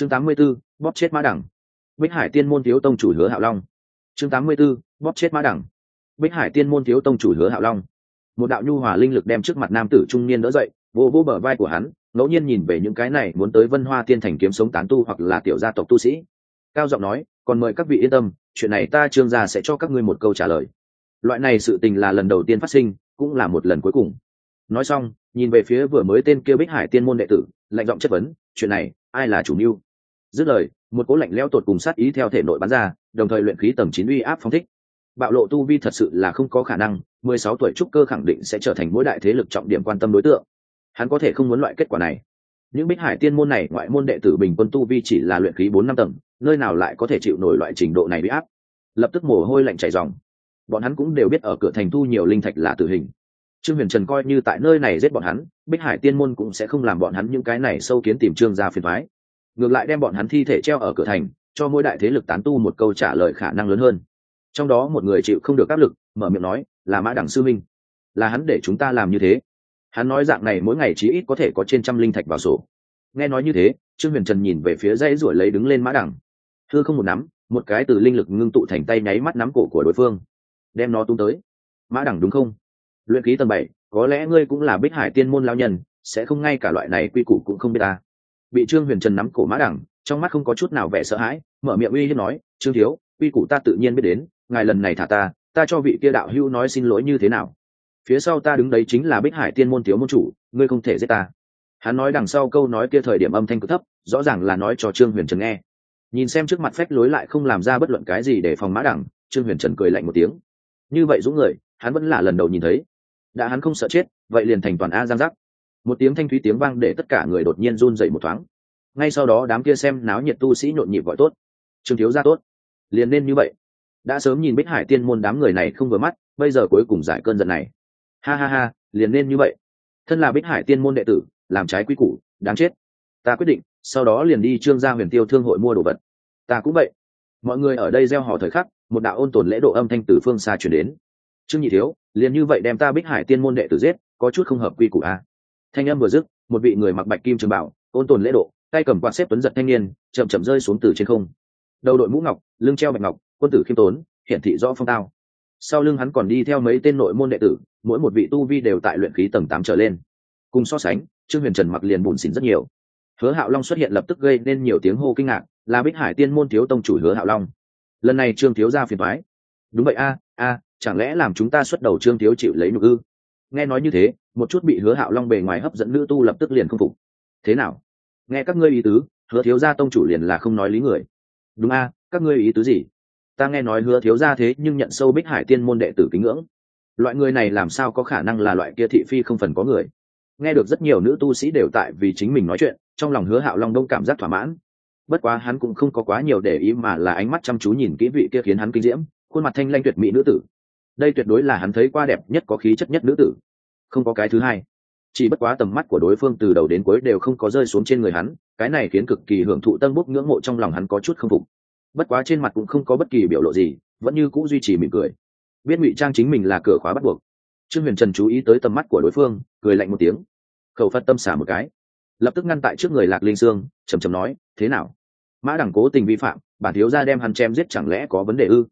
chương 84, bóp chết mã đẳng. Bích hải tiên môn thiếu tông chủ hứa hạo long. Chương 84, bóp chết mã đẳng. Bích hải tiên môn thiếu tông chủ hứa hạo long. Một đạo nhu hòa linh lực đem trước mặt nam tử trung niên đỡ dậy vô vô bờ vai của hắn ngẫu nhiên nhìn về những cái này muốn tới vân hoa tiên thành kiếm sống tán tu hoặc là tiểu gia tộc tu sĩ. Cao giọng nói còn mời các vị yên tâm chuyện này ta trương gia sẽ cho các ngươi một câu trả lời. Loại này sự tình là lần đầu tiên phát sinh cũng là một lần cuối cùng. Nói xong nhìn về phía vừa mới tên kêu bích hải tiên môn đệ tử lạnh giọng chất vấn chuyện này ai là chủ mưu? Dứt lời, một cố lạnh leo tột cùng sát ý theo thể nội bắn ra, đồng thời luyện khí tầng chín uy áp phong thích. Bạo lộ tu vi thật sự là không có khả năng, mười sáu tuổi trúc cơ khẳng định sẽ trở thành mỗi đại thế lực trọng điểm quan tâm đối tượng. Hắn có thể không muốn loại kết quả này. Những bích hải tiên môn này, ngoại môn đệ tử bình quân tu vi chỉ là luyện khí bốn năm tầng, nơi nào lại có thể chịu nổi loại trình độ này bị áp? Lập tức mồ hôi lạnh chảy dòng bọn hắn cũng đều biết ở cửa thành thu nhiều linh thạch là tử hình. Trương huyền trần coi như tại nơi này giết bọn hắn, bích hải tiên môn cũng sẽ không làm bọn hắn những cái này sâu kiến tìm trương ra phiền thoái ngược lại đem bọn hắn thi thể treo ở cửa thành, cho mỗi đại thế lực tán tu một câu trả lời khả năng lớn hơn. Trong đó một người chịu không được áp lực, mở miệng nói, là mã đẳng sư minh. Là hắn để chúng ta làm như thế. Hắn nói dạng này mỗi ngày chí ít có thể có trên trăm linh thạch vào sổ. Nghe nói như thế, trương huyền trần nhìn về phía dãy ruổi lấy đứng lên mã đẳng. Thưa không một nắm, một cái từ linh lực ngưng tụ thành tay nháy mắt nắm cổ của đối phương. Đem nó tung tới. Mã đẳng đúng không? Luyện ký tầng bảy, có lẽ ngươi cũng là bích hải tiên môn lao nhân, sẽ không ngay cả loại này quy củ cũng không biết ta bị trương huyền trần nắm cổ mã đẳng, trong mắt không có chút nào vẻ sợ hãi, mở miệng uy hiếp nói, trương thiếu, uy cụ ta tự nhiên biết đến, ngài lần này thả ta ta cho vị kia đạo hữu nói xin lỗi như thế nào. Phía sau ta đứng đấy chính là bích hải tiên môn thiếu môn chủ, ngươi không thể giết ta. Hắn nói đằng sau câu nói kia thời điểm âm thanh cực thấp, rõ ràng là nói cho trương huyền trần nghe. Nhìn xem trước mặt phách lối lại không làm ra bất luận cái gì để phòng mã đẳng, trương huyền trần cười lạnh một tiếng. Như vậy dũng người, hắn vẫn là lần đầu nhìn thấy. Đã hắn không sợ chết, vậy liền thành toàn a giang giác một tiếng thanh thúy tiếng vang để tất cả người đột nhiên run dậy một thoáng. Ngay sau đó đám kia xem náo nhiệt tu sĩ nhộn nhịp gọi tốt. Trương thiếu ra tốt. Liền nên như vậy. Đã sớm nhìn bích hải tiên môn đám người này không vừa mắt, bây giờ cuối cùng giải cơn giận này. Ha ha ha, liền nên như vậy. Thân là bích hải tiên môn đệ tử, làm trái quy củ, đáng chết. Ta quyết định, sau đó liền đi trương gia huyền tiêu thương hội mua đồ vật. Ta cũng vậy. Mọi người ở đây gieo hò thời khắc, một đạo ôn tồn lễ độ âm thanh từ phương xa chuyển đến. Trương nhị thiếu, liền như vậy đem ta bích hải tiên môn đệ tử giết, có chút không hợp quy củ a à thanh âm vừa dứt, một vị người mặc bạch kim trường bảo, ôn tồn lễ độ, tay cầm quạt xếp tuấn giật thanh niên, chậm chậm rơi xuống từ trên không. Đầu đội mũ ngọc, lưng treo bạch ngọc, quân tử khiêm tốn, hiển thị rõ phong tao. Sau lưng hắn còn đi theo mấy tên nội môn đệ tử, mỗi một vị tu vi đều tại luyện khí tầng tám trở lên. Cùng so sánh, trương huyền trần mặc liền bùn xỉn rất nhiều. Hứa hạo long xuất hiện lập tức gây nên nhiều tiếng hô kinh ngạc, là bích hải tiên môn thiếu tông chủ hứa hạo long. Lần này trương thiếu ra phiền thoái đúng vậy a a, chẳng lẽ làm chúng ta xuất đầu trương thiếu chịu lấy nhục ư? Nghe nói như thế, một chút bị hứa hạo long bề ngoài hấp dẫn nữ tu lập tức liền không phục. Thế nào? Nghe các ngươi ý tứ, hứa thiếu gia tông chủ liền là không nói lý người. Đúng a, các ngươi ý tứ gì? Ta nghe nói hứa thiếu gia thế nhưng nhận sâu bích hải tiên môn đệ tử kính ngưỡng. Loại người này làm sao có khả năng là loại kia thị phi không phần có người? Nghe được rất nhiều nữ tu sĩ đều tại vì chính mình nói chuyện, trong lòng hứa hạo long đông cảm giác thỏa mãn. Bất quá hắn cũng không có quá nhiều để ý mà là ánh mắt chăm chú nhìn kỹ vị kia khiến hắn kinh diễm, khuôn mặt thanh lanh tuyệt mỹ nữ tử đây tuyệt đối là hắn thấy qua đẹp nhất có khí chất nhất nữ tử. Không có cái thứ hai. Chỉ bất quá tầm mắt của đối phương từ đầu đến cuối đều không có rơi xuống trên người hắn, cái này khiến cực kỳ hưởng thụ tân bút ngưỡng mộ trong lòng hắn có chút k phục. Bất quá trên mặt cũng không có bất kỳ biểu lộ gì, vẫn như c ũ duy trì mỉm cười. Biết ngụy trang chính mình là cửa khóa bắt buộc. Trương huyền trần chú ý tới tầm mắt của đối phương, cười lạnh một tiếng. Khẩu phật tâm xả một cái. Lập tức ngăn tại trước người lạc linh sương trầm trầm nói, thế nào? Mã đẳng cố tình vi phạm, bản thiếu ra đem hắn chém giết chẳng lẽ có vấn đề ư?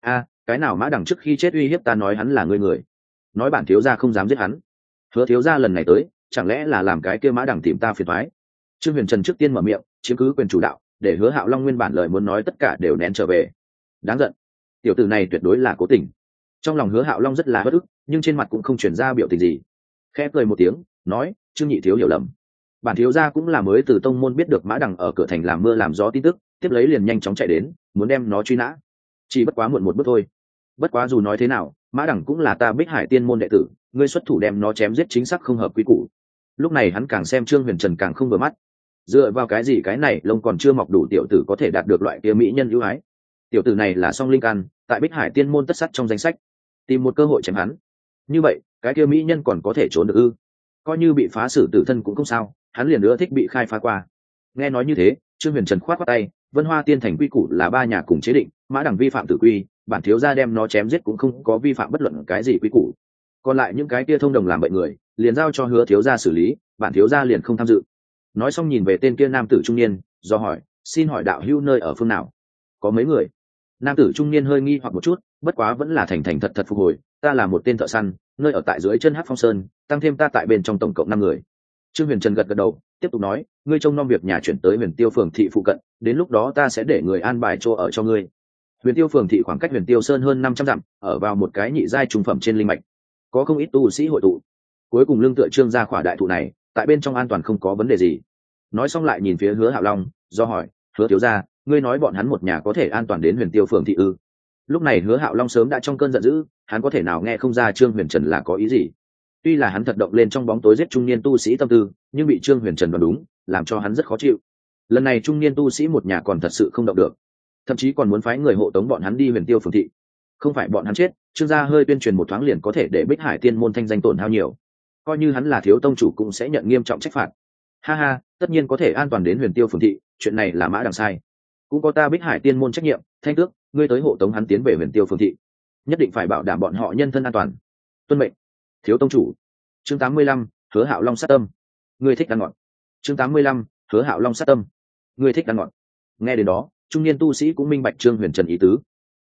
A cái nào mã đằng trước khi chết uy hiếp ta nói hắn là người người? Nói bản thiếu gia không dám giết hắn. Hứa thiếu gia lần này tới, chẳng lẽ là làm cái kia mã đằng tìm ta phiền thoái trương huyền trần trước tiên mở miệng, chiếm cứ quyền chủ đạo, để hứa hạo long nguyên bản lời muốn nói tất cả đều nén trở về. Đáng giận. Tiểu tử này tuyệt đối là cố tình. Trong lòng hứa hạo long rất là bất ức, nhưng trên mặt cũng không chuyển ra biểu tình gì. Khẽ cười một tiếng, nói, trương nhị thiếu hiểu lầm. Bản thiếu gia cũng là mới từ tông môn biết được mã đằng ở cửa thành làm mưa làm gió tin tức, tiếp lấy liền nhanh chóng chạy đến, muốn đem nó truy nã chỉ bất quá muộn một bước thôi. Bất quá dù nói thế nào, mã đẳng cũng là ta bích hải tiên môn đệ tử, ngươi xuất thủ đem nó chém giết chính xác không hợp quy củ. Lúc này hắn càng xem trương huyền trần càng không vừa mắt. Dựa vào cái gì cái này, lông còn chưa mọc đủ tiểu tử có thể đạt được loại kia mỹ nhân ưu ái. Tiểu tử này là song linh căn, tại bích hải tiên môn tất sắt trong danh sách. Tìm một cơ hội chém hắn. Như vậy, cái kia mỹ nhân còn có thể trốn được ư? Coi như bị phá xử tử thân cũng không sao, hắn liền nữa thích bị khai phá qua. Nghe nói như thế, trương huyền trần khoát qua tay, vân hoa tiên thành quy củ là ba nhà cùng chế định mã đẳng vi phạm tử quy, bản thiếu gia đem nó chém giết cũng không có vi phạm bất luận cái gì quy củ. Còn lại những cái kia thông đồng làm bệnh người, liền giao cho hứa thiếu gia xử lý, bản thiếu gia liền không tham dự. Nói xong nhìn về tên kia nam tử trung niên, do hỏi, xin hỏi đạo hữu nơi ở phương nào? Có mấy người. Nam tử trung niên hơi nghi hoặc một chút, bất quá vẫn là thành thành thật thật phục hồi, ta là một tên thợ săn, nơi ở tại dưới chân hát phong sơn, tăng thêm ta tại bên trong tổng cộng năm người. Trương huyền trần gật gật đầu, tiếp tục nói, ngươi trông nom việc nhà chuyển tới huyền tiêu phường thị phụ cận, đến lúc đó ta sẽ để người an bài chỗ ở cho ngươi huyền tiêu phường thị khoảng cách huyền tiêu sơn hơn năm trăm dặm, ở vào một cái nhị giai trung phẩm trên linh mạch. Có không ít tu sĩ hội tụ. Cuối cùng lương tựa trương gia khỏa đại thụ này, tại bên trong an toàn không có vấn đề gì. Nói xong lại nhìn phía hứa hạo long, do hỏi, hứa thiếu gia, ngươi nói bọn hắn một nhà có thể an toàn đến huyền tiêu phường thị ư? Lúc này hứa hạo long sớm đã trong cơn giận dữ, hắn có thể nào nghe không ra trương huyền trần là có ý gì? Tuy là hắn thật động lên trong bóng tối giết trung niên tu sĩ tâm tư, nhưng bị trương huyền trần đoán đúng, làm cho hắn rất khó chịu. Lần này trung niên tu sĩ một nhà còn thật sự không động được thậm chí còn muốn phái người hộ tống bọn hắn đi huyền tiêu phường thị. Không phải bọn hắn chết, trương gia hơi tuyên truyền một thoáng liền có thể để bích hải tiên môn thanh danh tổn hao nhiều. Coi như hắn là thiếu tông chủ cũng sẽ nhận nghiêm trọng trách phạt. Ha ha, tất nhiên có thể an toàn đến huyền tiêu phường thị, chuyện này là mã đằng sai. Cũng có ta bích hải tiên môn trách nhiệm, thanh tước, ngươi tới hộ tống hắn tiến về huyền tiêu phường thị. Nhất định phải bảo đảm bọn họ nhân thân an toàn. Tuân mệnh. Thiếu tông chủ. Chương tám mươi lăm, hứa hạo long sát tâm. Ngươi thích ăn ngọn chương tám mươi lăm, hứa hạo long sát tâm. Ngươi thích ăn ngọn nghe đến đó trung niên tu sĩ cũng minh bạch trương huyền trần ý tứ.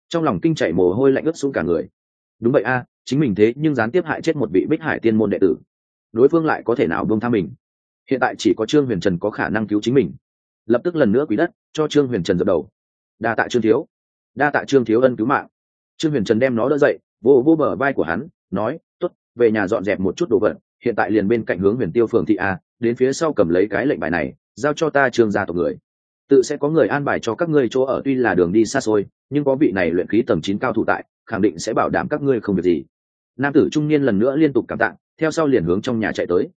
Trong lòng kinh chạy mồ hôi lạnh ướt xuống cả người. Đúng vậy a, chính mình thế nhưng gián tiếp hại chết một vị bích hải tiên môn đệ tử. Đối phương lại có thể nào bông tha mình? Hiện tại chỉ có trương huyền trần có khả năng cứu chính mình. Lập tức lần nữa quý đất, cho trương huyền trần dập đầu. Đa tạ trương thiếu. Đa tạ trương thiếu ân cứu mạng. Trương huyền trần đem nó đỡ dậy, vô vô bờ vai của hắn, nói t ố t về nhà dọn dẹp một chút đồ vật, hiện tại liền bên cạnh hướng huyền tiêu phường thị a, đến phía sau cầm lấy cái lệnh bài này, giao cho ta trương gia tộc người tự sẽ có người an bài cho các ngươi chỗ ở, tuy là đường đi xa xôi, nhưng có vị này luyện khí tầm chín cao thủ tại, khẳng định sẽ bảo đảm các ngươi không việc gì. Nam tử trung niên lần nữa liên tục cảm tạng theo sau liền hướng trong nhà chạy tới.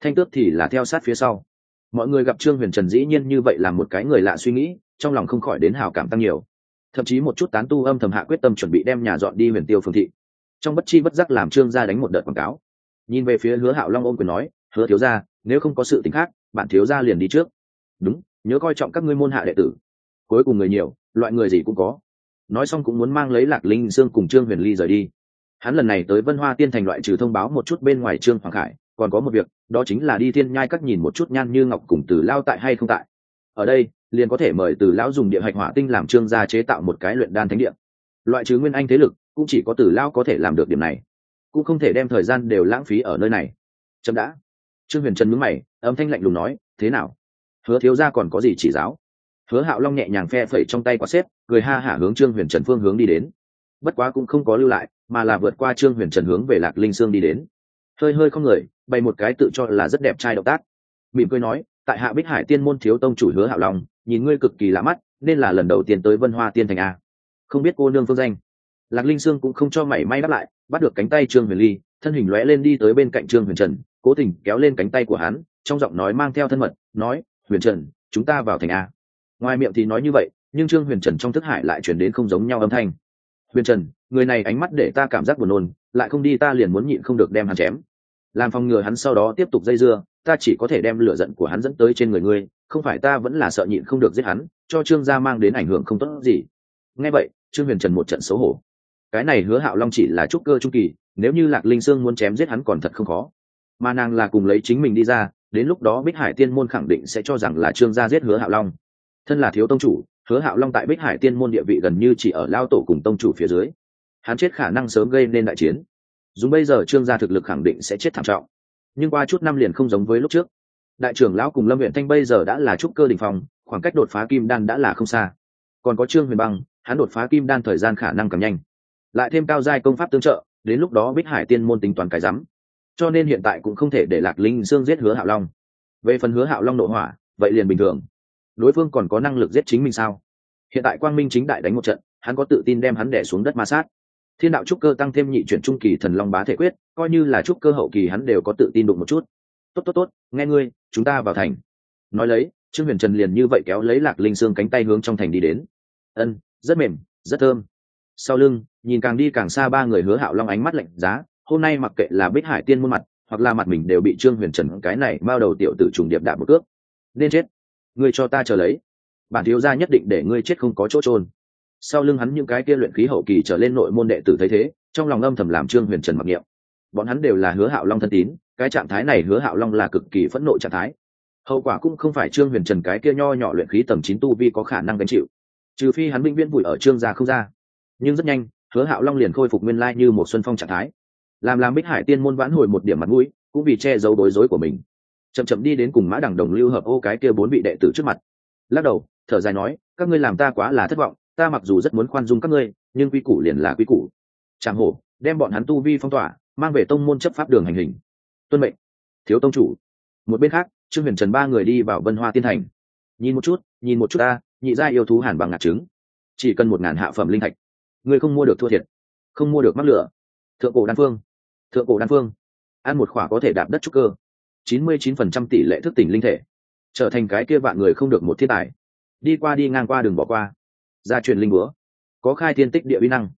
Thanh tước thì là theo sát phía sau. Mọi người gặp trương huyền trần dĩ nhiên như vậy là một cái người lạ suy nghĩ, trong lòng không khỏi đến hào cảm tăng nhiều. Thậm chí một chút tán tu âm thầm hạ quyết tâm chuẩn bị đem nhà dọn đi huyền tiêu phương thị. Trong bất chi bất giác làm trương gia đánh một đợt quảng cáo. Nhìn về phía hứa hạo long ôm quyền nói, hứa thiếu gia, nếu không có sự t khác, bạn thiếu gia liền đi trước. Đúng nhớ coi trọng các ngươi môn hạ đệ tử. Cuối cùng người nhiều, loại người gì cũng có. Nói xong cũng muốn mang lấy lạc linh sương cùng trương huyền ly rời đi. Hắn lần này tới vân hoa tiên thành loại trừ thông báo một chút bên ngoài trương hoàng khải, còn có một việc, đó chính là đi thiên nhai các nhìn một chút nhan như ngọc cùng từ lao tại hay không tại. Ở đây, liền có thể mời từ lão dùng địa hạch hỏa tinh làm trương gia chế tạo một cái luyện đan thánh địa. Loại trừ nguyên anh thế lực, cũng chỉ có từ lao có thể làm được điểm này. Cũng không thể đem thời gian đều lãng phí ở nơi này. Chậm đã. Trương huyền trần mướn mày, âm thanh lạnh lùng nói, thế nào? Hứa thiếu gia còn có gì chỉ giáo? Hứa hạo long nhẹ nhàng phe phẩy trong tay quả xếp người ha hả hướng trương huyền trần phương hướng đi đến. Bất quá cũng không có lưu lại, mà là vượt qua trương huyền trần hướng về lạc linh sương đi đến. Hơi hơi không người, bày một cái tự cho là rất đẹp trai động tác. Mỉm cười nói, tại hạ bích hải tiên môn thiếu tông chủ hứa hạo long, nhìn ngươi cực kỳ lạ mắt, nên là lần đầu tiên tới vân hoa tiên thành a. Không biết cô nương phương danh. Lạc linh sương cũng không cho mảy may đáp lại, bắt được cánh tay trương huyền ly, thân hình lóe lên đi tới bên cạnh trương huyền trần, cố tình kéo lên cánh tay của hắn, trong giọng nói mang theo thân mật, nói huyền trần, chúng ta vào thành a. Ngoài miệng thì nói như vậy, nhưng trương huyền trần trong thức hải lại chuyển đến không giống nhau âm thanh. Huyền trần, người này ánh mắt để ta cảm giác buồn nôn, lại không đi ta liền muốn nhịn không được đem hắn chém. Làm phòng ngừa hắn sau đó tiếp tục dây dưa, ta chỉ có thể đem lửa giận của hắn dẫn tới trên người ngươi, không phải ta vẫn là sợ nhịn không được giết hắn, cho trương gia mang đến ảnh hưởng không tốt gì. Nghe vậy, trương huyền trần một trận xấu hổ. Cái này hứa hạo long chỉ là trúc cơ trung kỳ, nếu như lạc linh sương muốn chém giết hắn còn thật không khó. Mà nàng là cùng lấy chính mình đi ra đến lúc đó bích hải tiên môn khẳng định sẽ cho rằng là trương gia giết hứa hạo long. Thân là thiếu tông chủ, hứa hạo long tại bích hải tiên môn địa vị gần như chỉ ở lao tổ cùng tông chủ phía dưới. Hắn chết khả năng sớm gây nên đại chiến. Dù bây giờ trương gia thực lực khẳng định sẽ chết thảm trọng, nhưng qua chút năm liền không giống với lúc trước. Đại trưởng lão cùng lâm huyện thanh bây giờ đã là trúc cơ đình phòng khoảng cách đột phá kim đan đã là không xa. Còn có trương huyền băng, hắn đột phá kim đan thời gian khả năng càng nhanh. Lại thêm cao giai công pháp tương trợ, đến lúc đó bích hải tiên môn tính toán cái rắm cho nên hiện tại cũng không thể để lạc linh sương giết hứa hạo long. Về phần hứa hạo long nội hỏa, vậy liền bình thường. Đối phương còn có năng lực giết chính mình sao? Hiện tại quang minh chính đại đánh một trận, hắn có tự tin đem hắn đẻ xuống đất ma sát. Thiên đạo trúc cơ tăng thêm nhị chuyển trung kỳ thần long bá thể quyết, coi như là trúc cơ hậu kỳ hắn đều có tự tin đụng một chút. Tốt tốt tốt, nghe ngươi, chúng ta vào thành. Nói lấy, trương huyền trần liền như vậy kéo lấy lạc linh xương cánh tay hướng trong thành đi đến. Ân, rất mềm, rất thơm. Sau lưng, nhìn càng đi càng xa ba người hứa hạo long ánh mắt lạnh giá hôm nay mặc kệ là bích hải tiên muôn mặt, hoặc là mặt mình đều bị trương huyền trần cái này bao đầu tiểu tử trùng điệp đạp một cước. Nên chết. Ngươi cho ta chờ lấy. Bản thiếu gia nhất định để ngươi chết không có chỗ trôn sau lưng hắn những cái kia luyện khí hậu kỳ trở lên nội môn đệ tử thấy thế, trong lòng âm thầm làm trương huyền trần mặc niệm. Bọn hắn đều là hứa hạo long thân tín, cái trạng thái này hứa hạo long là cực kỳ phẫn nộ trạng thái. Hậu quả cũng không phải trương huyền trần cái kia nho nhỏ luyện khí tầm chín tu vi có khả năng gánh chịu. Trừ phi hắn minh viễn vùi ở trương gia không ra. Nhưng rất nhanh, hứa hạo long liền khôi phục nguyên lai như một xuân phong trạng thái làm làm bích hải tiên môn vãn hồi một điểm mặt mũi, cũng vì che giấu bối rối của mình. Chậm chậm đi đến cùng mã đẳng đồng lưu hợp ô cái kia bốn vị đệ tử trước mặt. Lắc đầu, thở dài nói, các ngươi làm ta quá là thất vọng, ta mặc dù rất muốn khoan dung các ngươi, nhưng quy củ liền là quy củ. Tràng hổ, đem bọn hắn tu vi phong tỏa, mang về tông môn chấp pháp đường hành hình. Tuân mệnh. Thiếu tông chủ. Một bên khác, trương huyền trần ba người đi vào vân hoa tiên thành. Nhìn một chút, nhìn một chút ta, nhị ra yêu thú hàn bằng ngạc trứng. Chỉ cần một ngàn hạ phẩm linh thạch. Người không mua được thua thiệt. Không mua được mắc lửa. Thượng cổ đan phương thượng cổ đan phương. Ăn một khỏa có thể đạp đất trúc cơ. Chín mươi chín phần trăm tỷ lệ thức tỉnh linh thể. Trở thành cái kia vạn người không được một thiên tài. Đi qua đi ngang qua đừng bỏ qua. Gia truyền linh búa. Có khai thiên tích địa uy năng.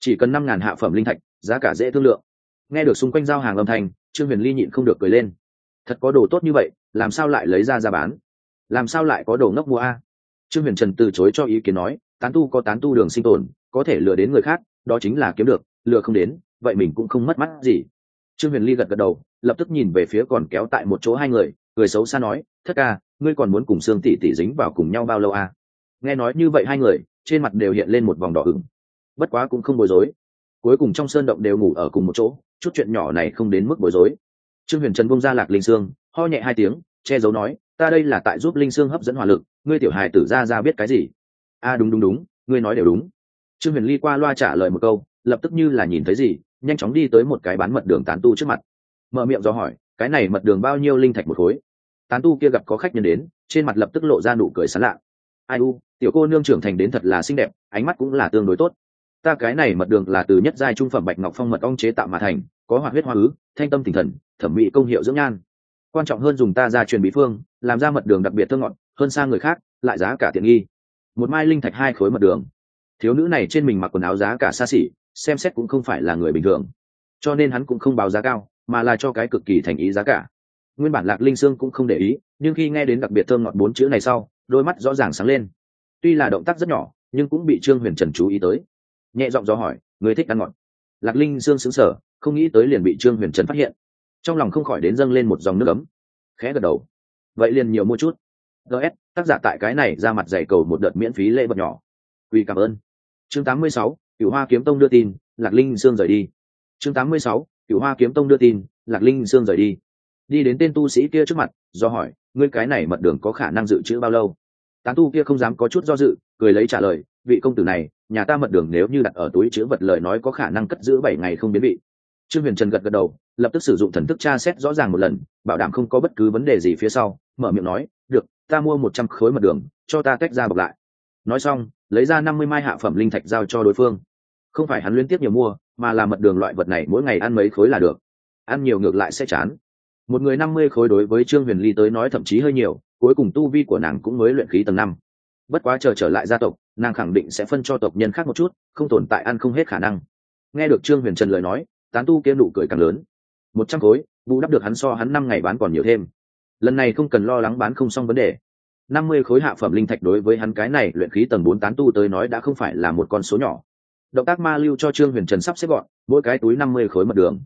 Chỉ cần năm ngàn hạ phẩm linh thạch, giá cả dễ thương lượng. Nghe được xung quanh giao hàng âm thanh, trương huyền ly nhịn không được cười lên. Thật có đồ tốt như vậy, làm sao lại lấy ra ra bán? Làm sao lại có đồ ngốc mua a? Trương huyền trần từ chối cho ý kiến nói, tán tu có tán tu đường sinh tồn, có thể lừa đến người khác, đó chính là kiếm được, lừa không đến vậy mình cũng không mất mắt gì. Trương huyền ly gật gật đầu lập tức nhìn về phía còn kéo tại một chỗ hai người người xấu xa nói thất ca ngươi còn muốn cùng xương tỷ tỷ dính vào cùng nhau bao lâu à? nghe nói như vậy hai người trên mặt đều hiện lên một vòng đỏ ửng. Bất quá cũng không bối rối. Cuối cùng trong sơn động đều ngủ ở cùng một chỗ chút chuyện nhỏ này không đến mức bối rối. Trương huyền trần bông ra lạc linh sương ho nhẹ hai tiếng che giấu nói ta đây là tại giúp linh sương hấp dẫn hỏa lực ngươi tiểu hài tử ra ra biết cái gì? A à, đúng đúng đúng ngươi nói đều đúng. Trương huyền ly qua loa trả lời một câu lập tức như là nhìn thấy gì nhanh chóng đi tới một cái bán mật đường tán tu trước mặt. Mở miệng do hỏi, cái này mật đường bao nhiêu linh thạch một khối? Tán tu kia gặp có khách nhân đến, trên mặt lập tức lộ ra nụ cười sán lạ. Ai u, tiểu cô nương trưởng thành đến thật là xinh đẹp, ánh mắt cũng là tương đối tốt. Ta cái này mật đường là từ nhất giai trung phẩm bạch ngọc phong mật ong chế tạo mà thành, có hoạt huyết hoa ứ, thanh tâm tinh thần, thẩm mỹ công hiệu dưỡng nhan. Quan trọng hơn dùng ta ra truyền bí phương, làm ra mật đường đặc biệt thơ ngọn hơn xa người khác, lại giá cả tiện nghi. Một mai linh thạch hai khối mật đường. Thiếu nữ này trên mình mặc quần áo giá cả xa xỉ xem xét cũng không phải là người bình thường. Cho nên hắn cũng không báo giá cao mà là cho cái cực kỳ thành ý giá cả. Nguyên bản lạc linh sương cũng không để ý nhưng khi nghe đến đặc biệt thơm ngọt bốn chữ này sau đôi mắt rõ ràng sáng lên. Tuy là động tác rất nhỏ nhưng cũng bị trương huyền trần chú ý tới. Nhẹ giọng do hỏi người thích ăn ngọt? Lạc linh sương xứng sở không nghĩ tới liền bị trương huyền trần phát hiện. Trong lòng không khỏi đến dâng lên một dòng nước ấm. Khẽ gật đầu. Vậy liền nhiều mua chút. Gs tác giả tại cái này ra mặt dạy cầu một đợt miễn phí lễ vật nhỏ. Vì cảm ơn. Chương 86, cựu hoa kiếm tông đưa tin lạc linh sương rời đi. Chương 86, cựu hoa kiếm tông đưa tin lạc linh sương rời đi. Đi đến tên tu sĩ kia trước mặt do hỏi ngươi cái này mật đường có khả năng dự trữ bao lâu? Tán tu kia không dám có chút do dự cười lấy trả lời vị công tử này nhà ta mật đường nếu như đặt ở túi chữ vật lời nói có khả năng cất giữ bảy ngày không biến vị. Trương huyền trần gật gật đầu lập tức sử dụng thần thức tra xét rõ ràng một lần bảo đảm không có bất cứ vấn đề gì phía sau mở miệng nói được ta mua một trăm khối mật đường cho ta tách ra bọc lại nói xong, lấy ra năm mươi mai hạ phẩm linh thạch giao cho đối phương. Không phải hắn liên tiếp nhiều mua, mà là mật đường loại vật này mỗi ngày ăn mấy khối là được. Ăn nhiều ngược lại sẽ chán. Một người năm mươi khối đối với trương huyền ly tới nói thậm chí hơi nhiều, cuối cùng tu vi của nàng cũng mới luyện khí tầng năm. Bất quá chờ trở lại gia tộc, nàng khẳng định sẽ phân cho tộc nhân khác một chút, không tồn tại ăn không hết khả năng. Nghe được trương huyền trần lời nói, tán tu kia nụ cười càng lớn. Một trăm khối, bù đắp được hắn so hắn năm ngày bán còn nhiều thêm. Lần này không cần lo lắng bán không xong vấn đề năm mươi khối hạ phẩm linh thạch đối với hắn cái này luyện khí tầng bốn tán tu tới nói đã không phải là một con số nhỏ. Động tác ma lưu cho trương huyền trần sắp xếp gọn, mỗi cái túi năm mươi khối mật đường.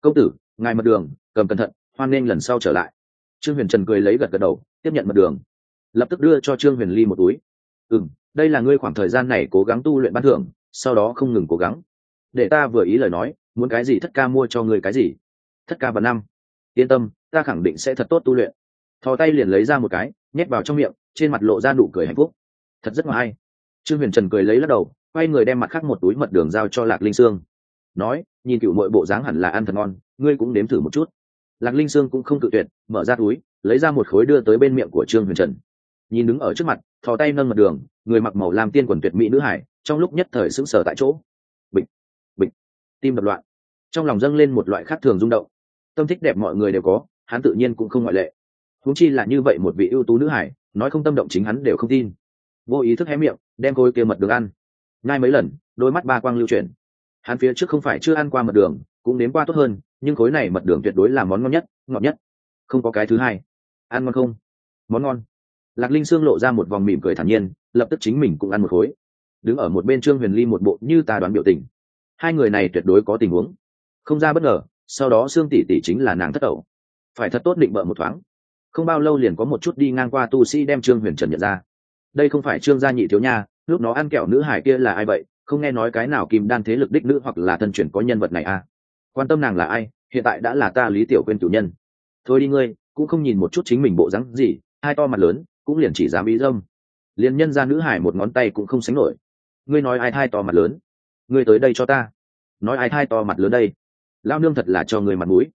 Công tử, ngài mật đường, cầm cẩn thận, hoan nghênh lần sau trở lại. Trương huyền trần cười lấy gật gật đầu, tiếp nhận mật đường. Lập tức đưa cho trương huyền ly một túi. Ừ m đây là ngươi khoảng thời gian này cố gắng tu luyện ban thưởng, sau đó không ngừng cố gắng. Để ta vừa ý lời nói, muốn cái gì thất ca mua cho ngươi cái gì? Thất ca vào năm. Yên tâm, ta khẳng định sẽ thật tốt tu luyện thò tay liền lấy ra một cái, nhét vào trong miệng, trên mặt lộ ra nụ cười hạnh phúc. Thật rất ngoài trương huyền trần cười lấy lắc đầu, quay người đem mặt khác một túi mật đường giao cho lạc linh sương. Nói, nhìn cựu mọi bộ dáng hẳn là ăn thật ngon, ngươi cũng nếm thử một chút. Lạc linh sương cũng không cự tuyệt, mở ra túi, lấy ra một khối đưa tới bên miệng của trương huyền trần. Nhìn đứng ở trước mặt, thò tay nâng mật đường, người mặc màu làm tiên quần tuyệt mỹ nữ hải, trong lúc nhất thời sững sờ tại chỗ. Bịch bịch. Tim đập loạn. Trong lòng dâng lên một loại khác thường rung động. Tâm thích đẹp mọi người đều có, hắn tự nhiên cũng không ngoại lệ huống chi là như vậy một vị ưu tú nữ hải, nói không tâm động chính hắn đều không tin. Vô ý thức hé miệng, đem khối kia mật đường ăn. Ngay mấy lần, đôi mắt ba quang lưu chuyển. Hắn phía trước không phải chưa ăn qua mật đường, cũng nếm qua tốt hơn, nhưng khối này mật đường tuyệt đối là món ngon nhất, ngọt nhất. Không có cái thứ hai. Ăn ngon không? Món ngon. Lạc linh sương lộ ra một vòng mỉm cười thản nhiên, lập tức chính mình cũng ăn một khối. Đứng ở một bên trương huyền ly một bộ như ta đoán biểu tình. Hai người này tuyệt đối có tình huống. Không ra bất ngờ, sau đó sương tỷ tỷ chính là nàng thất ẩu phải thật tốt định bợ một thoáng không bao lâu liền có một chút đi ngang qua tu sĩ đem trương huyền trần nhận ra. Đây không phải trương gia nhị thiếu nha, lúc nó ăn kẹo nữ hải kia là ai vậy? Không nghe nói cái nào kim đan thế lực đích nữ hoặc là thân chuyển có nhân vật này à? Quan tâm nàng là ai? Hiện tại đã là ta lý tiểu quên cử nhân. Thôi đi ngươi, cũng không nhìn một chút chính mình bộ rắn gì, hai to mặt lớn, cũng liền chỉ dám ý dâm. Liền nhân ra nữ hải một ngón tay cũng không sánh nổi. Ngươi nói ai thai to mặt lớn? Ngươi tới đây cho ta. Nói ai thai to mặt lớn đây? Lao nương thật là cho người mặt mũi.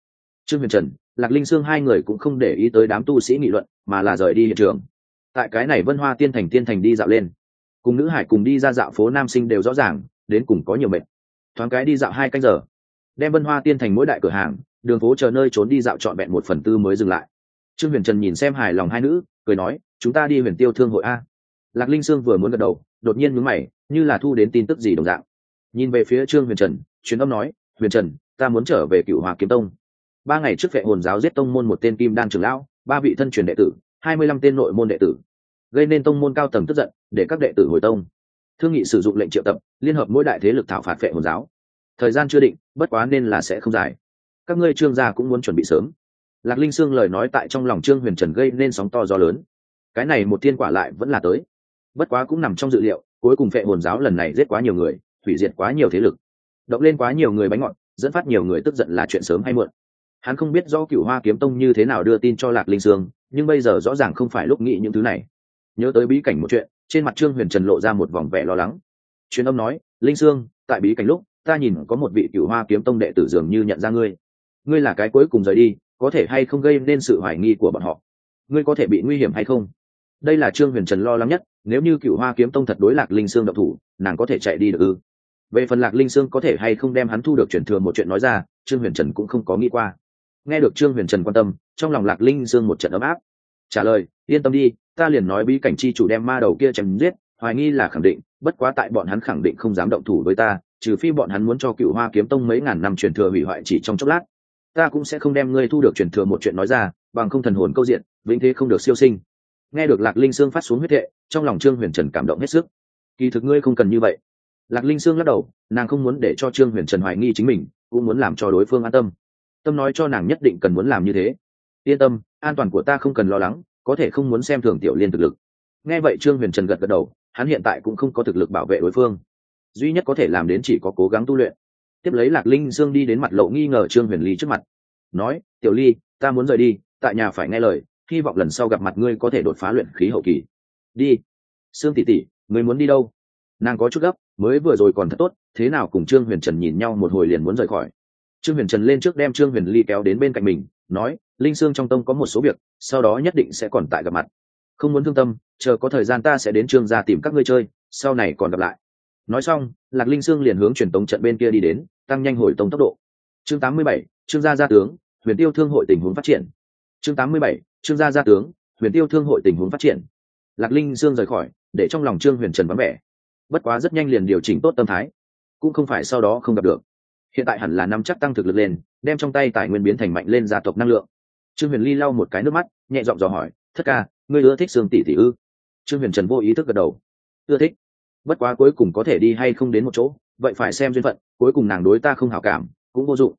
Trương huyền trần lạc linh sương hai người cũng không để ý tới đám tu sĩ nghị luận, mà là rời đi hiện trường. Tại cái này vân hoa tiên thành tiên thành đi dạo lên. Cùng nữ hải cùng đi ra dạo phố nam sinh đều rõ ràng, đến cùng có nhiều mệt. Thoáng cái đi dạo hai canh giờ. Đem vân hoa tiên thành mỗi đại cửa hàng, đường phố chờ nơi trốn đi dạo trọn vẹn một phần tư mới dừng lại. Trương huyền trần nhìn xem hài lòng hai nữ, cười nói, chúng ta đi huyền tiêu thương hội a. Lạc linh sương vừa muốn gật đầu, đột nhiên mướn mày, như là thu đến tin tức gì đồng dạng. Nhìn về phía trương huyền trần chuyến âm nói, huyền trần, ta muốn trở về cựu hòa kiếm tông ba ngày trước vệ hồn giáo giết tông môn một tên kim đan trưởng lão, ba vị thân truyền đệ tử, hai mươi lăm tên nội môn đệ tử. Gây nên tông môn cao tầng tức giận, để các đệ tử hồi tông. Thương nghị sử dụng lệnh triệu tập, liên hợp mỗi đại thế lực thảo phạt vệ hồn giáo. Thời gian chưa định, bất quá nên là sẽ không dài. Các ngươi trương gia cũng muốn chuẩn bị sớm. Lạc linh sương lời nói tại trong lòng trương huyền trần gây nên sóng to gió lớn. Cái này một tiên quả lại vẫn là tới. Bất quá cũng nằm trong dự liệu, cuối cùng phệ hồn giáo lần này giết quá nhiều người, hủy diệt quá nhiều thế lực. Động lên quá nhiều người bánh ngọt, dẫn phát nhiều người tức giận là chuyện sớm hay muộn hắn không biết do cựu hoa kiếm tông như thế nào đưa tin cho lạc linh sương, nhưng bây giờ rõ ràng không phải lúc nghĩ những thứ này. Nhớ tới bí cảnh một chuyện, trên mặt trương huyền trần lộ ra một vòng vẻ lo lắng. Truyền âm nói, linh sương, tại bí cảnh lúc, ta nhìn có một vị cựu hoa kiếm tông đệ tử dường như nhận ra ngươi. Ngươi là cái cuối cùng rời đi, có thể hay không gây nên sự hoài nghi của bọn họ? Ngươi có thể bị nguy hiểm hay không? Đây là trương huyền trần lo lắng nhất, nếu như cựu hoa kiếm tông thật đối lạc linh sương độc thủ, nàng có thể chạy đi được ư? Về phần lạc linh sương có thể hay không đem hắn thu được chuyển thừa một chuyện nói ra, trương huyền trần cũng không có nghĩ qua nghe được trương huyền trần quan tâm, trong lòng lạc linh dương một trận ấm áp. Trả lời, yên tâm đi, ta liền nói bí cảnh chi chủ đem ma đầu kia chém giết, hoài nghi là khẳng định, bất quá tại bọn hắn khẳng định không dám động thủ với ta, trừ phi bọn hắn muốn cho cựu hoa kiếm tông mấy ngàn năm truyền thừa hủy hoại chỉ trong chốc lát. Ta cũng sẽ không đem ngươi thu được truyền thừa một chuyện nói ra, bằng không thần hồn câu diện, vĩnh thế không được siêu sinh. Nghe được lạc linh sương phát xuống huyết hệ trong lòng trương huyền trần cảm động hết sức. Kỳ thực ngươi không cần như vậy. Lạc linh sương lắc đầu, nàng không muốn để cho trương huyền trần hoài nghi chính mình, cũng muốn làm cho đối phương an tâm tâm nói cho nàng nhất định cần muốn làm như thế. Yên tâm, an toàn của ta không cần lo lắng, có thể không muốn xem thường tiểu liên thực lực. Nghe vậy trương huyền trần gật gật đầu, hắn hiện tại cũng không có thực lực bảo vệ đối phương. Duy nhất có thể làm đến chỉ có cố gắng tu luyện. Tiếp lấy lạc linh dương đi đến mặt lộ nghi ngờ trương huyền ly trước mặt. Nói, tiểu ly, ta muốn rời đi, tại nhà phải nghe lời, hy vọng lần sau gặp mặt ngươi có thể đột phá luyện khí hậu kỳ. Đi. Sương tỷ tỷ người muốn đi đâu? Nàng có chút gấp, mới vừa rồi còn thật tốt, thế nào cùng trương huyền trần nhìn nhau một hồi liền muốn rời khỏi trương huyền trần lên trước đem trương huyền ly kéo đến bên cạnh mình nói linh sương trong tông có một số việc sau đó nhất định sẽ còn tại gặp mặt. Không muốn thương tâm chờ có thời gian ta sẽ đến trương gia tìm các ngươi chơi sau này còn gặp lại. Nói xong lạc linh sương liền hướng truyền tống trận bên kia đi đến tăng nhanh hồi tông tốc độ. Chương 87, trương gia gia tướng huyền tiêu thương hội tình huống phát triển. Chương 87, trương gia gia tướng huyền tiêu thương hội tình huống phát triển. Lạc linh sương rời khỏi để trong lòng trương huyền trần vắng vẻ. Bất quá rất nhanh liền điều chỉnh tốt tâm thái. Cũng không phải sau đó không gặp được hiện tại hẳn là năm chắc tăng thực lực lên, đem trong tay tài nguyên biến thành mạnh lên gia tộc năng lượng. Trương huyền ly lau một cái nước mắt, nhẹ giọng dò hỏi, thất ca, ngươi ưa thích sương tỷ tỷ ư? Trương huyền trần vô ý thức gật đầu. Ưa thích. Bất quá cuối cùng có thể đi hay không đến một chỗ, vậy phải xem duyên phận, cuối cùng nàng đối ta không hảo cảm, cũng vô dụng.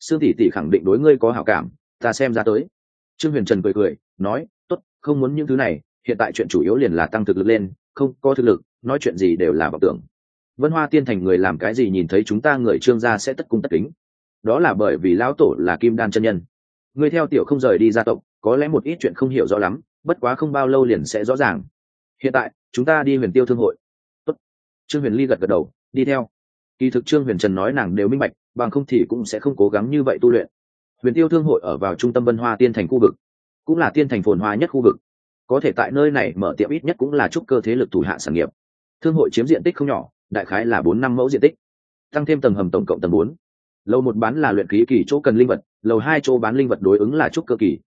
Sương tỷ tỷ khẳng định đối ngươi có hảo cảm, ta xem ra tới. Trương huyền trần cười cười, nói, tốt, không muốn những thứ này, hiện tại chuyện chủ yếu liền là tăng thực lực lên, không có thực lực, nói chuyện gì đều là vọng tưởng vân hoa tiên thành người làm cái gì nhìn thấy chúng ta người trương gia sẽ tất cung tất kính. Đó là bởi vì lão tổ là kim đan chân nhân. Người theo tiểu không rời đi gia tộc, có lẽ một ít chuyện không hiểu rõ lắm, bất quá không bao lâu liền sẽ rõ ràng. Hiện tại, chúng ta đi huyền tiêu thương hội. Tốt. trương huyền ly gật gật đầu, đi theo. Kỳ thực trương huyền trần nói nàng đều minh bạch, bằng không thì cũng sẽ không cố gắng như vậy tu luyện. Huyền tiêu thương hội ở vào trung tâm vân hoa tiên thành khu vực, cũng là tiên thành phồn hoa nhất khu vực. Có thể tại nơi này mở tiệm ít nhất cũng là chút cơ thế lực thủ hạ sản nghiệp. Thương hội chiếm diện tích không nhỏ đại khái là bốn năm mẫu diện tích, tăng thêm tầng hầm tổng cộng tầng bốn. Lầu một bán là luyện khí kỳ chỗ cần linh vật, lầu hai chỗ bán linh vật đối ứng là trúc cơ kỳ.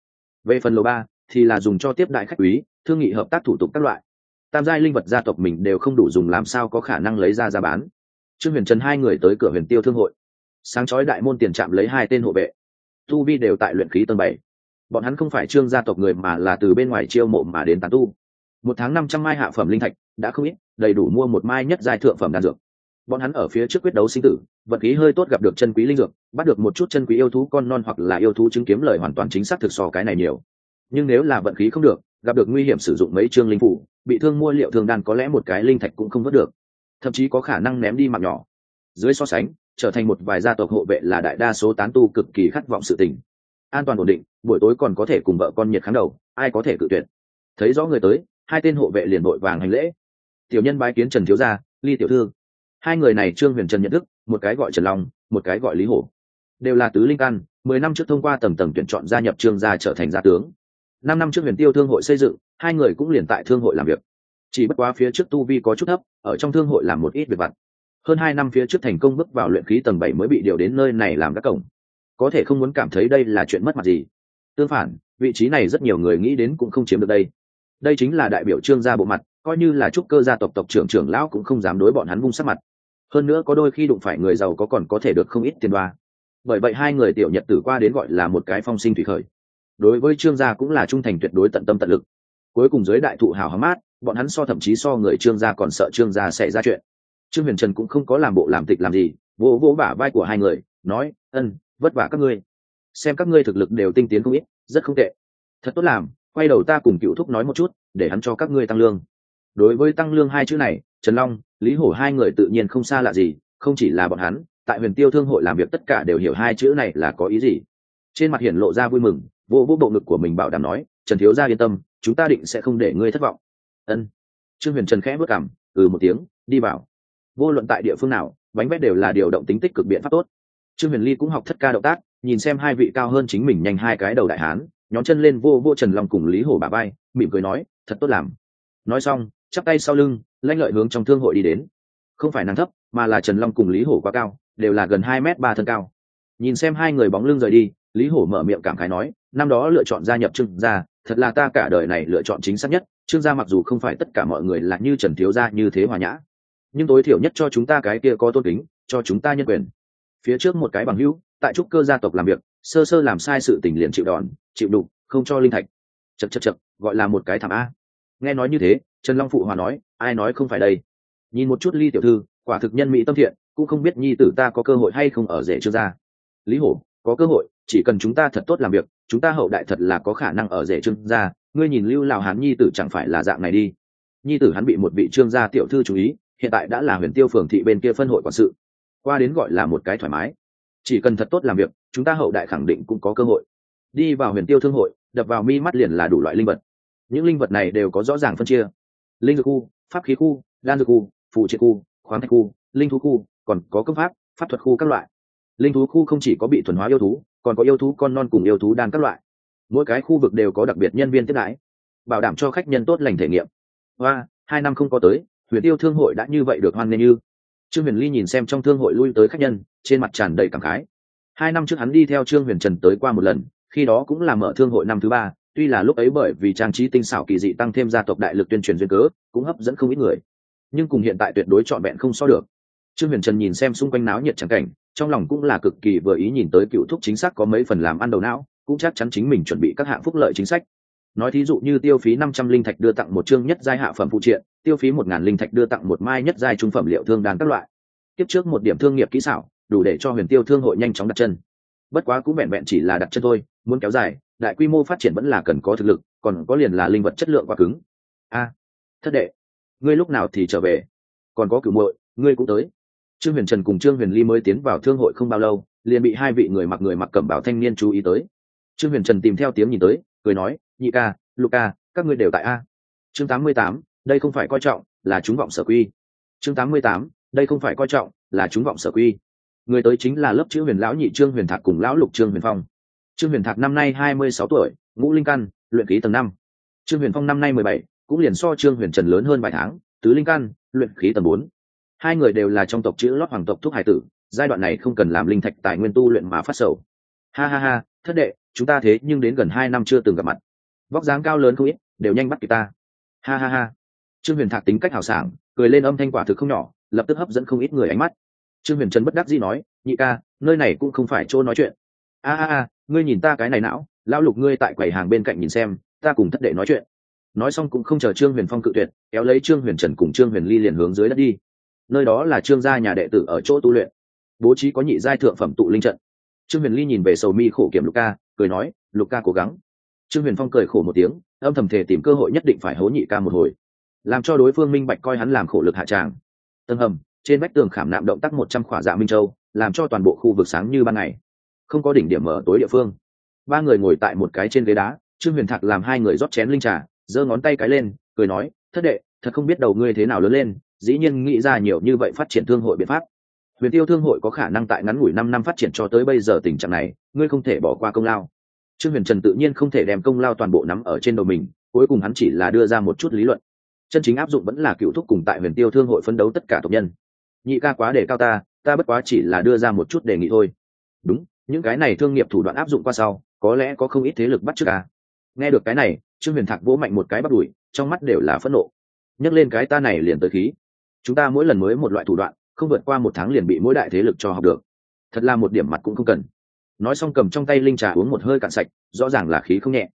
Về phần lầu ba thì là dùng cho tiếp đại khách quý, thương nghị hợp tác thủ tục các loại. Tam giai linh vật gia tộc mình đều không đủ dùng làm sao có khả năng lấy ra ra bán. Trương huyền trần hai người tới cửa huyền tiêu thương hội. Sáng chói đại môn tiền trạm lấy hai tên hộ vệ. Tu vi đều tại luyện khí tầng bảy. Bọn hắn không phải trương gia tộc người mà là từ bên ngoài chiêu mộ mà đến tán tu. Một tháng năm trăm mai hạ phẩm linh thạch đã không ít, đầy đủ mua một mai nhất giai thượng phẩm đan dược. Bọn hắn ở phía trước quyết đấu sinh tử, vật khí hơi tốt gặp được chân quý linh dược, bắt được một chút chân quý yêu thú con non hoặc là yêu thú chứng kiếm lời hoàn toàn chính xác thực so cái này nhiều. Nhưng nếu là vận khí không được, gặp được nguy hiểm sử dụng mấy chương linh phủ, bị thương mua liệu thương đan có lẽ một cái linh thạch cũng không vớt được. Thậm chí có khả năng ném đi mạng nhỏ. Dưới so sánh, trở thành một vài gia tộc hộ vệ là đại đa số tán tu cực kỳ khát vọng sự tình. An toàn ổn định, buổi tối còn có thể cùng vợ con nhiệt kháng đầu, ai có thể cự tuyệt? Thấy rõ người tới, hai tên hộ vệ liền vội vàng hành lễ tiểu nhân bái kiến trần thiếu gia, ly tiểu thư. Hai người này trương huyền trần nhận thức, một cái gọi trần long, một cái gọi lý hổ. Đều là tứ linh căn, mười năm trước thông qua tầng tầng tuyển chọn gia nhập trương gia trở thành gia tướng. Năm năm trước huyền tiêu thương hội xây dựng, hai người cũng liền tại thương hội làm việc. Chỉ bất quá phía trước tu vi có chút thấp, ở trong thương hội làm một ít việc vặt. Hơn hai năm phía trước thành công bước vào luyện khí tầng bảy mới bị điều đến nơi này làm các cổng. Có thể không muốn cảm thấy đây là chuyện mất mặt gì. Tương phản, vị trí này rất nhiều người nghĩ đến cũng không chiếm được đây. Đây chính là đại biểu trương gia bộ mặt coi như là trúc cơ gia tộc tộc trưởng trưởng lão cũng không dám đối bọn hắn vung sắc mặt. Hơn nữa có đôi khi đụng phải người giàu có còn có thể được không ít tiền đoa. Bởi vậy hai người tiểu nhật tử qua đến gọi là một cái phong sinh thủy khởi. Đối với trương gia cũng là trung thành tuyệt đối tận tâm tận lực. Cuối cùng dưới đại thụ hào hóm mát, bọn hắn so thậm chí so người trương gia còn sợ trương gia xảy ra chuyện. Trương huyền trần cũng không có làm bộ làm tịch làm gì, vỗ vỗ bả vai của hai người, nói, ân, vất vả các ngươi. Xem các ngươi thực lực đều tinh tiến không ít, rất không tệ. Thật tốt làm, quay đầu ta cùng cựu thúc nói một chút, để hắn cho các ngươi tăng lương đối với tăng lương hai chữ này, trần long, lý hổ hai người tự nhiên không xa lạ gì, không chỉ là bọn hắn, tại huyền tiêu thương hội làm việc tất cả đều hiểu hai chữ này là có ý gì. Trên mặt hiển lộ ra vui mừng, vô vô bộ ngực của mình bảo đảm nói, trần thiếu gia yên tâm, chúng ta định sẽ không để ngươi thất vọng. Ân. Trương huyền trần khẽ bước cảm ừ một tiếng, đi vào. Vô luận tại địa phương nào, bánh vét đều là điều động tính tích cực biện pháp tốt. Trương huyền ly cũng học thất ca động tác, nhìn xem hai vị cao hơn chính mình nhanh hai cái đầu đại hán nhóm chân lên vô vô trần long cùng lý hổ bà bay mỉm cười nói, thật tốt làm. Nói xong chắp tay sau lưng, lanh lợi hướng trong thương hội đi đến. Không phải nàng thấp, mà là trần long cùng lý hổ quá cao, đều là gần hai m ba thân cao. Nhìn xem hai người bóng lưng rời đi, lý hổ mở miệng cảm khái nói, năm đó lựa chọn gia nhập trương gia, thật là ta cả đời này lựa chọn chính xác nhất, trương gia mặc dù không phải tất cả mọi người là như trần thiếu gia như thế hòa nhã, nhưng tối thiểu nhất cho chúng ta cái kia có tôn kính, cho chúng ta nhân quyền. Phía trước một cái bằng hữu, tại trúc cơ gia tộc làm việc, sơ sơ làm sai sự tình liền chịu đòn, chịu đục, không cho linh thạch. Chật chật chật gọi là một cái thảm a. Nghe nói như thế trần long phụ hòa nói, ai nói không phải đây? Nhìn một chút ly tiểu thư, quả thực nhân mỹ tâm thiện, cũng không biết nhi tử ta có cơ hội hay không ở rể chưa ra. Lý hổ, có cơ hội, chỉ cần chúng ta thật tốt làm việc, chúng ta hậu đại thật là có khả năng ở rể trương gia ngươi nhìn lưu lào hán nhi tử chẳng phải là dạng này đi. Nhi tử hắn bị một vị trương gia tiểu thư chú ý, hiện tại đã là huyền tiêu phường thị bên kia phân hội quản sự. Qua đến gọi là một cái thoải mái. Chỉ cần thật tốt làm việc, chúng ta hậu đại khẳng định cũng có cơ hội. Đi vào huyền tiêu thương hội, đập vào mi mắt liền là đủ loại linh vật. Những linh vật này đều có rõ ràng phân chia linh dược khu, pháp khí khu, đan dược khu phụ triện khu, khoáng thạch khu, linh thú khu, còn có cấp pháp pháp thuật khu các loại. Linh thú khu không chỉ có bị thuần hóa yêu thú, còn có yêu thú con non cùng yêu thú đan các loại. Mỗi cái khu vực đều có đặc biệt nhân viên tiếp đãi, bảo đảm cho khách nhân tốt lành thể nghiệm. Và hai năm không có tới, huyền tiêu thương hội đã như vậy được hoan nghênh như. Trương huyền ly nhìn xem trong thương hội lui tới khách nhân, trên mặt tràn đầy cảm khái. Hai năm trước hắn đi theo trương huyền trần tới qua một lần, khi đó cũng là mở thương hội năm thứ ba tuy là lúc ấy bởi vì trang trí tinh xảo kỳ dị tăng thêm gia tộc đại lực tuyên truyền duyên cớ, cũng hấp dẫn không ít người. Nhưng cùng hiện tại tuyệt đối trọn vẹn không so được. Trương huyền trần nhìn xem xung quanh náo nhiệt trắng cảnh, trong lòng cũng là cực kỳ vừa ý nhìn tới cựu thúc chính xác có mấy phần làm ăn đầu não, cũng chắc chắn chính mình chuẩn bị các hạng phúc lợi chính sách. Nói thí dụ như tiêu phí năm trăm linh thạch đưa tặng một chương nhất giai hạ phẩm phụ triện, tiêu phí một ngàn linh thạch đưa tặng một mai nhất giai trung phẩm liệu thương đàn các loại. Tiếp trước một điểm thương nghiệp kỹ xảo, đủ để cho huyền tiêu thương hội nhanh chóng đặt chân. Bất quá cũng vẹn vẹn chỉ là đặt chân thôi, muốn kéo dài đại quy mô phát triển vẫn là cần có thực lực còn có liền là linh vật chất lượng quá cứng. A thất đệ ngươi lúc nào thì trở về? Còn có cửu muội ngươi cũng tới. Trương huyền trần cùng trương huyền ly mới tiến vào thương hội không bao lâu liền bị hai vị người mặc người mặc cẩm bảo thanh niên chú ý tới. Trương huyền trần tìm theo tiếng nhìn tới cười nói nhị ca lục ca, các ngươi đều tại a. Chương tám mươi tám đây không phải coi trọng là chúng vọng sở quy. Chương tám mươi tám đây không phải coi trọng là chúng vọng sở quy. Người tới chính là lớp chữ huyền lão nhị trương huyền thạc cùng lão lục trương huyền phong trương huyền thạc năm nay hai mươi sáu tuổi, ngũ linh căn, luyện khí tầng năm. Trương huyền phong năm nay mười bảy, cũng liền so trương huyền trần lớn hơn vài tháng, tứ linh căn, luyện khí tầng bốn. Hai người đều là trong tộc chữ lót hoàng tộc thúc hải tử, giai đoạn này không cần làm linh thạch tài nguyên tu luyện mà phát sầu. Ha ha ha, thất đệ, chúng ta thế nhưng đến gần hai năm chưa từng gặp mặt. Vóc dáng cao lớn không ít, đều nhanh bắt kịp ta. Ha ha ha. Trương huyền thạc tính cách hào sảng, cười lên âm thanh quả thực không nhỏ, lập tức hấp dẫn không ít người ánh mắt. Trương huyền trần bất đắc dĩ nói, nhị ca, nơi này cũng không phải chỗ nói chuyện. A a a ngươi nhìn ta cái này não, lão lục ngươi tại quầy hàng bên cạnh nhìn xem, ta cùng thất đệ nói chuyện. Nói xong cũng không chờ trương huyền phong cự tuyệt, kéo lấy trương huyền trần cùng trương huyền ly liền hướng dưới đất đi. Nơi đó là trương gia nhà đệ tử ở chỗ tu luyện. Bố trí có nhị giai thượng phẩm tụ linh trận. Trương huyền ly nhìn về sầu mi khổ kiểm lục ca, cười nói, lục ca cố gắng. Trương huyền phong cười khổ một tiếng, âm thầm thể tìm cơ hội nhất định phải hố nhị ca một hồi. Làm cho đối phương minh bạch coi hắn làm khổ lực hạ tràng. Tầng hầm, trên vách tường khảm nạm động tác một trăm khỏa dạ minh châu, làm cho toàn bộ khu vực sáng như ban ngày không có đỉnh điểm mở tối địa phương. Ba người ngồi tại một cái trên ghế đá, trương huyền thạc làm hai người rót chén linh trà, giơ ngón tay cái lên, cười nói, thất đệ, thật không biết đầu ngươi thế nào lớn lên, dĩ nhiên nghĩ ra nhiều như vậy phát triển thương hội biện pháp. Huyền tiêu thương hội có khả năng tại ngắn ngủi năm năm phát triển cho tới bây giờ tình trạng này, ngươi không thể bỏ qua công lao. Trương huyền trần tự nhiên không thể đem công lao toàn bộ nắm ở trên đầu mình, cuối cùng hắn chỉ là đưa ra một chút lý luận. Chân chính áp dụng vẫn là cựu thúc cùng tại huyền tiêu thương hội phấn đấu tất cả tộc nhân. Nhị ca quá để cao ta ta bất quá chỉ là đưa ra một chút đề nghị thôi. Đúng những cái này thương nghiệp thủ đoạn áp dụng qua sau, có lẽ có không ít thế lực bắt trước à? nghe được cái này, trương huyền thạc vỗ mạnh một cái bắt đùi, trong mắt đều là phẫn nộ. Nhấc lên cái ta này liền tới khí. Chúng ta mỗi lần mới một loại thủ đoạn, không vượt qua một tháng liền bị mỗi đại thế lực cho học được. Thật là một điểm mặt cũng không cần. Nói xong cầm trong tay linh trà uống một hơi cạn sạch, rõ ràng là khí không nhẹ.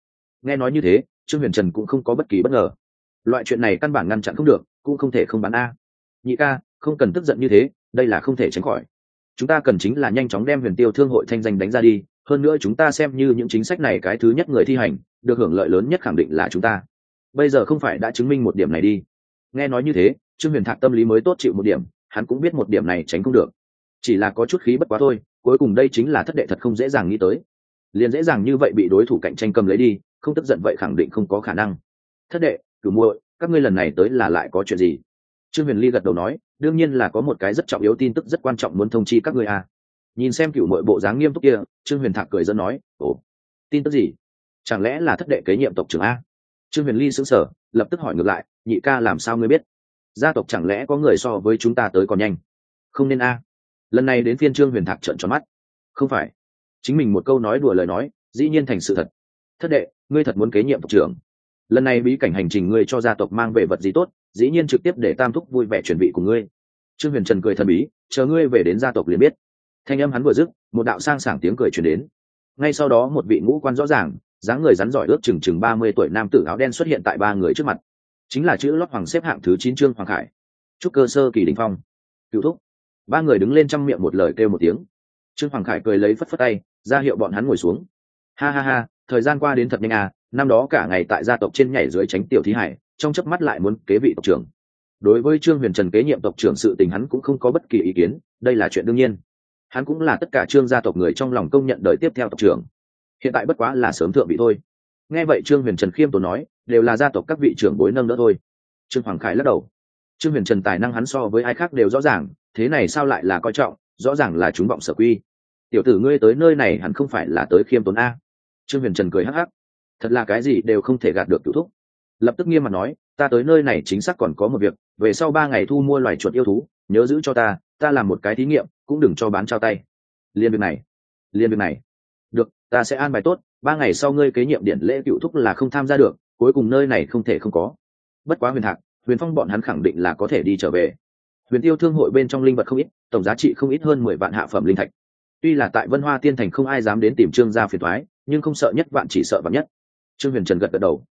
Nghe nói như thế, trương huyền trần cũng không có bất kỳ bất ngờ. Loại chuyện này căn bản ngăn chặn không được, cũng không thể không bán a. Nhị ca, không cần tức giận như thế, đây là không thể tránh khỏi chúng ta cần chính là nhanh chóng đem huyền tiêu thương hội thanh danh đánh ra đi, hơn nữa chúng ta xem như những chính sách này cái thứ nhất người thi hành, được hưởng lợi lớn nhất khẳng định là chúng ta. Bây giờ không phải đã chứng minh một điểm này đi. Nghe nói như thế, trương huyền thạc tâm lý mới tốt chịu một điểm, hắn cũng biết một điểm này tránh không được. Chỉ là có chút khí bất quá thôi, cuối cùng đây chính là thất đệ thật không dễ dàng nghĩ tới. Liền dễ dàng như vậy bị đối thủ cạnh tranh cầm lấy đi, không tức giận vậy khẳng định không có khả năng. Thất đệ cử muội, các ngươi lần này tới là lại có chuyện gì? Trương huyền ly gật đầu nói đương nhiên là có một cái rất trọng yếu tin tức rất quan trọng muốn thông chi các ngươi à. nhìn xem cựu mội bộ dáng nghiêm túc kia, trương huyền thạc cười dẫn nói, ồ, tin tức gì? Chẳng lẽ là thất đệ kế nhiệm tộc trưởng a? Trương huyền ly xứng sở lập tức hỏi ngược lại, nhị ca làm sao ngươi biết? Gia tộc chẳng lẽ có người so với chúng ta tới còn nhanh? Không nên a. Lần này đến phiên trương huyền thạc trợn tròn mắt. Không phải. Chính mình một câu nói đùa lời nói, dĩ nhiên thành sự thật. Thất đệ, ngươi thật muốn kế nhiệm tộc trưởng? Lần này bí cảnh hành trình ngươi cho gia tộc mang về vật gì tốt, dĩ nhiên trực tiếp để tam thúc vui vẻ chuẩn bị của ngươi. Trương huyền trần cười thần bí, chờ ngươi về đến gia tộc liền biết. Thanh âm hắn vừa dứt, một đạo sang sảng tiếng cười chuyển đến. Ngay sau đó một vị ngũ quan rõ ràng, dáng người rắn giỏi ước chừng chừng ba mươi tuổi nam tử áo đen xuất hiện tại ba người trước mặt. Chính là chữ lót hoàng xếp hạng thứ chín trương hoàng khải. Chúc cơ sơ kỳ đình phong. Cựu thúc. Ba người đứng lên chăm miệng một lời kêu một tiếng. Trương hoàng khải cười lấy phất phất tay, ra hiệu bọn hắn ngồi xuống. Ha ha ha, thời gian qua đến thật nhanh à năm đó cả ngày tại gia tộc trên nhảy dưới tránh tiểu thí hải, trong chớp mắt lại muốn kế vị tộc trưởng. Đối với trương huyền trần kế nhiệm tộc trưởng sự tình hắn cũng không có bất kỳ ý kiến, đây là chuyện đương nhiên. Hắn cũng là tất cả trương gia tộc người trong lòng công nhận đời tiếp theo tộc trưởng. Hiện tại bất quá là sớm thượng vị thôi. Nghe vậy trương huyền trần khiêm tốn nói, đều là gia tộc các vị trưởng bối nâng đỡ thôi. Trương hoàng khải lắc đầu. Trương huyền trần tài năng hắn so với ai khác đều rõ ràng, thế này sao lại là coi trọng, rõ ràng là chúng vọng sở quy. Tiểu tử ngươi tới nơi này hẳn không phải là tới khiêm tốn a. Trương huyền trần cười hắc hắc thật là cái gì đều không thể gạt được cựu thúc. Lập tức nghiêm mặt nói, ta tới nơi này chính xác còn có một việc, về sau ba ngày thu mua loài chuột yêu thú, nhớ giữ cho ta ta làm một cái thí nghiệm, cũng đừng cho bán trao tay. Liên việc này, liên việc này. Được, ta sẽ an bài tốt, ba ngày sau ngươi kế nhiệm điện lễ cựu thúc là không tham gia được, cuối cùng nơi này không thể không có. Bất quá huyền thạc, huyền phong bọn hắn khẳng định là có thể đi trở về. Huyền tiêu thương hội bên trong linh vật không ít, tổng giá trị không ít hơn mười vạn hạ phẩm linh thạch. Tuy là tại vân hoa tiên thành không ai dám đến tìm trương gia phiền thoái nhưng không sợ nhất vạn chỉ sợ vạn nhất trương huyền trần gật gật đầu.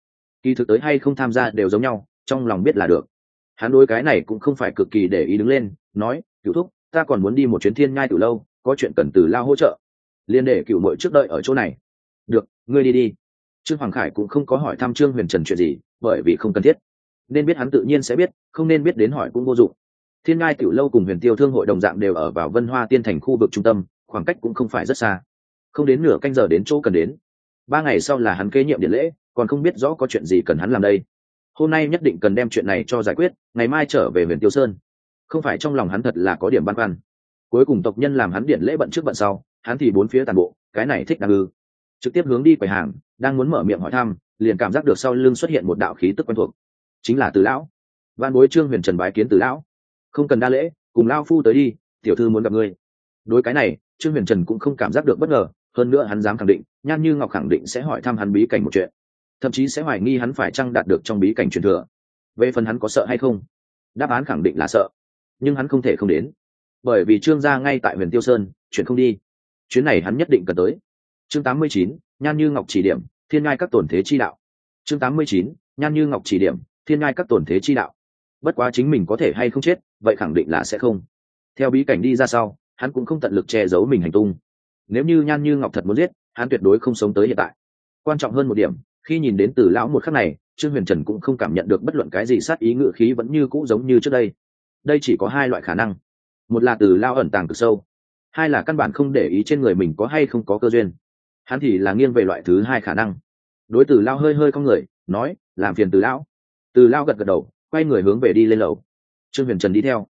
Kỳ thực tới hay không tham gia đều giống nhau, trong lòng biết là được. Hắn đối cái này cũng không phải cực kỳ để ý đứng lên, nói cựu thúc, ta còn muốn đi một chuyến thiên ngai từ lâu, có chuyện cần từ lao hỗ trợ. Liên để cựu mội trước đợi ở chỗ này. Được, ngươi đi đi. Trương hoàng khải cũng không có hỏi thăm trương huyền trần chuyện gì, bởi vì không cần thiết. Nên biết hắn tự nhiên sẽ biết, không nên biết đến hỏi cũng vô dụng. Thiên ngai tiểu lâu cùng huyền tiêu thương hội đồng dạng đều ở vào vân hoa tiên thành khu vực trung tâm, khoảng cách cũng không phải rất xa. Không đến nửa canh giờ đến chỗ cần đến ba ngày sau là hắn kế nhiệm điện lễ, còn không biết rõ có chuyện gì cần hắn làm đây. Hôm nay nhất định cần đem chuyện này cho giải quyết, ngày mai trở về huyện tiêu sơn. Không phải trong lòng hắn thật là có điểm băn khoăn. Cuối cùng tộc nhân làm hắn điện lễ bận trước bận sau, hắn thì bốn phía toàn bộ, cái này thích đáng ư. Trực tiếp hướng đi quầy hàng, đang muốn mở miệng hỏi thăm, liền cảm giác được sau lưng xuất hiện một đạo khí tức quen thuộc. Chính là từ lão. Văn bối trương huyền trần bái kiến từ lão. Không cần đa lễ, cùng lao phu tới đi, tiểu thư muốn gặp ngươi. Đối cái này, trương huyền trần cũng không cảm giác được bất ngờ, hơn nữa hắn dám khẳng định nhan như ngọc khẳng định sẽ hỏi thăm hắn bí cảnh một chuyện thậm chí sẽ hoài nghi hắn phải chăng đạt được trong bí cảnh truyền thừa. Về phần hắn có sợ hay không? Đáp án khẳng định là sợ nhưng hắn không thể không đến. Bởi vì trương gia ngay tại huyền tiêu sơn chuyện không đi. Chuyến này hắn nhất định cần tới. Chương 89, nhan như ngọc chỉ điểm thiên ngai các tổn thế chi đạo. Chương 89, nhan như ngọc chỉ điểm thiên ngai các tổn thế chi đạo. Bất quá chính mình có thể hay không chết vậy khẳng định là sẽ không. Theo bí cảnh đi ra sau hắn cũng không tận lực che giấu mình hành tung. Nếu như nhan như ngọc thật muốn giết hắn tuyệt đối không sống tới hiện tại. Quan trọng hơn một điểm, khi nhìn đến từ lão một khắc này, trương huyền trần cũng không cảm nhận được bất luận cái gì sát ý ngự khí vẫn như cũ giống như trước đây. Đây chỉ có hai loại khả năng. Một là từ lao ẩn tàng cực sâu, hai là căn bản không để ý trên người mình có hay không có cơ duyên. Hắn thì là nghiêng về loại thứ hai khả năng. Đối từ lao hơi hơi con người, nói, làm phiền từ lão. Từ lao gật gật đầu, quay người hướng về đi lên lầu. Trương huyền trần đi theo.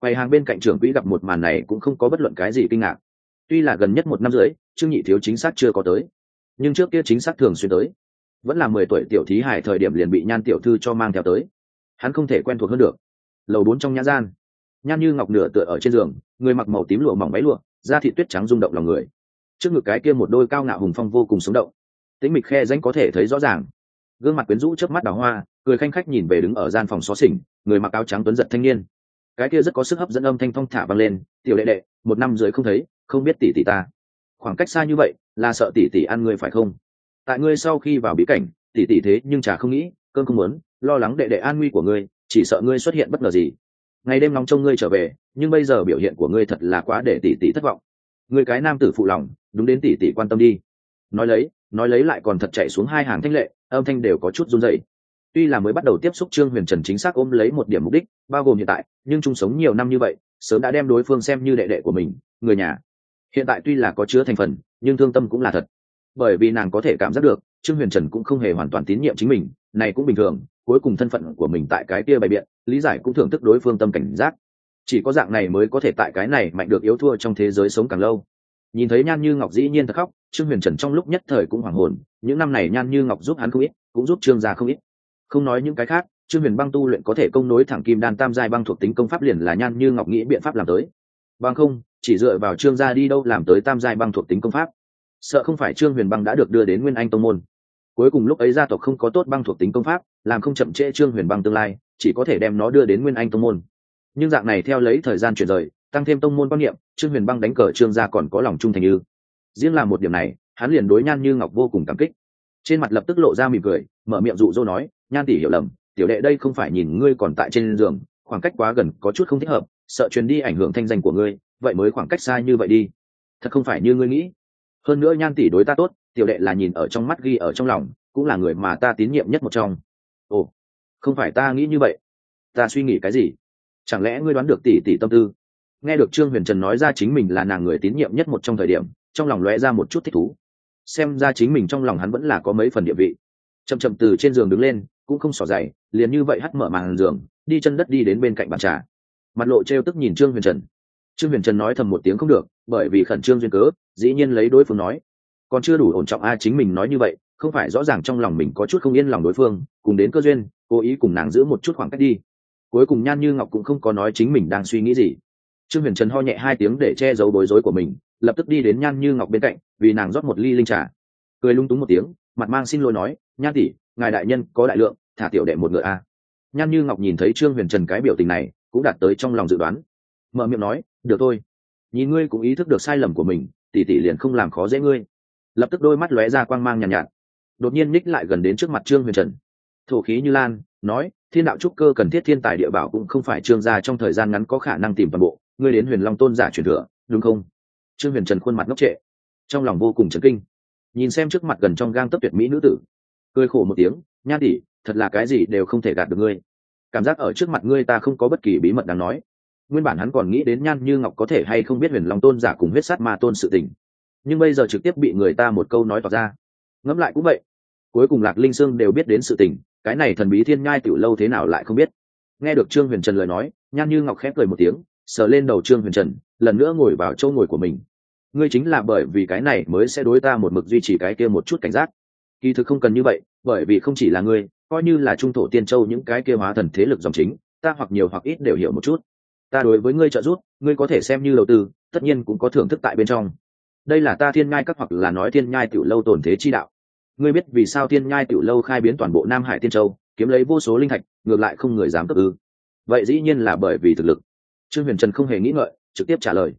Quầy hàng bên cạnh trưởng quỹ gặp một màn này cũng không có bất luận cái gì kinh ngạc tuy là gần nhất một năm rưỡi, trương nhị thiếu chính xác chưa có tới. Nhưng trước kia chính xác thường xuyên tới. Vẫn là mười tuổi tiểu thí hải thời điểm liền bị nhan tiểu thư cho mang theo tới. Hắn không thể quen thuộc hơn được. Lầu bốn trong nhã gian. Nhan như ngọc nửa tựa ở trên giường, người mặc màu tím lụa mỏng váy lụa, da thị tuyết trắng rung động lòng người. Trước ngực cái kia một đôi cao ngạo hùng phong vô cùng sống động. Tính mịch khe danh có thể thấy rõ ràng. Gương mặt quyến rũ trước mắt đào hoa, cười khanh khách nhìn về đứng ở gian phòng xó xỉnh, người mặc áo trắng tuấn giật thanh niên. Cái kia rất có sức hấp dẫn âm thanh thong thả vang lên, tiểu đệ đệ, một năm rưỡi không thấy không biết tỷ tỷ ta. Khoảng cách xa như vậy, là sợ tỷ tỷ ăn người phải không? Tại ngươi sau khi vào bí cảnh, tỷ tỷ thế nhưng chả không nghĩ, cơn không muốn, lo lắng đệ đệ an nguy của ngươi, chỉ sợ ngươi xuất hiện bất ngờ gì. Ngày đêm nóng trông ngươi trở về, nhưng bây giờ biểu hiện của ngươi thật là quá để tỷ tỷ thất vọng. Ngươi cái nam tử phụ lòng, đúng đến tỷ tỷ quan tâm đi. Nói lấy nói lấy lại còn thật chạy xuống hai hàng thanh lệ, âm thanh đều có chút run rẩy. Tuy là mới bắt đầu tiếp xúc trương huyền trần chính xác ôm lấy một điểm mục đích, bao gồm hiện tại, nhưng chung sống nhiều năm như vậy, sớm đã đem đối phương xem như đệ đệ của mình, người nhà hiện tại tuy là có chứa thành phần, nhưng thương tâm cũng là thật. Bởi vì nàng có thể cảm giác được, trương huyền trần cũng không hề hoàn toàn tín nhiệm chính mình, này cũng bình thường, cuối cùng thân phận của mình tại cái kia bày biện, lý giải cũng thưởng thức đối phương tâm cảnh giác. Chỉ có dạng này mới có thể tại cái này mạnh được yếu thua trong thế giới sống càng lâu. Nhìn thấy nhan như ngọc dĩ nhiên thật khóc, trương huyền trần trong lúc nhất thời cũng hoảng hồn, những năm này nhan như ngọc giúp hắn không ít, cũng giúp trương gia không ít. Không nói những cái khác, trương huyền băng tu luyện có thể công nối thẳng kim đan tam giai băng thuộc tính công pháp liền là nhan như ngọc nghĩ biện pháp làm tới. Bằng không chỉ dựa vào trương gia đi đâu làm tới tam giai băng thuộc tính công pháp. Sợ không phải trương huyền băng đã được đưa đến nguyên anh tông môn. Cuối cùng lúc ấy gia tộc không có tốt băng thuộc tính công pháp, làm không chậm trễ trương huyền băng tương lai, chỉ có thể đem nó đưa đến nguyên anh tông môn. Nhưng dạng này theo lấy thời gian chuyển rời, tăng thêm tông môn quan niệm, trương huyền băng đánh cờ trương gia còn có lòng trung thành như riêng là một điểm này, hắn liền đối nhan như ngọc vô cùng cảm kích. Trên mặt lập tức lộ ra mỉm cười, mở miệng dụ dỗ nói, nhan tỷ hiểu lầm, tiểu đệ đây không phải nhìn ngươi còn tại trên giường, khoảng cách quá gần có chút không thích hợp, sợ truyền đi ảnh hưởng thanh danh của ngươi vậy mới khoảng cách xa như vậy đi. Thật không phải như ngươi nghĩ. Hơn nữa nhan tỷ đối ta tốt, tiểu đệ là nhìn ở trong mắt ghi ở trong lòng, cũng là người mà ta tín nhiệm nhất một trong. Ồ, không phải ta nghĩ như vậy. Ta suy nghĩ cái gì? Chẳng lẽ ngươi đoán được tỷ tỷ tâm tư? Nghe được trương huyền trần nói ra chính mình là nàng người tín nhiệm nhất một trong thời điểm, trong lòng lóe ra một chút thích thú. Xem ra chính mình trong lòng hắn vẫn là có mấy phần địa vị. Chậm chậm từ trên giường đứng lên, cũng không xỏ dày liền như vậy hắt mở màn giường, đi chân đất đi đến bên cạnh bàn trà. Mặt lộ trêu tức nhìn trương huyền trần trương huyền trần nói thầm một tiếng không được, bởi vì khẩn trương duyên cớ, dĩ nhiên lấy đối phương nói. Còn chưa đủ ổn trọng a chính mình nói như vậy, không phải rõ ràng trong lòng mình có chút không yên lòng đối phương, cùng đến cơ duyên, cố ý cùng nàng giữ một chút khoảng cách đi. Cuối cùng nhan như ngọc cũng không có nói chính mình đang suy nghĩ gì. Trương huyền trần ho nhẹ hai tiếng để che giấu bối rối của mình, lập tức đi đến nhan như ngọc bên cạnh, vì nàng rót một ly linh trà. Cười lung túng một tiếng, mặt mang xin lỗi nói, nhan tỷ, ngài đại nhân có đại lượng, thả tiểu đệ một ngựa a. Nhan như ngọc nhìn thấy trương huyền trần cái biểu tình này, cũng đạt tới trong lòng dự đoán. Mở miệng nói được thôi. Nhìn ngươi cũng ý thức được sai lầm của mình tỷ tỷ liền không làm khó dễ ngươi. Lập tức đôi mắt lóe ra quang mang nhàn nhạt, nhạt. Đột nhiên ních lại gần đến trước mặt trương huyền trần. Thổ khí như lan nói thiên đạo trúc cơ cần thiết thiên tài địa bảo cũng không phải trương gia trong thời gian ngắn có khả năng tìm toàn bộ. Ngươi đến huyền long tôn giả truyền thừa đúng không? Trương huyền trần khuôn mặt ngốc trệ trong lòng vô cùng chấn kinh. Nhìn xem trước mặt gần trong gang tấp tuyệt mỹ nữ tử cười khổ một tiếng nha tỷ thật là cái gì đều không thể gạt được ngươi. Cảm giác ở trước mặt ngươi ta không có bất kỳ bí mật đáng nói nguyên bản hắn còn nghĩ đến nhan như ngọc có thể hay không biết huyền long tôn giả cùng huyết sát ma tôn sự tình. Nhưng bây giờ trực tiếp bị người ta một câu nói tỏ ra. Ngẫm lại cũng vậy. Cuối cùng lạc linh sương đều biết đến sự tình, cái này thần bí thiên nhai tiểu lâu thế nào lại không biết. Nghe được trương huyền trần lời nói, nhan như ngọc khép cười một tiếng, sờ lên đầu trương huyền trần, lần nữa ngồi vào chỗ ngồi của mình. Ngươi chính là bởi vì cái này mới sẽ đối ta một mực duy trì cái kia một chút cảnh giác. Kỳ thực không cần như vậy, bởi vì không chỉ là ngươi, coi như là trung thổ tiên châu những cái kia hóa thần thế lực dòng chính, ta hoặc nhiều hoặc ít đều hiểu một chút ta đối với ngươi trợ giúp, ngươi có thể xem như đầu tư, tất nhiên cũng có thưởng thức tại bên trong. Đây là ta thiên nhai các hoặc là nói thiên nhai tiểu lâu tồn thế chi đạo. Ngươi biết vì sao thiên nhai tiểu lâu khai biến toàn bộ nam hải tiên châu, kiếm lấy vô số linh thạch, ngược lại không người dám cấp ư? Vậy dĩ nhiên là bởi vì thực lực. Trương huyền trần không hề nghĩ ngợi, trực tiếp trả lời.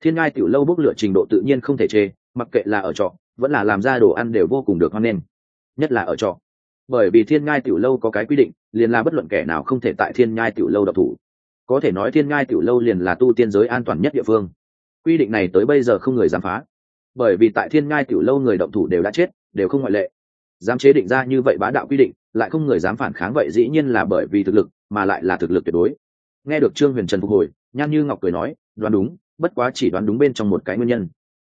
Thiên ngai tiểu lâu bốc lửa trình độ tự nhiên không thể chê, mặc kệ là ở trọ, vẫn là làm ra đồ ăn đều vô cùng được hoan nghênh nhất là ở trọ. Bởi vì thiên ngai tiểu lâu có cái quy định, liền là bất luận kẻ nào không thể tại thiên ngai tiểu lâu độc thủ có thể nói thiên ngai tiểu lâu liền là tu tiên giới an toàn nhất địa phương. Quy định này tới bây giờ không người dám phá. Bởi vì tại thiên ngai tiểu lâu người động thủ đều đã chết, đều không ngoại lệ. Dám chế định ra như vậy bá đạo quy định, lại không người dám phản kháng vậy dĩ nhiên là bởi vì thực lực, mà lại là thực lực tuyệt đối. Nghe được trương huyền trần phục hồi, nhan như ngọc cười nói, đoán đúng, bất quá chỉ đoán đúng bên trong một cái nguyên nhân.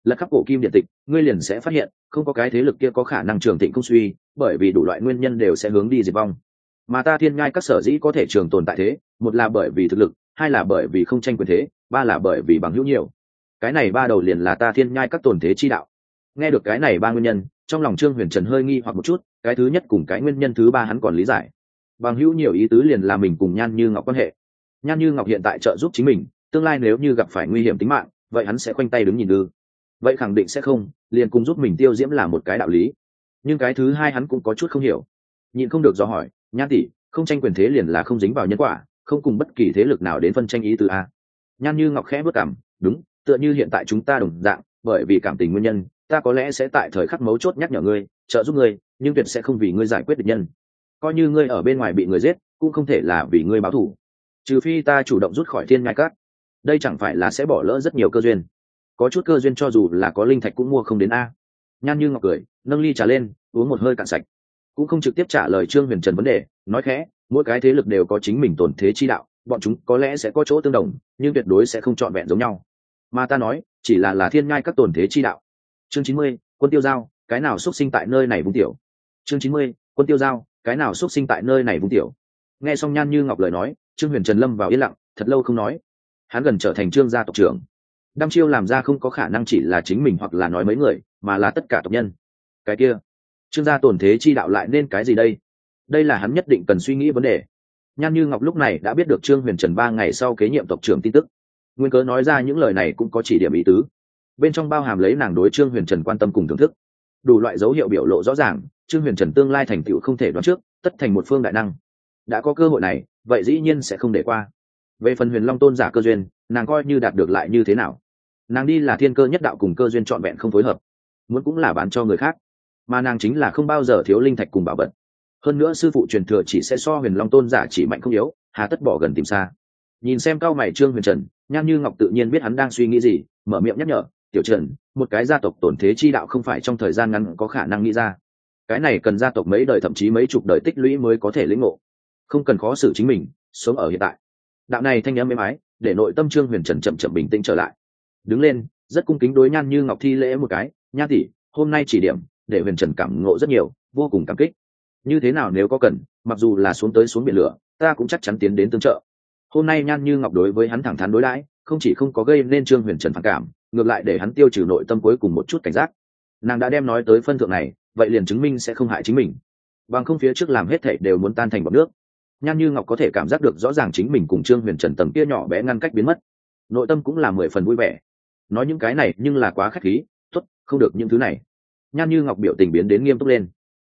Lật khắp cổ kim điện tịch, ngươi liền sẽ phát hiện, không có cái thế lực kia có khả năng trường thịnh công suy, bởi vì đủ loại nguyên nhân đều sẽ hướng đi diệt vong mà ta thiên nhai các sở dĩ có thể trường tồn tại thế, một là bởi vì thực lực, hai là bởi vì không tranh quyền thế, ba là bởi vì bằng hữu nhiều. Cái này ba đầu liền là ta thiên nhai các tồn thế chi đạo. Nghe được cái này ba nguyên nhân, trong lòng trương huyền trần hơi nghi hoặc một chút, cái thứ nhất cùng cái nguyên nhân thứ ba hắn còn lý giải. Bằng hữu nhiều ý tứ liền là mình cùng nhan như ngọc quan hệ. Nhan như ngọc hiện tại trợ giúp chính mình, tương lai nếu như gặp phải nguy hiểm tính mạng, vậy hắn sẽ khoanh tay đứng nhìn ư. Vậy khẳng định sẽ không, liền cùng giúp mình tiêu diễm là một cái đạo lý. Nhưng cái thứ hai hắn cũng có chút không hiểu. Nhịn không được do hỏi nhan tỷ, không tranh quyền thế liền là không dính vào nhân quả, không cùng bất kỳ thế lực nào đến phân tranh ý từ a. Nhan như ngọc khẽ bước cảm, đúng, tựa như hiện tại chúng ta đồng dạng, bởi vì cảm tình nguyên nhân, ta có lẽ sẽ tại thời khắc mấu chốt nhắc nhở ngươi, trợ giúp ngươi, nhưng tuyệt sẽ không vì ngươi giải quyết được nhân. Coi như ngươi ở bên ngoài bị người giết, cũng không thể là vì ngươi báo thù. Trừ phi ta chủ động rút khỏi thiên ngai cát đây chẳng phải là sẽ bỏ lỡ rất nhiều cơ duyên. Có chút cơ duyên cho dù là có linh thạch cũng mua không đến a. Nhan như ngọc cười, nâng ly trà lên, uống một hơi cạn sạch cũng không trực tiếp trả lời trương huyền trần vấn đề, nói khẽ, mỗi cái thế lực đều có chính mình tổn thế chi đạo, bọn chúng có lẽ sẽ có chỗ tương đồng, nhưng tuyệt đối sẽ không trọn vẹn giống nhau. Mà ta nói, chỉ là là thiên ngai các tổn thế chi đạo. Chương chín mươi, quân tiêu giao, cái nào xuất sinh tại nơi này vung tiểu? Chương chín mươi, quân tiêu giao, cái nào xuất sinh tại nơi này vung tiểu? Nghe xong nhan như ngọc lời nói, trương huyền trần lâm vào yên lặng, thật lâu không nói. Hắn gần trở thành trương gia tộc trưởng. Đăm chiêu làm ra không có khả năng chỉ là chính mình hoặc là nói mấy người, mà là tất cả tộc nhân. Cái kia trương gia tổn thế chi đạo lại nên cái gì đây? Đây là hắn nhất định cần suy nghĩ vấn đề. Nhan như ngọc lúc này đã biết được trương huyền trần ba ngày sau kế nhiệm tộc trưởng tin tức. Nguyên cớ nói ra những lời này cũng có chỉ điểm ý tứ. Bên trong bao hàm lấy nàng đối trương huyền trần quan tâm cùng thưởng thức. Đủ loại dấu hiệu biểu lộ rõ ràng, trương huyền trần tương lai thành tựu không thể đoán trước, tất thành một phương đại năng. Đã có cơ hội này, vậy dĩ nhiên sẽ không để qua. Về phần huyền long tôn giả cơ duyên, nàng coi như đạt được lại như thế nào? Nàng đi là thiên cơ nhất đạo cùng cơ duyên trọn vẹn không phối hợp, muốn cũng là bán cho người khác mà nàng chính là không bao giờ thiếu linh thạch cùng bảo vật. Hơn nữa sư phụ truyền thừa chỉ sẽ so huyền long tôn giả chỉ mạnh không yếu, hà tất bỏ gần tìm xa. Nhìn xem cao mày trương huyền trần, nhan như ngọc tự nhiên biết hắn đang suy nghĩ gì, mở miệng nhắc nhở, tiểu trần, một cái gia tộc tổn thế chi đạo không phải trong thời gian ngắn có khả năng nghĩ ra. Cái này cần gia tộc mấy đời thậm chí mấy chục đời tích lũy mới có thể lĩnh ngộ. Không cần khó xử chính mình, sống ở hiện tại. Đạo này thanh âm êm ái, để nội tâm trương huyền trần chậm chậm bình tĩnh trở lại. Đứng lên, rất cung kính đối nhan như ngọc thi lễ một cái nha tỷ, hôm nay chỉ điểm để huyền trần cảm ngộ rất nhiều, vô cùng cảm kích. Như thế nào nếu có cần, mặc dù là xuống tới xuống biển lửa, ta cũng chắc chắn tiến đến tương trợ. Hôm nay nhan như ngọc đối với hắn thẳng thắn đối đãi, không chỉ không có gây nên trương huyền trần phản cảm, ngược lại để hắn tiêu trừ nội tâm cuối cùng một chút cảnh giác. Nàng đã đem nói tới phân thượng này, vậy liền chứng minh sẽ không hại chính mình. Bằng không phía trước làm hết thảy đều muốn tan thành bọt nước. Nhan như ngọc có thể cảm giác được rõ ràng chính mình cùng trương huyền trần tầng kia nhỏ bé ngăn cách biến mất. Nội tâm cũng là mười phần vui vẻ. Nói những cái này nhưng là quá k h á c h khí t ố t không được những thứ này nhan như ngọc biểu tình biến đến nghiêm túc lên.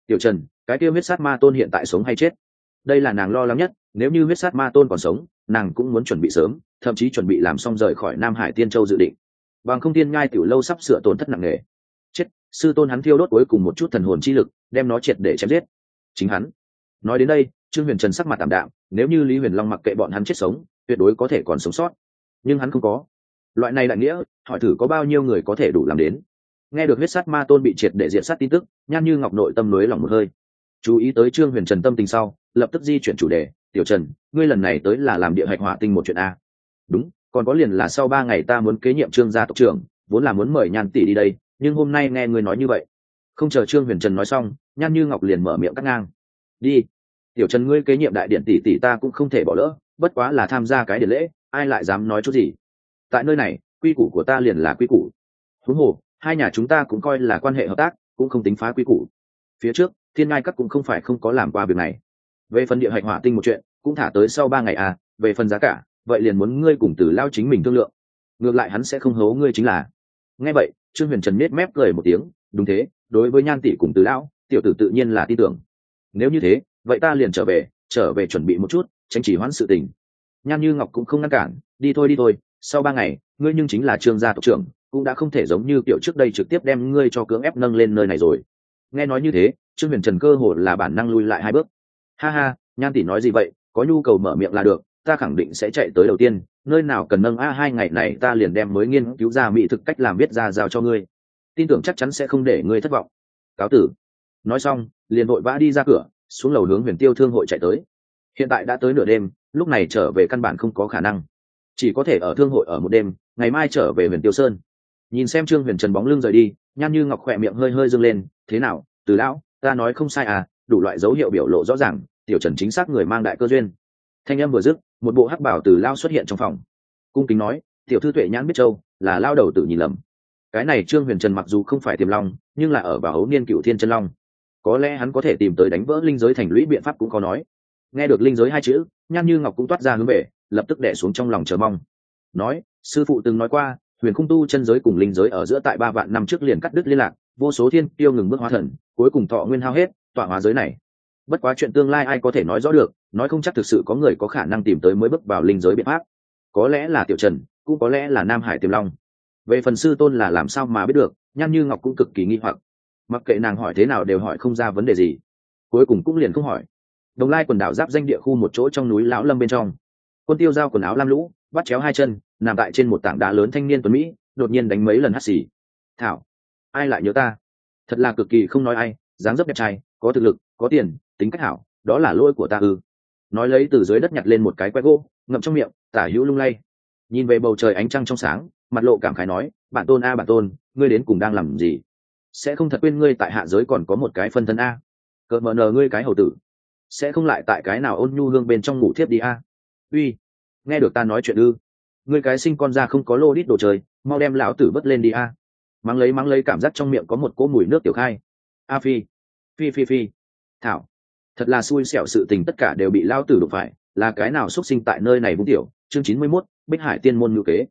Tiểu trần, cái kia huyết sát ma tôn hiện tại sống hay chết? Đây là nàng lo lắng nhất, nếu như huyết sát ma tôn còn sống, nàng cũng muốn chuẩn bị sớm, thậm chí chuẩn bị làm xong rời khỏi nam hải tiên châu dự định. Bằng không tiên ngai tiểu lâu sắp sửa tổn thất nặng nề. Chết, sư tôn hắn thiêu đốt cuối cùng một chút thần hồn chi lực, đem nó triệt để chém giết. Chính hắn. Nói đến đây, trương huyền trần sắc mặt tạm đạm, nếu như lý huyền long mặc kệ bọn hắn chết sống, tuyệt đối có thể còn sống sót. Nhưng hắn không có. Loại này đại nghĩa, hỏi thử có bao nhiêu người có thể đủ làm đến? Nghe được huyết sát ma tôn bị triệt để diện sát tin tức, nhan như ngọc nội tâm nới lòng một hơi. Chú ý tới trương huyền trần tâm tình sau, lập tức di chuyển chủ đề, tiểu trần, ngươi lần này tới là làm địa hạch hỏa tinh một chuyện a. Đúng, còn có liền là sau ba ngày ta muốn kế nhiệm trương gia tộc trưởng, vốn là muốn mời nhan tỷ đi đây, nhưng hôm nay nghe ngươi nói như vậy. Không chờ trương huyền trần nói xong, nhan như ngọc liền mở miệng cắt ngang. Đi, tiểu trần ngươi kế nhiệm đại điện tỷ tỷ ta cũng không thể bỏ lỡ, bất quá là tham gia cái điện lễ, ai lại dám nói chút gì? Tại nơi này, quy củ của ta liền là quy củ. Huống hồ hai nhà chúng ta cũng coi là quan hệ hợp tác, cũng không tính phá quy củ. Phía trước, thiên ngai các cũng không phải không có làm qua việc này. Về phần địa hạch hỏa tinh một chuyện, cũng thả tới sau ba ngày à về phần giá cả, vậy liền muốn ngươi cùng từ lao chính mình thương lượng. Ngược lại hắn sẽ không hố ngươi chính là. Nghe vậy, trương huyền trần nết mép cười một tiếng, đúng thế, đối với nhan tỷ cùng từ lão, tiểu tử tự nhiên là tin tưởng. Nếu như thế, vậy ta liền trở về trở về chuẩn bị một chút, tránh chỉ hoãn sự tình. Nhan như ngọc cũng không ngăn cản, đi thôi đi thôi, sau ba ngày, ngươi nhưng chính là trương gia tộc trưởng cũng đã không thể giống như kiểu trước đây trực tiếp đem ngươi cho cưỡng ép nâng lên nơi này rồi. Nghe nói như thế, trương huyền trần cơ hồ là bản năng lui lại hai bước. Ha ha, nhan tỷ nói gì vậy, có nhu cầu mở miệng là được, ta khẳng định sẽ chạy tới đầu tiên, nơi nào cần nâng a, hai ngày này ta liền đem mới nghiên cứu ra mỹ thực cách làm biết ra giao cho ngươi. Tin tưởng chắc chắn sẽ không để ngươi thất vọng. Cáo tử. Nói xong, liền vội vã đi ra cửa, xuống lầu hướng huyền tiêu thương hội chạy tới. Hiện tại đã tới nửa đêm, lúc này trở về căn bản không có khả năng. Chỉ có thể ở thương hội ở một đêm, ngày mai trở về huyền tiêu sơn nhìn xem trương huyền trần bóng lưng rời đi, nhan như ngọc khỏe miệng hơi hơi dâng lên, thế nào, từ lão, ta nói không sai à đủ loại dấu hiệu biểu lộ rõ ràng, tiểu trần chính xác người mang đại cơ duyên. Thanh em vừa dứt, một bộ hắc bảo từ lao xuất hiện trong phòng. Cung kính nói, tiểu thư tuệ nhãn biết châu, là lao đầu tự nhìn lầm. Cái này trương huyền trần mặc dù không phải tiềm long, nhưng là ở vào hấu niên cựu thiên chân long. Có lẽ hắn có thể tìm tới đánh vỡ linh giới thành lũy biện pháp cũng có nói. Nghe được linh giới hai chữ, nhan như ngọc cũng toát ra hướng về, lập tức đẻ xuống trong lòng chờ mong. Nói, sư phụ từng nói qua huyền khung tu chân giới cùng linh giới ở giữa tại ba vạn năm trước liền cắt đứt liên lạc, vô số thiên tiêu ngừng bước hóa thần, cuối cùng thọ nguyên hao hết, tọa hóa giới này. Bất quá chuyện tương lai ai có thể nói rõ được, nói không chắc thực sự có người có khả năng tìm tới mới bước vào linh giới biện pháp. Có lẽ là tiểu trần, cũng có lẽ là nam hải tiềm long. Về phần sư tôn là làm sao mà biết được, nhan như ngọc cũng cực kỳ nghi hoặc. Mặc kệ nàng hỏi thế nào đều hỏi không ra vấn đề gì. Cuối cùng cũng liền không hỏi. Đồng lai quần đảo giáp danh địa khu một chỗ trong núi lão lâm bên trong. Quân tiêu giao quần áo lam lũ bắt chéo hai chân, nằm tại trên một tảng đá lớn thanh niên tuấn mỹ, đột nhiên đánh mấy lần hắt xì. Thảo, ai lại nhớ ta? Thật là cực kỳ không nói ai, dáng dấp đẹp trai, có thực lực, có tiền, tính cách hảo, đó là lỗi của ta ư. Nói lấy từ dưới đất nhặt lên một cái que gỗ, ngậm trong miệng, tả hữu lung lay. Nhìn về bầu trời ánh trăng trong sáng, mặt lộ cảm khái nói, bạn tôn a, bạn tôn, ngươi đến cùng đang làm gì? Sẽ không thật quên ngươi tại hạ giới còn có một cái phân thân a? Cợt mờ nờ ngươi cái hầu tử, sẽ không lại tại cái nào ôn nhu hương bên trong ngủ thiếp đi a? Uy nghe được ta nói chuyện ư? Ngươi cái sinh con ra không có lô đít đồ chơi mau đem lão tử vớt lên đi a. Mắng lấy mắng lấy cảm giác trong miệng có một cỗ mùi nước tiểu khai. A phi phi phi phi. Thảo thật là xui xẻo sự tình tất cả đều bị lao tử đụng phải là cái nào xuất sinh tại nơi này vũng tiểu? Chương chín mươi 91, bích hải tiên môn ngữ kế.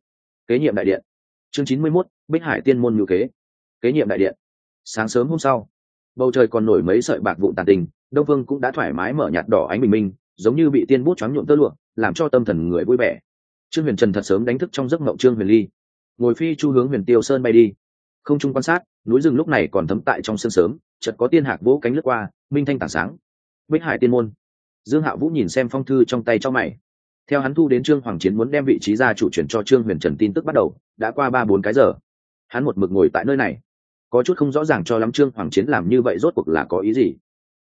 Kế nhiệm đại điện. Chương chín mươi 91, bích hải tiên môn ngữ kế. Kế nhiệm đại điện. Sáng sớm hôm sau bầu trời còn nổi mấy sợi bạc vụn tàn tình đông phương cũng đã thoải mái mở nhạt đỏ ánh bình minh giống như bị tiên bút choáng nhuộm tơ lụa làm cho tâm thần người vui vẻ. Trương huyền trần thật sớm đánh thức trong giấc mộng trương huyền ly. Ngồi phi chu hướng huyền tiêu sơn bay đi. Không trung quan sát, núi rừng lúc này còn thấm tại trong sương sớm, chợt có tiên hạc vỗ cánh lướt qua, minh thanh tảng sáng. Bích hải tiên môn. Dương hạ vũ nhìn xem phong thư trong tay cho mày. Theo hắn thu đến trương hoàng chiến muốn đem vị trí ra chủ chuyển cho trương huyền trần tin tức bắt đầu, đã qua ba bốn cái giờ. Hắn một mực ngồi tại nơi này. Có chút không rõ ràng cho lắm trương hoàng chiến làm như vậy rốt cuộc là có ý gì.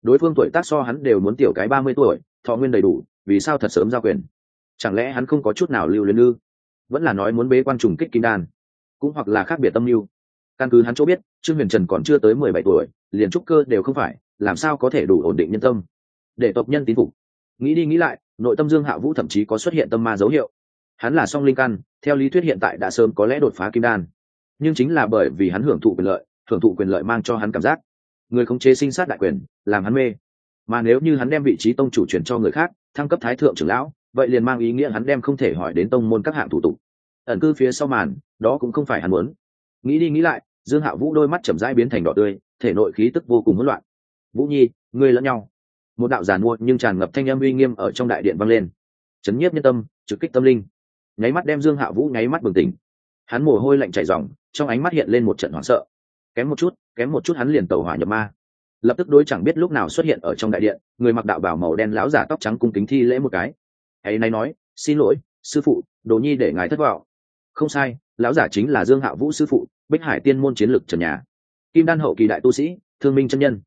Đối phương tuổi tác so hắn đều muốn tiểu cái ba mươi tuổi, thọ nguyên đầy đủ vì sao thật sớm giao quyền? Chẳng lẽ hắn không có chút nào lưu luyến ư? Vẫn là nói muốn bế quan trùng kích kim đan, cũng hoặc là khác biệt tâm lưu. Căn cứ hắn chỗ biết, trương huyền trần còn chưa tới mười bảy tuổi, liền trúc cơ đều không phải, làm sao có thể đủ ổn định nhân tâm? Để tộc nhân tín phục. Nghĩ đi nghĩ lại, nội tâm dương hạ vũ thậm chí có xuất hiện tâm ma dấu hiệu. Hắn là song linh căn, theo lý thuyết hiện tại đã sớm có lẽ đột phá kim đan. Nhưng chính là bởi vì hắn hưởng thụ quyền lợi hưởng thụ quyền lợi mang cho hắn cảm giác. Người khống chế sinh sát đại quyền, làm hắn mê. Mà nếu như hắn đem vị trí tông chủ chuyển cho người khác thăng cấp thái thượng trưởng lão, vậy liền mang ý nghĩa hắn đem không thể hỏi đến tông môn các hạng thủ tục. Ẩn cư phía sau màn, đó cũng không phải hắn muốn. Nghĩ đi nghĩ lại, dương hạ vũ đôi mắt chậm rãi biến thành đỏ tươi, thể nội khí tức vô cùng hỗn loạn. Vũ nhi, ngươi lẫn nhau. Một đạo giàn mua nhưng tràn ngập thanh âm uy nghiêm ở trong đại điện vang lên. Chấn nhiếp nhân tâm, trực kích tâm linh. Nháy mắt đem dương hạ vũ nháy mắt bừng tỉnh. Hắn mồ hôi lạnh chảy ròng, trong ánh mắt hiện lên một trận hoảng sợ. Kém một chút, kém một chút hắn liền tẩu hỏa nhập ma lập tức đối chẳng biết lúc nào xuất hiện ở trong đại điện, người mặc đạo bảo màu đen láo giả tóc trắng cung kính thi lễ một cái. Hãy nay nói, xin lỗi, sư phụ, đồ nhi để ngài thất vọng. Không sai, lão giả chính là dương hạ vũ sư phụ, bích hải tiên môn chiến lực trần nhà. Kim đan hậu kỳ đại tu sĩ, thương minh chân nhân.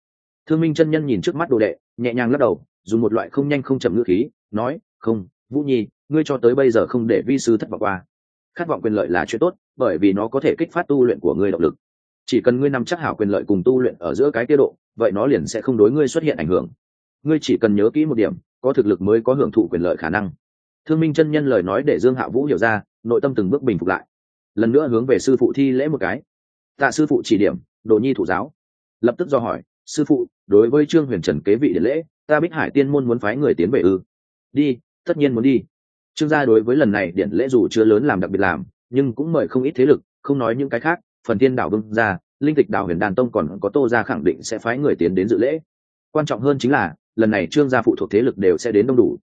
Thương minh chân nhân nhìn trước mắt đồ đệ, nhẹ nhàng lắc đầu, dùng một loại không nhanh không chậm ngữ khí, nói, không, vũ nhi, ngươi cho tới bây giờ không để vi sư thất vọng qua. Khát vọng quyền lợi là chuyện tốt, bởi vì nó có thể kích phát tu luyện của ngươi động lực chỉ cần ngươi nắm chắc hảo quyền lợi cùng tu luyện ở giữa cái tiết độ, vậy nó liền sẽ không đối ngươi xuất hiện ảnh hưởng. Ngươi chỉ cần nhớ kỹ một điểm, có thực lực mới có hưởng thụ quyền lợi khả năng. Thương minh chân nhân lời nói để dương hạ vũ hiểu ra, nội tâm từng bước bình phục lại. Lần nữa hướng về sư phụ thi lễ một cái. Tạ sư phụ chỉ điểm, đồ nhi thủ giáo. Lập tức do hỏi, sư phụ, đối với trương huyền trần kế vị điện lễ, ta bích hải tiên môn muốn phái người tiến về ư? Đi, tất nhiên muốn đi. Trương gia đối với lần này điện lễ dù chưa lớn làm đặc biệt làm, nhưng cũng mời không ít thế lực, không nói những cái khác phần Thiên đảo vương gia linh tịch đảo huyền đàn tông còn có tô gia khẳng định sẽ phái người tiến đến dự lễ. Quan trọng hơn chính là, lần này trương gia phụ thuộc thế lực đều sẽ đến đông đủ.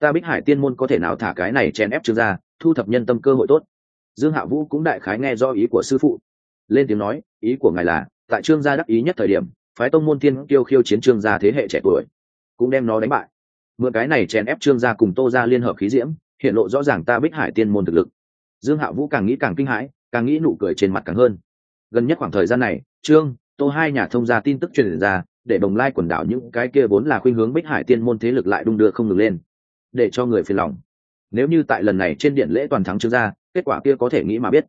Ta bích hải tiên môn có thể nào thả cái này chen ép trương gia, thu thập nhân tâm cơ hội tốt. Dương hạ vũ cũng đại khái nghe do ý của sư phụ. Lên tiếng nói, ý của ngài là, tại trương gia đắc ý nhất thời điểm, phái tông môn tiên kiêu khiêu chiến trương gia thế hệ trẻ tuổi, cũng đem nó đánh bại. Mượn cái này chèn ép trương gia cùng tô gia liên hợp khí diễm, hiện lộ rõ ràng ta bích hải tiên môn thực lực. Dương hạ vũ càng nghĩ càng kinh hãi, càng nghĩ nụ cười trên mặt càng hơn gần nhất khoảng thời gian này, trương, tô hai nhà thông gia tin tức truyền ra, để đồng lai quần đảo những cái kia vốn là khuynh hướng bích hải tiên môn thế lực lại đung đưa không ngừng lên, để cho người phiền lòng. Nếu như tại lần này trên điện lễ toàn thắng trương gia, kết quả kia có thể nghĩ mà biết.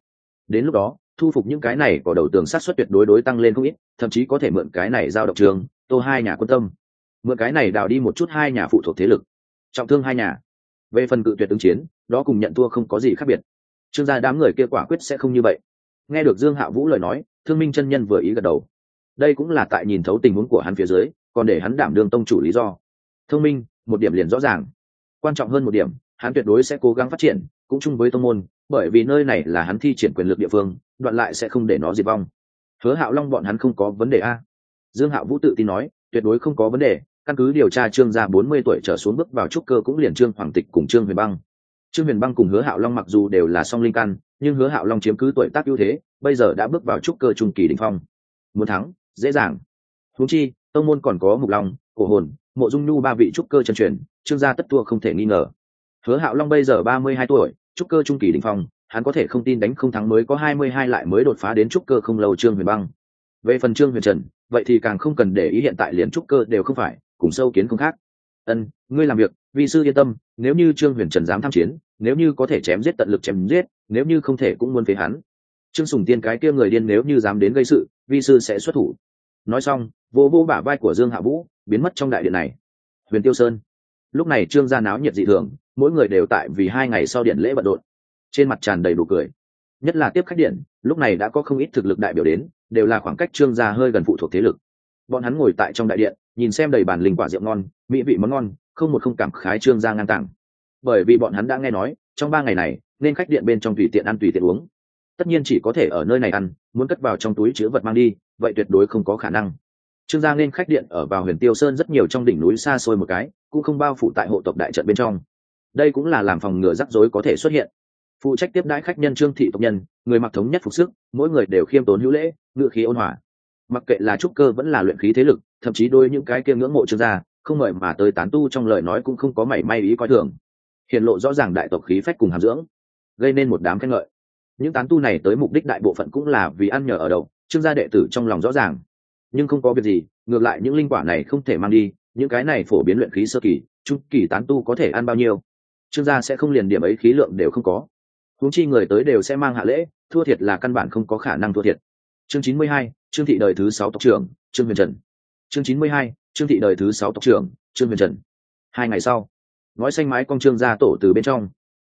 Đến lúc đó, thu phục những cái này có đầu tường sát xuất tuyệt đối đối tăng lên không ít, thậm chí có thể mượn cái này giao động trường, tô hai nhà quan tâm. Mượn cái này đào đi một chút hai nhà phụ thuộc thế lực. Trọng thương hai nhà. Về phần cự tuyệt ứng chiến, đó cùng nhận thua không có gì khác biệt. Trương gia đám người kia quả quyết sẽ không như vậy nghe được dương hạ vũ lời nói, thương minh chân nhân vừa ý gật đầu. Đây cũng là tại nhìn thấu tình huống của hắn phía dưới, còn để hắn đảm đương tông chủ lý do. Thông minh, một điểm liền rõ ràng. Quan trọng hơn một điểm, hắn tuyệt đối sẽ cố gắng phát triển, cũng chung với tông môn, bởi vì nơi này là hắn thi triển quyền lực địa phương, đoạn lại sẽ không để nó diệt vong. Hứa hạo long bọn hắn không có vấn đề a. Dương hạo vũ tự tin nói, tuyệt đối không có vấn đề, căn cứ điều tra trương gia bốn mươi tuổi trở xuống bước vào trúc cơ cũng liền trương hoàng tịch cùng trương huyền băng. Trương huyền băng cùng hứa hạo long mặc dù đều là song linh căn nhưng hứa hạo long chiếm cứ tuổi tác ưu thế, bây giờ đã bước vào trúc cơ trung kỳ đ ỉ n h phong. Muốn thắng, dễ dàng. Húng chi, tông môn còn có mục long, cổ hồn, mộ dung nhu ba vị trúc cơ chân truyền, trương gia tất tua không thể nghi ngờ. Hứa hạo long bây giờ ba mươi hai tuổi, trúc cơ trung kỳ đ ỉ n h phong, hắn có thể không tin đánh không thắng mới có hai mươi hai lại mới đột phá đến trúc cơ không lâu trương huyền băng. Về phần trương huyền trần, vậy thì càng không cần để ý hiện tại liền trúc cơ đều không phải, cùng sâu kiến không khác. Ân, ngươi làm việc vì sư yên tâm nếu như trương huyền trần dám tham chiến, nếu như có thể chém giết tận lực chém giết, nếu như không thể cũng muốn phế hắn. Trương sùng tiên cái kia người điên nếu như dám đến gây sự, vi sư sẽ xuất thủ. Nói xong, vô vô bả vai của dương hạ vũ, biến mất trong đại điện này. Huyền tiêu sơn. Lúc này trương gia náo nhiệt dị thường, mỗi người đều tại vì hai ngày sau điện lễ bận rộn. Trên mặt tràn đầy đủ cười. Nhất là tiếp khách điện, lúc này đã có không ít thực lực đại biểu đến, đều là khoảng cách trương gia hơi gần phụ thuộc thế lực. Bọn hắn ngồi tại trong đại điện, nhìn xem đầy bàn linh quả rượu ngon, mỹ vị món ngon không một không cảm khái trương gia ngang tàng. Bởi vì bọn hắn đã nghe nói, trong ba ngày này, nên khách điện bên trong tùy tiện ăn tùy tiện uống. Tất nhiên chỉ có thể ở nơi này ăn, muốn cất vào trong túi chứa vật mang đi, vậy tuyệt đối không có khả năng. Trương gia nên khách điện ở vào huyền tiêu sơn rất nhiều trong đỉnh núi xa xôi một cái, cũng không bao phủ tại hộ tộc đại trận bên trong. Đây cũng là làm phòng ngừa rắc rối có thể xuất hiện. Phụ trách tiếp đãi khách nhân trương thị tộc nhân, người mặc thống nhất phục sức, mỗi người đều khiêm tốn hữu lễ ngự khí ôn hòa. Mặc kệ là trúc cơ vẫn là luyện khí thế lực, thậm chí đôi những cái kia ngưỡng mộ trương gia không mời mà tới tán tu trong lời nói cũng không có mảy may ý coi thường. Hiện lộ rõ ràng đại tộc khí phách cùng hàm dưỡng, gây nên một đám khen ngợi. Những tán tu này tới mục đích đại bộ phận cũng là vì ăn nhờ ở đậu trương gia đệ tử trong lòng rõ ràng. Nhưng không có việc gì, ngược lại những linh quả này không thể mang đi, những cái này phổ biến luyện khí sơ kỳ, trung kỳ tán tu có thể ăn bao nhiêu? Trương gia sẽ không liền điểm ấy khí lượng đều không có. Huống chi người tới đều sẽ mang hạ lễ, thua thiệt là căn bản không có khả năng thua thiệt. Chương chín mươi hai, trương thị đời thứ sáu tộc trưởng, trương huyền trần chương chín mươi hai, trương thị đời thứ sáu tộc trưởng, trương huyền trần. Hai ngày sau, ngói xanh mái cong trương gia tổ từ bên trong.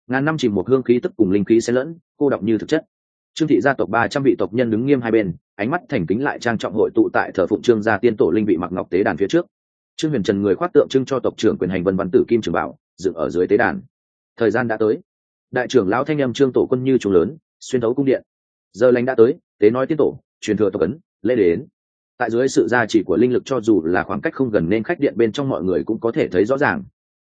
Ngàn năm chìm một hương khí tức cùng linh khí xen lẫn, cô đọc như thực chất. Trương thị gia tộc ba trăm vị tộc nhân đứng nghiêm hai bên, ánh mắt thành kính lại trang trọng hội tụ tại thờ phụng trương gia tiên tổ linh vị mặc ngọc tế đàn phía trước. Trương huyền trần người khoát tượng trưng cho tộc trưởng quyền hành vân văn tử kim trường bảo, dựng ở dưới tế đàn. Thời gian đã tới. Đại trưởng lão thanh em trương tổ quân như trùng lớn, xuyên thấu cung điện. Giờ lành đã tới, tế nói tiên tổ, truyền thừa tộc ấn, lễ đến tại dưới sự gia trì của linh lực cho dù là khoảng cách không gần nên khách điện bên trong mọi người cũng có thể thấy rõ ràng.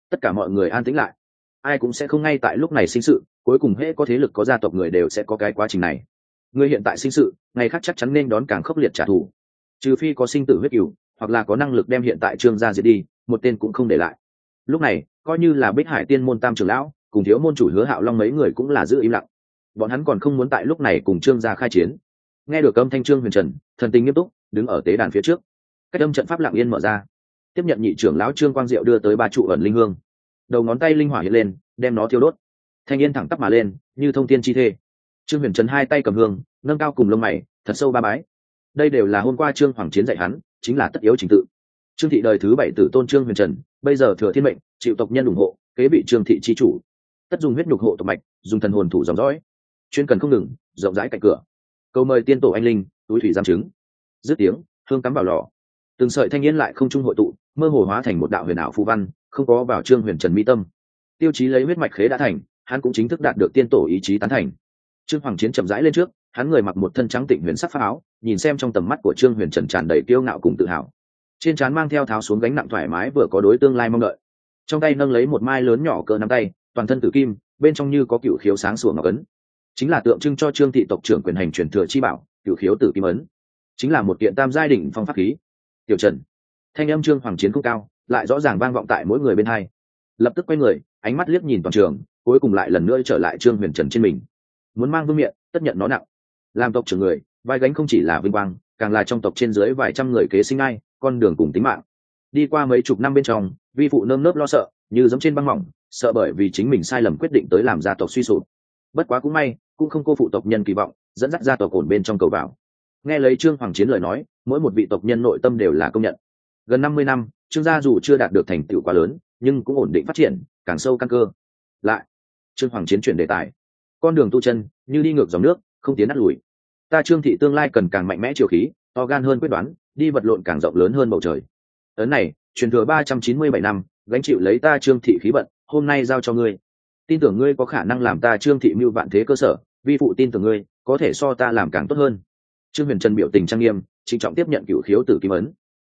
Tất cả mọi người an tĩnh lại. Ai cũng sẽ không ngay tại lúc này sinh sự, cuối cùng hễ có thế lực có gia tộc người đều sẽ có cái quá trình này. Người hiện tại sinh sự, ngày khác chắc chắn nên đón càng khốc liệt trả thù. Trừ phi có sinh tử huyết cửu hoặc là có năng lực đem hiện tại trương gia diệt đi, một tên cũng không để lại. Lúc này, coi như là bích hải tiên môn tam trưởng lão, cùng thiếu môn chủ hứa hạo long mấy người cũng là giữ im lặng. Bọn hắn còn không muốn tại lúc này cùng trương gia khai chiến. Nghe được âm thanh trương huyền trần, thần tình nghiêm túc đứng ở tế đàn phía trước. Cách âm trận pháp lặng yên mở ra. Tiếp nhận nhị trưởng lão trương quang diệu đưa tới ba trụ ẩn linh hương. Đầu ngón tay linh hỏa hiện lên, đem nó thiêu đốt. Thanh yên thẳng tắp mà lên, như thông tiên chi thê. Trương huyền trần hai tay cầm hương, nâng cao cùng lông mày, thật sâu ba bái. Đây đều là hôm qua trương hoàng chiến dạy hắn, chính là tất yếu trình tự. Trương thị đời thứ bảy tử tôn trương huyền trần, bây giờ thừa thiên mệnh, chịu tộc nhân ủng hộ, kế bị trương thị chi chủ. Tất dùng huyết nhục hộ tộc mạch, dùng thần hồn thủ dòng dõi. Chuyên cần không ngừng, rộng rãi cạnh cửa. Câu mời tiên tổ anh linh, túi thủy giam chứng dứt tiếng, hương cắm vào lò. Từng sợi thanh niên lại không trung hội tụ, mơ hồ hóa thành một đạo huyền ảo phu văn, không có vào trương huyền trần mỹ tâm. Tiêu chí lấy huyết mạch khế đã thành, hắn cũng chính thức đạt được tiên tổ ý chí tán thành. Trương hoàng chiến chậm rãi lên trước, hắn người mặc một thân trắng tịnh huyền sắc phá áo, nhìn xem trong tầm mắt của trương huyền trần tràn đầy kiêu ngạo cùng tự hào. Trên trán mang theo tháo xuống gánh nặng thoải mái vừa có đối tương lai mong đợi. Trong tay nâng lấy một mai lớn nhỏ cỡ nắm tay, toàn thân tử kim, bên trong như có cựu khiếu sáng sủa ngọc ấn. Chính là tượng trưng cho trương thị tộc trưởng quyền hành truyền thừa chi bảo, cựu khiếu tử kim ấn chính là một kiện tam giai đỉnh phong pháp khí. Tiểu trần, thanh âm trương hoàng chiến không cao, lại rõ ràng vang vọng tại mỗi người bên hai. Lập tức quay người, ánh mắt liếc nhìn toàn trường, cuối cùng lại lần nữa trở lại trương huyền trần trên mình. Muốn mang vương miệng tất nhận nó nặng. Làm tộc trưởng người, vai gánh không chỉ là vinh quang, càng là trong tộc trên dưới vài trăm người kế sinh ai, con đường cùng tính mạng. Đi qua mấy chục năm bên trong, vi phụ nơm nớp lo sợ, như giống trên băng mỏng, sợ bởi vì chính mình sai lầm quyết định tới làm gia tộc suy sụp. Bất quá cũng may, cũng không cô phụ tộc nhân kỳ vọng, dẫn dắt gia tộc ổn bên trong cầu vào nghe lấy trương hoàng chiến lời nói, mỗi một vị tộc nhân nội tâm đều là công nhận. Gần năm mươi năm, trương gia dù chưa đạt được thành tựu quá lớn, nhưng cũng ổn định phát triển, càng sâu căn cơ. Lại, trương hoàng chiến chuyển đề tài. Con đường tu chân, như đi ngược dòng nước, không tiến nát lùi. Ta trương thị tương lai cần càng mạnh mẽ chiều khí, to gan hơn quyết đoán, đi vật lộn càng rộng lớn hơn bầu trời. Ấn này, truyền thừa ba trăm chín mươi bảy năm, gánh chịu lấy ta trương thị khí vận, hôm nay giao cho ngươi. Tin tưởng ngươi có khả năng làm ta trương thị mưu vạn thế cơ sở, vi phụ tin tưởng ngươi, có thể so ta làm càng tốt hơn trương huyền trần biểu tình trang nghiêm, trịnh trọng tiếp nhận cựu khiếu tử kim ấn.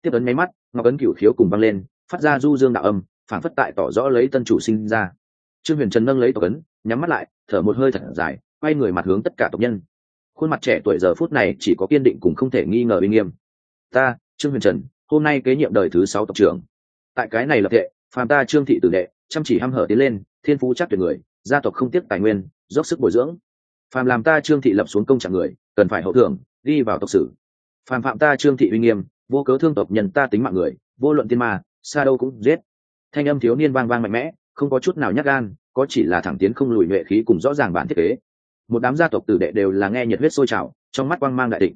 Tiếp ấn nháy mắt, ngọc ấn cựu khiếu cùng văng lên, phát ra du dương đạo âm, phản phất tại tỏ rõ lấy tân chủ sinh ra. Trương huyền trần nâng lấy tộc ấn, nhắm mắt lại, thở một hơi thật dài, quay người mặt hướng tất cả tộc nhân. Khuôn mặt trẻ tuổi giờ phút này chỉ có kiên định cùng không thể nghi ngờ uy nghiêm. Ta, trương huyền trần hôm nay kế nhiệm đời thứ sáu tộc trưởng. Tại cái này lập thệ phàm ta trương thị tử đệ, chăm chỉ hăm hở tiến lên, thiên phú chắc tuyệt người, gia tộc không tiếc tài nguyên, dốc sức bồi dưỡng. Phàm làm ta trương thị lập xuống công trạng người, cần phải hậu thưởng đi vào tộc sử. Phàm phạm ta trương thị uy nghiêm, vô cớ thương tộc nhân ta tính mạng người, vô luận tiên ma xa đâu cũng giết. Thanh âm thiếu niên vang vang mạnh mẽ, không có chút nào nhát gan, có chỉ là thẳng tiến không lùi nhuệ khí cùng rõ ràng bản thiết kế. Một đám gia tộc tử đệ đều là nghe nhiệt huyết sôi trào, trong mắt quang mang đại định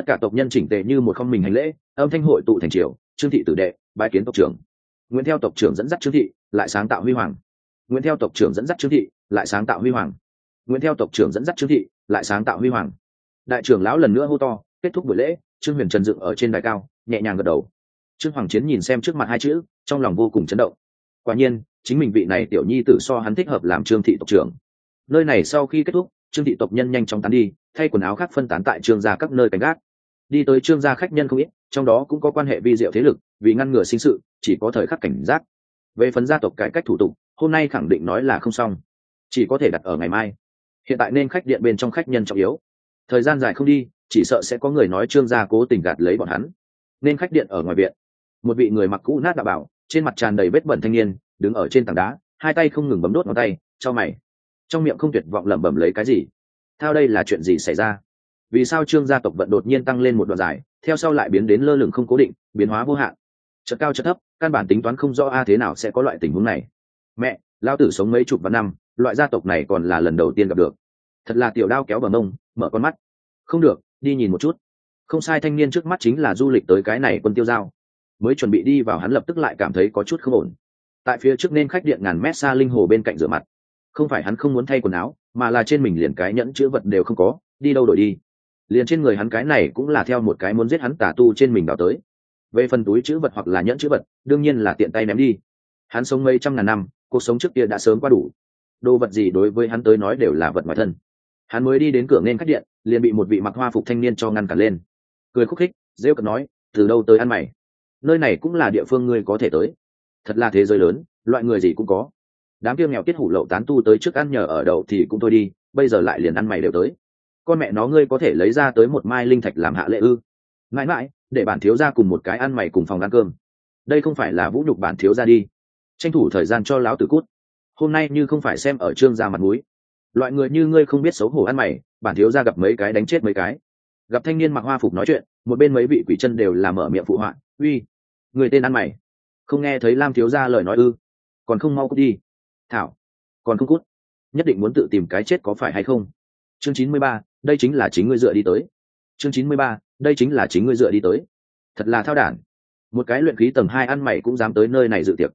tất cả tộc nhân chỉnh tề như một không mình hành lễ, âm thanh hội tụ thành triều, trương thị tử đệ bãi kiến tộc trưởng. Nguyễn theo tộc trưởng dẫn dắt trương thị, lại sáng tạo huy hoàng. Nguyễn theo tộc trưởng dẫn dắt trương thị, lại sáng tạo huy hoàng. Nguyễn theo tộc trưởng dẫn dắt trương thị, lại sáng tạo huy hoàng đại trưởng lão lần nữa hô to, kết thúc buổi lễ, trương huyền trần dựng ở trên đài cao, nhẹ nhàng gật đầu. Trương hoàng chiến nhìn xem trước mặt hai chữ, trong lòng vô cùng chấn động. Quả nhiên, chính mình vị này tiểu nhi tử so hắn thích hợp làm trương thị tộc trưởng. Nơi này sau khi kết thúc, trương thị tộc nhân nhanh chóng tán đi, thay quần áo khác phân tán tại trương gia các nơi canh gác. Đi tới trương gia khách nhân không ít, trong đó cũng có quan hệ vi diệu thế lực, vì ngăn ngừa sinh sự, chỉ có thời khắc cảnh giác. Về phần gia tộc cải cách thủ tục, hôm nay khẳng định nói là không xong. Chỉ có thể đặt ở ngày mai. Hiện tại nên khách điện bên trong khách nhân trọng yếu thời gian dài không đi, chỉ sợ sẽ có người nói trương gia cố tình gạt lấy bọn hắn. Nên khách điện ở ngoài viện. Một vị người mặc cũ nát đạo bảo, trên mặt tràn đầy vết bẩn thanh niên, đứng ở trên tảng đá, hai tay không ngừng bấm đốt ngón tay, cho mày. Trong miệng không tuyệt vọng lẩm bẩm lấy cái gì? Theo đây là chuyện gì xảy ra? Vì sao trương gia tộc vận đột nhiên tăng lên một đoạn dài, theo sau lại biến đến lơ lửng không cố định, biến hóa vô hạn? Chợt cao chợt thấp, căn bản tính toán không rõ a à thế nào sẽ có loại tình huống này. Mẹ lao tử sống mấy chục vạn năm, loại gia tộc này còn là lần đầu tiên gặp được. Thật là tiểu đao kéo bờ mông mở con mắt. Không được, đi nhìn một chút. Không sai, thanh niên trước mắt chính là du lịch tới cái này quân tiêu giao. Mới chuẩn bị đi vào hắn lập tức lại cảm thấy có chút không ổn. Tại phía trước nên khách điện ngàn mét xa linh hồ bên cạnh rửa mặt. Không phải hắn không muốn thay quần áo, mà là trên mình liền cái nhẫn chữ vật đều không có, đi đâu đổi đi. Liền trên người hắn cái này cũng là theo một cái muốn giết hắn tà tu trên mình vào tới. Về phần túi chữ vật hoặc là nhẫn chữ vật, đương nhiên là tiện tay ném đi. Hắn sống mấy trăm ngàn năm, cuộc sống trước kia đã sớm qua đủ. Đồ vật gì đối với hắn tới nói đều là vật ngoài thân hắn mới đi đến cửa nên khách điện, liền bị một vị mặc hoa phục thanh niên cho ngăn cản lên. Cười khúc khích, rêu cận nói, từ đâu tới ăn mày? Nơi này cũng là địa phương ngươi có thể tới. Thật là thế giới lớn, loại người gì cũng có. Đám kia nghèo tiết hủ lậu tán tu tới trước ăn nhờ ở đậu thì cũng thôi đi, bây giờ lại liền ăn mày đều tới. Con mẹ nó ngươi có thể lấy ra tới một mai linh thạch làm hạ lệ ư? Mãi mãi, để bản thiếu ra cùng một cái ăn mày cùng phòng ăn cơm. Đây không phải là vũ nhục bản thiếu ra đi. Tranh thủ thời gian cho láo tử cút. Hôm nay như không phải xem ở trương ra mặt mũi loại người như ngươi không biết xấu hổ ăn mày, bản thiếu ra gặp mấy cái đánh chết mấy cái. Gặp thanh niên mặc hoa phục nói chuyện, một bên mấy vị quỷ chân đều là mở miệng phụ họa, uy, người tên ăn mày. Không nghe thấy lam thiếu ra lời nói ư? Còn không mau cút đi. Thảo, còn không cút? Nhất định muốn tự tìm cái chết có phải hay không? Chương chín mươi ba, đây chính là chính ngươi dựa đi tới. Chương chín mươi ba, đây chính là chính ngươi dựa đi tới. Thật là thao đản. Một cái luyện khí tầng hai ăn mày cũng dám tới nơi này dự tiệc.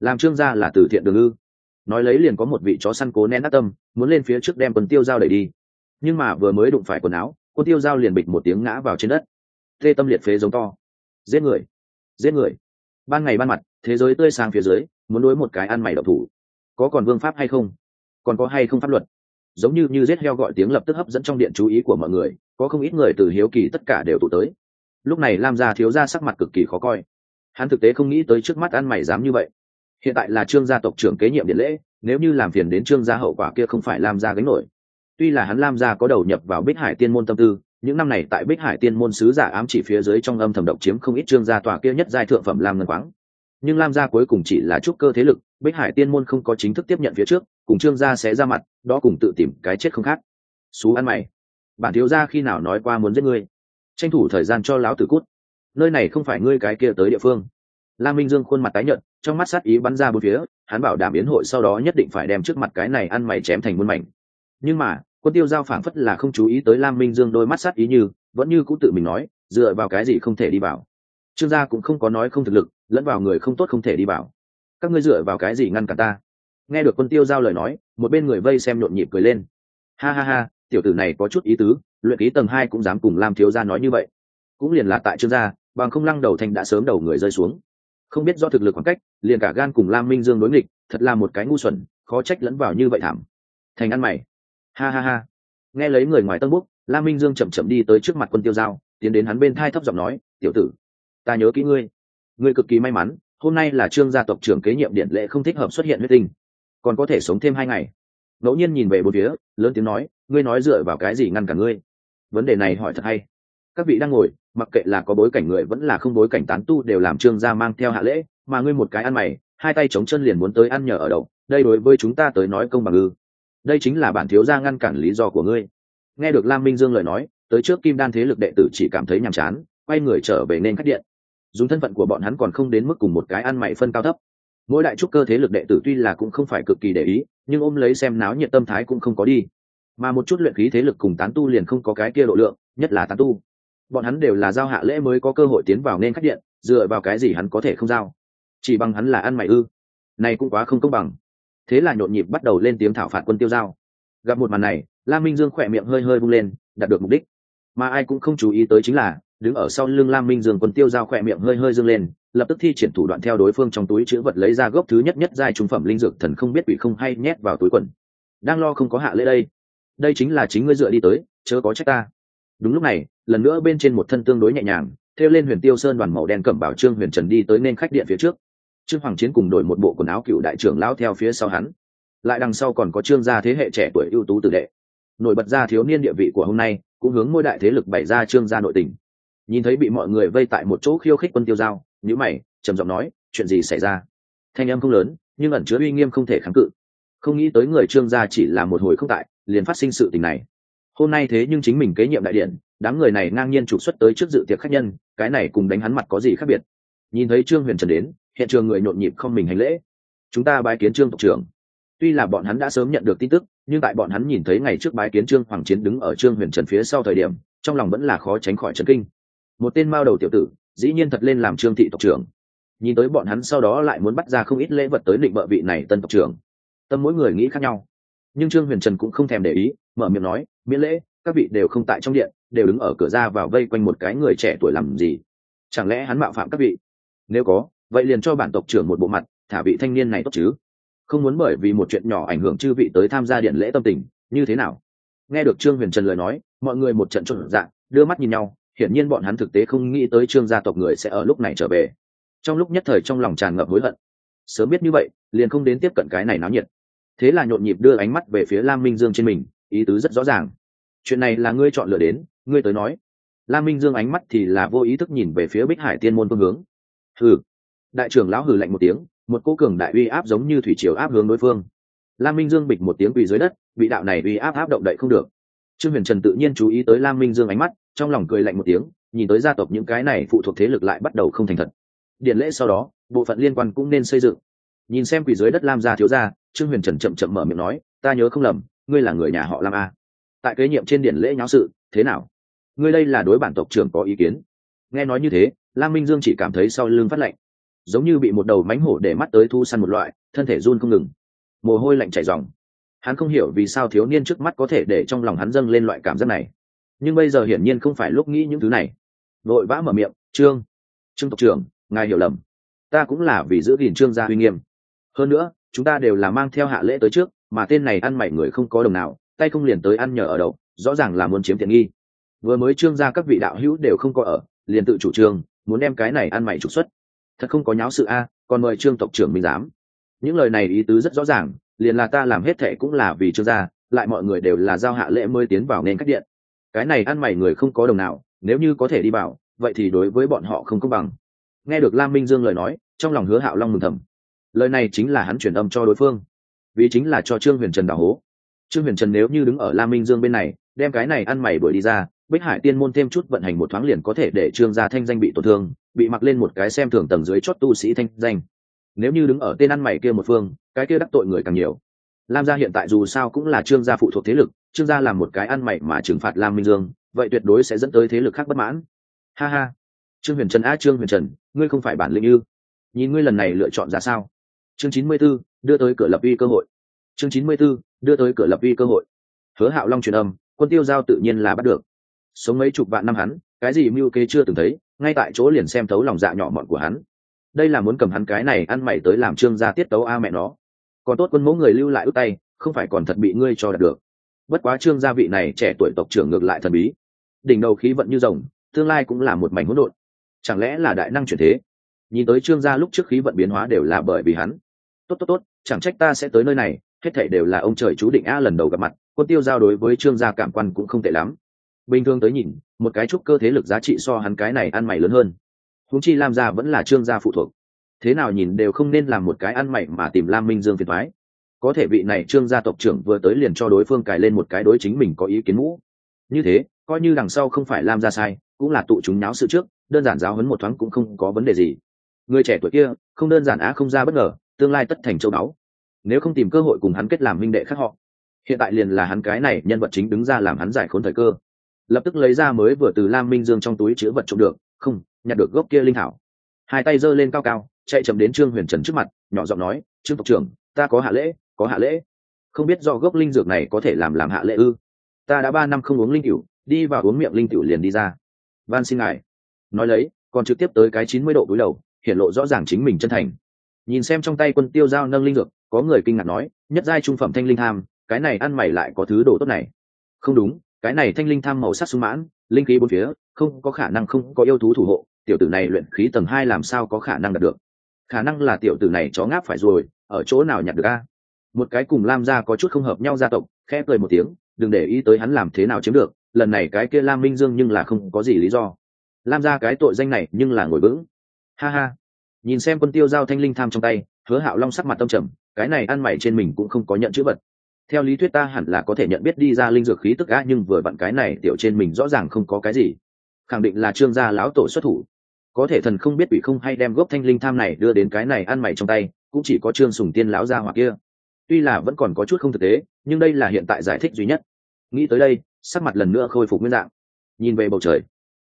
Làm trương gia là từ thiện đường ư? Nói lấy liền có một vị chó săn cố nén nát tâm, muốn lên phía trước đem quần tiêu dao đẩy đi. Nhưng mà vừa mới đụng phải quần áo, quân tiêu dao liền bịch một tiếng ngã vào trên đất. Tê tâm liệt phế giống to. Giết người. Giết người. Ban ngày ban mặt, thế giới tươi sang phía dưới, muốn đối một cái ăn mày độc thủ. Có còn vương pháp hay không? Còn có hay không pháp luật? Giống như như giết heo gọi tiếng lập tức hấp dẫn trong điện chú ý của mọi người, có không ít người từ hiếu kỳ tất cả đều tụ tới. Lúc này lam gia thiếu gia sắc mặt cực kỳ khó coi. Hắn thực tế không nghĩ tới trước mắt ăn mày dám như vậy hiện tại là trương gia tộc trưởng kế nhiệm điện lễ, nếu như làm phiền đến trương gia hậu quả kia không phải lam gia gánh nổi. Tuy là hắn lam gia có đầu nhập vào bích hải tiên môn tâm tư, những năm này tại bích hải tiên môn sứ giả ám chỉ phía dưới trong âm thầm độc chiếm không ít trương gia tòa kia nhất giai thượng phẩm lam ngân quáng. Nhưng lam gia cuối cùng chỉ là trúc cơ thế lực, bích hải tiên môn không có chính thức tiếp nhận phía trước, cùng trương gia sẽ ra mặt, đó cùng tự tìm cái chết không khác. Xú ăn mày. Bản thiếu gia khi nào nói qua muốn giết ngươi? Tranh thủ thời gian cho lão tử cút. Nơi này không phải ngươi cái kia tới địa phương lam minh dương khuôn mặt tái nhợt, trong mắt sát ý bắn ra bốn phía, hắn bảo đảm yến hội sau đó nhất định phải đem trước mặt cái này ăn mày chém thành muôn mảnh. Nhưng mà, quân tiêu giao phảng phất là không chú ý tới lam minh dương đôi mắt sát ý như, vẫn như cũng tự mình nói, dựa vào cái gì không thể đi vào. Trương gia cũng không có nói không thực lực, lẫn vào người không tốt không thể đi vào. Các ngươi dựa vào cái gì ngăn cản ta? Nghe được quân tiêu giao lời nói, một bên người vây xem nhộn nhịp cười lên. Ha ha ha, tiểu tử này có chút ý tứ, luyện ký tầng hai cũng dám cùng lam thiếu gia nói như vậy. Cũng liền là tại trương gia, bằng không lăng đầu thành đã sớm đầu người rơi xuống không biết do thực lực khoảng cách, liền cả gan cùng lam minh dương đối nghịch, thật là một cái ngu xuẩn, khó trách lẫn vào như vậy thảm. Thành ăn mày. Ha ha ha. Nghe lấy người ngoài tân búc lam minh dương chậm chậm đi tới trước mặt quân tiêu giao, tiến đến hắn bên thai thấp giọng nói, tiểu tử, ta nhớ kỹ ngươi. Ngươi cực kỳ may mắn, hôm nay là trương gia tộc trưởng kế nhiệm điện lệ không thích hợp xuất hiện huyết tinh. Còn có thể sống thêm hai ngày. Ngẫu nhiên nhìn về bốn phía, lớn tiếng nói, ngươi nói dựa vào cái gì ngăn cả ngươi? Vấn đề này hỏi thật hay. Các vị đang ngồi mặc kệ là có bối cảnh người vẫn là không bối cảnh tán tu đều làm trương gia mang theo hạ lễ, mà ngươi một cái ăn mày, hai tay chống chân liền muốn tới ăn nhờ ở đậu đây đối với chúng ta tới nói công bằng ư. Đây chính là bản thiếu gia ngăn cản lý do của ngươi. Nghe được lam minh dương lời nói, tới trước kim đan thế lực đệ tử chỉ cảm thấy nhàm chán, quay người trở về nên khách điện. Dùng thân phận của bọn hắn còn không đến mức cùng một cái ăn mày phân cao thấp. Mỗi đại trúc cơ thế lực đệ tử tuy là cũng không phải cực kỳ để ý, nhưng ôm lấy xem náo nhiệt tâm thái cũng không có đi. Mà một chút luyện khí thế lực cùng tán tu liền không có cái kia độ lượng, nhất là tán tu bọn hắn đều là giao hạ lễ mới có cơ hội tiến vào nên khách điện, dựa vào cái gì hắn có thể không giao? Chỉ bằng hắn là ăn mày ư? Này cũng quá không công bằng. Thế là nhộn nhịp bắt đầu lên tiếng thảo phạt quân tiêu giao. Gặp một màn này lam minh dương khỏe miệng hơi hơi bung lên, đạt được mục đích. Mà ai cũng không chú ý tới chính là, đứng ở sau lưng lam minh dương quân tiêu giao khỏe miệng hơi hơi dâng lên, lập tức thi triển thủ đoạn theo đối phương trong túi chữ vật lấy ra gốc thứ nhất nhất giai trung phẩm linh dược thần không biết bị không hay nhét vào túi quần. Đang lo không có hạ lễ đây. Đây chính là chính ngươi dựa đi tới, chớ có trách ta đúng lúc này, lần nữa bên trên một thân tương đối nhẹ nhàng theo lên huyền tiêu sơn đoàn màu đen cẩm bảo trương huyền trần đi tới nên khách điện phía trước. Trương hoàng chiến cùng đổi một bộ quần áo cựu đại trưởng lão theo phía sau hắn. Lại đằng sau còn có trương gia thế hệ trẻ tuổi ưu tú tử đệ. Nổi bật ra thiếu niên địa vị của hôm nay, cũng hướng ngôi đại thế lực bày ra trương gia nội tình. Nhìn thấy bị mọi người vây tại một chỗ khiêu khích quân tiêu giao nhữ mày, trầm giọng nói, chuyện gì xảy ra? Thanh em không lớn, nhưng ẩn chứa uy nghiêm không thể kháng cự. Không nghĩ tới người trương gia chỉ là một hồi không tại, liền phát sinh sự tình này hôm nay thế nhưng chính mình kế nhiệm đại điện, đám người này ngang nhiên trục xuất tới trước dự tiệc khách nhân, cái này cùng đánh hắn mặt có gì khác biệt? Nhìn thấy trương huyền trần đến, hiện trường người nhộn nhịp không mình hành lễ. Chúng ta bái kiến trương tộc trưởng. Tuy là bọn hắn đã sớm nhận được tin tức, nhưng tại bọn hắn nhìn thấy ngày trước bái kiến trương hoàng chiến đứng ở trương huyền trần phía sau thời điểm, trong lòng vẫn là khó tránh khỏi trấn kinh. Một tên mao đầu tiểu tử, dĩ nhiên thật lên làm trương thị tộc trưởng. Nhìn tới bọn hắn sau đó lại muốn bắt ra không ít lễ vật tới định bợ vị này tân tộc trưởng. Tâm mỗi người nghĩ khác nhau. Nhưng trương huyền trần cũng không thèm để ý, mở miệng nói miễn lễ, các vị đều không tại trong điện, đều đứng ở cửa ra vào vây quanh một cái người trẻ tuổi làm gì? Chẳng lẽ hắn mạo phạm các vị? Nếu có, vậy liền cho bản tộc trưởng một bộ mặt, thả vị thanh niên này tốt chứ? Không muốn bởi vì một chuyện nhỏ ảnh hưởng chư vị tới tham gia điện lễ tâm tình, như thế nào? Nghe được trương huyền trần lời nói, mọi người một trận trộn dạng đưa mắt nhìn nhau, hiển nhiên bọn hắn thực tế không nghĩ tới trương gia tộc người sẽ ở lúc này trở về. Trong lúc nhất thời trong lòng tràn ngập hối hận. Sớm biết như vậy, liền không đến tiếp cận cái này náo nhiệt. Thế là nhộn nhịp đưa ánh mắt về phía lam minh dương trên mình ý tứ rất rõ ràng. Chuyện này là ngươi chọn lựa đến, ngươi tới nói. Lam minh dương ánh mắt thì là vô ý thức nhìn về phía bích hải tiên môn phương hướng. Hừ. Đại trưởng lão hừ lạnh một tiếng, một cô cường đại uy áp giống như thủy triều áp hướng đối phương. Lam minh dương bịch một tiếng quỳ dưới đất vị đạo này uy áp áp động đậy không được. Trương huyền trần tự nhiên chú ý tới lam minh dương ánh mắt, trong lòng cười lạnh một tiếng, nhìn tới gia tộc những cái này phụ thuộc thế lực lại bắt đầu không thành thật. Điện lễ sau đó, bộ phận liên quan cũng nên xây dựng. Nhìn xem quỷ dưới đất lam gia thiếu gia, trương huyền trần chậm chậm mở miệng nói, ta nhớ không lầm ngươi là người nhà họ lam a. Tại kế nhiệm trên điện lễ nháo sự, thế nào? Ngươi đây là đối bản tộc trưởng có ý kiến. Nghe nói như thế, lam minh dương chỉ cảm thấy sau lưng phát lạnh. Giống như bị một đầu mánh hổ để mắt tới thu săn một loại, thân thể run không ngừng. Mồ hôi lạnh chảy dòng hắn không hiểu vì sao thiếu niên trước mắt có thể để trong lòng hắn dâng lên loại cảm giác này. Nhưng bây giờ hiển nhiên không phải lúc nghĩ những thứ này. Vội vã mở miệng, trương trương tộc trưởng, ngài hiểu lầm. Ta cũng là vì giữ gìn trương gia uy nghiêm. Hơn nữa, chúng ta đều là mang theo hạ lễ tới trước mà tên này ăn mày người không có đồng nào, tay không liền tới ăn nhờ ở đậu, rõ ràng là muốn chiếm tiện nghi. Vừa mới trương gia các vị đạo hữu đều không có ở, liền tự chủ trương, muốn đem cái này ăn mày trục xuất. Thật không có nháo sự a à, còn mời trương tộc trưởng minh giám. Những lời này ý tứ rất rõ ràng, liền là ta làm hết thệ cũng là vì trương gia, lại mọi người đều là giao hạ lễ mới tiến vào nên cách điện. Cái này ăn mày người không có đồng nào, nếu như có thể đi vào, vậy thì đối với bọn họ không công bằng. Nghe được lam minh dương lời nói, trong lòng hứa hạo long mừng thầm. Lời này chính là hắn truyền âm cho đối phương vì chính là cho trương huyền trần đào hố. Trương huyền trần nếu như đứng ở lam minh dương bên này, đem cái này ăn mày đuổi đi ra, bích hải tiên môn thêm chút vận hành một thoáng liền có thể để trương gia thanh danh bị tổn thương, bị mặc lên một cái xem thường tầng dưới chót tu sĩ thanh danh. Nếu như đứng ở tên ăn mày kia một phương, cái kia đắc tội người càng nhiều. Lam gia hiện tại dù sao cũng là trương gia phụ thuộc thế lực, trương gia làm một cái ăn mày mà trừng phạt lam minh dương, vậy tuyệt đối sẽ dẫn tới thế lực khác bất mãn. Ha ha. Trương huyền trần, a trương huyền trần, ngươi không phải bản lĩnh ư? Nhìn ngươi lần này lựa chọn ra sao? Chương chín mươi b ố đưa tới cửa lập uy cơ hội. Chương chín mươi b ố đưa tới cửa lập uy cơ hội. Hứa hạo long truyền âm, quân tiêu giao tự nhiên là bắt được. Sống mấy chục vạn năm hắn, cái gì mưu kế chưa từng thấy, ngay tại chỗ liền xem thấu lòng dạ nhỏ mọn của hắn. Đây là muốn cầm hắn cái này ăn mày tới làm trương gia tiết tấu a mẹ nó. Còn tốt quân mẫu người lưu lại út tay, không phải còn thật bị ngươi cho đạt được. Bất quá trương gia vị này trẻ tuổi tộc trưởng ngược lại thần bí. Đỉnh đầu khí vận như rồng, tương lai cũng là một mảnh hỗn độn. Chẳng lẽ là đại năng chuyển thế? Nhìn tới trương gia lúc trước khí vận biến hóa đều là bởi vì hắn tốt tốt tốt, chẳng trách ta sẽ tới nơi này, hết thảy đều là ông trời chú định a lần đầu gặp mặt, quân tiêu giao đối với trương gia cảm quan cũng không tệ lắm. Bình thường tới nhìn, một cái trúc cơ thế lực giá trị so hắn cái này ăn mày lớn hơn. Húng chi lam gia vẫn là trương gia phụ thuộc. Thế nào nhìn đều không nên làm một cái ăn mày mà tìm lam minh dương phiền thoái có thể vị này trương gia tộc trưởng vừa tới liền cho đối phương cài lên một cái đối chính mình có ý kiến mũ. Như thế, coi như đằng sau không phải lam gia sai, cũng là tụ chúng náo sự trước, đơn giản giáo hấn một thoáng cũng không có vấn đề gì. Người trẻ tuổi kia, không đơn giản á không ra bất ngờ tương lai tất thành châu báu. Nếu không tìm cơ hội cùng hắn kết làm minh đệ khác họ, hiện tại liền là hắn cái này nhân vật chính đứng ra làm hắn giải khốn thời cơ. Lập tức lấy ra mới vừa từ lam minh dương trong túi chứa vật trộm được, không, nhặt được gốc kia linh thảo. Hai tay giơ lên cao cao, chạy chậm đến trương huyền trần trước mặt, nhỏ giọng nói, trương tộc trưởng, ta có hạ lễ, có hạ lễ. Không biết do gốc linh dược này có thể làm làm hạ lễ ư? Ta đã ba năm không uống linh cửu, đi vào uống miệng linh cửu liền đi ra. Van xin ngài. Nói lấy, còn trực tiếp tới cái chín mươi độ cúi đầu, hiện lộ rõ ràng chính mình chân thành nhìn xem trong tay quân tiêu giao nâng linh dược, có người kinh ngạc nói, nhất giai trung phẩm thanh linh tham, cái này ăn mày lại có thứ đồ tốt này. Không đúng, cái này thanh linh tham màu sắc sung mãn, linh khí bốn phía, không có khả năng không có yêu thú thủ hộ, tiểu tử này luyện khí tầng hai làm sao có khả năng đạt được? Khả năng là tiểu tử này chó ngáp phải rồi, ở chỗ nào nhặt được a? Một cái cùng lam gia có chút không hợp nhau gia tộc, khẽ cười một tiếng, đừng để ý tới hắn làm thế nào chiếm được, lần này cái kia lam minh dương nhưng là không có gì lý do. Lam gia cái tội danh này nhưng là ngồi vững. Ha ha nhìn xem quân tiêu giao thanh linh tham trong tay, hứa hạo long sắc mặt tâm trầm, cái này ăn mày trên mình cũng không có nhận chữ vật. Theo lý thuyết ta hẳn là có thể nhận biết đi ra linh dược khí tức gã nhưng vừa vặn cái này tiểu trên mình rõ ràng không có cái gì. Khẳng định là trương gia lão tổ xuất thủ. Có thể thần không biết bị không hay đem gốc thanh linh tham này đưa đến cái này ăn mày trong tay, cũng chỉ có trương sùng tiên lão gia hoặc kia. Tuy là vẫn còn có chút không thực tế, nhưng đây là hiện tại giải thích duy nhất. Nghĩ tới đây, sắc mặt lần nữa khôi phục nguyên dạng. Nhìn về bầu trời,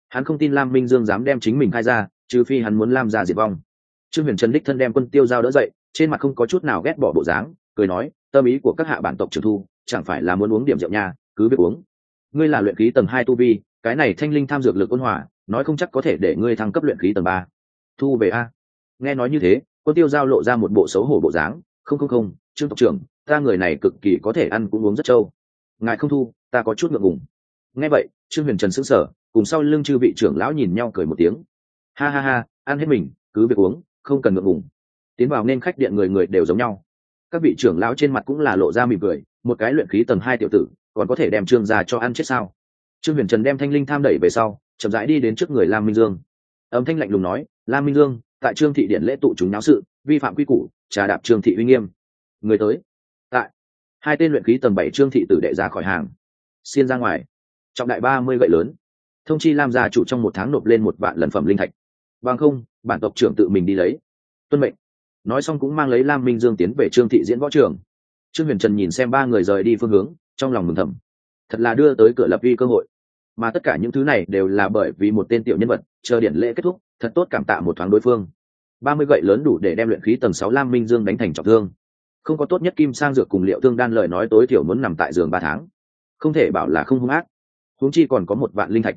hắn không tin lam minh dương dám đem chính mình khai ra, trừ phi hắn muốn lam ra diệt vong trương huyền trần đích thân đem quân tiêu giao đỡ dậy, trên mặt không có chút nào ghét bỏ bộ dáng, cười nói, tâm ý của các hạ bản tộc trường thu, chẳng phải là muốn uống điểm rượu nha, cứ việc uống. Ngươi là luyện khí tầng hai tu vi, cái này thanh linh tham dược lực ôn hòa, nói không chắc có thể để ngươi thăng cấp luyện khí tầng ba. Thu về a. Nghe nói như thế, quân tiêu giao lộ ra một bộ xấu hổ bộ dáng, không không không, trương tộc trưởng, ta người này cực kỳ có thể ăn cũng uống rất trâu. Ngài không thu, ta có chút ngượng ngùng. Nghe vậy, trương huyền trần sững sờ, cùng sau lưng chư vị trưởng lão nhìn nhau cười một tiếng. Ha ha ha, ăn hết mình, cứ việc uống không cần ngượng ngùng. Tiến vào nên khách điện người người đều giống nhau. Các vị trưởng lão trên mặt cũng là lộ ra mỉm cười, một cái luyện khí tầng hai tiểu tử, còn có thể đem trương ra cho ăn chết sao? Trương huyền trần đem thanh linh tham đẩy về sau, chậm rãi đi đến trước người lam minh dương. Âm thanh lạnh lùng nói, lam minh dương, tại trương thị điện lễ tụ chúng náo sự, vi phạm quy củ, trà đạp trương thị uy nghiêm. Người tới. Tại. Hai tên luyện khí tầng bảy trương thị tử đệ ra khỏi hàng. Xiên ra ngoài. Trọng đại ba mươi gậy lớn. Thông chi lam gia chủ trong một tháng nộp lên một vạn lần phẩm linh thạch. Bằng không bản tộc trưởng tự mình đi lấy. Tuân mệnh. Nói xong cũng mang lấy lam minh dương tiến về trương thị diễn võ trường. Trương huyền trần nhìn xem ba người rời đi phương hướng, trong lòng mừng thầm. Thật là đưa tới cửa lập vi cơ hội. Mà tất cả những thứ này đều là bởi vì một tên tiểu nhân vật, chờ điện lễ kết thúc, thật tốt cảm tạ một thoáng đối phương. Ba mươi gậy lớn đủ để đem luyện khí tầng sáu lam minh dương đánh thành trọng thương. Không có tốt nhất kim sang dược cùng liệu thương đan lời nói tối thiểu muốn nằm tại giường ba tháng. Không thể bảo là không hung ác. Huống chi còn có một vạn linh thạch.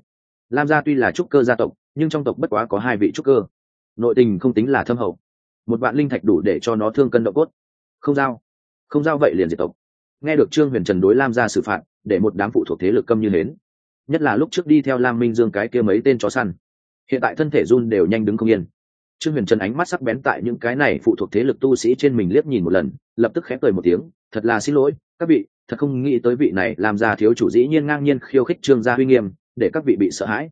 Lam gia tuy là trúc cơ gia tộc, nhưng trong tộc bất quá có hai vị trúc cơ nội tình không tính là thâm hậu. Một vạn linh thạch đủ để cho nó thương cân độ cốt. Không giao. Không giao vậy liền diệt tộc. Nghe được trương huyền trần đối lam gia xử phạt, để một đám phụ thuộc thế lực câm như hến. Nhất là lúc trước đi theo lam minh dương cái kia mấy tên chó săn. Hiện tại thân thể run đều nhanh đứng không yên. Trương huyền trần ánh mắt sắc bén tại những cái này phụ thuộc thế lực tu sĩ trên mình liếc nhìn một lần, lập tức khép cười một tiếng, thật là xin lỗi, các vị, thật không nghĩ tới vị này làm ra thiếu chủ dĩ nhiên ngang nhiên khiêu khích trương gia huy nghiêm, để các vị bị sợ hãi.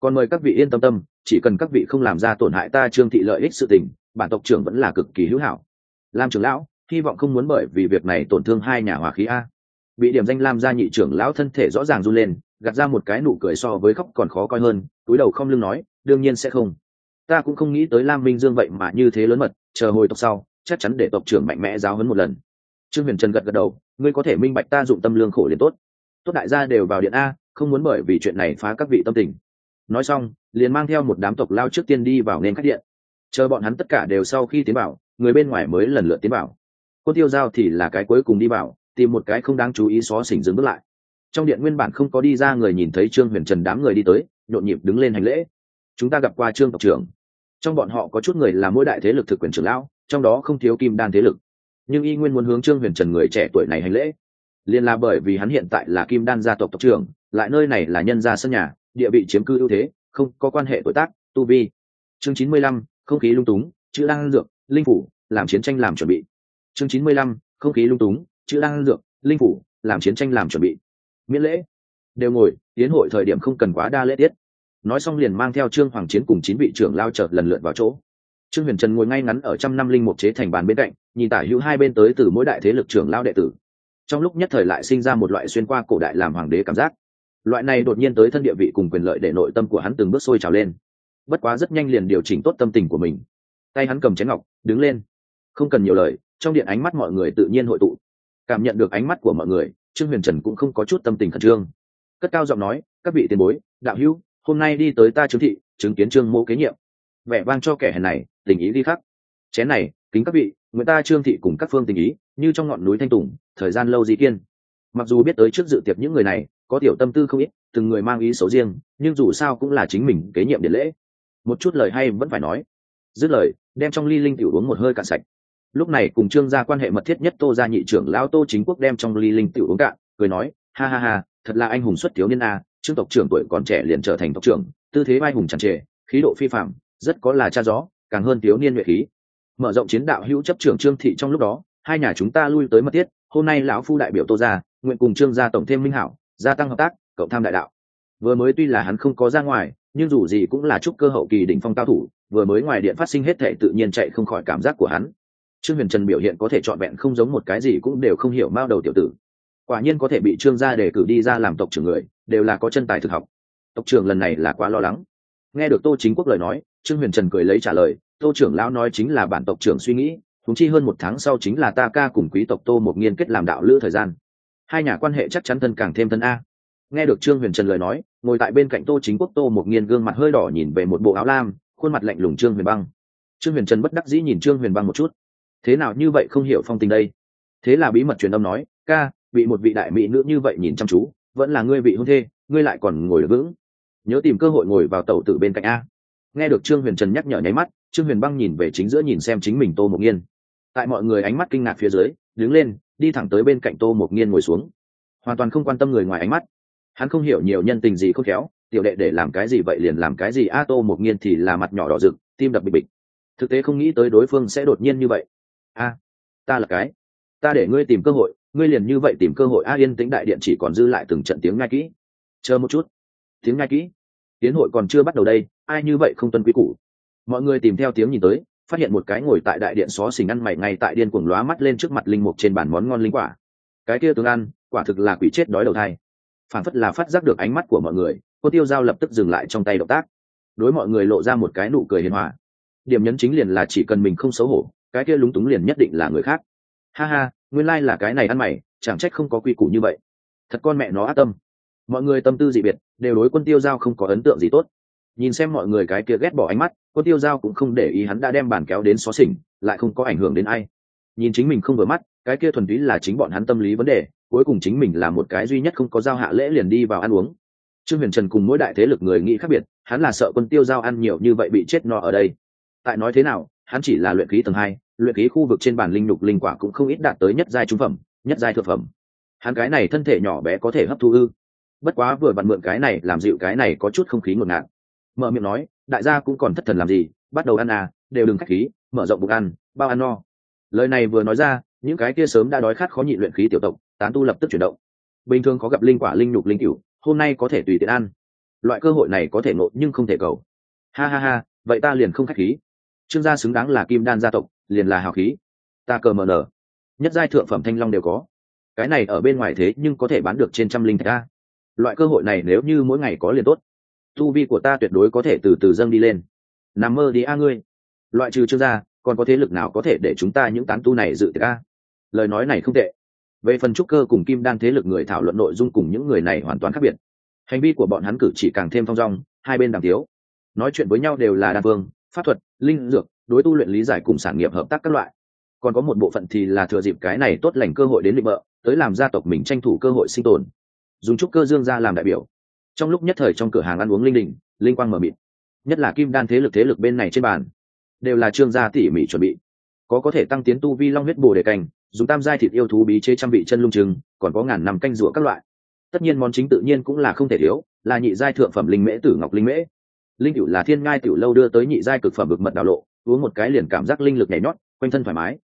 Còn mời các vị yên tâm tâm chỉ cần các vị không làm ra tổn hại ta trương thị lợi ích sự tình, bản tộc trưởng vẫn là cực kỳ hữu hảo. Lam trưởng lão, hy vọng không muốn bởi vì việc này tổn thương hai nhà hòa khí a. Bị điểm danh lam gia nhị trưởng lão thân thể rõ ràng run lên, gạt ra một cái nụ cười so với khóc còn khó coi hơn, túi đầu không lưng nói, đương nhiên sẽ không. Ta cũng không nghĩ tới lam minh dương vậy mà như thế lớn mật, chờ hồi tộc sau, chắc chắn để tộc trưởng mạnh mẽ giáo hấn một lần. Trương huyền trần gật gật đầu, ngươi có thể minh bạch ta dụng tâm lương khổ liền tốt. Tốt đại gia đều vào điện a, không muốn bởi vì chuyện này phá các vị tâm tình nói xong, liền mang theo một đám tộc lao trước tiên đi vào nên khách điện. Chờ bọn hắn tất cả đều sau khi tiến vào, người bên ngoài mới lần lượt tiến vào. Quân tiêu giao thì là cái cuối cùng đi vào, tìm một cái không đáng chú ý xó xỉnh dừng bước lại. Trong điện nguyên bản không có đi ra người nhìn thấy trương huyền trần đám người đi tới, nhộn nhịp đứng lên hành lễ. Chúng ta gặp qua trương tộc trưởng. Trong bọn họ có chút người là mỗi đại thế lực thực quyền trưởng lão, trong đó không thiếu kim đan thế lực. Nhưng y nguyên muốn hướng trương huyền trần người trẻ tuổi này hành lễ. Liền là bởi vì hắn hiện tại là kim đan gia tộc tộc trưởng, lại nơi này là nhân gia sân nhà địa vị chiếm cư ưu thế, không có quan hệ tuổi tác, tu vi. Chương chín mươi lăm, không khí lung túng, chữ đan dược, linh phủ, làm chiến tranh làm chuẩn bị. Chương chín mươi lăm, không khí lung túng, chữ đan dược, linh phủ, làm chiến tranh làm chuẩn bị. Miễn lễ. Đều ngồi, tiến hội thời điểm không cần quá đa lễ tiết. Nói xong liền mang theo trương hoàng chiến cùng chín vị trưởng lao trợt lần lượt vào chỗ. Trương huyền trần ngồi ngay ngắn ở trăm năm linh một chế thành bàn bên cạnh, nhìn tả hữu hai bên tới từ mỗi đại thế lực trưởng lao đệ tử. Trong lúc nhất thời lại sinh ra một loại xuyên qua cổ đại làm hoàng đế cảm giác loại này đột nhiên tới thân địa vị cùng quyền lợi để nội tâm của hắn từng bước sôi trào lên. Bất quá rất nhanh liền điều chỉnh tốt tâm tình của mình. Tay hắn cầm chén ngọc, đứng lên. Không cần nhiều lời, trong điện ánh mắt mọi người tự nhiên hội tụ. Cảm nhận được ánh mắt của mọi người, trương huyền trần cũng không có chút tâm tình khẩn trương. Cất cao giọng nói, các vị tiền bối, đạo hữu, hôm nay đi tới ta chứng thị, chứng kiến trương mô kế nhiệm. Vẻ vang cho kẻ hèn này, tình ý đi khắc. Chén này, kính các vị người ta trương thị cùng các phương tình ý, như trong ngọn núi thanh tùng, thời gian lâu di kiên. Mặc dù biết tới trước dự tiệc những người này có tiểu tâm tư không ít, từng người mang ý xấu riêng, nhưng dù sao cũng là chính mình kế nhiệm điện lễ. Một chút lời hay vẫn phải nói. Dứt lời, đem trong ly linh tiểu uống một hơi cạn sạch. Lúc này cùng trương gia quan hệ mật thiết nhất tô gia nhị trưởng lão tô chính quốc đem trong ly linh tiểu uống cạn, cười nói, ha ha ha, thật là anh hùng xuất thiếu niên a, trương tộc trưởng tuổi còn trẻ liền trở thành tộc trưởng, tư thế vai hùng tràn trề, khí độ phi phạm rất có là cha gió, càng hơn thiếu niên nhuệ khí. Mở rộng chiến đạo hữu chấp trưởng trương thị trong lúc đó, hai nhà chúng ta lui tới mật thiết, hôm nay lão phu đại biểu tô gia, nguyện cùng trương gia tổng thêm minh hảo gia tăng hợp tác, cộng tham đại đạo. Vừa mới tuy là hắn không có ra ngoài, nhưng dù gì cũng là chúc cơ hậu kỳ đỉnh phong cao thủ, vừa mới ngoài điện phát sinh hết thể tự nhiên chạy không khỏi cảm giác của hắn. Trương huyền trần biểu hiện có thể trọn vẹn không giống một cái gì cũng đều không hiểu mao đầu tiểu tử. Quả nhiên có thể bị trương gia đề cử đi ra làm tộc trưởng người, đều là có chân tài thực học. Tộc trưởng lần này là quá lo lắng. Nghe được tô chính quốc lời nói, trương huyền trần cười lấy trả lời, tô trưởng lão nói chính là bản tộc trưởng suy nghĩ thúng chi hơn một tháng sau chính là ta ca cùng quý tộc tô một nghiên kết làm đạo lữ thời gian hai nhà quan hệ chắc chắn thân càng thêm thân a. Nghe được trương huyền trần lời nói, ngồi tại bên cạnh tô chính quốc tô một nghiên gương mặt hơi đỏ nhìn về một bộ áo lam, khuôn mặt lạnh lùng trương huyền băng. Trương huyền trần bất đắc dĩ nhìn trương huyền băng một chút. Thế nào như vậy không hiểu phong tình đây? Thế là bí mật truyền âm nói, ca, bị một vị đại mỹ nữ như vậy nhìn chăm chú, vẫn là ngươi vị hôn thê, ngươi lại còn ngồi được vững. Nhớ tìm cơ hội ngồi vào tàu tử bên cạnh a. Nghe được trương huyền trần nhắc nhở nháy mắt, trương huyền băng nhìn về chính giữa nhìn xem chính mình tô một nghiên. Tại mọi người ánh mắt kinh ngạc phía dưới, đứng lên đi thẳng tới bên cạnh tô một nghiên ngồi xuống. Hoàn toàn không quan tâm người ngoài ánh mắt. Hắn không hiểu nhiều nhân tình gì không khéo, tiểu đệ để làm cái gì vậy liền làm cái gì, a, tô một nghiên thì là mặt nhỏ đỏ rực, tim đập bịch bịch. Thực tế không nghĩ tới đối phương sẽ đột nhiên như vậy. A, ta là cái, ta để ngươi tìm cơ hội, ngươi liền như vậy tìm cơ hội, a, yên tĩnh đại điện chỉ còn dư lại từng trận tiếng ngai kỹ. Chờ một chút. Tiếng ngai kỹ. Tiến hội còn chưa bắt đầu đây, ai như vậy không tuân quý củ. Mọi người tìm theo tiếng nhìn tới phát hiện một cái ngồi tại đại điện xó xỉnh ăn mày ngay tại điên cuồng lóa mắt lên trước mặt linh mục trên bàn món ngon linh quả. Cái kia tướng ăn, quả thực là quỷ chết đói đầu thai. Phản phất là phát giác được ánh mắt của mọi người, cô tiêu giao lập tức dừng lại trong tay động tác. Đối mọi người lộ ra một cái nụ cười hiền hòa. Điểm nhấn chính liền là chỉ cần mình không xấu hổ, cái kia lúng túng liền nhất định là người khác. Ha ha, nguyên lai、like、là cái này ăn mày, chẳng trách không có quy củ như vậy. Thật con mẹ nó át tâm. Mọi người tâm tư dị biệt, đều đối quân tiêu giao không có ấn tượng gì tốt nhìn xem mọi người cái kia ghét bỏ ánh mắt, quân tiêu giao cũng không để ý hắn đã đem bàn kéo đến xó xỉnh, lại không có ảnh hưởng đến ai. Nhìn chính mình không vừa mắt, cái kia thuần túy là chính bọn hắn tâm lý vấn đề, cuối cùng chính mình là một cái duy nhất không có giao hạ lễ liền đi vào ăn uống. Trương huyền trần cùng mỗi đại thế lực người nghĩ khác biệt, hắn là sợ quân tiêu giao ăn nhiều như vậy bị chết no ở đây. Tại nói thế nào, hắn chỉ là luyện khí tầng hai, luyện khí khu vực trên bản linh nhục linh quả cũng không ít đạt tới nhất giai trung phẩm, nhất giai thượng phẩm. Hắn cái này thân thể nhỏ bé có thể hấp thu ư. Bất quá vừa vặn mượn cái này làm dịu cái này có chút không khí ngột ngạt mở miệng nói, đại gia cũng còn thất thần làm gì, bắt đầu ăn à đều đừng khách khí, mở rộng bụng ăn, bao ăn no. Lời này vừa nói ra, những cái kia sớm đã đói khát khó nhịn luyện khí tiểu tộc, tán tu lập tức chuyển động. Bình thường có gặp linh quả, linh nhục, linh cửu, hôm nay có thể tùy tiện ăn. Loại cơ hội này có thể nộp nhưng không thể cầu. Ha ha ha, vậy ta liền không khách khí. Trương gia xứng đáng là kim đan gia tộc, liền là hào khí. Ta cờ mờ nở. Nhất giai thượng phẩm thanh long đều có. Cái này ở bên ngoài thế nhưng có thể bán được trên trăm linh thạch a. Loại cơ hội này nếu như mỗi ngày có liền tốt tu vi của ta tuyệt đối có thể từ từ dâng đi lên. Nằm mơ đi a ngươi. Loại trừ trương gia còn có thế lực nào có thể để chúng ta những tán tu này dự tiệc a? Lời nói này không tệ. Về phần trúc cơ cùng kim đan thế lực người thảo luận nội dung cùng những người này hoàn toàn khác biệt. Hành vi của bọn hắn cử chỉ càng thêm thong dong, hai bên đàm thiếu nói chuyện với nhau đều là đa phương, pháp thuật, linh dược, đối tu luyện lý giải cùng sản nghiệp hợp tác các loại. Còn có một bộ phận thì là thừa dịp cái này tốt lành cơ hội đến định bợ, tới làm gia tộc mình tranh thủ cơ hội sinh tồn. Dùng trúc cơ dương ra làm đại biểu trong lúc nhất thời trong cửa hàng ăn uống linh đình, linh quang mờ mịt. Nhất là kim đan thế lực thế lực bên này trên bàn, đều là trương gia tỉ mỉ chuẩn bị. Có có thể tăng tiến tu vi long huyết bồ đề cành dùng tam giai thịt yêu thú bí chế trăm vị chân lung trừng, còn có ngàn năm canh rủa các loại. Tất nhiên món chính tự nhiên cũng là không thể thiếu, là nhị giai thượng phẩm linh mễ tử ngọc linh mễ. Linh cựu là thiên ngai tiểu lâu đưa tới nhị giai cực phẩm bực mật đào lộ, uống một cái liền cảm giác linh lực nhảy nhót, quanh thân thoải mái.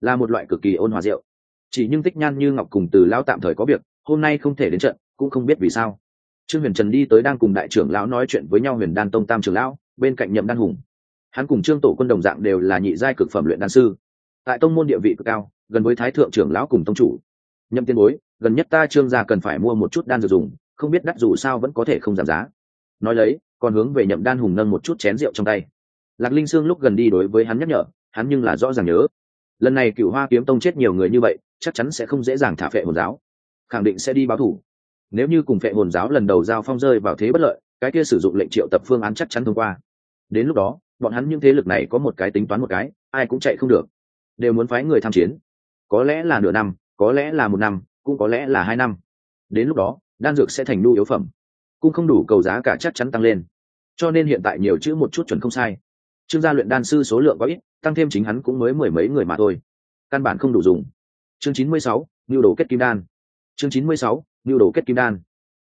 Là một loại cực kỳ ôn hòa rượu. Chỉ nhưng tích nhan như ngọc cùng từ lao tạm thời có việc, hôm nay không thể đến trận, cũng không biết vì sao trương huyền trần đi tới đang cùng đại trưởng lão nói chuyện với nhau huyền đan tông tam trưởng lão, bên cạnh nhậm đan hùng. Hắn cùng trương tổ quân đồng dạng đều là nhị giai cực phẩm luyện đan sư. Tại tông môn địa vị cực cao, gần với thái thượng trưởng lão cùng tông chủ. Nhậm tiên bối, gần nhất ta trương gia cần phải mua một chút đan dược dùng, không biết đắt dù sao vẫn có thể không giảm giá. Nói lấy, còn hướng về nhậm đan hùng nâng một chút chén rượu trong tay. Lạc linh sương lúc gần đi đối với hắn nhắc nhở, hắn nhưng là rõ ràng nhớ. Lần này cựu hoa kiếm tông chết nhiều người như vậy, chắc chắn sẽ không dễ dàng thả phệ hồn giáo. Khẳng định sẽ đi báo thủ nếu như cùng phệ hồn giáo lần đầu giao phong rơi vào thế bất lợi, cái kia sử dụng lệnh triệu tập phương án chắc chắn thông qua. Đến lúc đó, bọn hắn những thế lực này có một cái tính toán một cái, ai cũng chạy không được. Đều muốn phái người tham chiến. Có lẽ là nửa năm, có lẽ là một năm, cũng có lẽ là hai năm. Đến lúc đó, đan dược sẽ thành nhu yếu phẩm. Cũng không đủ cầu giá cả chắc chắn tăng lên. Cho nên hiện tại nhiều chữ một chút chuẩn không sai. Trương gia luyện đan sư số lượng có ít, tăng thêm chính hắn cũng mới mười mấy người mà thôi. Căn bản không đủ dùng. Chương chín mươi sáu, nhu đồ kết kim đan. Chương chín mươi sáu nhu đồ kết kim đan.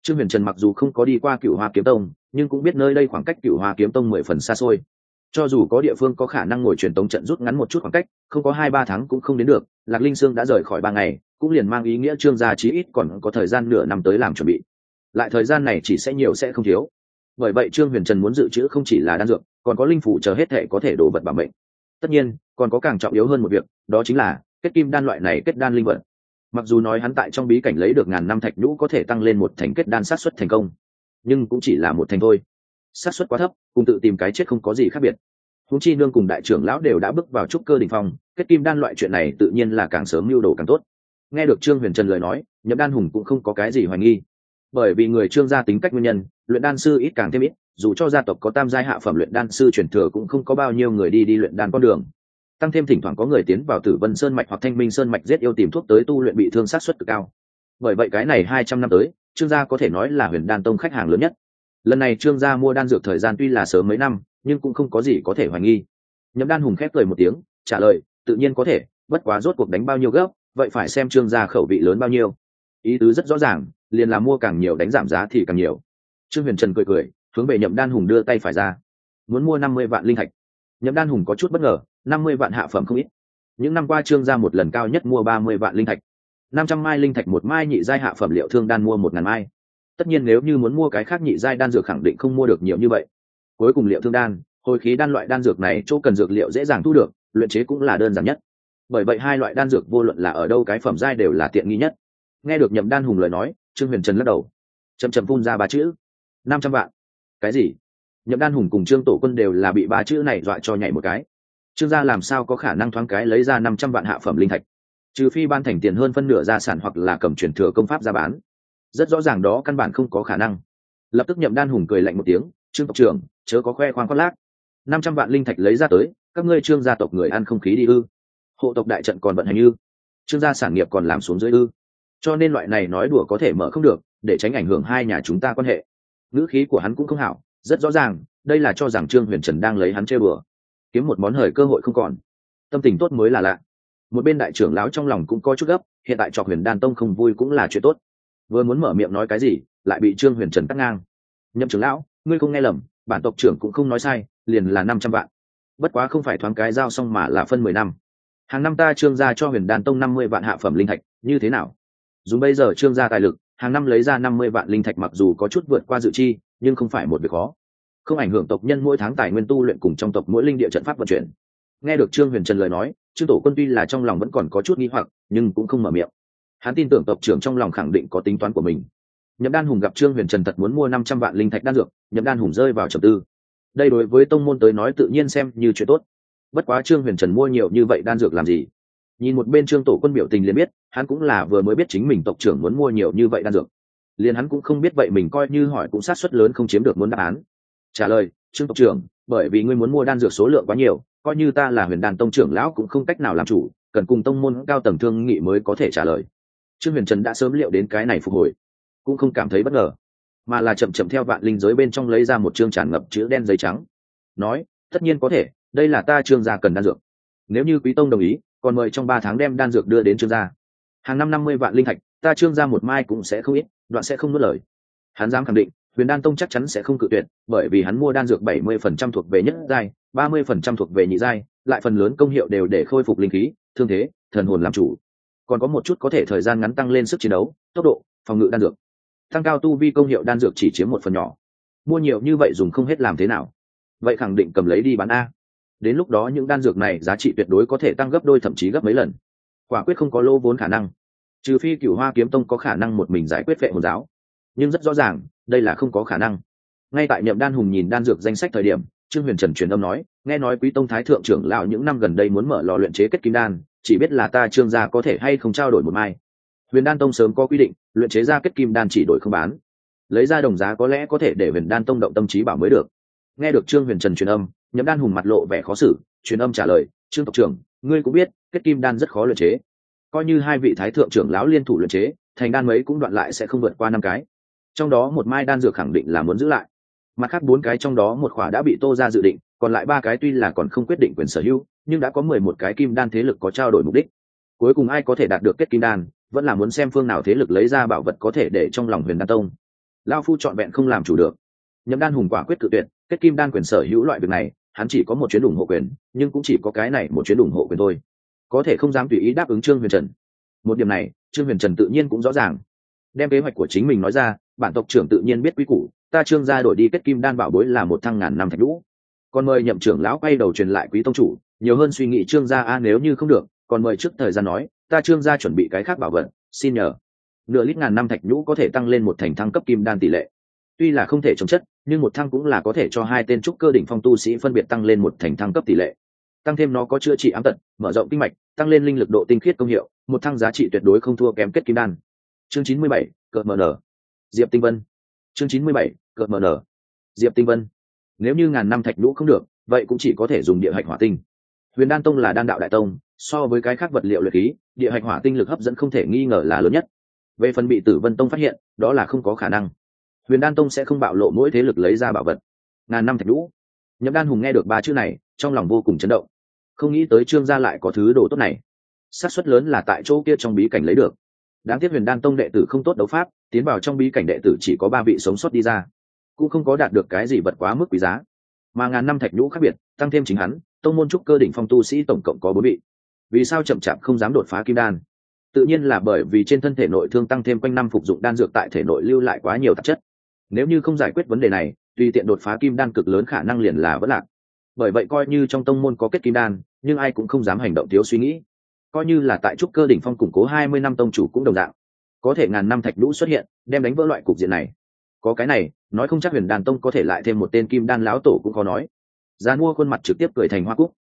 Trương huyền trần mặc dù không có đi qua cựu hoa kiếm tông, nhưng cũng biết nơi đây khoảng cách cựu hoa kiếm tông mười phần xa xôi. Cho dù có địa phương có khả năng ngồi truyền tống trận rút ngắn một chút khoảng cách, không có hai ba tháng cũng không đến được, lạc linh sương đã rời khỏi ba ngày, cũng liền mang ý nghĩa trương gia chí ít còn có thời gian nửa năm tới làm chuẩn bị. Lại thời gian này chỉ sẽ nhiều sẽ không thiếu. Bởi vậy trương huyền trần muốn dự trữ không chỉ là đan dược, còn có linh phủ chờ hết thể có thể đổ vật bảo mệnh. Tất nhiên, còn có càng trọng yếu hơn một việc, đó chính là kết kim đan loại này kết đan linh vật mặc dù nói hắn tại trong bí cảnh lấy được ngàn năm thạch nhũ có thể tăng lên một thành kết đan sát xuất thành công, nhưng cũng chỉ là một thành thôi. Sát xuất quá thấp, cùng tự tìm cái chết không có gì khác biệt. Húng chi nương cùng đại trưởng lão đều đã bước vào trúc cơ đình phong, kết kim đan loại chuyện này tự nhiên là càng sớm mưu đồ càng tốt. Nghe được trương huyền trần lời nói, nhậm đan hùng cũng không có cái gì hoài nghi. Bởi vì người trương gia tính cách nguyên nhân, luyện đan sư ít càng thêm ít, dù cho gia tộc có tam giai hạ phẩm luyện đan sư truyền thừa cũng không có bao nhiêu người đi đi luyện đan con đường tăng thêm thỉnh thoảng có người tiến vào tử vân sơn mạch hoặc thanh minh sơn mạch giết yêu tìm thuốc tới tu luyện bị thương sát xuất cực cao. Bởi vậy cái này hai trăm năm tới, trương gia có thể nói là huyền đan tông khách hàng lớn nhất. Lần này trương gia mua đan dược thời gian tuy là sớm mấy năm, nhưng cũng không có gì có thể hoài nghi. Nhậm đan hùng khép cười một tiếng, trả lời, tự nhiên có thể, bất quá rốt cuộc đánh bao nhiêu gấp vậy phải xem trương gia khẩu vị lớn bao nhiêu. Ý tứ rất rõ ràng, liền là mua càng nhiều đánh giảm giá thì càng nhiều. Trương huyền trần cười cười, hướng về nhậm đan hùng đưa tay phải ra. Muốn mua năm mươi vạn linh thạch nhậm đan hùng có chút bất ngờ, năm mươi vạn hạ phẩm không ít. Những năm qua trương gia một lần cao nhất mua ba mươi vạn linh thạch. năm trăm mai linh thạch một mai nhị giai hạ phẩm liệu thương đan mua một ngàn mai. Tất nhiên nếu như muốn mua cái khác nhị giai đan dược khẳng định không mua được nhiều như vậy. Cuối cùng liệu thương đan, hồi khí đan loại đan dược này chỗ cần dược liệu dễ dàng thu được, luyện chế cũng là đơn giản nhất. Bởi vậy hai loại đan dược vô luận là ở đâu cái phẩm giai đều là tiện nghi nhất. Nghe được nhậm đan hùng lời nói, trương huyền trần lắc đầu. Chầm chầm phun ra ba chữ. năm trăm vạn. Cái gì? Nhậm đan hùng cùng trương tổ quân đều là bị ba chữ này dọa cho nhảy một cái. Trương gia làm sao có khả năng thoáng cái lấy ra năm trăm vạn hạ phẩm linh thạch? Trừ phi ban thành tiền hơn phân nửa gia sản hoặc là cầm chuyển thừa công pháp ra bán. Rất rõ ràng đó căn bản không có khả năng. Lập tức nhậm đan hùng cười lạnh một tiếng, trương tộc trưởng, chớ có khoe khoang khoác lác. Năm trăm vạn linh thạch lấy ra tới, các ngươi trương gia tộc người ăn không khí đi ư. Hộ tộc đại trận còn vận hành ư. Trương gia sản nghiệp còn làm xuống dưới ư. Cho nên loại này nói đùa có thể mở không được, để tránh ảnh hưởng hai nhà chúng ta quan hệ. Ngữ khí của hắn cũng không hảo rất rõ ràng, đây là cho rằng trương huyền trần đang lấy hắn chơi bừa. Kiếm một món hời cơ hội không còn. Tâm tình tốt mới là lạ. Một bên đại trưởng lão trong lòng cũng có chút gấp, hiện tại trọc huyền đan tông không vui cũng là chuyện tốt. Vừa muốn mở miệng nói cái gì, lại bị trương huyền trần cắt ngang. Nhậm trưởng lão, ngươi không nghe lầm, bản tộc trưởng cũng không nói sai, liền là năm trăm vạn. Bất quá không phải thoáng cái giao xong mà là phân mười năm. Hàng năm ta trương gia cho huyền đan tông năm mươi vạn hạ phẩm linh thạch, như thế nào? Dù bây giờ trương gia tài lực, hàng năm lấy ra năm mươi vạn linh thạch mặc dù có chút vượt qua dự chi nhưng không phải một việc khó. Không ảnh hưởng tộc nhân mỗi tháng tài nguyên tu luyện cùng trong tộc mỗi linh địa trận pháp vận chuyển. Nghe được trương huyền trần lời nói, trương tổ quân tuy là trong lòng vẫn còn có chút nghi hoặc, nhưng cũng không mở miệng. Hắn tin tưởng tộc trưởng trong lòng khẳng định có tính toán của mình. Nhậm đan hùng gặp trương huyền trần thật muốn mua năm trăm vạn linh thạch đan dược, nhậm đan hùng rơi vào trầm tư. Đây đối với tông môn tới nói tự nhiên xem như chuyện tốt. Bất quá trương huyền trần mua nhiều như vậy đan dược làm gì? Nhìn một bên trương tổ quân biểu tình liền biết, hắn cũng là vừa mới biết chính mình tộc trưởng muốn mua nhiều như vậy đan dược liền hắn cũng không biết vậy mình coi như hỏi cũng sát suất lớn không chiếm được muốn đáp án. Trả lời, trương tộc trưởng, bởi vì ngươi muốn mua đan dược số lượng quá nhiều, coi như ta là huyền đàn tông trưởng lão cũng không cách nào làm chủ, cần cùng tông môn cao tầng thương nghị mới có thể trả lời. Trương huyền trần đã sớm liệu đến cái này phục hồi, cũng không cảm thấy bất ngờ, mà là chậm chậm theo vạn linh giới bên trong lấy ra một chương tràn ngập chữ đen giấy trắng, nói, tất nhiên có thể, đây là ta trương gia cần đan dược. Nếu như quý tông đồng ý, còn mời trong ba tháng đem đan dược đưa đến trương gia. Hàng năm năm mươi vạn linh thạch, ta trương gia một mai cũng sẽ không ít đoạn sẽ không nuốt lời. Hắn dám khẳng định, huyền đan tông chắc chắn sẽ không cự tuyệt, bởi vì hắn mua đan dược bảy mươi phần trăm thuộc về nhất giai, ba mươi phần trăm thuộc về nhị giai, lại phần lớn công hiệu đều để khôi phục linh khí, thương thế, thần hồn làm chủ. Còn có một chút có thể thời gian ngắn tăng lên sức chiến đấu, tốc độ, phòng ngự đan dược. Tăng cao tu vi công hiệu đan dược chỉ chiếm một phần nhỏ. Mua nhiều như vậy dùng không hết làm thế nào? Vậy khẳng định cầm lấy đi bán a. Đến lúc đó những đan dược này giá trị tuyệt đối có thể tăng gấp đôi thậm chí gấp mấy lần. Quả quyết không có lô vốn khả năng trừ phi cựu hoa kiếm tông có khả năng một mình giải quyết vệ hồn giáo. Nhưng rất rõ ràng, đây là không có khả năng. Ngay tại nhậm đan hùng nhìn đan dược danh sách thời điểm, trương huyền trần truyền âm nói, nghe nói quý tông thái thượng trưởng lão những năm gần đây muốn mở lò luyện chế kết kim đan, chỉ biết là ta trương gia có thể hay không trao đổi một mai. Huyền đan tông sớm có quy định, luyện chế ra kết kim đan chỉ đổi không bán. Lấy ra đồng giá có lẽ có thể để huyền đan tông động tâm trí bảo mới được. Nghe được trương huyền trần truyền âm nhậm đan hùng mặt lộ vẻ khó xử, truyền âm trả lời, trương tộc trưởng, ngươi cũng biết, kết kim đan rất khó luyện chế coi như hai vị thái thượng trưởng lão liên thủ luyện chế, thành đan mấy cũng đoạn lại sẽ không vượt qua năm cái. Trong đó một mai đan dược khẳng định là muốn giữ lại. Mặt khác bốn cái trong đó một khỏa đã bị tô ra dự định, còn lại ba cái tuy là còn không quyết định quyền sở hữu, nhưng đã có mười một cái kim đan thế lực có trao đổi mục đích. Cuối cùng ai có thể đạt được kết kim đan, vẫn là muốn xem phương nào thế lực lấy ra bảo vật có thể để trong lòng huyền đan tông. Lao phu trọn vẹn không làm chủ được. Nhậm đan hùng quả quyết tự tuyệt, kết kim đan quyền sở hữu loại việc này, hắn chỉ có một chuyến ủng hộ quyền, nhưng cũng chỉ có cái này một chuyến ủng hộ quyền thôi có thể không dám tùy ý đáp ứng trương huyền trần. Một điểm này, trương huyền trần tự nhiên cũng rõ ràng. Đem kế hoạch của chính mình nói ra, bản tộc trưởng tự nhiên biết quý củ, ta trương gia đổi đi kết kim đan bảo bối là một thăng ngàn năm thạch lũ còn mời nhậm trưởng lão quay đầu truyền lại quý tông chủ, nhiều hơn suy nghĩ trương gia, a, nếu như không được, còn mời trước thời gian nói, ta trương gia chuẩn bị cái khác bảo vật, xin nhờ. Nửa lít ngàn năm thạch nhũ có thể tăng lên một thành thăng cấp kim đan tỷ lệ. Tuy là không thể chống chất, nhưng một thăng cũng là có thể cho hai tên trúc cơ đỉnh phong tu sĩ phân biệt tăng lên một thành thăng cấp tỷ lệ tăng thêm nó có chữa trị ám tật, mở rộng kinh mạch, tăng lên linh lực độ tinh khiết công hiệu, một thăng giá trị tuyệt đối không thua kém kết kim đan. Chương chín mươi bảy, cợt mở nở. Diệp tinh vân. Chương chín mươi bảy, cợt mở nở. Diệp tinh vân. Nếu như ngàn năm thạch lũ không được, vậy cũng chỉ có thể dùng địa hạch hỏa tinh. Huyền đan tông là đan đạo đại tông, so với cái khác vật liệu luyện khí, địa hạch hỏa tinh lực hấp dẫn không thể nghi ngờ là lớn nhất. Về phần bị tử vân tông phát hiện, đó là không có khả năng. Huyền đan tông sẽ không bạo lộ mỗi thế lực lấy ra bảo vật. Ngàn năm thạch lũ nhậm đan hùng nghe được ba chữ này, trong lòng vô cùng chấn động không nghĩ tới trương gia lại có thứ đồ tốt này. Xác suất lớn là tại chỗ kia trong bí cảnh lấy được. Đáng tiếc huyền đan tông đệ tử không tốt đấu pháp, tiến vào trong bí cảnh đệ tử chỉ có ba vị sống sót đi ra, cũng không có đạt được cái gì vật quá mức quý giá. Mà ngàn năm thạch nhũ khác biệt, tăng thêm chính hắn, tông môn trúc cơ đỉnh phong tu sĩ tổng cộng có bốn vị. Vì sao chậm chạp không dám đột phá kim đan? Tự nhiên là bởi vì trên thân thể nội thương tăng thêm quanh năm phục dụng đan dược tại thể nội lưu lại quá nhiều tạp chất. Nếu như không giải quyết vấn đề này, tùy tiện đột phá kim đan cực lớn khả năng liền là vất lạc bởi vậy coi như trong tông môn có kết kim đan, nhưng ai cũng không dám hành động thiếu suy nghĩ. Coi như là tại trúc cơ đỉnh phong củng cố hai mươi năm tông chủ cũng đồng dạng. Có thể ngàn năm thạch lũ xuất hiện, đem đánh vỡ loại cục diện này. Có cái này, nói không chắc huyền đàn tông có thể lại thêm một tên kim đan lão tổ cũng khó nói. Gian mua khuôn mặt trực tiếp cười thành hoa cúc.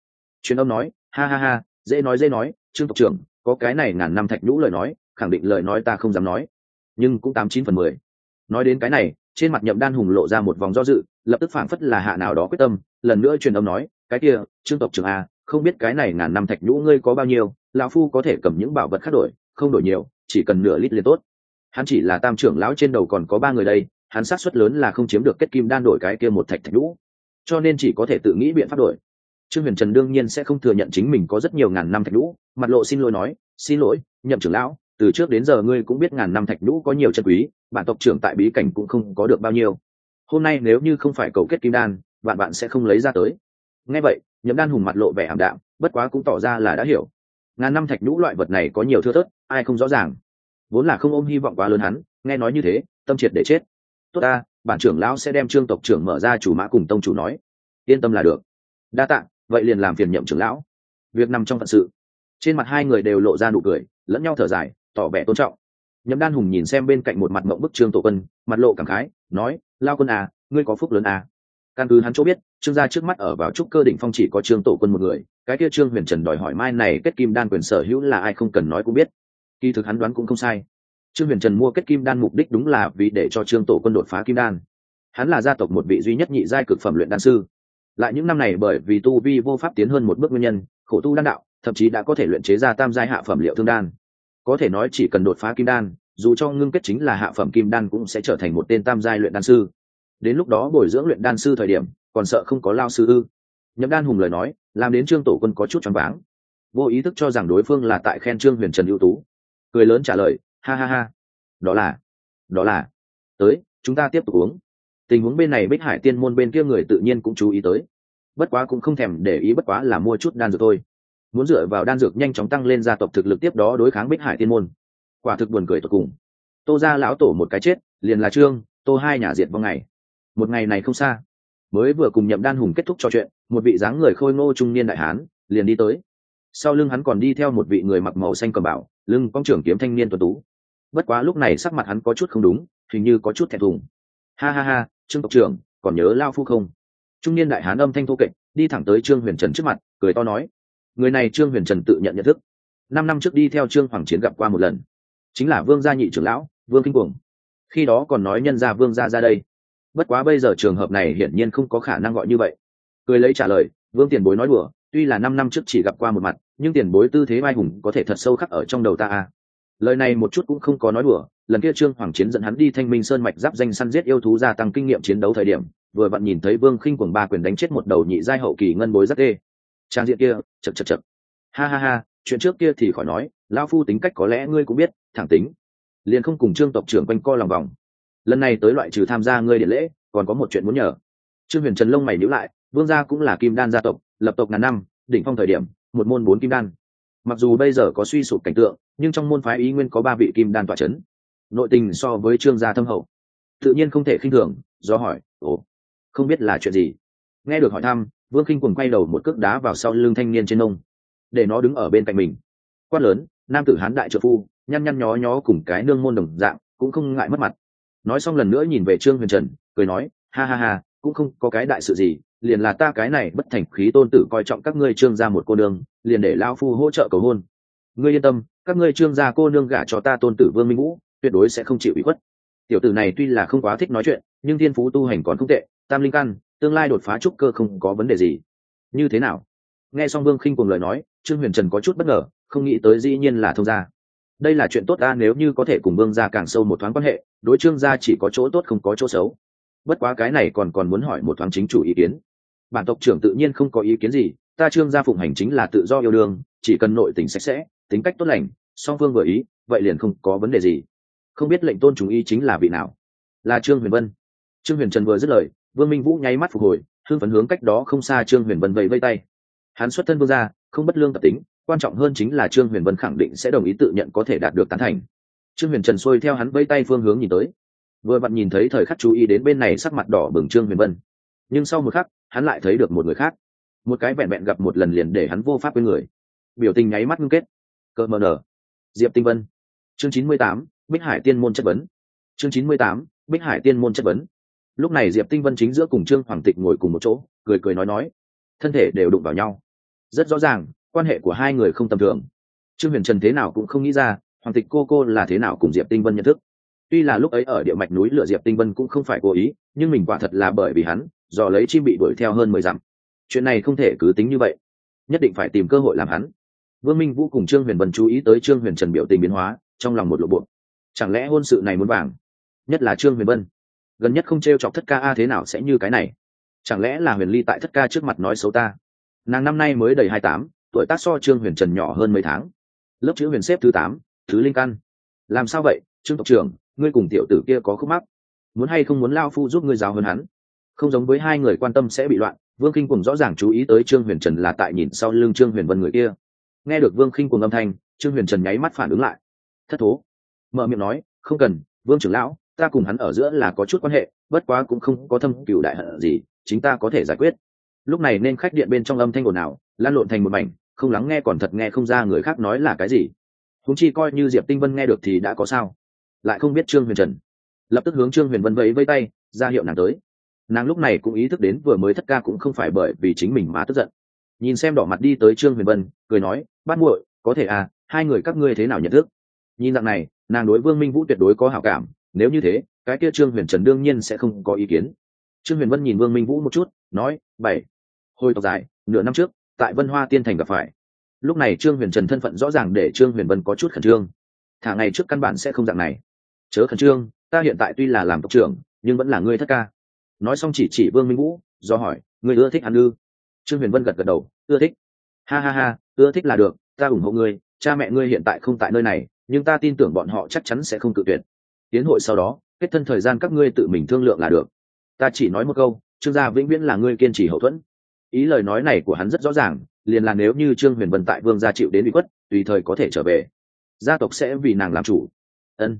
Truyền âm nói, ha ha ha, dễ nói dễ nói, trương tộc trưởng, có cái này ngàn năm thạch nhũ lời nói, khẳng định lời nói ta không dám nói. Nhưng cũng tám chín phần mười. Nói đến cái này, trên mặt nhậm đan hùng lộ ra một vòng do dự, lập tức phảng phất là hạ nào đó quyết tâm lần nữa truyền âm nói, cái kia, trương tộc trưởng a, không biết cái này ngàn năm thạch nhũ ngươi có bao nhiêu, lão phu có thể cầm những bảo vật khác đổi, không đổi nhiều, chỉ cần nửa lít liền tốt. Hắn chỉ là tam trưởng lão trên đầu còn có ba người đây, hắn sát suất lớn là không chiếm được kết kim đan đổi cái kia một thạch thạch nhũ. Cho nên chỉ có thể tự nghĩ biện pháp đổi. Trương huyền trần đương nhiên sẽ không thừa nhận chính mình có rất nhiều ngàn năm thạch nhũ, mặt lộ xin lỗi nói, xin lỗi, nhậm trưởng lão, từ trước đến giờ ngươi cũng biết ngàn năm thạch nhũ có nhiều chân quý, bản tộc trưởng tại bí cảnh cũng không có được bao nhiêu. Hôm nay nếu như không phải cầu kết kim đan bạn bạn sẽ không lấy ra tới. Nghe vậy, nhậm đan hùng mặt lộ vẻ ảm đạm, bất quá cũng tỏ ra là đã hiểu. Ngàn năm thạch nhũ loại vật này có nhiều thưa thớt, ai không rõ ràng. Vốn là không ôm hy vọng quá lớn hắn, nghe nói như thế, tâm triệt để chết. Tốt ta, bản trưởng lão sẽ đem trương tộc trưởng mở ra chủ mã cùng tông chủ nói. Yên tâm là được. Đa tạ, vậy liền làm phiền nhậm trưởng lão. Việc nằm trong phận sự. Trên mặt hai người đều lộ ra nụ cười, lẫn nhau thở dài, tỏ vẻ tôn trọng. Nhậm đan hùng nhìn xem bên cạnh một mặt mộng bức trương tổ quân, mặt lộ cảm khái, nói, lao quân à ngươi có phúc lớn à? Căn cứ hắn chỗ biết, trương gia trước mắt ở vào trúc cơ đỉnh phong chỉ có trương tổ quân một người, cái kia trương huyền trần đòi hỏi mai này kết kim đan quyền sở hữu là ai không cần nói cũng biết. Kỳ thực hắn đoán cũng không sai. Trương huyền trần mua kết kim đan mục đích đúng là vì để cho trương tổ quân đột phá kim đan. Hắn là gia tộc một vị duy nhất nhị giai cực phẩm luyện đan sư. Lại những năm này bởi vì tu vi vô pháp tiến hơn một bước nguyên nhân, khổ tu đan đạo, thậm chí đã có thể luyện chế ra tam giai hạ phẩm liệu thương đan. Có thể nói chỉ cần đột phá kim đan, dù cho ngưng kết chính là hạ phẩm kim đan cũng sẽ trở thành một tên tam giai luyện đan sư đến lúc đó bồi dưỡng luyện đan sư thời điểm, còn sợ không có lao sư ư? Nhậm đan hùng lời nói, làm đến trương tổ quân có chút choáng váng. Vô ý thức cho rằng đối phương là tại khen trương huyền trần ưu tú. Cười lớn trả lời, ha ha ha. Đó là đó là. Tới, chúng ta tiếp tục uống. Tình huống bên này bích hải tiên môn bên kia người tự nhiên cũng chú ý tới. Bất quá cũng không thèm để ý bất quá là mua chút đan dược thôi. Muốn dựa vào đan dược nhanh chóng tăng lên gia tộc thực lực tiếp đó đối kháng bích hải tiên môn. Quả thực buồn cười tột cùng. Tô ra lão tổ một cái chết, liền là trương, tô hai nhà diệt vào ngày một ngày này không xa. Mới vừa cùng nhậm đan hùng kết thúc trò chuyện, một vị dáng người khôi ngô trung niên đại hán liền đi tới. Sau lưng hắn còn đi theo một vị người mặc màu xanh cầm bảo, lưng con trưởng kiếm thanh niên tuần tú. Bất quá lúc này sắc mặt hắn có chút không đúng, hình như có chút thẹn thùng. Ha ha ha, trương tộc trưởng, còn nhớ lao phu không? Trung niên đại hán âm thanh thô kệch, đi thẳng tới trương huyền trần trước mặt, cười to nói, người này trương huyền trần tự nhận nhận thức. Năm năm trước đi theo trương hoàng chiến gặp qua một lần. Chính là vương gia nhị trưởng lão, vương kinh cuồng. Khi đó còn nói nhân gia vương gia ra đây bất quá bây giờ trường hợp này hiển nhiên không có khả năng gọi như vậy. Cười lấy trả lời, vương tiền bối nói đùa, tuy là năm năm trước chỉ gặp qua một mặt, nhưng tiền bối tư thế vai hùng có thể thật sâu khắc ở trong đầu ta à. lời này một chút cũng không có nói đùa, lần kia trương hoàng chiến dẫn hắn đi thanh minh sơn mạch giáp danh săn giết yêu thú gia tăng kinh nghiệm chiến đấu thời điểm, vừa vặn nhìn thấy vương khinh quần ba quyền đánh chết một đầu nhị giai hậu kỳ ngân bối rất đê trang diện kia chật chật chật ha ha ha, chuyện trước kia thì khỏi nói lao phu tính cách có lẽ ngươi cũng biết, thẳng tính. Liền không cùng trương tộc trưởng quanh co lòng vòng lần này tới loại trừ tham gia ngươi điện lễ, còn có một chuyện muốn nhờ. Trương huyền trần lông mày nhữ lại, vương gia cũng là kim đan gia tộc, lập tộc ngàn năm, đỉnh phong thời điểm, một môn bốn kim đan. Mặc dù bây giờ có suy sụp cảnh tượng, nhưng trong môn phái ý nguyên có ba vị kim đan tọa c h ấ n nội tình so với trương gia thâm hậu. Tự nhiên không thể khinh thường, do hỏi, ồ, không biết là chuyện gì? Nghe được hỏi thăm, vương khinh quần quay đầu một cước đá vào sau lưng thanh niên trên nông, để nó đứng ở bên cạnh mình. Quát lớn, nam tử hán đại trợ phu, nhăn nhăn nhó nhó cùng cái nương môn đồng dạng, cũng không ngại mất mặt nói xong lần nữa nhìn về trương huyền trần, cười nói, ha ha ha, cũng không có cái đại sự gì, liền là ta cái này bất thành khí tôn tử coi trọng các ngươi trương gia một cô nương, liền để lao phu hỗ trợ cầu hôn. Ngươi yên tâm, các ngươi trương gia cô nương gả cho ta tôn tử vương minh vũ, tuyệt đối sẽ không chịu ý khuất. Tiểu tử này tuy là không quá thích nói chuyện, nhưng thiên phú tu hành còn không tệ, tam linh căn, tương lai đột phá trúc cơ không có vấn đề gì. Như thế nào? Nghe xong vương khinh cùng lời nói, trương huyền trần có chút bất ngờ, không nghĩ tới dĩ nhiên là thông gia đây là chuyện tốt ta nếu như có thể cùng vương gia càng sâu một thoáng quan hệ, đối trương gia chỉ có chỗ tốt không có chỗ xấu. Bất quá cái này còn còn muốn hỏi một thoáng chính chủ ý kiến. Bản tộc trưởng tự nhiên không có ý kiến gì, ta trương gia phụng hành chính là tự do yêu đương, chỉ cần nội tình sạch sẽ, tính cách tốt lành, song phương vừa ý, vậy liền không có vấn đề gì. Không biết lệnh tôn chúng y chính là vị nào? Là trương huyền vân. Trương huyền trần vừa dứt lời, vương minh vũ nháy mắt phục hồi hương phấn hướng cách đó không xa trương huyền vân vẫy vây tay. Hắn xuất thân vương gia, không bất lương tập tính quan trọng hơn chính là trương huyền vân khẳng định sẽ đồng ý tự nhận có thể đạt được tán thành. Trương huyền trần xuôi theo hắn vẫy tay phương hướng nhìn tới. Vừa vặn nhìn thấy thời khắc chú ý đến bên này sắc mặt đỏ bừng trương huyền vân. Nhưng sau một khắc, hắn lại thấy được một người khác. Một cái vẹn vẹn gặp một lần liền để hắn vô pháp với người. Biểu tình nháy mắt ngưng kết. Cờ mờ nở. Diệp tinh vân. Chương chín mươi tám, bích hải tiên môn chất vấn. Chương chín mươi tám, bích hải tiên môn chất vấn. Lúc này diệp tinh vân chính giữa cùng trương hoàng tịch ngồi cùng một chỗ, cười cười nói nói. Thân thể đều đụng vào nhau. Rất rõ ràng quan hệ của hai người không tầm thường. Trương huyền trần thế nào cũng không nghĩ ra, hoàng tịch cô cô là thế nào cùng diệp tinh vân nhận thức. Tuy là lúc ấy ở địa mạch núi lửa diệp tinh vân cũng không phải cố ý, nhưng mình quả thật là bởi vì hắn dò lấy chim bị đuổi theo hơn mười dặm. Chuyện này không thể cứ tính như vậy. Nhất định phải tìm cơ hội làm hắn. Vương minh vũ cùng trương huyền vân chú ý tới trương huyền trần biểu tình biến hóa, trong lòng một lộ bộ. Chẳng lẽ hôn sự này muốn vàng? Nhất là trương huyền vân. Gần nhất không t r e o chọc thất ca a thế nào sẽ như cái này? Chẳng lẽ là huyền ly tại thất ca trước mặt nói xấu ta? Nàng năm nay mới đầy hai tám tuổi tác so trương huyền trần nhỏ hơn mấy tháng. Lớp chữ huyền xếp thứ tám, thứ linh căn. Làm sao vậy, trương tộc trưởng, ngươi cùng tiểu tử kia có khúc mắc? Muốn hay không muốn lao phu giúp ngươi giáo hơn hắn? Không giống với hai người quan tâm sẽ bị loạn, vương kinh cùng rõ ràng chú ý tới trương huyền trần là tại nhìn sau lưng trương huyền vân người kia. Nghe được vương kinh cùng âm thanh, trương huyền trần nháy mắt phản ứng lại. Thất thố. Mở miệng nói, không cần, vương trưởng lão, ta cùng hắn ở giữa là có chút quan hệ, bất quá cũng không có thâm cựu đại hận gì, chính ta có thể giải quyết. Lúc này nên khách điện bên trong âm thanh ồn ào, lan lộn thành một mảnh không lắng nghe còn thật nghe không ra người khác nói là cái gì. Húng chi coi như diệp tinh vân nghe được thì đã có sao? Lại không biết trương huyền trần. Lập tức hướng trương huyền vân vẫy vây tay, ra hiệu nàng tới. Nàng lúc này cũng ý thức đến vừa mới thất ca cũng không phải bởi vì chính mình mà tức giận. Nhìn xem đỏ mặt đi tới trương huyền vân, cười nói bắt muội, có thể à hai người các ngươi thế nào nhận thức? Nhìn dạng này, nàng đối vương minh vũ tuyệt đối có hảo cảm, nếu như thế, cái kia trương huyền trần đương nhiên sẽ không có ý kiến. Trương huyền vân nhìn vương minh vũ một chút, nói, bảy, hồi tộc dài, nửa năm trước tại vân hoa tiên thành gặp phải. Lúc này trương huyền trần thân phận rõ ràng để trương huyền vân có chút khẩn trương. Thả ngày trước căn bản sẽ không dạng này. Chớ khẩn trương, ta hiện tại tuy là làm tộc trưởng, nhưng vẫn là ngươi thất ca. Nói xong chỉ chỉ vương minh vũ, do hỏi, ngươi ưa thích ăn ư? Trương huyền vân gật gật đầu, ưa thích. Ha ha ha, ưa thích là được, ta ủng hộ ngươi, cha mẹ ngươi hiện tại không tại nơi này, nhưng ta tin tưởng bọn họ chắc chắn sẽ không cự tuyệt. Tiến hội sau đó, kết thân thời gian các ngươi tự mình thương lượng là được. Ta chỉ nói một câu, trương gia vĩnh viễn là ngươi kiên trì hậu thuẫn ý lời nói này của hắn rất rõ ràng, liền là nếu như trương huyền vân tại vương gia chịu đến bị quất tùy thời có thể trở về. Gia tộc sẽ vì nàng làm chủ. Ân.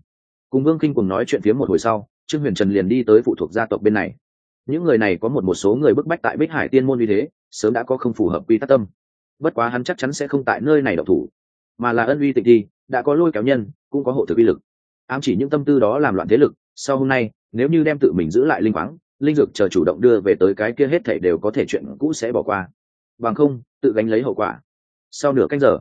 Cùng vương kinh cùng nói chuyện phía một hồi sau, trương huyền trần liền đi tới phụ thuộc gia tộc bên này. Những người này có một một số người bức bách tại bích hải tiên môn như thế, sớm đã có không phù hợp quy tắc tâm. Bất quá hắn chắc chắn sẽ không tại nơi này độc thủ. Mà là ân uy tịch đi đã có lôi kéo nhân, cũng có hộ thực uy lực. Ám chỉ những tâm tư đó làm loạn thế lực, sau hôm nay, nếu như đem tự mình giữ lại linh khoáng linh dược chờ chủ động đưa về tới cái kia hết thảy đều có thể chuyện cũ sẽ bỏ qua. Bằng không, tự gánh lấy hậu quả. Sau nửa canh giờ,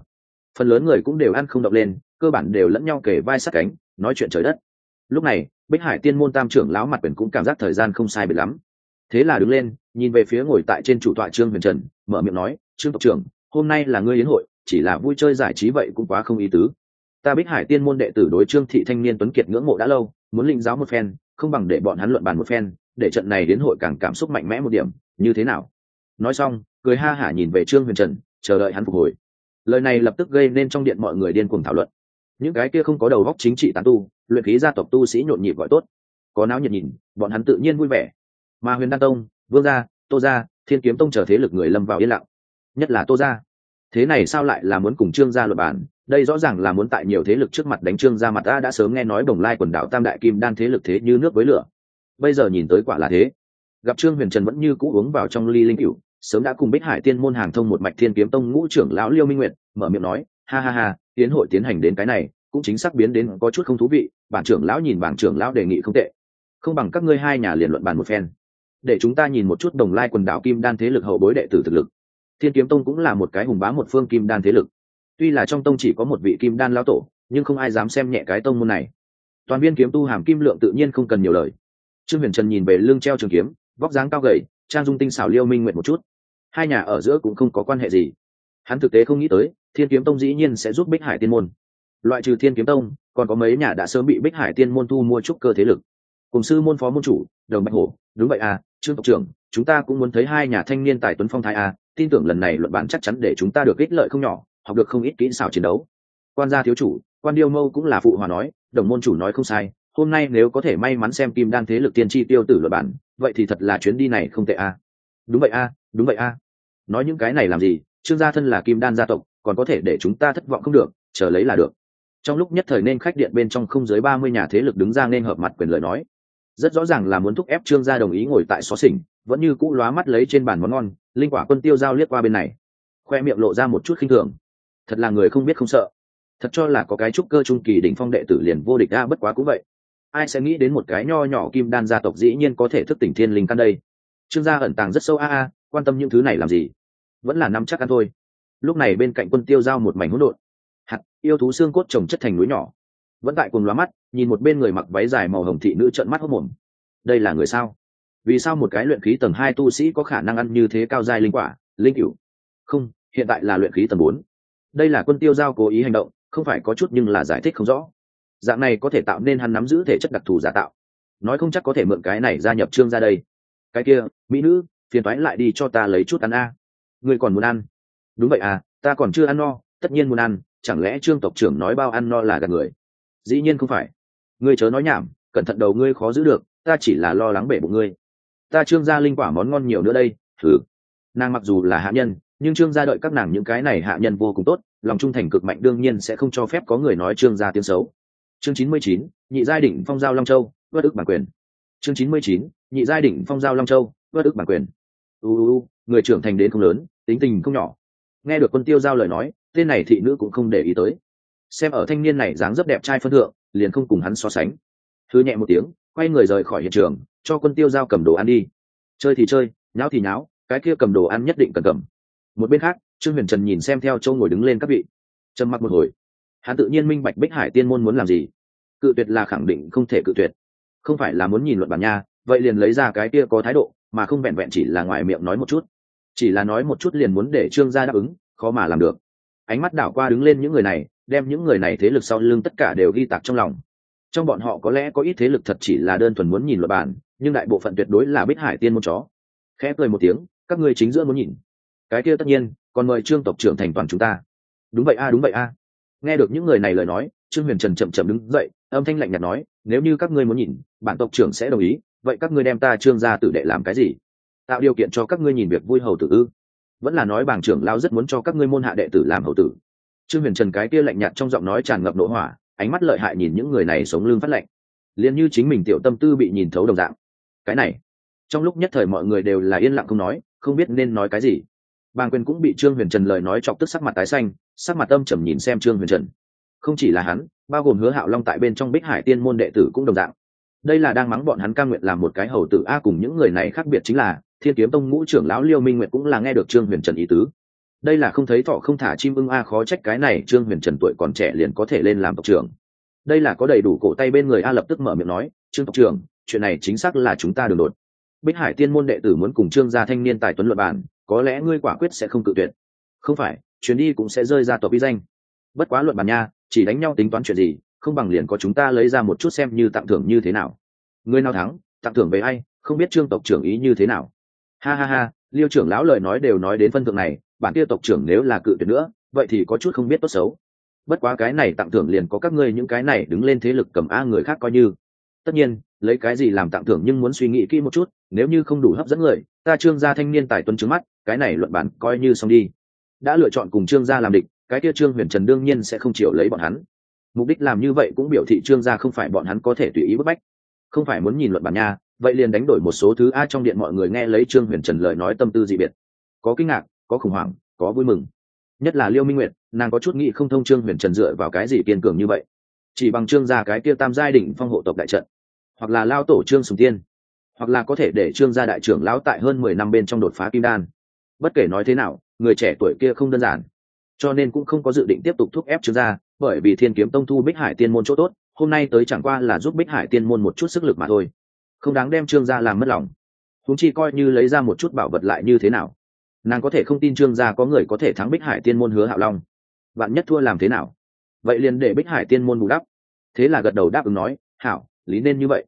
phần lớn người cũng đều ăn không động lên, cơ bản đều lẫn nhau kể vai sát cánh, nói chuyện trời đất. Lúc này, bích hải tiên môn tam trưởng lão mặt quyền cũng cảm giác thời gian không sai biệt lắm. Thế là đứng lên, nhìn về phía ngồi tại trên chủ tọa trương huyền trần, mở miệng nói, trương tộc trưởng, hôm nay là ngươi yến hội, chỉ là vui chơi giải trí vậy cũng quá không ý tứ. Ta bích hải tiên môn đệ tử đối trương thị thanh niên tuấn kiệt ngưỡng mộ đã lâu, muốn lĩnh giáo một phen, không bằng để bọn hắn luận bàn một phen để trận này đến hội càng cảm xúc mạnh mẽ một điểm, như thế nào? Nói xong, cười ha hả nhìn về trương huyền trần, chờ đợi hắn phục hồi. Lời này lập tức gây nên trong điện mọi người điên cuồng thảo luận. Những cái kia không có đầu góc chính trị tán tu, luyện khí gia tộc tu sĩ nhộn nhịp gọi tốt. Có náo nhiệt nhìn, bọn hắn tự nhiên vui vẻ. Mà huyền đan tông, vương gia, tô gia, thiên kiếm tông chờ thế lực người lâm vào yên lặng. Nhất là tô gia. Thế này sao lại là muốn cùng trương gia luật bản đây rõ ràng là muốn tại nhiều thế lực trước mặt đánh trương gia mặt ta đã sớm nghe nói đồng lai quần đảo tam đại kim đan thế lực thế như nước với lửa bây giờ nhìn tới quả là thế. Gặp trương huyền trần vẫn như cũ uống vào trong ly linh cựu sớm đã cùng bích hải tiên môn hàng thông một mạch thiên kiếm tông ngũ trưởng lão liêu minh nguyệt, mở miệng nói, ha ha ha, tiến hội tiến hành đến cái này, cũng chính xác biến đến có chút không thú vị, bản trưởng lão nhìn bảng trưởng lão đề nghị không tệ. Không bằng các ngươi hai nhà liền luận bàn một phen. Để chúng ta nhìn một chút đồng lai quần đảo kim đan thế lực hậu bối đệ tử thực lực. Thiên kiếm tông cũng là một cái hùng bá một phương kim đan thế lực. Tuy là trong tông chỉ có một vị kim đan lão tổ, nhưng không ai dám xem nhẹ cái tông môn này. Toàn viên kiếm tu hàm kim lượng tự nhiên không cần nhiều lời trương huyền trần nhìn về Lương treo trường kiếm, vóc dáng cao gầy, trang dung tinh xảo liêu minh nguyện một chút. Hai nhà ở giữa cũng không có quan hệ gì. Hắn thực tế không nghĩ tới, thiên kiếm tông dĩ nhiên sẽ giúp bích hải tiên môn. Loại trừ thiên kiếm tông, còn có mấy nhà đã sớm bị bích hải tiên môn thu mua trúc cơ thế lực. Cùng sư môn phó môn chủ, đồng bạch hổ, đúng vậy à trương tộc trưởng, chúng ta cũng muốn thấy hai nhà thanh niên tài tuấn phong thái à tin tưởng lần này luận bản chắc chắn để chúng ta được ích lợi không nhỏ, học được không ít kỹ xảo chiến đấu. Quan gia thiếu chủ, quan điêu mâu cũng là phụ hòa nói, đồng môn chủ nói không sai hôm nay nếu có thể may mắn xem kim đan thế lực tiên tri tiêu tử luật bản vậy thì thật là chuyến đi này không tệ a. À. đúng vậy a à, đúng vậy a. À. nói những cái này làm gì trương gia thân là kim đan gia tộc còn có thể để chúng ta thất vọng không được chờ lấy là được. Trong lúc nhất thời nên khách điện bên trong không dưới ba mươi nhà thế lực đứng ra nên hợp mặt quyền lợi nói. Rất rõ ràng là muốn thúc ép trương gia đồng ý ngồi tại xó xỉnh vẫn như cũ lóa mắt lấy trên bàn món ngon linh quả quân tiêu giao liếc qua bên này. Khoe miệng lộ ra một chút khinh thường. Thật là người không biết không sợ. Thật cho là có cái trúc cơ trung kỳ đỉnh phong đệ tử liền vô địch a bất quá cũng vậy ai sẽ nghĩ đến một cái nho nhỏ kim đan gia tộc dĩ nhiên có thể thức tỉnh thiên linh căn đây? Trương gia ẩn tàng rất sâu a a, quan tâm những thứ này làm gì? Vẫn là nắm chắc ăn thôi. Lúc này bên cạnh quân tiêu giao một mảnh hỗn độn. Hạt, yêu thú xương cốt trồng chất thành núi nhỏ. Vẫn tại cùng lóa mắt, nhìn một bên người mặc váy dài màu hồng thị nữ trợn mắt hốc mồm đây là người sao? Vì sao một cái luyện khí tầng hai tu sĩ có khả năng ăn như thế cao dài linh quả, linh cửu? Không, hiện tại là luyện khí tầng bốn. Đây là quân tiêu giao cố ý hành động, không phải có chút nhưng là giải thích không rõ dạng này có thể tạo nên hắn nắm giữ thể chất đặc thù giả tạo. Nói không chắc có thể mượn cái này gia nhập trương ra đây. Cái kia, mỹ nữ, phiền thoái lại đi cho ta lấy chút ăn a. À. ngươi còn muốn ăn? Đúng vậy à ta còn chưa ăn no, tất nhiên muốn ăn, chẳng lẽ trương tộc trưởng nói bao ăn no là gạt người? Dĩ nhiên không phải. Ngươi chớ nói nhảm, cẩn thận đầu ngươi khó giữ được, ta chỉ là lo lắng bể bụng ngươi. Ta trương gia linh quả món ngon nhiều nữa đây, thử. Nàng mặc dù là hạ nhân, nhưng trương gia đợi các nàng những cái này hạ nhân vô cùng tốt, lòng trung thành cực mạnh đương nhiên sẽ không cho phép có người nói trương gia tiếng xấu chương chín mươi chín, nhị giai đỉnh phong giao long châu vất ức bản quyền. Chương chín mươi chín, nhị giai đỉnh phong giao long châu vất ức bản quyền. Uu người trưởng thành đến không lớn, tính tình không nhỏ. Nghe được quân tiêu giao lời nói, tên này thị nữ cũng không để ý tới. Xem ở thanh niên này dáng rất đẹp trai phân thượng, liền không cùng hắn so sánh. Thư nhẹ một tiếng, quay người rời khỏi hiện trường, cho quân tiêu giao cầm đồ ăn đi. Chơi thì chơi, nháo thì nháo, cái kia cầm đồ ăn nhất định cần cầm. Một bên khác, trương huyền trần nhìn xem theo châu ngồi đứng lên các vị. Trầm mặc một hồi hắn tự nhiên minh bạch bích hải tiên môn muốn làm gì. Cự tuyệt là khẳng định không thể cự tuyệt. Không phải là muốn nhìn luận bản nha, vậy liền lấy ra cái kia có thái độ, mà không vẹn vẹn chỉ là ngoài miệng nói một chút. Chỉ là nói một chút liền muốn để trương gia đáp ứng, khó mà làm được. Ánh mắt đảo qua đứng lên những người này, đem những người này thế lực sau lưng tất cả đều ghi tạc trong lòng. Trong bọn họ có lẽ có ít thế lực thật chỉ là đơn thuần muốn nhìn luật bản, nhưng đại bộ phận tuyệt đối là bích hải tiên môn chó. Khẽ cười một tiếng, các ngươi chính giữa muốn nhìn. Cái kia tất nhiên, còn mời trương tộc trưởng thành toàn chúng ta. Đúng vậy a, đúng vậy a nghe được những người này lời nói, trương huyền trần chậm chậm đứng dậy, âm thanh lạnh nhạt nói, nếu như các ngươi muốn nhìn, bản tộc trưởng sẽ đồng ý, vậy các ngươi đem ta trương ra tử đệ làm cái gì? Tạo điều kiện cho các ngươi nhìn việc vui hầu tử ư? Vẫn là nói bảng trưởng lao rất muốn cho các ngươi môn hạ đệ tử làm hầu tử. Trương huyền trần cái kia lạnh nhạt trong giọng nói tràn ngập nỗ hỏa, ánh mắt lợi hại nhìn những người này sống lưng phát lạnh. Liền như chính mình tiểu tâm tư bị nhìn thấu đồng dạng. Cái này, trong lúc nhất thời mọi người đều là yên lặng không nói, không biết nên nói cái gì bàng quyền cũng bị trương huyền trần lời nói chọc tức sắc mặt tái xanh, sắc mặt âm trầm nhìn xem trương huyền trần. Không chỉ là hắn, bao gồm hứa hạo long tại bên trong bích hải tiên môn đệ tử cũng đồng dạng. Đây là đang mắng bọn hắn ca nguyện làm một cái hầu tử a cùng những người này khác biệt chính là, thiên kiếm tông ngũ trưởng lão liêu minh nguyện cũng là nghe được trương huyền trần ý tứ. Đây là không thấy thọ không thả chim ưng a khó trách cái này trương huyền trần tuổi còn trẻ liền có thể lên làm tộc trưởng. Đây là có đầy đủ cổ tay bên người a lập tức mở miệng nói, trương tộc trưởng, chuyện này chính xác là chúng ta đường đột. Bích hải tiên môn đệ tử muốn cùng trương gia thanh niên tài tuấn luận bản có lẽ ngươi quả quyết sẽ không cự tuyệt. Không phải, chuyến đi cũng sẽ rơi ra tòa vi danh. Bất quá luận bàn nha, chỉ đánh nhau tính toán chuyện gì, không bằng liền có chúng ta lấy ra một chút xem như tặng thưởng như thế nào. Người nào thắng, tặng thưởng về ai, không biết trương tộc trưởng ý như thế nào. Ha ha ha, liêu trưởng lão lời nói đều nói đến phân thượng này, bản kia tộc trưởng nếu là cự tuyệt nữa, vậy thì có chút không biết tốt xấu. Bất quá cái này tặng thưởng liền có các ngươi những cái này đứng lên thế lực cầm a người khác coi như. Tất nhiên lấy cái gì làm tặng thưởng nhưng muốn suy nghĩ kỹ một chút, nếu như không đủ hấp dẫn người, ta trương gia thanh niên tài tuấn trứng mắt, cái này luận bản coi như xong đi. Đã lựa chọn cùng trương gia làm địch, cái kia trương huyền trần đương nhiên sẽ không chịu lấy bọn hắn. Mục đích làm như vậy cũng biểu thị trương gia không phải bọn hắn có thể tùy ý bức bách. Không phải muốn nhìn luận bản nha, vậy liền đánh đổi một số thứ a trong điện mọi người nghe lấy trương huyền trần lời nói tâm tư dị biệt. Có kinh ngạc, có khủng hoảng, có vui mừng. Nhất là liêu minh nguyệt, nàng có chút nghĩ không thông trương huyền trần dựa vào cái gì kiên cường như vậy. Chỉ bằng trương gia cái kia tam giai đỉnh phong hộ tộc đại trận hoặc là lao tổ trương sùng tiên, hoặc là có thể để trương gia đại trưởng lão tại hơn mười năm bên trong đột phá kim đan. Bất kể nói thế nào, người trẻ tuổi kia không đơn giản. Cho nên cũng không có dự định tiếp tục thúc ép trương gia, bởi vì thiên kiếm tông thu bích hải tiên môn chỗ tốt, hôm nay tới chẳng qua là giúp bích hải tiên môn một chút sức lực mà thôi. Không đáng đem trương gia làm mất lòng. Húng chi coi như lấy ra một chút bảo vật lại như thế nào? Nàng có thể không tin trương gia có người có thể thắng bích hải tiên môn hứa hạo long. Bạn nhất thua làm thế nào? Vậy liền để bích hải tiên môn bù đắp. Thế là gật đầu đáp ứng nói, hảo lý nên như vậy.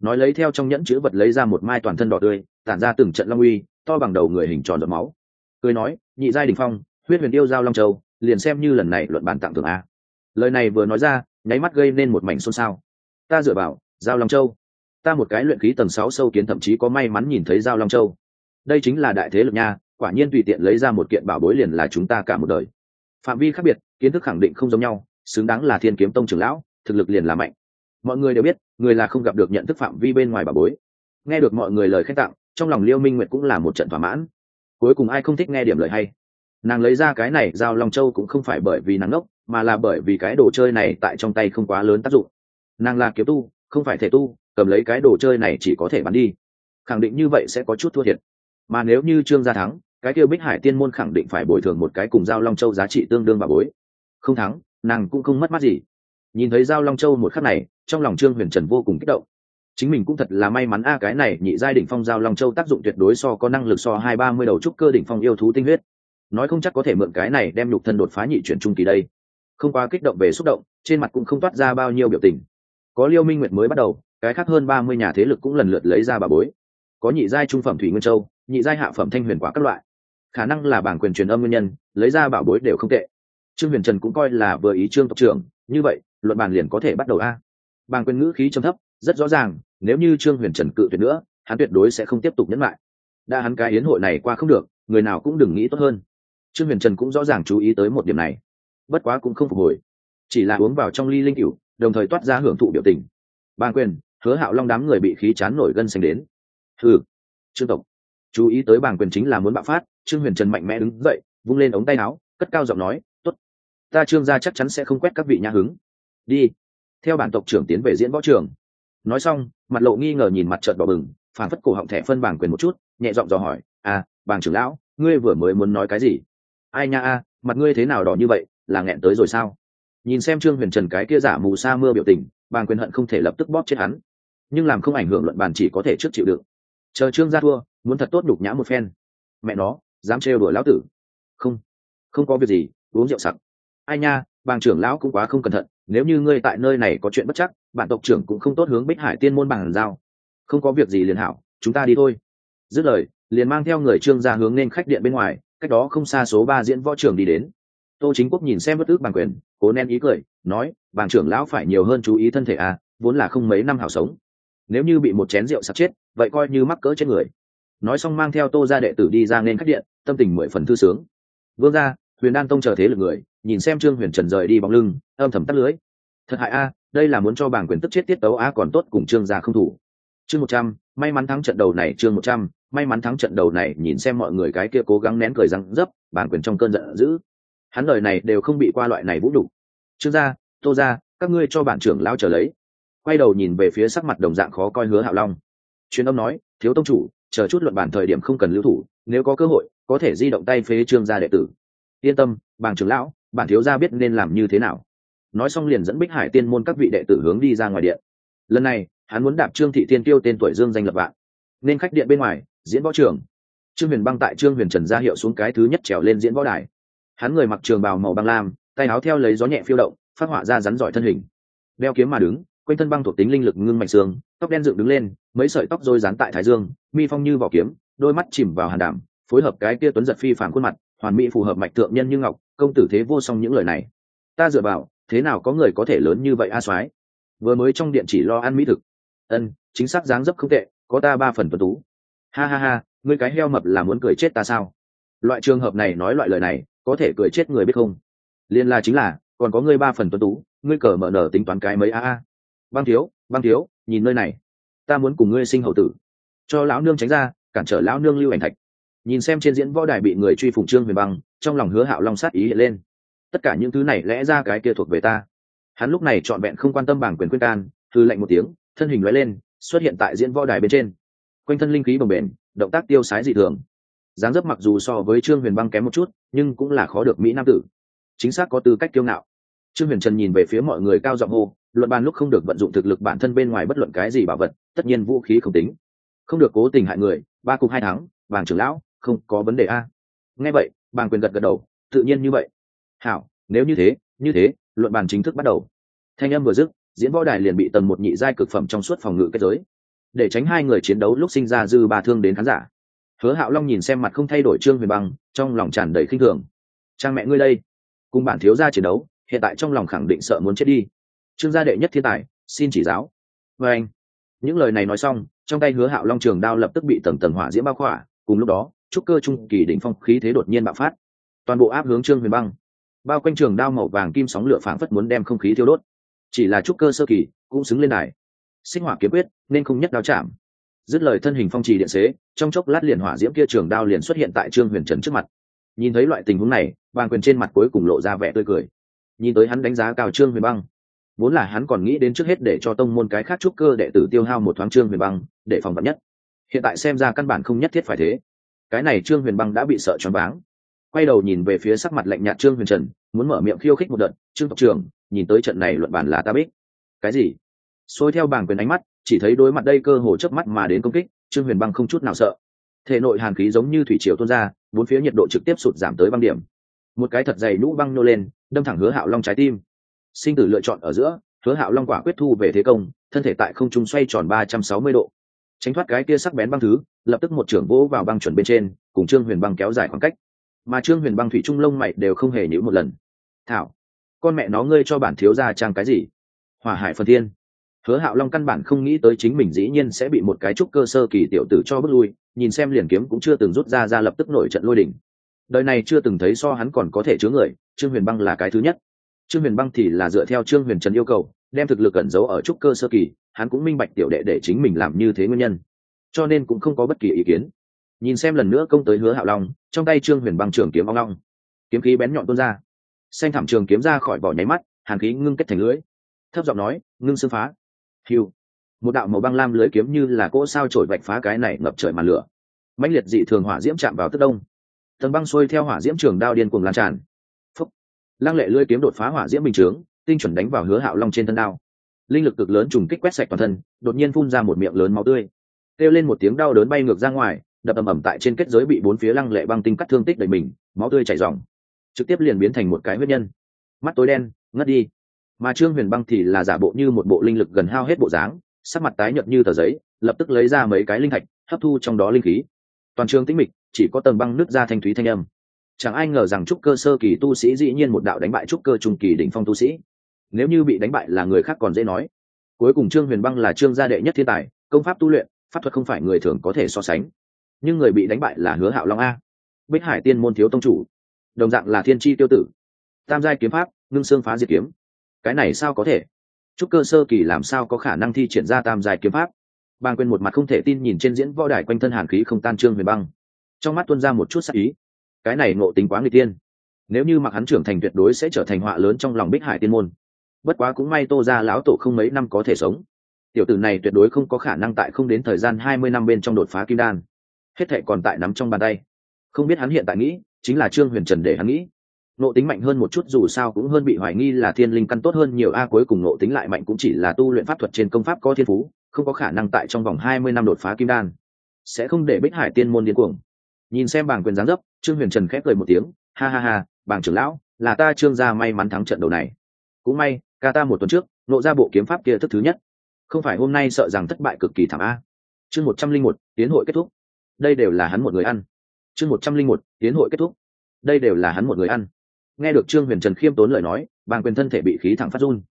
Nói lấy theo trong nhẫn chữ vật lấy ra một mai toàn thân đỏ tươi, tản ra từng trận long uy, to bằng đầu người hình tròn giọt máu. Cười nói, nhị giai đình phong, huyết huyền yêu giao long châu, liền xem như lần này luận bàn tặng thưởng a. Lời này vừa nói ra, nháy mắt gây nên một mảnh xôn xao. Ta dựa vào, giao long châu. Ta một cái luyện khí tầng sáu sâu kiến thậm chí có may mắn nhìn thấy giao long châu. Đây chính là đại thế lực nha, quả nhiên tùy tiện lấy ra một kiện bảo bối liền là chúng ta cả một đời. Phạm vi khác biệt, kiến thức khẳng định không giống nhau, xứng đáng là thiên kiếm tông trưởng lão, thực lực liền là mạnh. Mọi người đều biết người là không gặp được nhận thức phạm vi bên ngoài bà bối. Nghe được mọi người lời khen tặng, trong lòng liêu minh nguyệt cũng là một trận thỏa mãn. Cuối cùng ai không thích nghe điểm lời hay? Nàng lấy ra cái này, giao long châu cũng không phải bởi vì nàng ngốc, mà là bởi vì cái đồ chơi này tại trong tay không quá lớn tác dụng. Nàng là kiếm tu, không phải thể tu, cầm lấy cái đồ chơi này chỉ có thể bắn đi. Khẳng định như vậy sẽ có chút thua thiệt. Mà nếu như trương gia thắng, cái kêu bích hải tiên môn khẳng định phải bồi thường một cái cùng giao long châu giá trị tương đương bà bối. Không thắng, nàng cũng không mất mát gì nhìn thấy giao long châu một khắc này, trong lòng trương huyền trần vô cùng kích động. Chính mình cũng thật là may mắn a, cái này nhị giai đỉnh phong giao long châu tác dụng tuyệt đối so có năng lực so hai ba mươi đầu trúc cơ đỉnh phong yêu thú tinh huyết. Nói không chắc có thể mượn cái này đem nhục thân đột phá nhị chuyển trung kỳ đây. Không quá kích động về xúc động, trên mặt cũng không toát ra bao nhiêu biểu tình. Có liêu minh nguyệt mới bắt đầu, cái khác hơn ba mươi nhà thế lực cũng lần lượt lấy ra bà bối. Có nhị giai trung phẩm thủy nguyên châu, nhị giai hạ phẩm thanh huyền quả các loại. Khả năng là bảng quyền truyền âm nguyên nhân, lấy ra bảo bối đều không tệ. Trương huyền trần cũng coi là vừa ý trương tộc trưởng, như vậy luận bàn liền có thể bắt đầu a. Bàng quyền ngữ khí trầm thấp, rất rõ ràng, nếu như trương huyền trần cự tuyệt nữa, hắn tuyệt đối sẽ không tiếp tục nhấn lại đã hắn cái yến hội này qua không được, người nào cũng đừng nghĩ tốt hơn. Trương huyền trần cũng rõ ràng chú ý tới một điểm này. Bất quá cũng không phục hồi. Chỉ là uống vào trong ly linh cựu đồng thời toát ra hưởng thụ biểu tình. Bàng quyền, hứa hạo long đám người bị khí chán nổi gân xanh đến. Hừ, trương tộc. Chú ý tới bàng quyền chính là muốn bạo phát, trương huyền trần mạnh mẽ đứng dậy, vung lên ống tay áo, cất cao giọng nói t ố t ta trương gia chắc chắn sẽ không quét các vị nhã hứng đi. Theo bản tộc trưởng tiến về diễn võ trường. Nói xong, mặt lộ nghi ngờ nhìn mặt trợn bỏ bừng phản phất cổ họng thẻ phân bảng quyền một chút, nhẹ giọng dò hỏi à bàng trưởng lão, ngươi vừa mới muốn nói cái gì? Ai nha a, mặt ngươi thế nào đỏ như vậy, là nghẹn tới rồi sao? Nhìn xem trương huyền trần cái kia giả mù sa mưa biểu tình, bàng quyền hận không thể lập tức bóp chết hắn. Nhưng làm không ảnh hưởng luận bàn chỉ có thể trước chịu đựng. Chờ trương ra thua, muốn thật tốt đục nhã một phen. Mẹ nó, dám trêu đuổi lão tử. Không không có việc gì, uống rượu sặc. Ai nha, bàng trưởng lão cũng quá không cẩn thận nếu như ngươi tại nơi này có chuyện bất chắc bạn tộc trưởng cũng không tốt hướng bích hải tiên môn bằng giao. Không có việc gì liền hảo, chúng ta đi thôi. Dứt lời, liền mang theo người trương ra hướng nên khách điện bên ngoài, cách đó không xa số ba diễn võ trưởng đi đến. Tô chính quốc nhìn xem bất ước bằng quyền, cố nén ý cười, nói bàng trưởng lão phải nhiều hơn chú ý thân thể à vốn là không mấy năm hảo sống. Nếu như bị một chén rượu sắp chết, vậy coi như mắc cỡ chết người. Nói xong mang theo tô ra đệ tử đi ra nên khách điện, tâm tình mười phần thư sướng. Vương ra huyền đan tông chờ thế lực người, nhìn xem trương huyền trần rời đi bóng lưng, âm thầm tắt lưới. Thật hại a, đây là muốn cho bảng quyền tức chết tiết tấu a còn tốt cùng trương gia không thủ. Chương một trăm, may mắn thắng trận đầu này, chương một trăm, may mắn thắng trận đầu này, nhìn xem mọi người cái kia cố gắng nén cười răng dấp bảng quyền trong cơn giận dữ. Hắn lời này đều không bị qua loại này vũ đủ trương gia, tô gia, các ngươi cho bản trưởng lao trở lấy. Quay đầu nhìn về phía sắc mặt đồng dạng khó coi hứa hạo long. Truyền âm nói, thiếu tông chủ, chờ chút luận bản thời điểm không cần lưu thủ, nếu có cơ hội, có thể di động tay phế trương gia đệ tử yên tâm bàng trưởng lão, bản thiếu gia biết nên làm như thế nào. Nói xong liền dẫn bích hải tiên môn các vị đệ tử hướng đi ra ngoài điện. Lần này, hắn muốn đạp trương thị tiên tiêu tên tuổi dương danh lập vạn. Nên khách điện bên ngoài, diễn võ trường. Trương huyền băng tại trương huyền trần ra hiệu xuống cái thứ nhất trèo lên diễn võ đài. Hắn người mặc trường bào màu băng lam, tay áo theo lấy gió nhẹ phiêu động, phát họa ra rắn giỏi thân hình. Đeo kiếm mà đứng, quanh thân băng thuộc tính linh lực ngưng mạnh xương, tóc đen dựng đứng lên, mấy sợi tóc rối rán tại thái dương, mi phong như vỏ kiếm, đôi mắt chìm vào hàn đảm, phối hợp cái kia tuấn giật phi phản khuôn mặt hoàn mỹ phù hợp mạch tượng nhân như ngọc, công tử thế vô song những lời này. Ta dựa vào, thế nào có người có thể lớn như vậy a soái? Vừa mới trong điện chỉ lo ăn mỹ thực. Ân, chính xác dáng dấp không tệ, có ta ba phần tuấn tú. Ha ha ha, ngươi cái heo mập là muốn cười chết ta sao? Loại trường hợp này nói loại lời này, có thể cười chết người biết không? Liên la chính là, còn có ngươi ba phần tuấn tú, ngươi cờ mở nở tính toán cái mấy a a. Băng thiếu băng thiếu, nhìn nơi này. Ta muốn cùng ngươi sinh hậu tử. Cho lão nương tránh ra, cản trở lão nương lưu ảnh thạch nhìn xem trên diễn võ đài bị người truy phủng trương huyền băng, trong lòng hứa hạo long sát ý hiện lên. Tất cả những thứ này lẽ ra cái kia thuộc về ta. Hắn lúc này trọn vẹn không quan tâm bảng quyền quyết can thư lệnh một tiếng, thân hình nói lên, xuất hiện tại diễn võ đài bên trên. Quanh thân linh khí bồng bềnh, động tác tiêu sái dị thường. Dáng dấp mặc dù so với trương huyền băng kém một chút, nhưng cũng là khó được mỹ nam tử. Chính xác có tư cách kiêu ngạo. Trương huyền trần nhìn về phía mọi người cao giọng hô, luận bàn lúc không được vận dụng thực lực bản thân bên ngoài bất luận cái gì bảo vật, tất nhiên vũ khí không tính. Không được cố tình hại người, ba cục hai tháng vàng trưởng lão không có vấn đề a. Nghe vậy bàn quyền gật gật đầu, tự nhiên như vậy. Hảo, nếu như thế như thế, luận bàn chính thức bắt đầu. Thanh âm vừa dứt, diễn võ đài liền bị tầng một nhị giai cực phẩm trong suốt phòng ngự kết giới. Để tránh hai người chiến đấu lúc sinh ra dư ba thương đến khán giả. Hứa hạo long nhìn xem mặt không thay đổi trương huyền băng, trong lòng tràn đầy khinh thường. Trang mẹ ngươi đây, cùng bản thiếu gia chiến đấu, hiện tại trong lòng khẳng định sợ muốn chết đi. Trương gia đệ nhất thiên tài, xin chỉ giáo. Vê anh những lời này nói xong, trong tay hứa hạo long trường đao lập tức bị tầng tầng hỏa diễm bao khỏa, cùng lúc đó trúc cơ trung kỳ đỉnh phong khí thế đột nhiên bạo phát. Toàn bộ áp hướng trương huyền băng. Bao quanh trường đao màu vàng kim sóng lửa phảng phất muốn đem không khí thiêu đốt. Chỉ là trúc cơ sơ kỳ, cũng xứng lên đài. Sinh hỏa kiếm quyết, nên không nhất đao chạm. Dứt lời thân hình phong trì điện xế, trong chốc lát liền hỏa diễm kia trường đao liền xuất hiện tại trương huyền trần trước mặt. Nhìn thấy loại tình huống này, vàng quyền trên mặt cuối cùng lộ ra vẻ tươi cười. Nhìn tới hắn đánh giá cao trương huyền băng, vốn là hắn còn nghĩ đến trước hết để cho tông môn cái khác trúc cơ đệ tử tiêu hao một thoáng trương huyền băng, để phòng vật nhất. Hiện tại xem ra căn bản không nhất thiết phải thế cái này trương huyền băng đã bị sợ choáng váng. Quay đầu nhìn về phía sắc mặt lạnh nhạt trương huyền trần, muốn mở miệng khiêu khích một đợt, trương tộc trưởng, nhìn tới trận này luận bản là ta biết. Cái gì? Xôi theo bảng quyền ánh mắt, chỉ thấy đối mặt đây cơ hồ chớp mắt mà đến công kích, trương huyền băng không chút nào sợ. Thể nội hàn khí giống như thủy triều tuôn ra, bốn phía nhiệt độ trực tiếp sụt giảm tới băng điểm. Một cái thật dày nhũ băng nô lên, đâm thẳng hứa hạo long trái tim. Sinh tử lựa chọn ở giữa, hứa hạo long quả quyết thu về thế công, thân thể tại không trung xoay tròn ba trăm sáu mươi độ tránh thoát cái kia sắc bén băng thứ, lập tức một trưởng vỗ vào băng chuẩn bên trên, cùng trương huyền băng kéo dài khoảng cách. Mà trương huyền băng thủy trung lông mày đều không hề nhữ một lần. Thảo, con mẹ nó ngươi cho bản thiếu ra trang cái gì? Hỏa hải phần thiên. Hứa hạo long căn bản không nghĩ tới chính mình dĩ nhiên sẽ bị một cái trúc cơ sơ kỳ tiểu tử cho bước lui, nhìn xem liền kiếm cũng chưa từng rút ra ra lập tức nổi trận lôi đỉnh đời này chưa từng thấy so hắn còn có thể chứa người, trương huyền băng là cái thứ nhất. Trương huyền băng thì là dựa theo trương huyền trần yêu cầu, đem thực lực cẩn giấu ở trúc cơ sơ kỳ hắn cũng minh bạch tiểu đệ để chính mình làm như thế nguyên nhân, cho nên cũng không có bất kỳ ý kiến. Nhìn xem lần nữa công tới hứa hạo long, trong tay trương huyền băng trường kiếm ong long kiếm khí bén nhọn tuôn ra. Xanh thảm trường kiếm ra khỏi vỏ nháy mắt, hàn khí ngưng kết thành lưới thấp giọng nói, ngưng xương phá. Hiu một đạo màu băng lam lưới kiếm như là cỗ sao trổi vạch phá cái này ngập trời màn lửa. Mãnh liệt dị thường hỏa diễm chạm vào tức đông. Tầng băng xuôi theo hỏa diễm trường đao điên cuồng lan tràn. Phúc. Lăng lệ lưới kiếm đột phá hỏa diễm bình chướng, tinh chuẩn đánh vào hứa hạo long trên thân đao linh lực cực lớn trùng kích quét sạch toàn thân, đột nhiên phun ra một miệng lớn máu tươi. Kêu lên một tiếng đau đớn bay ngược ra ngoài, đập ầm ầm tại trên kết giới bị bốn phía lăng lệ băng tinh cắt thương tích đầy mình, máu tươi chảy ròng. Trực tiếp liền biến thành một cái huyết nhân. Mắt tối đen, ngất đi. Mà trương huyền băng thì là giả bộ như một bộ linh lực gần hao hết bộ dáng, sắc mặt tái nhợt như tờ giấy, lập tức lấy ra mấy cái linh thạch, hấp thu trong đó linh khí. Toàn trường tĩnh mịch, chỉ có tầng băng nứt ra thanh thúy thanh âm. Chẳng ai ngờ rằng trúc cơ sơ kỳ tu sĩ dĩ nhiên một đạo đánh bại trúc cơ trung kỳ đỉnh phong tu sĩ nếu như bị đánh bại là người khác còn dễ nói. Cuối cùng trương huyền băng là trương gia đệ nhất thiên tài, công pháp tu luyện, pháp thuật không phải người thường có thể so sánh. Nhưng người bị đánh bại là hứa hạo long a. Bích hải tiên môn thiếu tông chủ. Đồng dạng là thiên tri tiêu tử. Tam giai kiếm pháp, ngưng xương phá diệt kiếm. Cái này sao có thể? Trúc cơ sơ kỳ làm sao có khả năng thi triển ra tam giai kiếm pháp? Bang quên một mặt không thể tin nhìn trên diễn võ đài quanh thân hàn khí không tan trương huyền băng. Trong mắt tuân ra một chút sắc ý. Cái này ngộ tính quá người tiên. Nếu như mặc hắn trưởng thành tuyệt đối sẽ trở thành họa lớn trong lòng bích hải tiên môn bất quá cũng may tô ra lão tổ không mấy năm có thể sống. Tiểu tử này tuyệt đối không có khả năng tại không đến thời gian hai mươi năm bên trong đột phá kim đan. Hết thệ còn tại nắm trong bàn tay. Không biết hắn hiện tại nghĩ, chính là trương huyền trần để hắn nghĩ. Nộ tính mạnh hơn một chút dù sao cũng hơn bị hoài nghi là thiên linh căn tốt hơn nhiều, a cuối cùng nộ tính lại mạnh cũng chỉ là tu luyện pháp thuật trên công pháp có thiên phú, không có khả năng tại trong vòng hai mươi năm đột phá kim đan. Sẽ không để bích hải tiên môn điên cuồng. Nhìn xem bảng quyền giáng dấp, trương huyền trần khép cười một tiếng, ha ha ha, bảng trưởng lão, là ta trương gia may mắn thắng trận đầu này. Cũng may ca ta một tuần trước, nộ ra bộ kiếm pháp kia thức thứ nhất. Không phải hôm nay sợ rằng thất bại cực kỳ thảm a. Chương một trăm linh một, tiến hội kết thúc. Đây đều là hắn một người ăn. Chương một trăm linh một, tiến hội kết thúc. Đây đều là hắn một người ăn. Nghe được trương huyền trần khiêm tốn lời nói, bàng quyền thân thể bị khí thẳng phát run.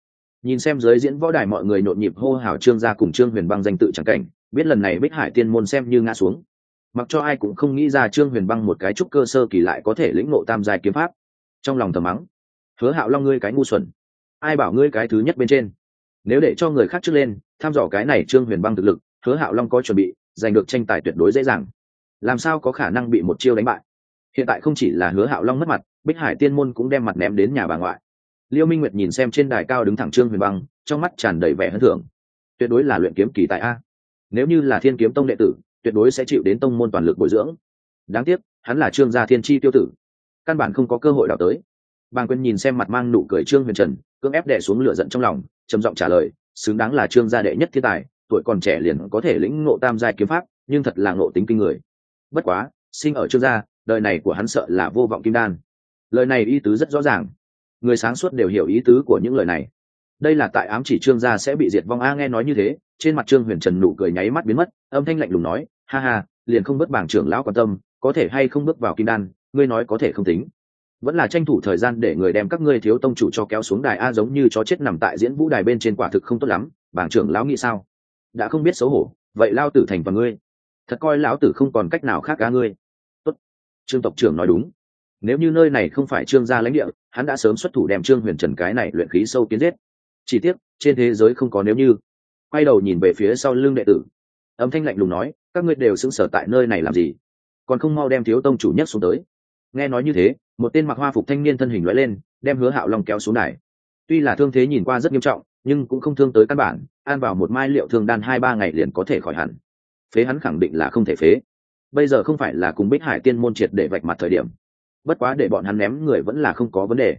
Nhìn xem dưới diễn võ đài mọi người nhộn nhịp hô hào trương gia cùng trương huyền băng danh tự chẳng cảnh, biết lần này bích hải tiên môn xem như ngã xuống. Mặc cho ai cũng không nghĩ ra trương huyền băng một cái trúc cơ sơ kỳ lại có thể lĩnh ngộ tam giai kiếm pháp. Trong lòng thầm mắng, hứa hạo long ngươi cái ngu xuẩn ai bảo ngươi cái thứ nhất bên trên? Nếu để cho người khác trước lên, tham dò cái này trương huyền băng thực lực, hứa hạo long có chuẩn bị, giành được tranh tài tuyệt đối dễ dàng. Làm sao có khả năng bị một chiêu đánh bại? Hiện tại không chỉ là hứa hạo long mất mặt, bích hải tiên môn cũng đem mặt ném đến nhà bà ngoại. Liêu minh nguyệt nhìn xem trên đài cao đứng thẳng trương huyền băng, trong mắt tràn đầy vẻ hân thưởng. Tuyệt đối là luyện kiếm kỳ tại a. Nếu như là thiên kiếm tông đệ tử, tuyệt đối sẽ chịu đến tông môn toàn lực bồi dưỡng. Đáng tiếc, hắn là trương gia thiên tri tiêu tử. Căn bản không có cơ hội đào tới bàng quên nhìn xem mặt mang nụ cười trương huyền trần, cưỡng ép đẻ xuống lửa giận trong lòng, trầm giọng trả lời, xứng đáng là trương gia đệ nhất thiên tài, tuổi còn trẻ liền có thể lĩnh ngộ tam giai kiếm pháp, nhưng thật là ngộ tính kinh người. Bất quá sinh ở trương gia, đời này của hắn sợ là vô vọng kim đan. Lời này ý tứ rất rõ ràng. Người sáng suốt đều hiểu ý tứ của những lời này. Đây là tại ám chỉ trương gia sẽ bị diệt vong. A, nghe nói như thế, trên mặt trương huyền trần nụ cười nháy mắt biến mất, âm thanh lạnh lùng nói, ha ha, liền không bất bảng trưởng lão quan tâm, có thể hay không bước vào kim đan, ngươi nói có thể không tính vẫn là tranh thủ thời gian để người đem các ngươi thiếu tông chủ cho kéo xuống đài a giống như chó chết nằm tại diễn vũ đài bên trên quả thực không tốt lắm, bảng trưởng lão nghĩ sao? Đã không biết xấu hổ, vậy lao tử thành và ngươi. Thật coi lão tử không còn cách nào khác cá ngươi. Tốt. Trương tộc trưởng nói đúng. Nếu như nơi này không phải trương gia lãnh địa, hắn đã sớm xuất thủ đem trương huyền trần cái này luyện khí sâu kiến giết. Chỉ tiếc, trên thế giới không có nếu như. Quay đầu nhìn về phía sau lưng đệ tử. Âm thanh lạnh lùng nói, các ngươi đều xứng sở tại nơi này làm gì? Còn không mau đem thiếu tông chủ nhất xuống tới nghe nói như thế, một tên mặc hoa phục thanh niên thân hình lóe lên, đem hứa hạo long kéo xuống đài. Tuy là thương thế nhìn qua rất nghiêm trọng, nhưng cũng không thương tới căn bản an vào một mai liệu thương đan hai ba ngày liền có thể khỏi hẳn. Phế hắn khẳng định là không thể phế. Bây giờ không phải là cùng bích hải tiên môn triệt để vạch mặt thời điểm. Bất quá để bọn hắn ném người vẫn là không có vấn đề.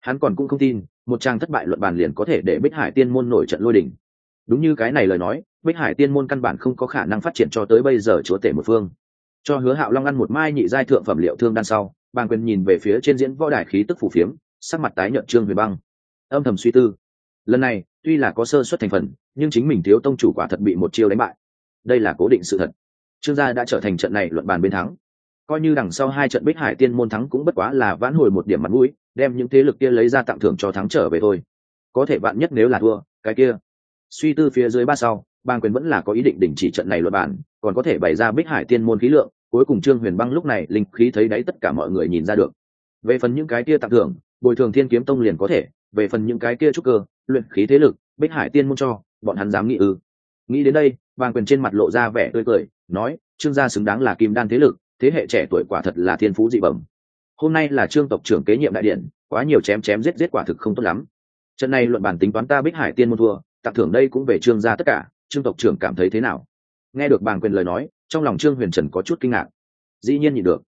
Hắn còn cũng không tin, một trang thất bại luận bàn liền có thể để bích hải tiên môn nổi trận lôi đình. Đúng như cái này lời nói, bích hải tiên môn căn bản không có khả năng phát triển cho tới bây giờ chúa tể một phương. Cho hứa hạo long ăn một mai nhị giai thượng phẩm liệu thương đan sau bàn quyền nhìn về phía trên diễn võ đài khí tức phủ phiếm sắc mặt tái nhợt trương huyền băng. Âm thầm suy tư. Lần này tuy là có sơ suất thành phần nhưng chính mình thiếu tông chủ quả thật bị một chiêu đánh bại. Đây là cố định sự thật. Trương gia đã trở thành trận này luận bàn bên thắng. Coi như đằng sau hai trận bích hải tiên môn thắng cũng bất quá là vãn hồi một điểm mặt mũi đem những thế lực kia lấy ra tặng thưởng cho thắng trở về thôi. Có thể bạn nhất nếu là thua cái kia. Suy tư phía dưới ba sau bang quyền vẫn là có ý định đình chỉ trận này luận bàn, còn có thể bày ra bích hải tiên môn khí lượng cuối cùng trương huyền băng lúc này linh khí thấy đáy tất cả mọi người nhìn ra được. Về phần những cái kia tặng thưởng, bồi thường thiên kiếm tông liền có thể, về phần những cái kia trúc cơ, luyện khí thế lực, bích hải tiên môn cho, bọn hắn dám nghĩ ư? Nghĩ đến đây, vàng quyền trên mặt lộ ra vẻ tươi cười, nói, trương gia xứng đáng là kim đan thế lực, thế hệ trẻ tuổi quả thật là thiên phú dị bẩm. Hôm nay là trương tộc trưởng kế nhiệm đại điện, quá nhiều chém chém giết giết quả thực không tốt lắm. Trận này luận bản tính toán ta bích hải tiên môn thua, tặng thưởng đây cũng về trương gia tất cả, trương tộc trưởng cảm thấy thế nào? Nghe được bàng quyền lời nói trong lòng trương huyền trần có chút kinh ngạc. Dĩ nhiên nhịn được.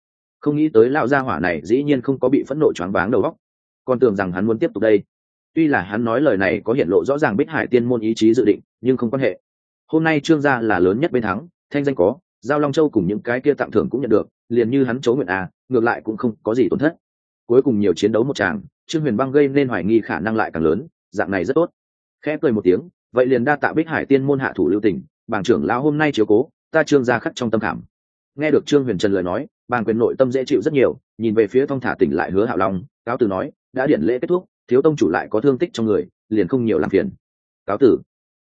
Không nghĩ tới lão gia hỏa này dĩ nhiên không có bị phẫn nộ choáng váng đầu óc. Còn tưởng rằng hắn muốn tiếp tục đây. Tuy là hắn nói lời này có hiện lộ rõ ràng bích hải tiên môn ý chí dự định, nhưng không quan hệ. Hôm nay trương gia là lớn nhất bên thắng, thanh danh có, giao long châu cùng những cái kia tặng thưởng cũng nhận được, liền như hắn chấu nguyện à ngược lại cũng không có gì tổn thất. Cuối cùng nhiều chiến đấu một tràng, trương huyền băng gây nên hoài nghi khả năng lại càng lớn, dạng này rất tốt. Khẽ cười một tiếng, vậy liền đa tạ bích hải tiên môn hạ thủ lưu tỉnh bảng trưởng lão hôm nay chiếu cố ta trương gia khắc trong tâm khảm. Nghe được trương huyền trần lời nói bàn quyền nội tâm dễ chịu rất nhiều, nhìn về phía thong thả tỉnh lại hứa hạo long, cáo tử nói, đã điện lễ kết thúc, thiếu tông chủ lại có thương tích trong người, liền không nhiều làm phiền. Cáo tử.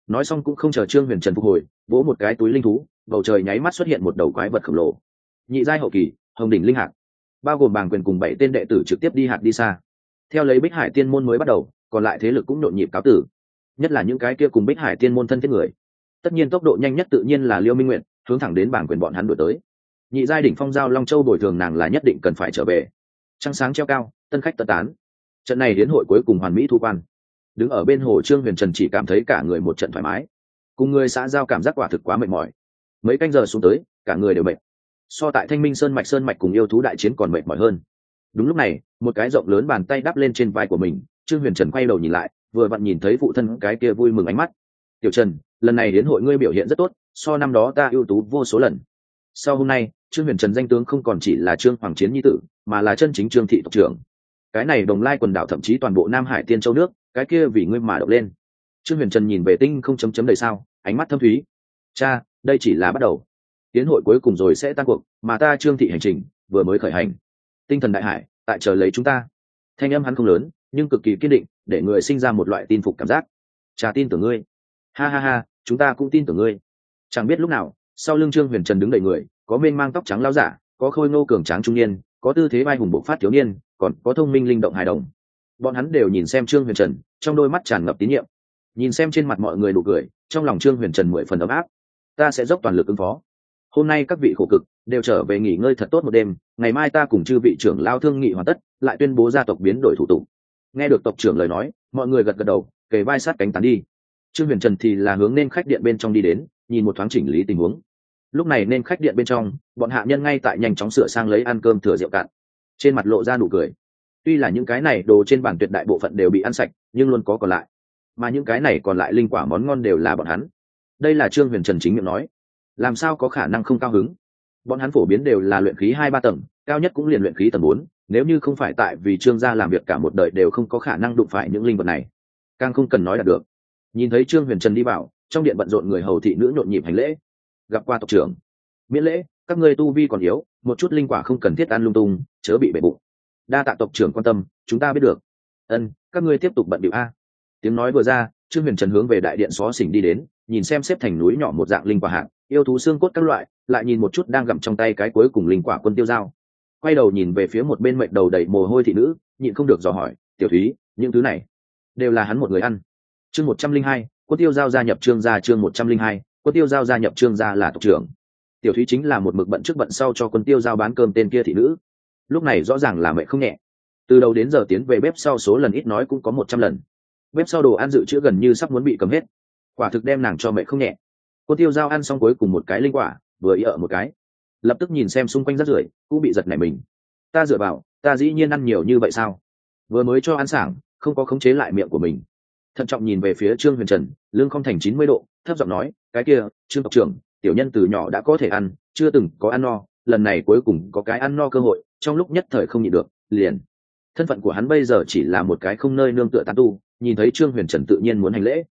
Nói xong cũng không chờ trương huyền trần phục hồi, vỗ một cái túi linh thú, bầu trời nháy mắt xuất hiện một đầu quái vật khổng lồ. Nhị giai hậu kỳ, hồng đỉnh linh hạt bao gồm bàn quyền cùng bảy tên đệ tử trực tiếp đi hạt đi xa. Theo lấy bích hải tiên môn mới bắt đầu, còn lại thế lực cũng nhộn nhịp cáo tử. Nhất là những cái kia cùng bích hải tiên môn thân thiết người. Tất nhiên tốc độ nhanh nhất tự nhiên là liêu minh nguyện hướng thẳng đến bảng quyền bọn hắn đổi tới. Nhị giai đỉnh phong giao long châu bồi thường nàng là nhất định cần phải trở về. Trăng sáng treo cao, tân khách tật tán. Trận này đến hội cuối cùng hoàn mỹ thu quan. Đứng ở bên hồ trương huyền trần chỉ cảm thấy cả người một trận thoải mái. Cùng người xã giao cảm giác quả thực quá mệt mỏi. Mấy canh giờ xuống tới, cả người đều mệt. So tại thanh minh sơn mạch sơn mạch cùng yêu thú đại chiến còn mệt mỏi hơn. Đúng lúc này, một cái rộng lớn bàn tay đắp lên trên vai của mình, trương huyền trần quay đầu nhìn lại, vừa vặn nhìn thấy phụ thân cái kia vui mừng ánh mắt. Tiểu trần, lần này đến hội ngươi biểu hiện rất tốt so năm đó ta ưu tú vô số lần. Sau hôm nay, trương huyền trần danh tướng không còn chỉ là trương hoàng chiến nhi tử, mà là chân chính trương thị tộc trưởng. Cái này đồng lai quần đảo thậm chí toàn bộ nam hải tiên châu nước, cái kia vì ngươi mà độc lên. Trương huyền trần nhìn về tinh không chấm chấm đầy sao, ánh mắt thâm thúy. Cha, đây chỉ là bắt đầu. Tiến hội cuối cùng rồi sẽ tăng cuộc, mà ta trương thị hành trình vừa mới khởi hành. Tinh thần đại hải, tại chờ lấy chúng ta. Thanh âm hắn không lớn, nhưng cực kỳ kiên định, để người sinh ra một loại tin phục cảm giác. Cha tin tưởng ngươi. Ha ha ha, chúng ta cũng tin tưởng ngươi chẳng biết lúc nào, sau lưng trương huyền trần đứng đầy người, có mênh mang tóc trắng lao giả, có khôi ngô cường tráng trung niên, có tư thế vai hùng bộ phát thiếu niên, còn có thông minh linh động hài đồng. Bọn hắn đều nhìn xem trương huyền trần, trong đôi mắt tràn ngập tín nhiệm. Nhìn xem trên mặt mọi người nụ cười, trong lòng trương huyền trần mười phần ấm áp. Ta sẽ dốc toàn lực ứng phó. Hôm nay các vị khổ cực, đều trở về nghỉ ngơi thật tốt một đêm, ngày mai ta cùng chư vị trưởng lao thương nghị hoàn tất, lại tuyên bố gia tộc biến đổi thủ tục. Nghe được tộc trưởng lời nói, mọi người gật gật đầu, kề vai sát cánh tán đi. Trương huyền trần thì là hướng nên khách điện bên trong đi đến nhìn một thoáng chỉnh lý tình huống. Lúc này nên khách điện bên trong, bọn hạ nhân ngay tại nhanh chóng sửa sang lấy ăn cơm thừa rượu cạn. Trên mặt lộ ra nụ cười. Tuy là những cái này đồ trên bàn tuyệt đại bộ phận đều bị ăn sạch, nhưng luôn có còn lại. Mà những cái này còn lại linh quả món ngon đều là bọn hắn. Đây là trương huyền trần chính miệng nói. Làm sao có khả năng không cao hứng? Bọn hắn phổ biến đều là luyện khí hai ba tầng, cao nhất cũng liền luyện khí tầng bốn. Nếu như không phải tại vì trương gia làm việc cả một đời đều không có khả năng đụng phải những linh vật này, càng không cần nói là được. Nhìn thấy trương huyền trần đi vào trong điện bận rộn người hầu thị nữ nhộn nhịp hành lễ. Gặp qua tộc trưởng. Miễn lễ, các ngươi tu vi còn yếu, một chút linh quả không cần thiết ăn lung tung, chớ bị bể bụng. Đa tạ tộc trưởng quan tâm, chúng ta biết được. Ân, các ngươi tiếp tục bận điệu a. Tiếng nói vừa ra, trương huyền trần hướng về đại điện xó xỉnh đi đến, nhìn xem xếp thành núi nhỏ một dạng linh quả hạng, yêu thú xương cốt các loại, lại nhìn một chút đang gặm trong tay cái cuối cùng linh quả quân tiêu dao. Quay đầu nhìn về phía một bên mệnh đầu đầy mồ hôi thị nữ, nhịn không được dò hỏi, tiểu thúy, những thứ này đều là hắn một người ăn. Chương một trăm linh hai quân tiêu giao gia nhập trương gia chương một trăm linh hai, quân tiêu giao gia nhập trương gia là tộc trưởng. Tiểu thúy chính là một mực bận trước bận sau cho quân tiêu giao bán cơm tên kia thị nữ. Lúc này rõ ràng là mẹ không nhẹ. Từ đầu đến giờ tiến về bếp sau số lần ít nói cũng có một trăm lần. Bếp sau đồ ăn dự trữ gần như sắp muốn bị cầm hết. Quả thực đem nàng cho mẹ không nhẹ. Cô tiêu giao ăn xong cuối cùng một cái linh quả, vừa ý ở một cái. Lập tức nhìn xem xung quanh rất rưởi, cũng bị giật nảy mình. Ta dựa vào, ta dĩ nhiên ăn nhiều như vậy sao? Vừa mới cho ăn sảng, không có khống chế lại miệng của mình thận trọng nhìn về phía trương huyền trần lương không thành chín mươi độ, thấp giọng nói, cái kia, trương tộc trưởng, tiểu nhân từ nhỏ đã có thể ăn, chưa từng có ăn no, lần này cuối cùng có cái ăn no cơ hội, trong lúc nhất thời không nhịn được, liền. Thân phận của hắn bây giờ chỉ là một cái không nơi nương tựa tán tu, nhìn thấy trương huyền trần tự nhiên muốn hành lễ.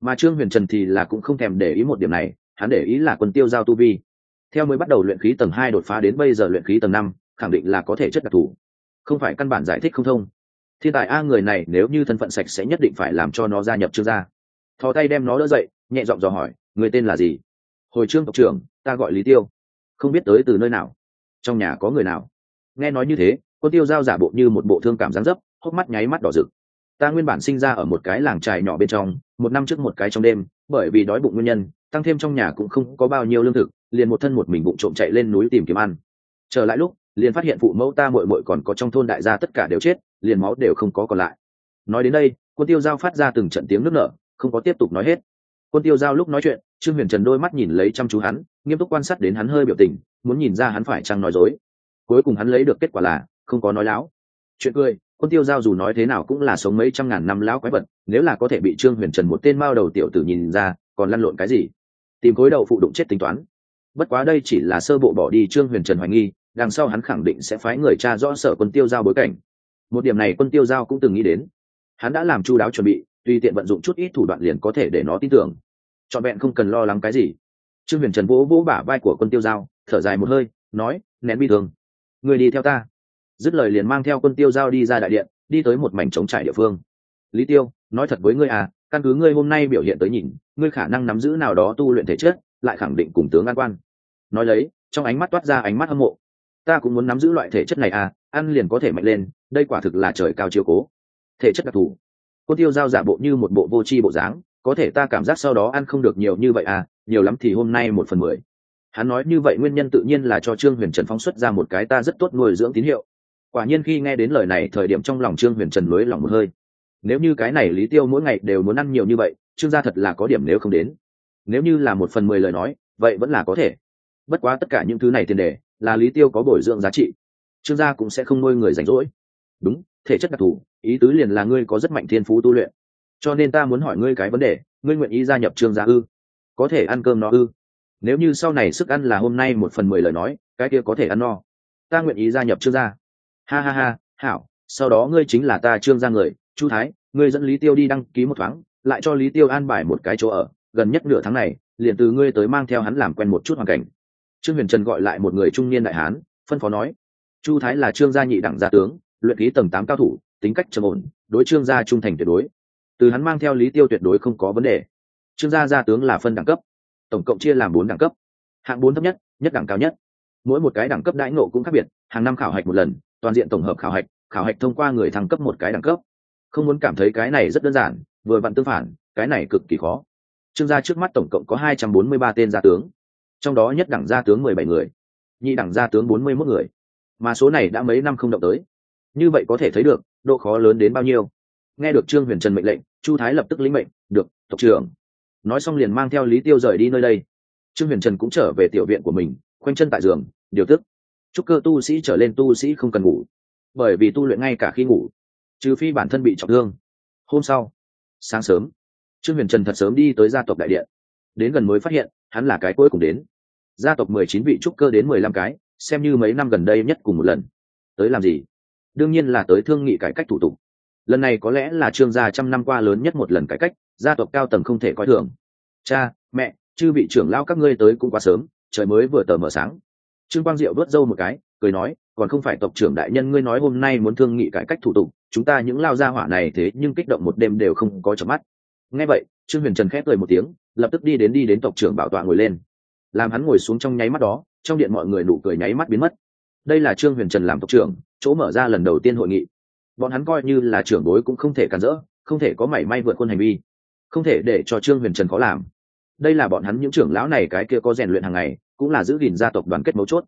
Mà trương huyền trần thì là cũng không thèm để ý một điểm này, hắn để ý là quân tiêu giao tu vi. Theo mới bắt đầu luyện khí tầng hai đột phá đến bây giờ luyện khí tầng năm, khẳng định là có thể chất đặc thù không phải căn bản giải thích không thông thiên tài a người này nếu như thân phận sạch sẽ nhất định phải làm cho nó gia nhập trương gia. Thò tay đem nó đỡ dậy, nhẹ giọng dò hỏi, người tên là gì? Hồi trương tộc trưởng, ta gọi lý tiêu. Không biết tới từ nơi nào. Trong nhà có người nào? Nghe nói như thế, quân tiêu giao giả bộ như một bộ thương cảm gián dấp, hốc mắt nháy mắt đỏ rực. Ta nguyên bản sinh ra ở một cái làng trài nhỏ bên trong, một năm trước một cái trong đêm, bởi vì đói bụng nguyên nhân, tăng thêm trong nhà cũng không có bao nhiêu lương thực, liền một thân một mình bụng trộm chạy lên núi tìm kiếm ăn. Trở lại lúc, liền phát hiện phụ mẫu ta mội mội còn có trong thôn đại gia tất cả đều chết liền máu đều không có còn lại. Nói đến đây, quân tiêu giao phát ra từng trận tiếng nước nở, không có tiếp tục nói hết. Quân tiêu giao lúc nói chuyện, trương huyền trần đôi mắt nhìn lấy chăm chú hắn, nghiêm túc quan sát đến hắn hơi biểu tình, muốn nhìn ra hắn phải chăng nói dối. Cuối cùng hắn lấy được kết quả là, không có nói láo. Chuyện cười, quân tiêu giao dù nói thế nào cũng là sống mấy trăm ngàn năm lão quái vật, nếu là có thể bị trương huyền trần một tên mao đầu tiểu tử nhìn ra, còn lăn lộn cái gì? Tìm khối đầu phụ đụng chết tính toán. Bất quá đây chỉ là sơ bộ bỏ đi trương huyền trần hoài nghi, đằng sau hắn khẳng định sẽ phái người cha rõ sở quân tiêu giao bối cảnh một điểm này quân tiêu giao cũng từng nghĩ đến. Hắn đã làm chu đáo chuẩn bị, tùy tiện vận dụng chút ít thủ đoạn liền có thể để nó tin tưởng. Trọn vẹn không cần lo lắng cái gì. Trương huyền trần vỗ vỗ bả vai của quân tiêu giao, thở dài một hơi, nói, nén bi thương. Người đi theo ta. Dứt lời liền mang theo quân tiêu giao đi ra đại điện, đi tới một mảnh trống trải địa phương. Lý tiêu, nói thật với ngươi à căn cứ ngươi hôm nay biểu hiện tới nhìn, ngươi khả năng nắm giữ nào đó tu luyện thể chất, lại khẳng định cùng tướng an quan. Nói lấy, trong ánh mắt toát ra ánh mắt hâm mộ. Ta cũng muốn nắm giữ loại thể chất này à ăn liền có thể mạnh lên đây quả thực là trời cao chiều cố. Thể chất đặc thù. Quân tiêu giao giả bộ như một bộ vô tri bộ dáng, có thể ta cảm giác sau đó ăn không được nhiều như vậy à nhiều lắm thì hôm nay một phần mười. Hắn nói như vậy nguyên nhân tự nhiên là cho trương huyền trần phóng xuất ra một cái ta rất tốt nuôi dưỡng tín hiệu. Quả nhiên khi nghe đến lời này, thời điểm trong lòng trương huyền trần lối lòng một hơi. Nếu như cái này lý tiêu mỗi ngày đều muốn ăn nhiều như vậy, trương gia thật là có điểm nếu không đến. Nếu như là một phần mười lời nói, vậy vẫn là có thể. Bất quá tất cả những thứ này tiền đề, là lý tiêu có bồi dưỡng giá trị. Trương gia cũng sẽ không nuôi người rảnh rỗi đúng, thể chất đặc thù, ý tứ liền là ngươi có rất mạnh thiên phú tu luyện. Cho nên ta muốn hỏi ngươi cái vấn đề, ngươi nguyện ý gia nhập trương gia ư? Có thể ăn cơm nó ư? Nếu như sau này sức ăn là hôm nay một phần mười lời nói, cái kia có thể ăn no. Ta nguyện ý gia nhập trương gia. Ha ha ha, hảo, sau đó ngươi chính là ta trương gia người, chu thái, ngươi dẫn lý tiêu đi đăng ký một thoáng, lại cho lý tiêu an bài một cái chỗ ở, gần nhất nửa tháng này, liền từ ngươi tới mang theo hắn làm quen một chút hoàn cảnh. Trương huyền trần gọi lại một người trung niên đại hán, phân phó nói, chu thái là trương gia nhị đẳng gia tướng luyện khí tầng tám cao thủ, tính cách trầm ổn, đối trương gia trung thành tuyệt đối. Từ hắn mang theo lý tiêu tuyệt đối không có vấn đề. Trương gia gia tướng là phân đẳng cấp, tổng cộng chia làm bốn đẳng cấp. Hạng bốn thấp nhất nhất đẳng cao nhất. Mỗi một cái đẳng cấp đãi ngộ cũng khác biệt, hàng năm khảo hạch một lần, toàn diện tổng hợp khảo hạch khảo hạch thông qua người thăng cấp một cái đẳng cấp. Không muốn cảm thấy cái này rất đơn giản, vừa vặn tương phản, cái này cực kỳ khó. Trương gia trước mắt tổng cộng có hai trăm bốn mươi ba tên gia tướng, trong đó nhất đẳng gia tướng mười bảy người, nhị đẳng gia tướng bốn mươi mốt người. Mà số này đã mấy năm không động tới như vậy có thể thấy được, độ khó lớn đến bao nhiêu. Nghe được trương huyền trần mệnh lệnh, chu thái lập tức lĩnh mệnh, được, tộc trưởng. Nói xong liền mang theo lý tiêu rời đi nơi đây. Trương huyền trần cũng trở về tiểu viện của mình, khoanh chân tại giường, điều tức. Chúc cơ tu sĩ trở lên tu sĩ không cần ngủ, bởi vì tu luyện ngay cả khi ngủ, trừ phi bản thân bị trọng thương. Hôm sau, sáng sớm, trương huyền trần thật sớm đi tới gia tộc đại điện. Đến gần mới phát hiện, hắn là cái cuối cùng đến. Gia tộc mười chín vị trúc cơ đến mười lăm cái, xem như mấy năm gần đây nhất cùng một lần. Tới làm gì? Đương nhiên là tới thương nghị cải cách thủ tục. Lần này có lẽ là trương gia trăm năm qua lớn nhất một lần cải cách, gia tộc cao tầng không thể coi thường. Cha, mẹ, chư vị trưởng lao các ngươi tới cũng quá sớm, trời mới vừa tờ mở sáng. Trương quang diệu vớt râu một cái, cười nói, còn không phải tộc trưởng đại nhân ngươi nói hôm nay muốn thương nghị cải cách thủ tục, chúng ta những lao gia hỏa này thế nhưng kích động một đêm đều không có chớm mắt. Nghe vậy, trương huyền trần khép cười một tiếng, lập tức đi đến đi đến tộc trưởng bảo tọa ngồi lên. Làm hắn ngồi xuống trong nháy mắt đó, trong điện mọi người nụ cười nháy mắt biến mất. Đây là trương huyền trần làm tộc trưởng chỗ mở ra lần đầu tiên hội nghị. Bọn hắn coi như là trưởng đối cũng không thể cản rỡ, không thể có mảy may vượt quân hành vi, không thể để cho trương huyền trần có làm. Đây là bọn hắn những trưởng lão này cái kia có rèn luyện hàng ngày, cũng là giữ gìn gia tộc đoàn kết mấu chốt.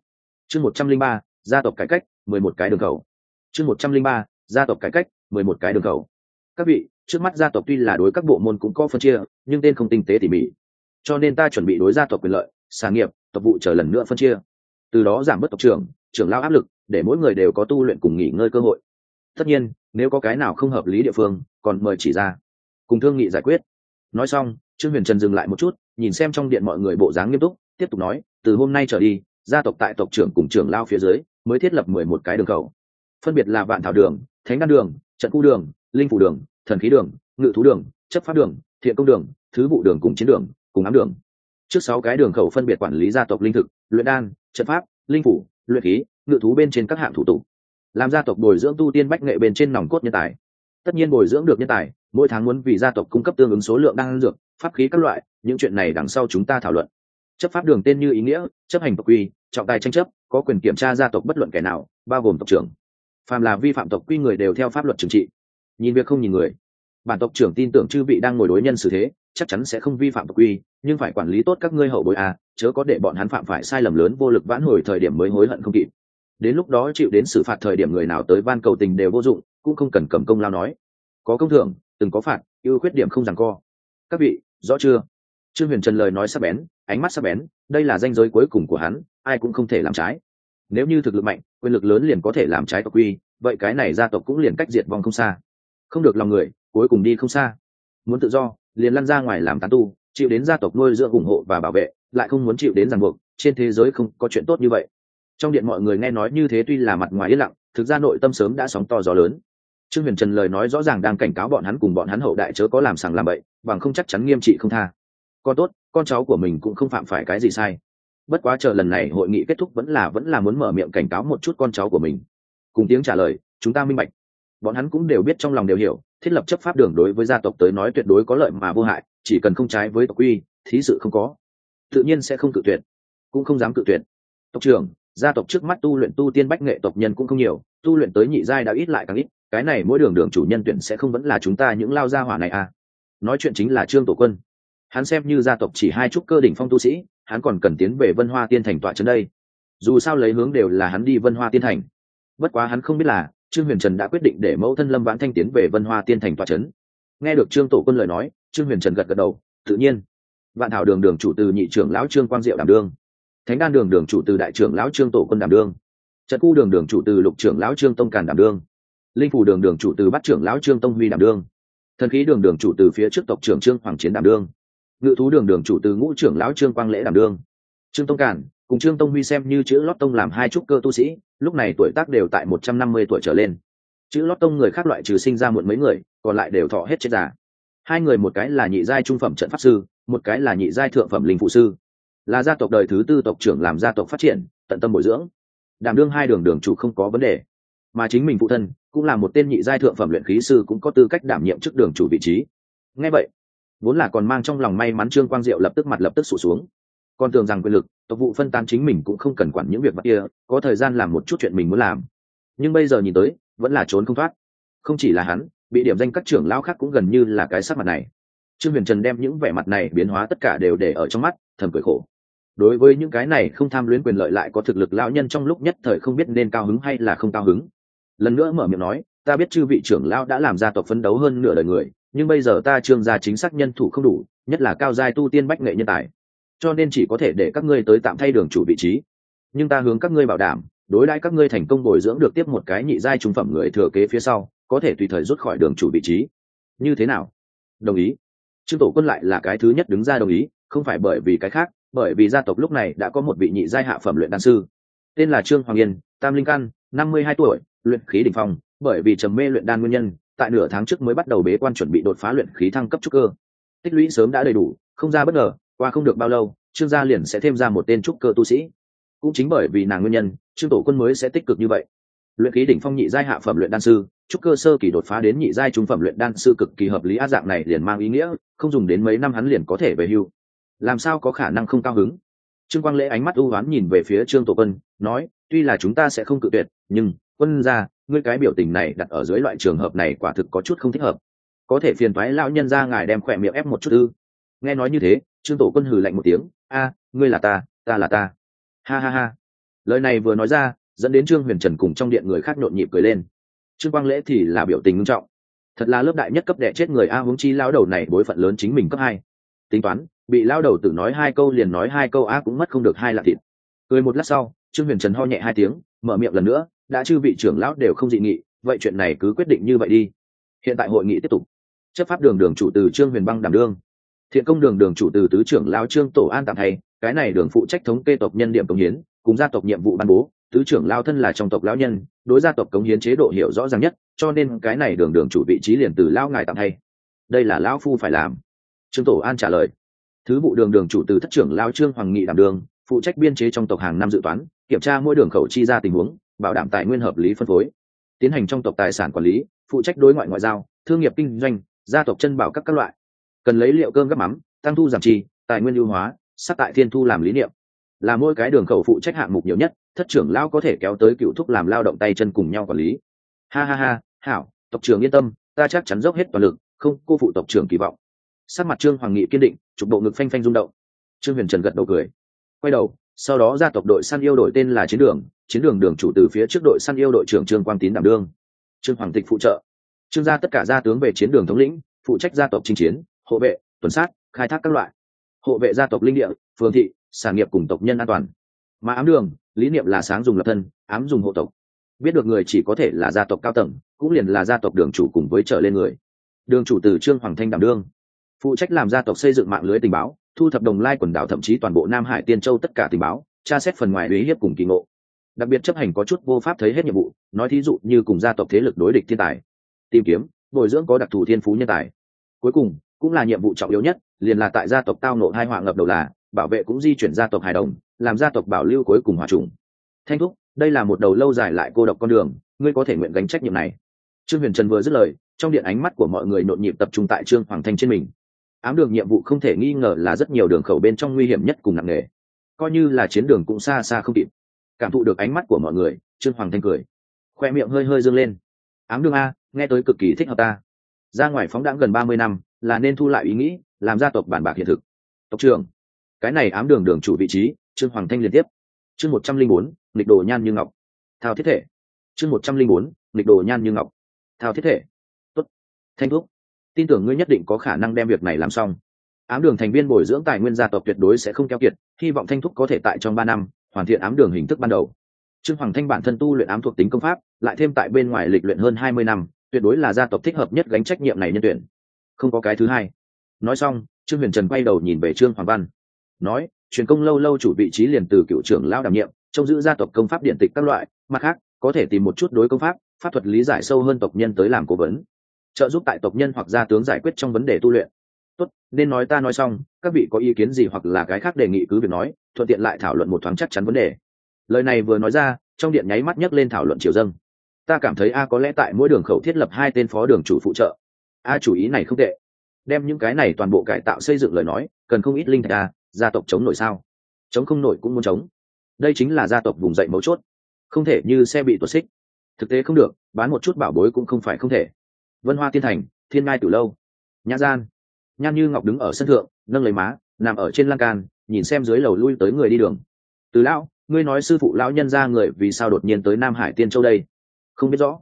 Chương một trăm linh ba, gia tộc cải cách, mười một cái đường cầu. Chương một trăm linh ba, gia tộc cải cách, mười một cái đường cầu. Các vị, trước mắt gia tộc tuy là đối các bộ môn cũng có phân chia, nhưng tên không tinh tế tỉ mỉ. Cho nên ta chuẩn bị đối gia tộc quyền lợi, sản nghiệp, tộc vụ chờ lần nữa phân chia. Từ đó giảm bớt tộc trưởng trưởng lao áp lực để mỗi người đều có tu luyện cùng nghỉ ngơi cơ hội. Tất nhiên, nếu có cái nào không hợp lý địa phương, còn mời chỉ ra. Cùng thương nghị giải quyết. Nói xong, trương huyền trần dừng lại một chút, nhìn xem trong điện mọi người bộ dáng nghiêm túc, tiếp tục nói, từ hôm nay trở đi, gia tộc tại tộc trưởng cùng trưởng lao phía dưới, mới thiết lập mười một cái đường khẩu. Phân biệt là vạn thảo đường, thánh đan đường, trận khu đường, linh phủ đường, thần khí đường, ngự thú đường, chấp pháp đường, thiện công đường, thứ vụ đường cùng chiến đường, cùng ám đường. Trước sáu cái đường khẩu phân biệt quản lý gia tộc linh thực, luyện đan, trận pháp, linh phủ luyện khí, ngự thú bên trên các hạng thủ tục. Làm gia tộc bồi dưỡng tu tiên bách nghệ bên trên nòng cốt nhân tài. Tất nhiên bồi dưỡng được nhân tài, mỗi tháng muốn vì gia tộc cung cấp tương ứng số lượng đan dược, pháp khí các loại, những chuyện này đằng sau chúng ta thảo luận. Chấp pháp đường tên như ý nghĩa, chấp hành tộc quy, trọng tài tranh chấp, có quyền kiểm tra gia tộc bất luận kẻ nào, bao gồm tộc trưởng. Phàm là vi phạm tộc quy người đều theo pháp luật trừng trị. Nhìn việc không nhìn người. Bản tộc trưởng tin tưởng chư vị đang ngồi đối nhân xử thế chắc chắn sẽ không vi phạm tộc quy, nhưng phải quản lý tốt các ngươi hậu bối à chớ có để bọn hắn phạm phải sai lầm lớn vô lực vãn hồi thời điểm mới hối hận không kịp. Đến lúc đó chịu đến xử phạt thời điểm người nào tới van cầu tình đều vô dụng, cũng không cần cầm công lao nói. Có công thưởng, từng có phạt, ưu khuyết điểm không rằng co. Các vị, rõ chưa? Trương huyền trần lời nói sắc bén, ánh mắt sắc bén, đây là danh giới cuối cùng của hắn, ai cũng không thể làm trái. Nếu như thực lực mạnh, quyền lực lớn liền có thể làm trái tộc quy, vậy cái này gia tộc cũng liền cách diệt vong không xa. Không được lòng người, cuối cùng đi không xa. Muốn tự do liền lăn ra ngoài làm tán tu, chịu đến gia tộc nuôi dưỡng ủng hộ và bảo vệ, lại không muốn chịu đến ràng buộc, trên thế giới không có chuyện tốt như vậy. Trong điện mọi người nghe nói như thế tuy là mặt ngoài yên lặng, thực ra nội tâm sớm đã sóng to gió lớn. Trương huyền trần lời nói rõ ràng đang cảnh cáo bọn hắn cùng bọn hắn hậu đại chớ có làm sàng làm bậy, bằng không chắc chắn nghiêm trị không tha. Con tốt, con cháu của mình cũng không phạm phải cái gì sai. Bất quá chờ lần này hội nghị kết thúc vẫn là vẫn là muốn mở miệng cảnh cáo một chút con cháu của mình. Cùng tiếng trả lời, chúng ta minh bạch. Bọn hắn cũng đều biết trong lòng đều hiểu thiết lập chấp pháp đường đối với gia tộc tới nói tuyệt đối có lợi mà vô hại, chỉ cần không trái với tộc quy, thí sự không có. Tự nhiên sẽ không cự tuyệt, cũng không dám cự tuyệt. Tộc trưởng, gia tộc trước mắt tu luyện tu tiên bách nghệ tộc nhân cũng không nhiều, tu luyện tới nhị giai đã ít lại càng ít, cái này mỗi đường đường chủ nhân tuyển sẽ không vẫn là chúng ta những lao gia hỏa này à. Nói chuyện chính là trương tổ quân. Hắn xem như gia tộc chỉ hai chút cơ đỉnh phong tu sĩ, hắn còn cần tiến về vân hoa tiên thành tọa trấn đây. Dù sao lấy hướng đều là hắn đi vân hoa tiên thành. Bất quá hắn không biết là trương huyền trần đã quyết định để mẫu thân lâm vãn thanh tiến về vân hoa tiên thành tọa trấn. Nghe được trương tổ quân lời nói, trương huyền trần gật gật đầu, tự nhiên. Vạn thảo đường đường chủ từ nhị trưởng lão trương quang diệu đảm đương. Thánh đan đường đường chủ từ đại trưởng lão trương tổ quân đảm đương. Trận khu đường đường chủ từ lục trưởng lão trương tông càn đảm đương. Linh phủ đường đường chủ từ bắt trưởng lão trương tông huy đảm đương. Thần khí đường đường chủ từ phía trước tộc trưởng trương hoàng chiến đảm đương. Ngự thú đường đường chủ từ ngũ trưởng lão trương quang lễ đảm đương. Trương tông cản cùng trương tông huy xem như chữ lót tông làm hai trúc cơ tu sĩ, lúc này tuổi tác đều tại một trăm năm mươi tuổi trở lên. Chữ lót tông người khác loại trừ sinh ra muộn mấy người, còn lại đều thọ hết chết già. Hai người một cái là nhị giai trung phẩm trận pháp sư, một cái là nhị giai thượng phẩm linh phụ sư. Là gia tộc đời thứ tư tộc trưởng làm gia tộc phát triển, tận tâm bồi dưỡng. Đảm đương hai đường đường chủ không có vấn đề. Mà chính mình phụ thân cũng là một tên nhị giai thượng phẩm luyện khí sư cũng có tư cách đảm nhiệm chức đường chủ vị trí. Ngay vậy, vốn là còn mang trong lòng may mắn trương quang diệu lập tức mặt lập tức sụt xuống còn tưởng rằng quyền lực, tộc vụ phân tán chính mình cũng không cần quản những việc vật kia, có thời gian làm một chút chuyện mình muốn làm. Nhưng bây giờ nhìn tới, vẫn là trốn không thoát. Không chỉ là hắn, bị điểm danh các trưởng lão khác cũng gần như là cái sắc mặt này. Trương huyền trần đem những vẻ mặt này biến hóa tất cả đều để ở trong mắt, thầm cười khổ. Đối với những cái này không tham luyến quyền lợi lại có thực lực lão nhân trong lúc nhất thời không biết nên cao hứng hay là không cao hứng. Lần nữa mở miệng nói, ta biết chư vị trưởng lão đã làm gia tộc phấn đấu hơn nửa đời người, nhưng bây giờ ta trương gia chính xác nhân thủ không đủ, nhất là cao giai tu tiên bách nghệ nhân tài cho nên chỉ có thể để các ngươi tới tạm thay đường chủ vị trí. Nhưng ta hướng các ngươi bảo đảm, đối đãi các ngươi thành công bồi dưỡng được tiếp một cái nhị giai trung phẩm người thừa kế phía sau, có thể tùy thời rút khỏi đường chủ vị trí. Như thế nào? Đồng ý. Trương tổ quân lại là cái thứ nhất đứng ra đồng ý, không phải bởi vì cái khác, bởi vì gia tộc lúc này đã có một vị nhị giai hạ phẩm luyện đan sư. Tên là trương hoàng yên, tam linh căn, năm mươi hai tuổi, luyện khí đỉnh phong, bởi vì trầm mê luyện đan nguyên nhân, tại nửa tháng trước mới bắt đầu bế quan chuẩn bị đột phá luyện khí thăng cấp trúc cơ. Tích lũy sớm đã đầy đủ, không ra bất ngờ qua không được bao lâu, trương gia liền sẽ thêm ra một tên trúc cơ tu sĩ. Cũng chính bởi vì nàng nguyên nhân, trương tổ quân mới sẽ tích cực như vậy. Luyện khí đỉnh phong nhị giai hạ phẩm luyện đan sư, trúc cơ sơ kỳ đột phá đến nhị giai trung phẩm luyện đan sư cực kỳ hợp lý á dạng này liền mang ý nghĩa, không dùng đến mấy năm hắn liền có thể về hưu. Làm sao có khả năng không cao hứng? Trương quang lễ ánh mắt ưu oán nhìn về phía trương tổ quân, nói, tuy là chúng ta sẽ không cự tuyệt, nhưng, quân ra ngươi cái biểu tình này đặt ở dưới loại trường hợp này quả thực có chút không thích hợp. Có thể phiền thoái lão nhân ra ngài đem khỏe miệng ép một chút ư? Nghe nói như thế trương tổ quân hừ lạnh một tiếng, a, ngươi là ta ta là ta. Ha ha ha. Lời này vừa nói ra, dẫn đến trương huyền trần cùng trong điện người khác nhộn nhịp cười lên. Trương quang lễ thì là biểu tình nghiêm trọng. Thật là lớp đại nhất cấp đệ chết người a huống chi lao đầu này bối phận lớn chính mình cấp hai. Tính toán, bị lao đầu tự nói hai câu liền nói hai câu a cũng mất không được hai lạc thịt. Cười một lát sau, trương huyền trần ho nhẹ hai tiếng, mở miệng lần nữa, đã chư vị trưởng lão đều không dị nghị, vậy chuyện này cứ quyết định như vậy đi. Hiện tại hội nghị tiếp tục. Chấp pháp đường đường chủ từ trương huyền băng đảm đương thiện công đường đường chủ từ tứ trưởng lão trương tổ an tạm thay, cái này đường phụ trách thống kê tộc nhân điểm công hiến, cùng gia tộc nhiệm vụ ban bố, tứ trưởng lao thân là trong tộc lão nhân, đối gia tộc cống hiến chế độ hiểu rõ ràng nhất, cho nên cái này đường đường chủ vị trí liền từ lao ngài tạm thay. Đây là lão phu phải làm. Trương tổ an trả lời. Thứ vụ đường đường chủ từ thất trưởng lao trương hoàng nghị đảm đường, phụ trách biên chế trong tộc hàng năm dự toán, kiểm tra mỗi đường khẩu chi ra tình huống, bảo đảm tài nguyên hợp lý phân phối. Tiến hành trong tộc tài sản quản lý, phụ trách đối ngoại ngoại giao, thương nghiệp kinh doanh, gia tộc chân bảo các các loại cần lấy liệu cơm gấp mắm, tăng thu giảm chi tài nguyên lưu hóa, sắp tại thiên thu làm lý niệm. Là mỗi cái đường khẩu phụ trách hạng mục nhiều nhất, thất trưởng lao có thể kéo tới cựu thúc làm lao động tay chân cùng nhau quản lý. Ha ha ha, hảo, tộc trưởng yên tâm, ta chắc chắn dốc hết toàn lực, không, cô phụ tộc trưởng kỳ vọng. Sắc mặt trương hoàng nghị kiên định, chụp bộ ngực phanh phanh rung động. Trương huyền trần gật đầu cười. Quay đầu, sau đó ra tộc đội săn yêu đội tên là chiến đường chiến đường đường chủ từ phía trước đội săn yêu đội trưởng trương quang tín đảm đương. Trương hoàng tịch phụ trợ. Trương gia tất cả gia tướng về chiến đường thống lĩnh, phụ trách gia tộc chinh chiến hộ vệ, tuần sát, khai thác các loại. Hộ vệ gia tộc linh địa phương thị, sản nghiệp cùng tộc nhân an toàn. Mà ám đường, lý niệm là sáng dùng lập thân, ám dùng hộ tộc. Biết được người chỉ có thể là gia tộc cao tầng, cũng liền là gia tộc đường chủ cùng với trở lên người. Đường chủ từ trương hoàng thanh đảm đương. Phụ trách làm gia tộc xây dựng mạng lưới tình báo, thu thập đồng lai quần đảo thậm chí toàn bộ nam hải tiên châu tất cả tình báo, tra xét phần ngoài uy hiếp cùng kỳ ngộ. Đặc biệt chấp hành có chút vô pháp thấy hết nhiệm vụ, nói thí dụ như cùng gia tộc thế lực đối địch thiên tài. Tìm kiếm, bồi dưỡng có đặc thù thiên phú nhân tài. Cuối cùng cũng là nhiệm vụ trọng yếu nhất, liền là tại gia tộc tao nộ hai họa ngập đầu là, bảo vệ cũng di chuyển gia tộc hài đồng, làm gia tộc bảo lưu cuối cùng hòa trùng. Thanh thúc, đây là một đầu lâu dài lại cô độc con đường, ngươi có thể nguyện gánh trách nhiệm này. Trương huyền trần vừa dứt lời, trong điện ánh mắt của mọi người nhộn nhịp tập trung tại trương hoàng thanh trên mình. Ám đường nhiệm vụ không thể nghi ngờ là rất nhiều đường khẩu bên trong nguy hiểm nhất cùng nặng nề. Coi như là chiến đường cũng xa xa không kịp. Cảm thụ được ánh mắt của mọi người, trương hoàng thanh cười. Khoe miệng hơi hơi dâng lên. Ám đường a, nghe tới cực kỳ thích hợp ta ra ngoài phóng đãng gần ba mươi năm, là nên thu lại ý nghĩ, làm gia tộc bản bạc hiện thực. Tộc trưởng, cái này ám đường đường chủ vị trí, trương hoàng thanh liên tiếp. Chương một trăm linh bốn, nghịch đồ nhan như ngọc. Thao thiết thể. Chương một trăm linh bốn, nghịch đồ nhan như ngọc. Thao thiết thể. Tốt. Thanh thúc. Tin tưởng ngươi nhất định có khả năng đem việc này làm xong. Ám đường thành viên bồi dưỡng tài nguyên gia tộc tuyệt đối sẽ không keo kiệt, hy vọng thanh thúc có thể tại trong ba năm, hoàn thiện ám đường hình thức ban đầu. Trương hoàng thanh bản thân tu luyện ám thuộc tính công pháp, lại thêm tại bên ngoài lịch luyện hơn hai mươi năm tuyệt đối là gia tộc thích hợp nhất gánh trách nhiệm này nhân tuyển. Không có cái thứ hai. Nói xong, trương huyền trần quay đầu nhìn về trương hoàng văn. Nói, truyền công lâu lâu chủ vị trí liền từ cựu trưởng lao đảm nhiệm, trông giữ gia tộc công pháp điện tịch các loại, mặt khác, có thể tìm một chút đối công pháp pháp thuật lý giải sâu hơn tộc nhân tới làm cố vấn. Trợ giúp tại tộc nhân hoặc gia tướng giải quyết trong vấn đề tu luyện. Tốt, nên nói ta nói xong, các vị có ý kiến gì hoặc là cái khác đề nghị cứ việc nói, thuận tiện lại thảo luận một thoáng chắc chắn vấn đề. Lời này vừa nói ra, trong điện nháy mắt nhấc lên thảo luận triều dâng ta cảm thấy a có lẽ tại mỗi đường khẩu thiết lập hai tên phó đường chủ phụ trợ. A chủ ý này không tệ. Đem những cái này toàn bộ cải tạo xây dựng lời nói, cần không ít linh thạch a, gia tộc chống nổi sao? Chống không nổi cũng muốn chống. Đây chính là gia tộc vùng dậy mấu chốt. Không thể như xe bị tuột xích. Thực tế không được, bán một chút bảo bối cũng không phải không thể. Vân hoa tiên thành, thiên ngai từ lâu. Nhã gian. Nhan như ngọc đứng ở sân thượng, nâng lấy má, nằm ở trên lan can, nhìn xem dưới lầu lui tới người đi đường. Từ lão, ngươi nói sư phụ lão nhân ra người vì sao đột nhiên tới nam hải tiên châu đây? Không biết rõ.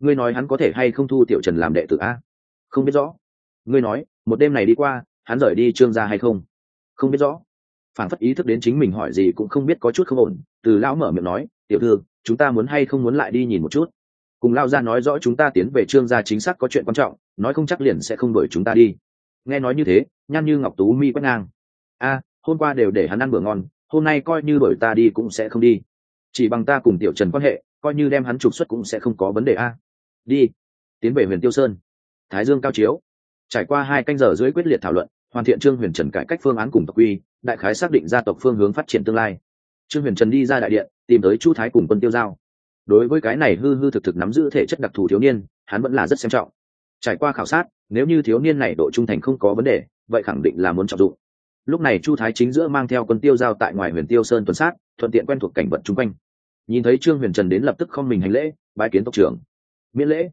Ngươi nói hắn có thể hay không thu tiểu trần làm đệ tử a? Không biết rõ. Ngươi nói, một đêm này đi qua, hắn rời đi trương gia hay không? Không biết rõ. Phản phất ý thức đến chính mình hỏi gì cũng không biết có chút không ổn, từ lão mở miệng nói, tiểu thư, chúng ta muốn hay không muốn lại đi nhìn một chút? Cùng lao ra nói rõ chúng ta tiến về trương gia chính xác có chuyện quan trọng, nói không chắc liền sẽ không đuổi chúng ta đi. Nghe nói như thế nhan như ngọc tú mi quét ngang. A, hôm qua đều để hắn ăn bữa ngon, hôm nay coi như đuổi ta đi cũng sẽ không đi. Chỉ bằng ta cùng tiểu trần quan hệ coi như đem hắn trục xuất cũng sẽ không có vấn đề a. Đi, tiến về huyền tiêu sơn. Thái dương cao chiếu. Trải qua hai canh giờ dưới quyết liệt thảo luận, hoàn thiện trương huyền trần cải cách phương án cùng tộc quy, đại khái xác định gia tộc phương hướng phát triển tương lai. Trương huyền trần đi ra đại điện, tìm tới chu thái cùng quân tiêu giao. Đối với cái này hư hư thực thực nắm giữ thể chất đặc thù thiếu niên, hắn vẫn là rất xem trọng. Trải qua khảo sát, nếu như thiếu niên này độ trung thành không có vấn đề, vậy khẳng định là muốn trọng dụng. Lúc này chu thái chính giữa mang theo quân tiêu giao tại ngoài huyền tiêu sơn tuần sát, thuận tiện quen thuộc cảnh vật chung quanh nhìn thấy trương huyền trần đến lập tức không mình hành lễ bãi kiến tộc trưởng. Miễn lễ.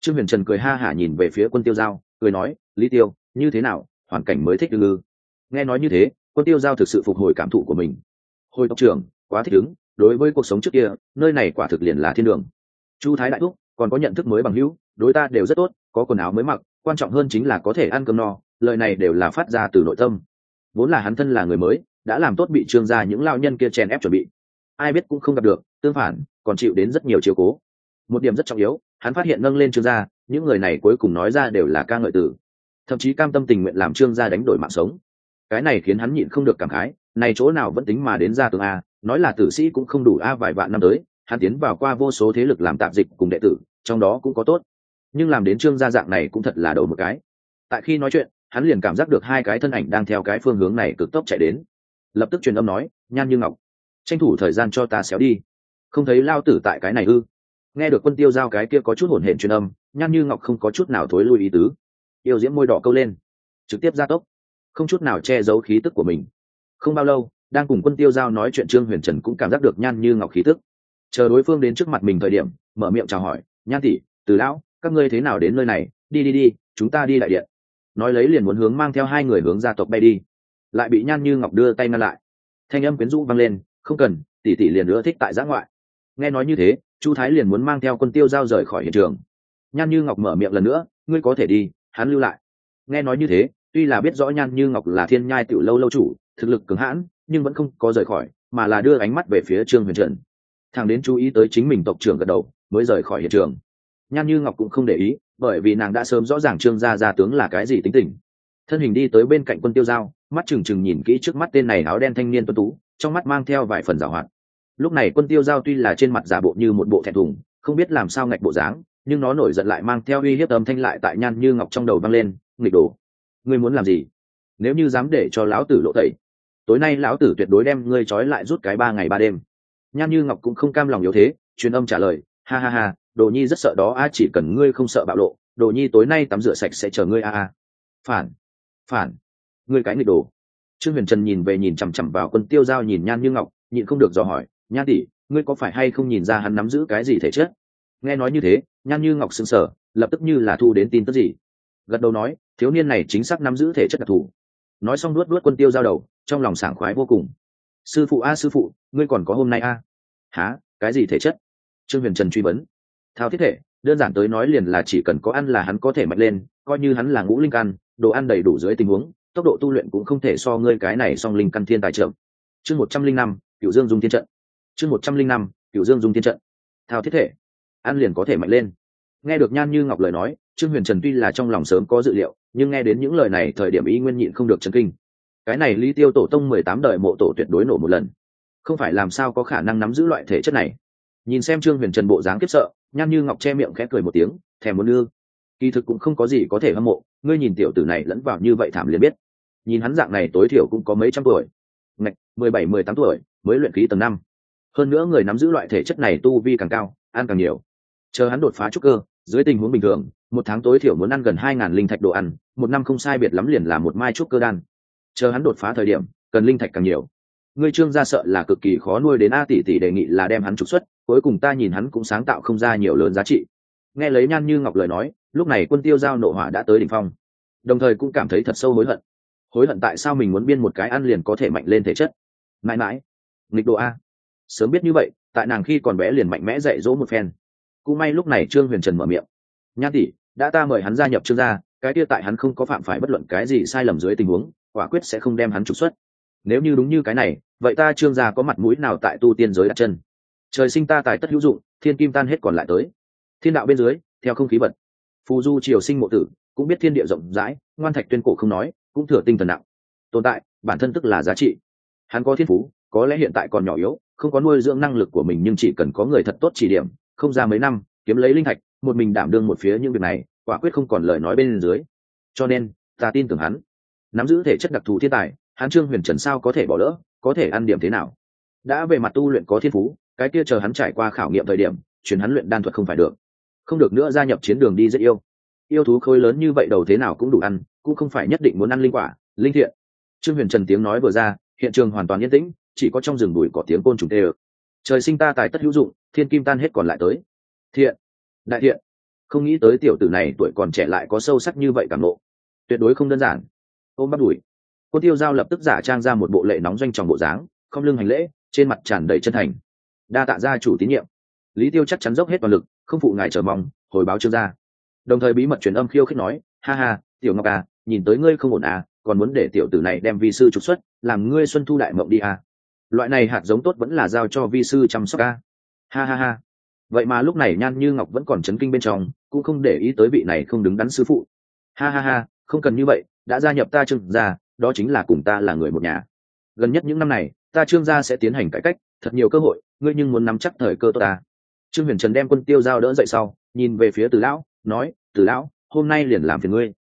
Trương huyền trần cười ha hả nhìn về phía quân tiêu giao, cười nói, lý tiêu, như thế nào, hoàn cảnh mới thích ư? Nghe nói như thế, quân tiêu giao thực sự phục hồi cảm thụ của mình. Hồi tộc trưởng, quá thích ứng, đối với cuộc sống trước kia, nơi này quả thực liền là thiên đường. Chu thái đại thúc, còn có nhận thức mới bằng hữu, đối ta đều rất tốt, có quần áo mới mặc, quan trọng hơn chính là có thể ăn cơm no, lời này đều là phát ra từ nội tâm. Vốn là hắn thân là người mới, đã làm tốt bị trương gia những lao nhân kia chèn ép chuẩn bị ai biết cũng không gặp được, tương phản, còn chịu đến rất nhiều chiều cố. Một điểm rất trọng yếu, hắn phát hiện nâng lên trương gia, những người này cuối cùng nói ra đều là ca ngợi tử. Thậm chí cam tâm tình nguyện làm trương gia đánh đổi mạng sống. Cái này khiến hắn nhịn không được cảm khái, này chỗ nào vẫn tính mà đến ra tướng a, nói là tử sĩ cũng không đủ a vài vạn năm tới, hắn tiến vào qua vô số thế lực làm tạp dịch cùng đệ tử, trong đó cũng có tốt. Nhưng làm đến trương gia dạng này cũng thật là đầu một cái. Tại khi nói chuyện, hắn liền cảm giác được hai cái thân ảnh đang theo cái phương hướng này cực tốc chạy đến. Lập tức truyền âm nói, nhan như ngọc tranh thủ thời gian cho ta xéo đi. Không thấy lao tử tại cái này ư? Nghe được quân tiêu giao cái kia có chút hổn hển truyền âm, nhan như ngọc không có chút nào thối lui ý tứ. Yêu diễm môi đỏ câu lên. Trực tiếp ra tốc. Không chút nào che giấu khí tức của mình. Không bao lâu, đang cùng quân tiêu giao nói chuyện trương huyền trần cũng cảm giác được nhan như ngọc khí tức. Chờ đối phương đến trước mặt mình thời điểm, mở miệng chào hỏi, nhan tỷ, từ lão, các ngươi thế nào đến nơi này? Đi đi đi, chúng ta đi đại điện. Nói lấy liền muốn hướng mang theo hai người hướng gia tộc bay đi. Lại bị nhan như ngọc đưa tay ngăn lại. Thanh âm quyến rũ vang lên không cần, tỷ tỷ liền nữa thích tại giã ngoại. Nghe nói như thế, chu thái liền muốn mang theo quân tiêu giao rời khỏi hiện trường. Nhan như ngọc mở miệng lần nữa, ngươi có thể đi, hắn lưu lại. Nghe nói như thế, tuy là biết rõ nhan như ngọc là thiên nhai tiểu lâu lâu chủ, thực lực cứng hãn, nhưng vẫn không có rời khỏi, mà là đưa ánh mắt về phía trương huyền trần. Thằng đến chú ý tới chính mình tộc trưởng gật đầu, mới rời khỏi hiện trường. Nhan như ngọc cũng không để ý, bởi vì nàng đã sớm rõ ràng trương gia gia tướng là cái gì tính tình. Thân hình đi tới bên cạnh quân tiêu giao mắt trừng trừng nhìn kỹ trước mắt tên này áo đen thanh niên tuấn tú, trong mắt mang theo vài phần giảo hoạt. Lúc này quân tiêu giao tuy là trên mặt giả bộ như một bộ thẹn thùng, không biết làm sao ngạch bộ dáng, nhưng nó nổi giận lại mang theo uy hiếp âm thanh lại tại nhan như ngọc trong đầu vang lên, nghịch đồ, ngươi muốn làm gì? Nếu như dám để cho lão tử lộ tẩy, tối nay lão tử tuyệt đối đem ngươi trói lại rút cái ba ngày ba đêm. Nhan như ngọc cũng không cam lòng yếu thế, truyền âm trả lời, ha ha ha, đồ nhi rất sợ đó, a, chỉ cần ngươi không sợ bạo lộ, đồ nhi tối nay tắm rửa sạch sẽ chờ ngươi, a a. Phản phản ngươi cái nghịch đồ. Trương huyền trần nhìn về nhìn chằm chằm vào quân tiêu giao nhìn nhan như ngọc, nhịn không được dò hỏi, nhan tỷ, ngươi có phải hay không nhìn ra hắn nắm giữ cái gì thể chất? Nghe nói như thế, nhan như ngọc sững sờ, lập tức như là thu đến tin tức gì. Gật đầu nói, thiếu niên này chính xác nắm giữ thể chất đặc thù. Nói xong luốt luốt quân tiêu giao đầu, trong lòng sảng khoái vô cùng. Sư phụ a, sư phụ, ngươi còn có hôm nay a? Há cái gì thể chất? Trương huyền trần truy vấn. Thao thiết thể, đơn giản tới nói liền là chỉ cần có ăn là hắn có thể mạnh lên, coi như hắn là ngũ linh căn, đồ ăn đầy đủ dưới tình huống tốc độ tu luyện cũng không thể so ngươi cái này song linh căn thiên tài trưởng. Chương một trăm linh năm cựu dương dung thiên trận. Chương một trăm linh năm cựu dương dung thiên trận. Thao thiết thể, ăn liền có thể mạnh lên. Nghe được nhan như ngọc lời nói, trương huyền trần tuy là trong lòng sớm có dự liệu, nhưng nghe đến những lời này thời điểm ý nguyên nhịn không được chấn kinh. Cái này lý tiêu tổ tông mười tám đời mộ tổ tuyệt đối nổ một lần. Không phải làm sao có khả năng nắm giữ loại thể chất này. Nhìn xem trương huyền trần bộ dáng kiếp sợ, nhan như ngọc che miệng khẽ cười một tiếng, thèm muốn nương kỳ thực cũng không có gì có thể hâm mộ, ngươi nhìn tiểu tử này lẫn vào như vậy thảm liền biết nhìn hắn dạng này tối thiểu cũng có mấy trăm tuổi. Ngạch, mười bảy, mười tám tuổi, mới luyện khí tầng năm. Hơn nữa người nắm giữ loại thể chất này tu vi càng cao, ăn càng nhiều. Chờ hắn đột phá trúc cơ, dưới tình huống bình thường, một tháng tối thiểu muốn ăn gần hai ngàn linh thạch đồ ăn, một năm không sai biệt lắm liền là một mai trúc cơ đan. Chờ hắn đột phá thời điểm, cần linh thạch càng nhiều. Ngươi trương gia sợ là cực kỳ khó nuôi đến a tỷ tỷ đề nghị là đem hắn trục xuất, cuối cùng ta nhìn hắn cũng sáng tạo không ra nhiều lớn giá trị. Nghe lấy nhan như ngọc lời nói, lúc này quân tiêu giao nộ hỏa đã tới đỉnh phong. Đồng thời cũng cảm thấy thật sâu hối hận hối hận tại sao mình muốn biên một cái ăn liền có thể mạnh lên thể chất. Mãi mãi, nghịch độ a. Sớm biết như vậy, tại nàng khi còn bé liền mạnh mẽ dạy dỗ một phen. Cũng may lúc này trương huyền trần mở miệng. Nhan tỷ, đã ta mời hắn gia nhập trương gia, cái kia tại hắn không có phạm phải bất luận cái gì sai lầm dưới tình huống, quả quyết sẽ không đem hắn trục xuất. Nếu như đúng như cái này, vậy ta trương gia có mặt mũi nào tại tu tiên giới đặt chân? Trời sinh ta tài tất hữu dụng, thiên kim tan hết còn lại tới. Thiên đạo bên dưới, theo không khí bật phù du triều sinh mộ tử, cũng biết thiên địa rộng rãi, ngoan thạch tuyên cổ không nói cũng thừa tinh thần nặng. Tồn tại, bản thân tức là giá trị. Hắn có thiên phú, có lẽ hiện tại còn nhỏ yếu, không có nuôi dưỡng năng lực của mình nhưng chỉ cần có người thật tốt chỉ điểm, không ra mấy năm, kiếm lấy linh thạch, một mình đảm đương một phía những việc này, quả quyết không còn lời nói bên dưới. Cho nên, ta tin tưởng hắn. Nắm giữ thể chất đặc thù thiên tài, hắn trương huyền trần sao có thể bỏ lỡ, có thể ăn điểm thế nào? Đã về mặt tu luyện có thiên phú, cái kia chờ hắn trải qua khảo nghiệm thời điểm, chuyển hắn luyện đan thuật không phải được. Không được nữa gia nhập chiến đường đi rất yêu. Yêu thú khối lớn như vậy đầu thế nào cũng đủ ăn cũng không phải nhất định muốn ăn linh quả, linh thiện. Trương huyền trần tiếng nói vừa ra, hiện trường hoàn toàn yên tĩnh, chỉ có trong rừng bụi có tiếng côn trùng tê ơ. Trời sinh ta tài tất hữu dụng, thiên kim tan hết còn lại tới. Thiện, đại thiện. Không nghĩ tới tiểu tử này tuổi còn trẻ lại có sâu sắc như vậy cảm lộ tuyệt đối không đơn giản. Ôm bắt đuổi cô tiêu giao lập tức giả trang ra một bộ lệ nóng doanh tròng bộ dáng, không lưng hành lễ, trên mặt tràn đầy chân thành. Đa tạ gia chủ tín nhiệm. Lý tiêu chắc chắn dốc hết toàn lực, không phụ ngài chờ mong, hồi báo trương gia. Đồng thời bí mật truyền âm khiêu khích nói, ha ha, tiểu ngọc à nhìn tới ngươi không ổn à còn muốn để tiểu tử này đem vi sư trục xuất, làm ngươi xuân thu đại mộng đi à. Loại này hạt giống tốt vẫn là giao cho vi sư chăm sóc à. Ha ha ha. Vậy mà lúc này nhan như ngọc vẫn còn chấn kinh bên trong, cũng không để ý tới vị này không đứng đắn sư phụ. Ha ha ha, không cần như vậy, đã gia nhập ta trương gia, đó chính là cùng ta là người một nhà. Gần nhất những năm này, ta trương gia sẽ tiến hành cải cách, thật nhiều cơ hội, ngươi nhưng muốn nắm chắc thời cơ tốt ta trương huyền trần đem quân tiêu giao đỡ dậy sau, nhìn về phía từ lão, nói, từ lão, hôm nay liền làm phiền ngươi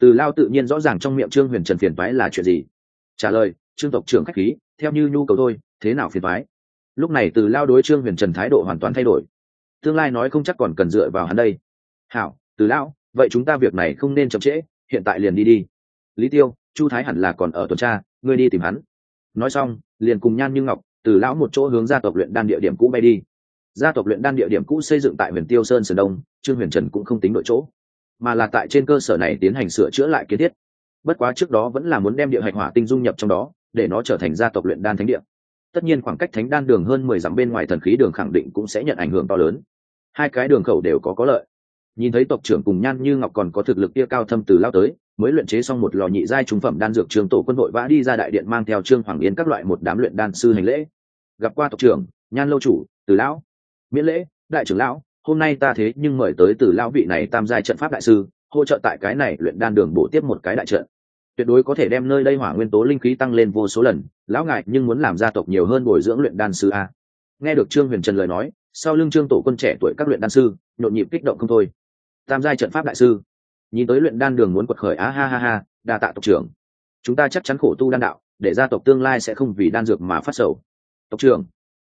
từ lao tự nhiên rõ ràng trong miệng trương huyền trần phiền toái là chuyện gì. Trả lời, trương tộc trưởng khách khí, theo như nhu cầu thôi, thế nào phiền toái? Lúc này từ lao đối trương huyền trần thái độ hoàn toàn thay đổi. Tương lai nói không chắc còn cần dựa vào hắn đây. Hảo, từ lão, vậy chúng ta việc này không nên chậm trễ, hiện tại liền đi đi. Lý tiêu, chu thái hẳn là còn ở tuần tra, ngươi đi tìm hắn. Nói xong, liền cùng nhan như ngọc, từ lão một chỗ hướng gia tộc luyện đan địa điểm cũ bay đi. Gia tộc luyện đan địa điểm cũ xây dựng tại huyền tiêu sơn sơn đông, trương huyền trần cũng không tính đội chỗ mà là tại trên cơ sở này tiến hành sửa chữa lại kiến thiết. Bất quá trước đó vẫn là muốn đem địa hạch hỏa tinh dung nhập trong đó, để nó trở thành gia tộc luyện đan thánh địa. Tất nhiên khoảng cách thánh đan đường hơn mười dặm bên ngoài thần khí đường khẳng định cũng sẽ nhận ảnh hưởng to lớn. Hai cái đường khẩu đều có có lợi. Nhìn thấy tộc trưởng cùng nhan như ngọc còn có thực lực kia cao thâm từ lao tới, mới luyện chế xong một lò nhị giai trung phẩm đan dược trường tổ quân đội vã đi ra đại điện mang theo trương hoàng yến các loại một đám luyện đan sư hành lễ. Gặp qua tộc trưởng, nhan lâu chủ, từ lão, miễn lễ, đại trưởng lão hôm nay ta thế nhưng mời tới từ lão vị này tam giai trận pháp đại sư, hỗ trợ tại cái này luyện đan đường bổ tiếp một cái đại trận. Tuyệt đối có thể đem nơi đây hỏa nguyên tố linh khí tăng lên vô số lần, lão ngại nhưng muốn làm gia tộc nhiều hơn bồi dưỡng luyện đan sư a. Nghe được trương huyền trần lời nói, sau lưng trương tổ quân trẻ tuổi các luyện đan sư, nhộn nhịp kích động không thôi. Tam giai trận pháp đại sư. Nhìn tới luyện đan đường muốn quật khởi á ha ha ha, đa tạ tộc trưởng. Chúng ta chắc chắn khổ tu đan đạo, để gia tộc tương lai sẽ không vì đan dược mà phát sầu. Tộc trưởng,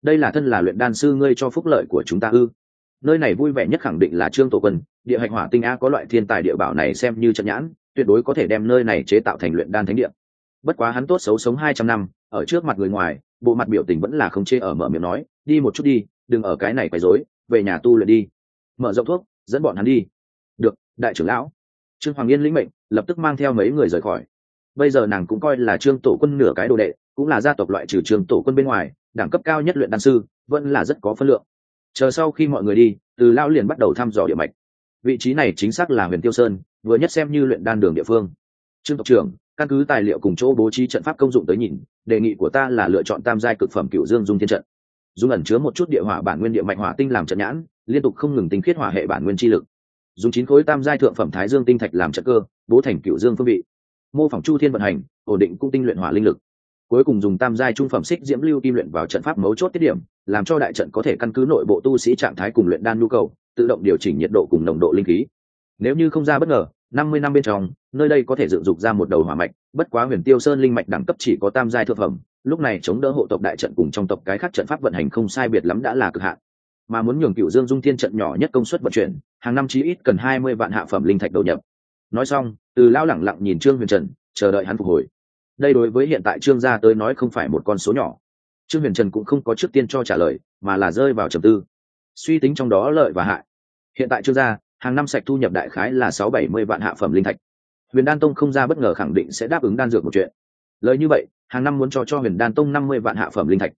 đây là thân là luyện đan sư ngươi cho phúc lợi của chúng ta ư? Nơi này vui vẻ nhất khẳng định là trương tổ quân, địa hạch hỏa tinh a có loại thiên tài địa bảo này xem như trận nhãn, tuyệt đối có thể đem nơi này chế tạo thành luyện đan thánh địa. Bất quá hắn tốt xấu sống hai trăm năm, ở trước mặt người ngoài, bộ mặt biểu tình vẫn là không chê ở mở miệng nói, đi một chút đi, đừng ở cái này quấy rối, về nhà tu luyện đi. Mở rộng thuốc, dẫn bọn hắn đi. Được, đại trưởng lão. Trương hoàng yên lĩnh mệnh, lập tức mang theo mấy người rời khỏi. Bây giờ nàng cũng coi là trương tổ quân nửa cái đồ đệ, cũng là gia tộc loại trừ trương tổ quân bên ngoài, đẳng cấp cao nhất luyện đan sư, vẫn là rất có phân lượng chờ sau khi mọi người đi, từ lao liền bắt đầu thăm dò địa mạch. Vị trí này chính xác là huyền tiêu sơn, vừa nhất xem như luyện đan đường địa phương. Trương tộc trưởng, căn cứ tài liệu cùng chỗ bố trí trận pháp công dụng tới nhìn, đề nghị của ta là lựa chọn tam giai cực phẩm cựu dương dung thiên trận. Dung ẩn chứa một chút địa hỏa bản nguyên địa mạch hỏa tinh làm trận nhãn, liên tục không ngừng tinh khiết hỏa hệ bản nguyên chi lực. Dùng chín khối tam giai thượng phẩm thái dương tinh thạch làm trận cơ, bố thành cựu dương phương vị. Mô phỏng chu thiên vận hành, ổn định cung tinh luyện hỏa linh lực. Cuối cùng dùng tam giai trung phẩm xích diễm lưu kim luyện vào trận pháp mấu chốt tiết điểm làm cho đại trận có thể căn cứ nội bộ tu sĩ trạng thái cùng luyện đan nhu cầu, tự động điều chỉnh nhiệt độ cùng nồng độ linh khí. Nếu như không ra bất ngờ, năm mươi năm bên trong, nơi đây có thể dựng dục ra một đầu hỏa mạch, bất quá huyền tiêu sơn linh mạch đẳng cấp chỉ có tam giai thượng phẩm, lúc này chống đỡ hộ tộc đại trận cùng trong tộc cái khác trận pháp vận hành không sai biệt lắm đã là cực hạn. Mà muốn nhường cựu dương dung thiên trận nhỏ nhất công suất vận chuyển, hàng năm chí ít cần hai mươi vạn hạ phẩm linh thạch đầu nhập. Nói xong, từ lao lẳng lặng nhìn trương huyền trần, chờ đợi hắn phục hồi. Đây đối với hiện tại trương gia tới nói không phải một con số nhỏ trương huyền trần cũng không có trước tiên cho trả lời, mà là rơi vào trầm tư. Suy tính trong đó lợi và hại. Hiện tại trương gia hàng năm sạch thu nhập đại khái là sáu bảy mươi vạn hạ phẩm linh thạch. Huyền đan tông không ra bất ngờ khẳng định sẽ đáp ứng đan dược một chuyện. Lời như vậy, hàng năm muốn cho cho huyền đan tông năm mươi vạn hạ phẩm linh thạch.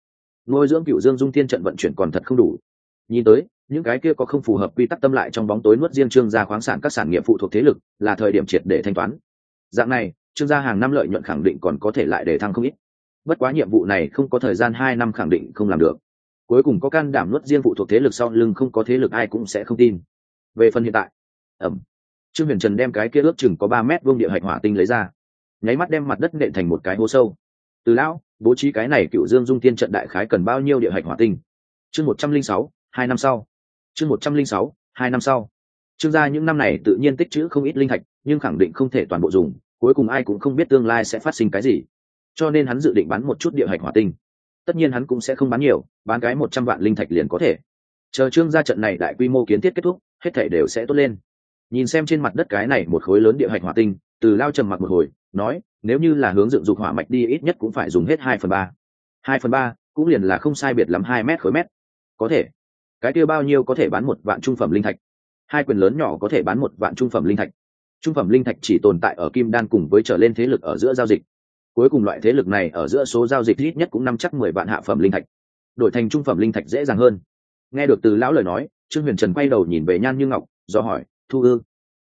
Nuôi dưỡng cựu dương dung thiên trận vận chuyển còn thật không đủ. Nhìn tới, những cái kia có không phù hợp quy tắc tâm lại trong bóng tối nuốt riêng trương gia khoáng sản các sản nghiệp phụ thuộc thế lực, là thời điểm triệt để thanh toán. Dạng này, trương gia hàng năm lợi nhuận khẳng định còn có thể lại để thăng không ít bất quá nhiệm vụ này không có thời gian hai năm khẳng định không làm được. Cuối cùng có can đảm nuốt riêng phụ thuộc thế lực sau lưng không có thế lực ai cũng sẽ không tin. Về phần hiện tại ẩm trương huyền trần đem cái kia ước chừng có ba mét vuông địa hạch hỏa tinh lấy ra, nháy mắt đem mặt đất nện thành một cái hố sâu. Từ lão, bố trí cái này cựu dương dung tiên trận đại khái cần bao nhiêu địa hạch hỏa tinh? Chương một trăm linh sáu, hai năm sau. Chương một trăm linh sáu, hai năm sau. Trương gia những năm này tự nhiên tích chữ không ít linh hạch nhưng khẳng định không thể toàn bộ dùng, cuối cùng ai cũng không biết tương lai sẽ phát sinh cái gì cho nên hắn dự định bán một chút địa hạch hỏa tinh. Tất nhiên hắn cũng sẽ không bán nhiều, bán cái một trăm vạn linh thạch liền có thể. Chờ trương gia trận này đại quy mô kiến thiết kết thúc, hết thể đều sẽ tốt lên. Nhìn xem trên mặt đất cái này một khối lớn địa hạch hỏa tinh, từ lao trầm mặc một hồi, nói, nếu như là hướng dựng dục hỏa mạch đi ít nhất cũng phải dùng hết hai phần ba. Hai phần ba cũng liền là không sai biệt lắm hai mét khối mét. Có thể. Cái kia bao nhiêu có thể bán một vạn trung phẩm linh thạch? Hai quyền lớn nhỏ có thể bán một vạn trung phẩm linh thạch. Trung phẩm linh thạch chỉ tồn tại ở kim đan cùng với trở lên thế lực ở giữa giao dịch cuối cùng loại thế lực này ở giữa số giao dịch ít nhất cũng năm chắc mười vạn hạ phẩm linh thạch. Đổi thành trung phẩm linh thạch dễ dàng hơn. Nghe được từ lão lời nói, trương huyền trần quay đầu nhìn về nhan như ngọc, do hỏi, thu ư?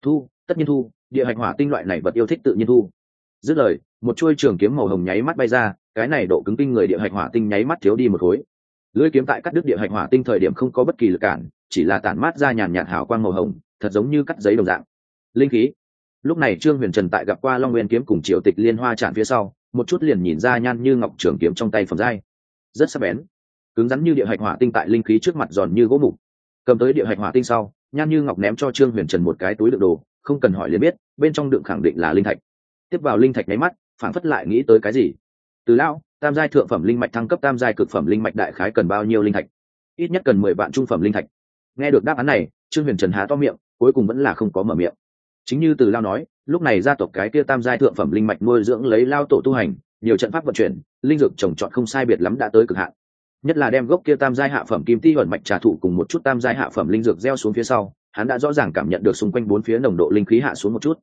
Thu, tất nhiên thu, địa hạch hỏa tinh loại này vật yêu thích tự nhiên thu. Dứt lời, một chuôi trường kiếm màu hồng nháy mắt bay ra, cái này độ cứng tinh người địa hạch hỏa tinh nháy mắt thiếu đi một khối. Lưỡi kiếm tại cắt đứt địa hạch hỏa tinh thời điểm không có bất kỳ lực cản, chỉ là tản mát ra nhàn nhạt hào quang màu hồng, thật giống như cắt giấy đồng dạng. Linh khí. Lúc này trương huyền trần tại gặp qua long nguyên kiếm cùng triều tịch liên hoa tràn phía sau một chút liền nhìn ra nhan như ngọc trường kiếm trong tay phẩm giai. Rất sắc bén. Cứng rắn như địa hạch hỏa tinh tại linh khí trước mặt giòn như gỗ mục. Cầm tới địa hạch hỏa tinh sau, nhan như ngọc ném cho trương huyền trần một cái túi đựng đồ, không cần hỏi liền biết, bên trong đựng khẳng định là linh thạch. Tiếp vào linh thạch nháy mắt phản phất lại nghĩ tới cái gì. Từ lão, tam giai thượng phẩm linh mạch thăng cấp tam giai cực phẩm linh mạch đại khái cần bao nhiêu linh thạch? Ít nhất cần mười vạn trung phẩm linh thạch. Nghe được đáp án này, trương huyền trần há to miệng, cuối cùng vẫn là không có mở miệng. Chính như từ lao nói lúc này gia tộc cái kia tam giai thượng phẩm linh mạch nuôi dưỡng lấy lao tổ tu hành, nhiều trận pháp vận chuyển, linh dược trồng trọt không sai biệt lắm đã tới cực hạn. Nhất là đem gốc kia tam giai hạ phẩm kim ti ẩn mạch trà thụ cùng một chút tam giai hạ phẩm linh dược gieo xuống phía sau, hắn đã rõ ràng cảm nhận được xung quanh bốn phía nồng độ linh khí hạ xuống một chút.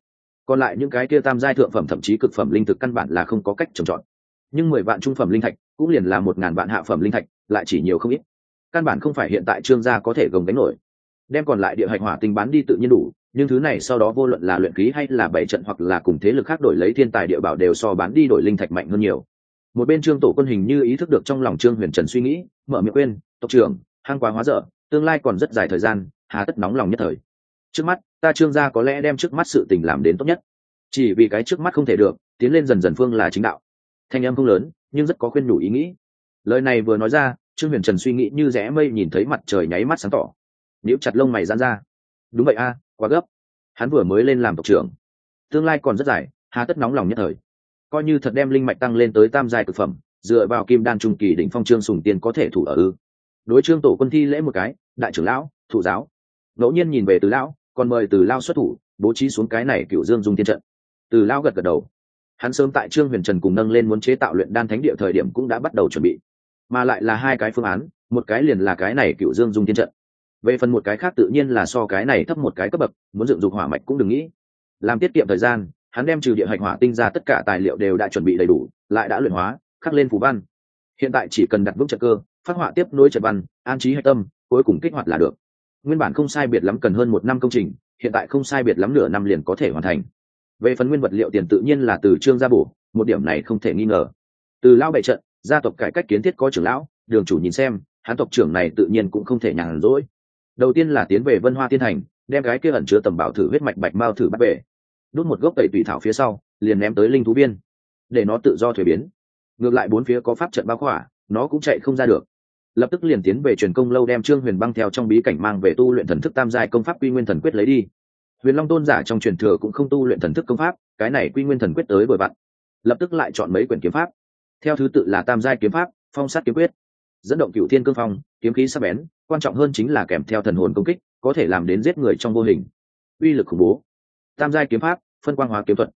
Còn lại những cái kia tam giai thượng phẩm thậm chí cực phẩm linh thực căn bản là không có cách trồng trọt. Nhưng mười vạn trung phẩm linh thạch cũng liền là một ngàn vạn hạ phẩm linh thạch, lại chỉ nhiều không ít. Căn bản không phải hiện tại trương gia có thể gồng đánh nổi. Đem còn lại địa hạch hỏa tinh bán đi tự nhiên đủ nhưng thứ này sau đó vô luận là luyện khí hay là bảy trận hoặc là cùng thế lực khác đổi lấy thiên tài địa bảo đều so bán đi đổi linh thạch mạnh hơn nhiều. Một bên trương tổ quân hình như ý thức được trong lòng trương huyền trần suy nghĩ, mở miệng quên tộc trưởng, hang quá hóa dở, tương lai còn rất dài thời gian, hà tất nóng lòng nhất thời. Trước mắt, ta trương gia có lẽ đem trước mắt sự tình làm đến tốt nhất. Chỉ vì cái trước mắt không thể được, tiến lên dần dần phương là chính đạo. Thanh âm không lớn, nhưng rất có khuyên nhủ ý nghĩ. Lời này vừa nói ra, trương huyền trần suy nghĩ như rẽ mây nhìn thấy mặt trời nháy mắt sáng tỏ. Nếu chặt lông mày dán ra. Đúng vậy a quá gấp. Hắn vừa mới lên làm tộc trưởng. Tương lai còn rất dài, hà tất nóng lòng nhất thời. Coi như thật đem linh mạch tăng lên tới tam giai cực phẩm, dựa vào kim đan trung kỳ đỉnh phong trương sùng tiên có thể thủ ở ư. Đối trương tổ quân thi lễ một cái, đại trưởng lão, thủ giáo. Ngẫu nhiên nhìn về từ lão, còn mời từ lao xuất thủ, bố trí xuống cái này cựu dương dung tiên trận. Từ lao gật gật đầu. Hắn sớm tại trương huyền trần cùng nâng lên muốn chế tạo luyện đan thánh địa thời điểm cũng đã bắt đầu chuẩn bị. Mà lại là hai cái phương án, một cái liền là cái này cựu dương dung tiên trận về phần một cái khác tự nhiên là so cái này thấp một cái cấp bậc, muốn dựng dục hỏa mạch cũng đừng nghĩ. Làm tiết kiệm thời gian, hắn đem trừ địa hạch hỏa tinh ra tất cả tài liệu đều đã chuẩn bị đầy đủ, lại đã luyện hóa, khắc lên phù văn. Hiện tại chỉ cần đặt vững trận cơ, phát họa tiếp nối trận văn, an trí hạch tâm, cuối cùng kích hoạt là được. Nguyên bản không sai biệt lắm cần hơn một năm công trình, hiện tại không sai biệt lắm nửa năm liền có thể hoàn thành. Về phần nguyên vật liệu tiền tự nhiên là từ trương gia bổ, một điểm này không thể nghi ngờ. Từ lao bệ trận, gia tộc cải cách kiến thiết có trưởng lão, đường chủ nhìn xem, hắn tộc trưởng này tự nhiên cũng không thể nhàn rỗi đầu tiên là tiến về vân hoa tiên thành, đem gái kia ẩn chứa tầm bảo thử huyết mạch bạch mao thử bắt về. Đút một gốc tẩy tùy thảo phía sau, liền ném tới linh thú biên để nó tự do thuế biến. Ngược lại bốn phía có pháp trận bao khỏa, nó cũng chạy không ra được. Lập tức liền tiến về truyền công lâu đem trương huyền băng theo trong bí cảnh mang về tu luyện thần thức tam giai công pháp quy nguyên thần quyết lấy đi. Huyền long tôn giả trong truyền thừa cũng không tu luyện thần thức công pháp, cái này quy nguyên thần quyết tới bởi bạn. Lập tức lại chọn mấy quyển kiếm pháp. Theo thứ tự là tam giai kiếm pháp, phong sát kiếm quyết dẫn động cựu thiên cương phong, kiếm khí sắc bén, quan trọng hơn chính là kèm theo thần hồn công kích, có thể làm đến giết người trong vô hình. Uy lực khủng bố. Tam giai kiếm pháp, phân quang hóa kiếm thuật.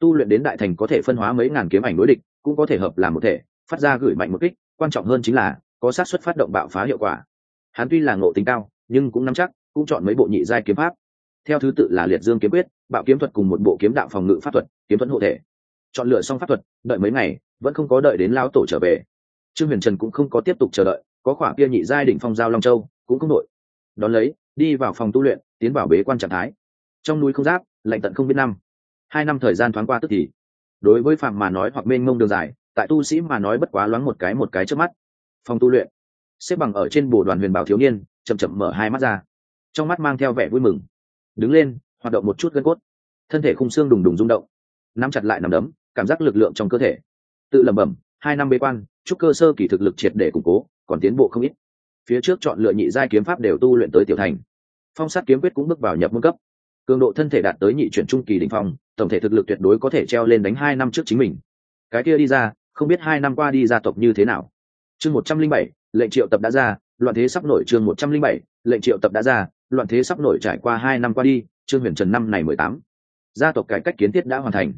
Tu luyện đến đại thành có thể phân hóa mấy ngàn kiếm ảnh đối địch, cũng có thể hợp làm một thể, phát ra gửi mạnh một kích, quan trọng hơn chính là, có sát xuất phát động bạo phá hiệu quả. Hắn tuy là ngộ tính cao, nhưng cũng nắm chắc, cũng chọn mấy bộ nhị giai kiếm pháp. Theo thứ tự là liệt dương kiếm quyết, bạo kiếm thuật cùng một bộ kiếm đạo phòng ngự pháp thuật, kiếm thuẫn hộ thể. Chọn lựa xong pháp thuật, đợi mấy ngày, vẫn không có đợi đến lão tổ trở về trương huyền trần cũng không có tiếp tục chờ đợi, có khỏa kia nhị giai đỉnh phong giao long châu, cũng không đội đón lấy, đi vào phòng tu luyện, tiến vào bế quan trạng thái. Trong núi không giáp, lạnh tận không biết năm. Hai năm thời gian thoáng qua tức thì. Đối với phạm mà nói hoặc mênh mông đường dài, tại tu sĩ mà nói bất quá loáng một cái một cái trước mắt. Phòng tu luyện. Xếp bằng ở trên bồ đoàn huyền bảo thiếu niên, chậm chậm mở hai mắt ra. Trong mắt mang theo vẻ vui mừng. Đứng lên, hoạt động một chút gân cốt. Thân thể khung xương đùng đùng rung động. Nắm chặt lại nằm đấm, cảm giác lực lượng trong cơ thể. Tự lẩm bẩm hai năm bế quan, chúc cơ sơ kỳ thực lực triệt để củng cố, còn tiến bộ không ít. Phía trước chọn lựa nhị giai kiếm pháp đều tu luyện tới tiểu thành. Phong sát kiếm quyết cũng bước vào nhập môn cấp. Cường độ thân thể đạt tới nhị chuyển trung kỳ đỉnh phong, tổng thể thực lực tuyệt đối có thể treo lên đánh hai năm trước chính mình. Cái kia đi ra, không biết hai năm qua đi gia tộc như thế nào. Chương một trăm linh bảy, lệnh triệu tập đã ra, loạn thế sắp nổi chương một trăm linh bảy, lệnh triệu tập đã ra, loạn thế sắp nổi trải qua hai năm qua đi trương huyền trần năm này mười tám. Gia tộc cải cách kiến thiết đã hoàn thành.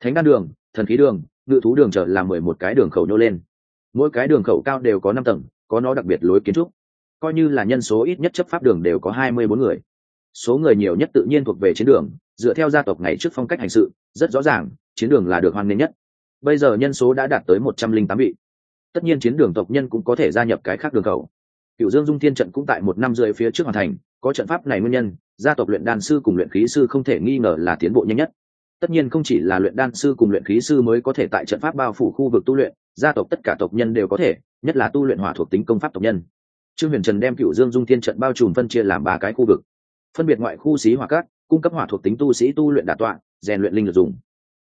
Thánh đan đường, thần khí đường ngự thú đường chợ là mười một cái đường khẩu nhô lên. Mỗi cái đường khẩu cao đều có năm tầng, có nó đặc biệt lối kiến trúc. Coi như là nhân số ít nhất chấp pháp đường đều có hai mươi bốn người. Số người nhiều nhất tự nhiên thuộc về chiến đường, dựa theo gia tộc ngày trước phong cách hành sự, rất rõ ràng, chiến đường là được hoan nghênh nhất. Bây giờ nhân số đã đạt tới một trăm linh tám vị. Tất nhiên chiến đường tộc nhân cũng có thể gia nhập cái khác đường khẩu. Cựu dương dung thiên trận cũng tại một năm rưỡi phía trước hoàn thành, có trận pháp này nguyên nhân, gia tộc luyện đan sư cùng luyện khí sư không thể nghi ngờ là tiến bộ nhanh nhất tất nhiên không chỉ là luyện đan sư cùng luyện khí sư mới có thể tại trận pháp bao phủ khu vực tu luyện, gia tộc tất cả tộc nhân đều có thể, nhất là tu luyện hỏa thuộc tính công pháp tộc nhân. Trương huyền trần đem cựu dương dung thiên trận bao trùm phân chia làm ba cái khu vực. Phân biệt ngoại khu xí hỏa cát cung cấp hỏa thuộc tính tu sĩ tu luyện đà tọa, rèn luyện linh lực dùng.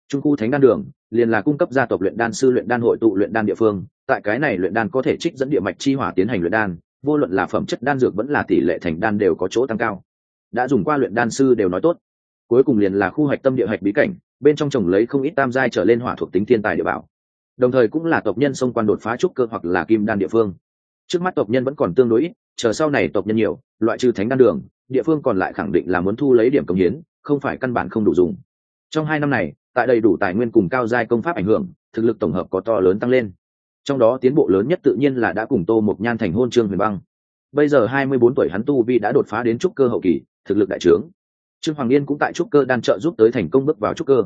Trung khu thánh đan đường, liền là cung cấp gia tộc luyện đan sư luyện đan hội tụ luyện đan địa phương, tại cái này luyện đan có thể trích dẫn địa mạch chi hỏa tiến hành luyện đan, vô luận là phẩm chất đan dược vẫn là tỷ lệ thành đan đều có chỗ tăng cao. Đã dùng qua luyện đan sư đều nói tốt cuối cùng liền là khu hạch tâm địa hạch bí cảnh, bên trong trồng lấy không ít tam giai trở lên hỏa thuộc tính thiên tài địa bảo. Đồng thời cũng là tộc nhân xông quan đột phá trúc cơ hoặc là kim đan địa phương. Trước mắt tộc nhân vẫn còn tương đối ít, chờ sau này tộc nhân nhiều, loại trừ thánh đan đường, địa phương còn lại khẳng định là muốn thu lấy điểm công hiến, không phải căn bản không đủ dùng. Trong hai năm này, tại đầy đủ tài nguyên cùng cao giai công pháp ảnh hưởng, thực lực tổng hợp có to lớn tăng lên. Trong đó tiến bộ lớn nhất tự nhiên là đã cùng tô một nhan thành hôn trương huyền băng. Bây giờ hai mươi bốn tuổi hắn tu vi đã đột phá đến trúc cơ hậu kỳ, thực lực đại trướng trương hoàng yên cũng tại trúc cơ đan trợ giúp tới thành công bước vào trúc cơ.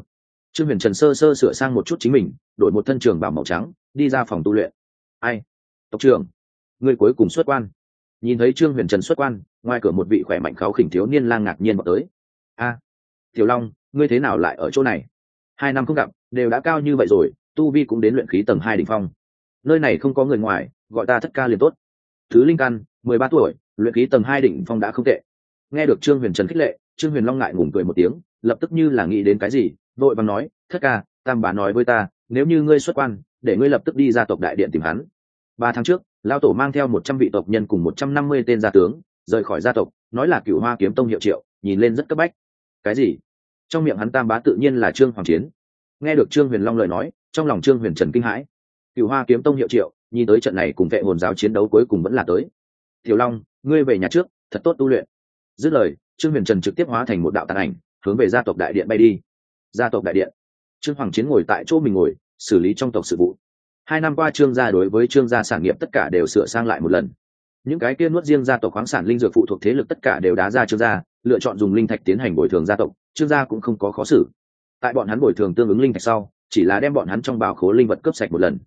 Trương huyền trần sơ sơ sửa sang một chút chính mình, đổi một thân trường bảo màu trắng, đi ra phòng tu luyện. Ai? Tộc trưởng. Người cuối cùng xuất quan. Nhìn thấy trương huyền trần xuất quan, ngoài cửa một vị khỏe mạnh kháo khỉnh thiếu niên lang ngạc nhiên vào tới. A, tiểu long, ngươi thế nào lại ở chỗ này? Hai năm không gặp, đều đã cao như vậy rồi, tu vi cũng đến luyện khí tầng hai đ ỉ n h phong. Nơi này không có người ngoài, gọi ta thất ca liền tốt. Thứ linh căn, mười ba tuổi, luyện khí tầng hai đỉnh phong đã không tệ. Nghe được trương huyền trần khích lệ trương huyền long ngại ngùng cười một tiếng, lập tức như là nghĩ đến cái gì vội vàng nói, thất ca, tam bà nói với ta, nếu như ngươi xuất quan, để ngươi lập tức đi ra tộc đại điện tìm hắn. Ba tháng trước, lao tổ mang theo một trăm vị tộc nhân cùng một trăm năm mươi tên gia tướng, rời khỏi gia tộc, nói là cựu hoa kiếm tông hiệu triệu, nhìn lên rất cấp bách. Cái gì? Trong miệng hắn tam bá tự nhiên là trương hoàng chiến. Nghe được trương huyền long lời nói, trong lòng trương huyền trần kinh hãi. Cựu hoa kiếm tông hiệu triệu, nhìn tới trận này cùng vệ hồn giáo chiến đấu cuối cùng vẫn là tới. Tiểu long, ngươi về nhà trước, thật tốt tu luyện. Dứt lời trương huyền trần trực tiếp hóa thành một đạo tàn ảnh, hướng về gia tộc đại điện bay đi. Gia tộc đại điện. Trương hoàng chiến ngồi tại chỗ mình ngồi, xử lý trong tộc sự vụ. Hai năm qua trương gia đối với trương gia sản nghiệp tất cả đều sửa sang lại một lần. Những cái kia nuốt riêng gia tộc khoáng sản linh dược phụ thuộc thế lực tất cả đều đá ra trương gia, lựa chọn dùng linh thạch tiến hành bồi thường gia tộc, trương gia cũng không có khó xử. Tại bọn hắn bồi thường tương ứng linh thạch sau, chỉ là đem bọn hắn trong bảo khố linh vật cướp sạch một lần,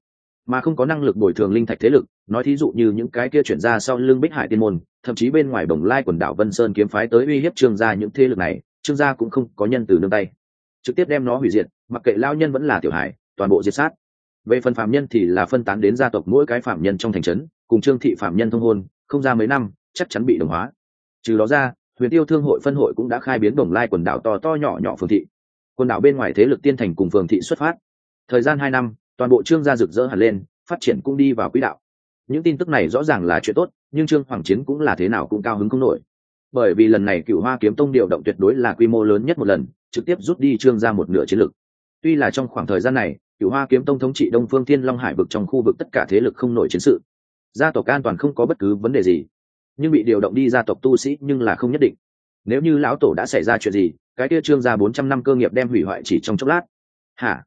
mà không có năng lực bồi thường linh thạch thế lực nói thí dụ như những cái kia chuyển ra sau lưng bích hải tiên môn, thậm chí bên ngoài bồng lai quần đảo vân sơn kiếm phái tới uy hiếp trương gia những thế lực này, trương gia cũng không có nhân từ nương tay. Trực tiếp đem nó hủy diệt, mặc kệ lao nhân vẫn là tiểu hải toàn bộ diệt sát. Về phần phạm nhân thì là phân tán đến gia tộc mỗi cái phạm nhân trong thành trấn, cùng trương thị phạm nhân thông hôn, không ra mấy năm, chắc chắn bị đồng hóa. Trừ đó ra, huyền tiêu thương hội phân hội cũng đã khai biến đồng lai quần đảo to to nhỏ nhỏ phường thị. Quần đảo bên ngoài thế lực tiên thành cùng phường thị xuất phát. Thời gian hai năm, toàn bộ trương gia rực rỡ hẳn lên, phát triển cũng đi vào quỹ đạo những tin tức này rõ ràng là chuyện tốt, nhưng trương hoàng chiến cũng là thế nào cũng cao hứng không nổi. Bởi vì lần này cựu hoa kiếm tông điều động tuyệt đối là quy mô lớn nhất một lần, trực tiếp rút đi trương ra một nửa chiến lực. Tuy là trong khoảng thời gian này cựu hoa kiếm tông thống trị đông phương thiên long hải vực trong khu vực tất cả thế lực không nổi chiến sự. Gia tộc an toàn không có bất cứ vấn đề gì. Nhưng bị điều động đi gia tộc tu sĩ nhưng là không nhất định. Nếu như lão tổ đã xảy ra chuyện gì, cái kia trương ra bốn trăm năm cơ nghiệp đem hủy hoại chỉ trong chốc lát. Hả?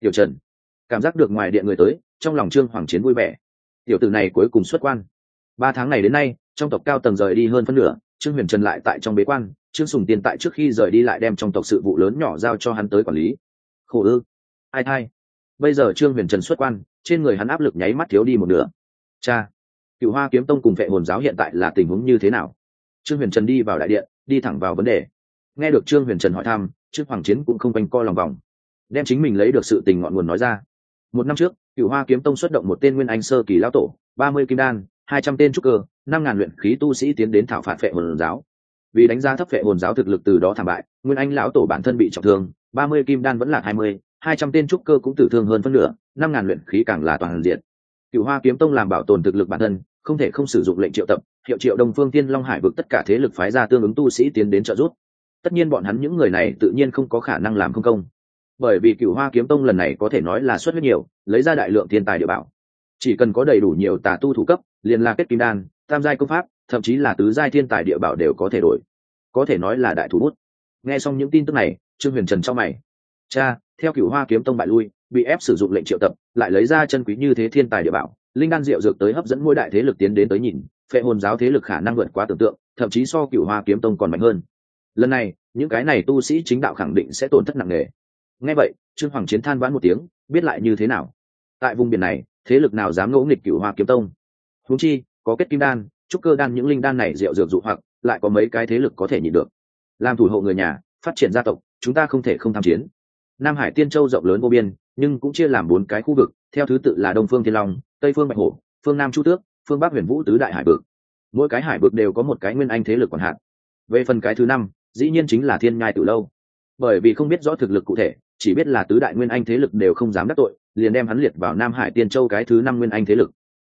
Tiểu trần. Cảm giác được ngoài điện người tới, trong lòng trương hoàng chiến vui vẻ tiểu tử này cuối cùng xuất quan. Ba tháng này đến nay, trong tộc cao tầng rời đi hơn phân nửa, trương huyền trần lại tại trong bế quan, trương sùng tiền tại trước khi rời đi lại đem trong tộc sự vụ lớn nhỏ giao cho hắn tới quản lý. Khổ ư? Ai thai? Bây giờ trương huyền trần xuất quan, trên người hắn áp lực nháy mắt thiếu đi một nửa. Cha! Cựu hoa kiếm tông cùng vệ hồn giáo hiện tại là tình huống như thế nào? Trương huyền trần đi vào đại điện, đi thẳng vào vấn đề. Nghe được trương huyền trần hỏi thăm, trương hoàng chiến cũng không quanh co lòng vòng. Đem chính mình lấy được sự tình ngọn nguồn nói ra. Một năm trước cựu hoa kiếm tông xuất động một tên nguyên anh sơ kỳ lao tổ, ba mươi kim đan, hai trăm tên trúc cơ, năm ngàn luyện khí tu sĩ tiến đến thảo phạt phệ hồn giáo. Vì đánh giá thấp phệ hồn giáo thực lực từ đó thảm bại, nguyên anh lão tổ bản thân bị trọng thương, ba mươi kim đan vẫn là hai mươi, hai trăm tên trúc cơ cũng tử thương hơn phân nửa, năm ngàn luyện khí càng là toàn diện. Cựu hoa kiếm tông làm bảo tồn thực lực bản thân, không thể không sử dụng lệnh triệu tập, hiệu triệu đồng phương tiên long hải vực tất cả thế lực phái ra tương ứng tu sĩ tiến đến trợ giúp. Tất nhiên bọn hắn những người này tự nhiên không có khả năng làm không công bởi vì cựu hoa kiếm tông lần này có thể nói là xuất huyết nhiều, lấy ra đại lượng thiên tài địa bảo. Chỉ cần có đầy đủ nhiều tà tu thủ cấp, liền là kết kim đan, tam giai công pháp, thậm chí là tứ giai thiên tài địa bảo đều có thể đổi. Có thể nói là đại thủ bút. Nghe xong những tin tức này, trương huyền trần cho mày. Cha, theo cựu hoa kiếm tông bại lui, bị ép sử dụng lệnh triệu tập, lại lấy ra chân quý như thế thiên tài địa bảo, linh đan diệu dược tới hấp dẫn mỗi đại thế lực tiến đến tới nhìn, phệ hồn giáo thế lực khả năng vượt quá tưởng tượng, thậm chí so cựu hoa kiếm tông còn mạnh hơn. Lần này, những cái này tu sĩ chính đạo khẳng định sẽ tổn thất nặng nề ngay vậy, trương hoàng chiến than vãn một tiếng, biết lại như thế nào? Tại vùng biển này, thế lực nào dám ngỗ nghịch cựu hoa kiếm tông? Húng chi, có kết kim đan, trúc cơ đan những linh đan này rượu dược dụ hoặc, lại có mấy cái thế lực có thể nhịn được. Làm thủ hộ người nhà, phát triển gia tộc, chúng ta không thể không tham chiến. Nam hải tiên châu rộng lớn vô biên, nhưng cũng chia làm bốn cái khu vực, theo thứ tự là đông phương thiên long, tây phương bạch hổ, phương nam chu tước, phương bắc huyền vũ tứ đại hải vực. Mỗi cái hải vực đều có một cái nguyên anh thế lực còn hạn. Về phần cái thứ năm, dĩ nhiên chính là thiên nhai từ lâu. Bởi vì không biết rõ thực lực cụ thể chỉ biết là tứ đại nguyên anh thế lực đều không dám đắc tội, liền đem hắn liệt vào nam hải tiên châu cái thứ năm nguyên anh thế lực.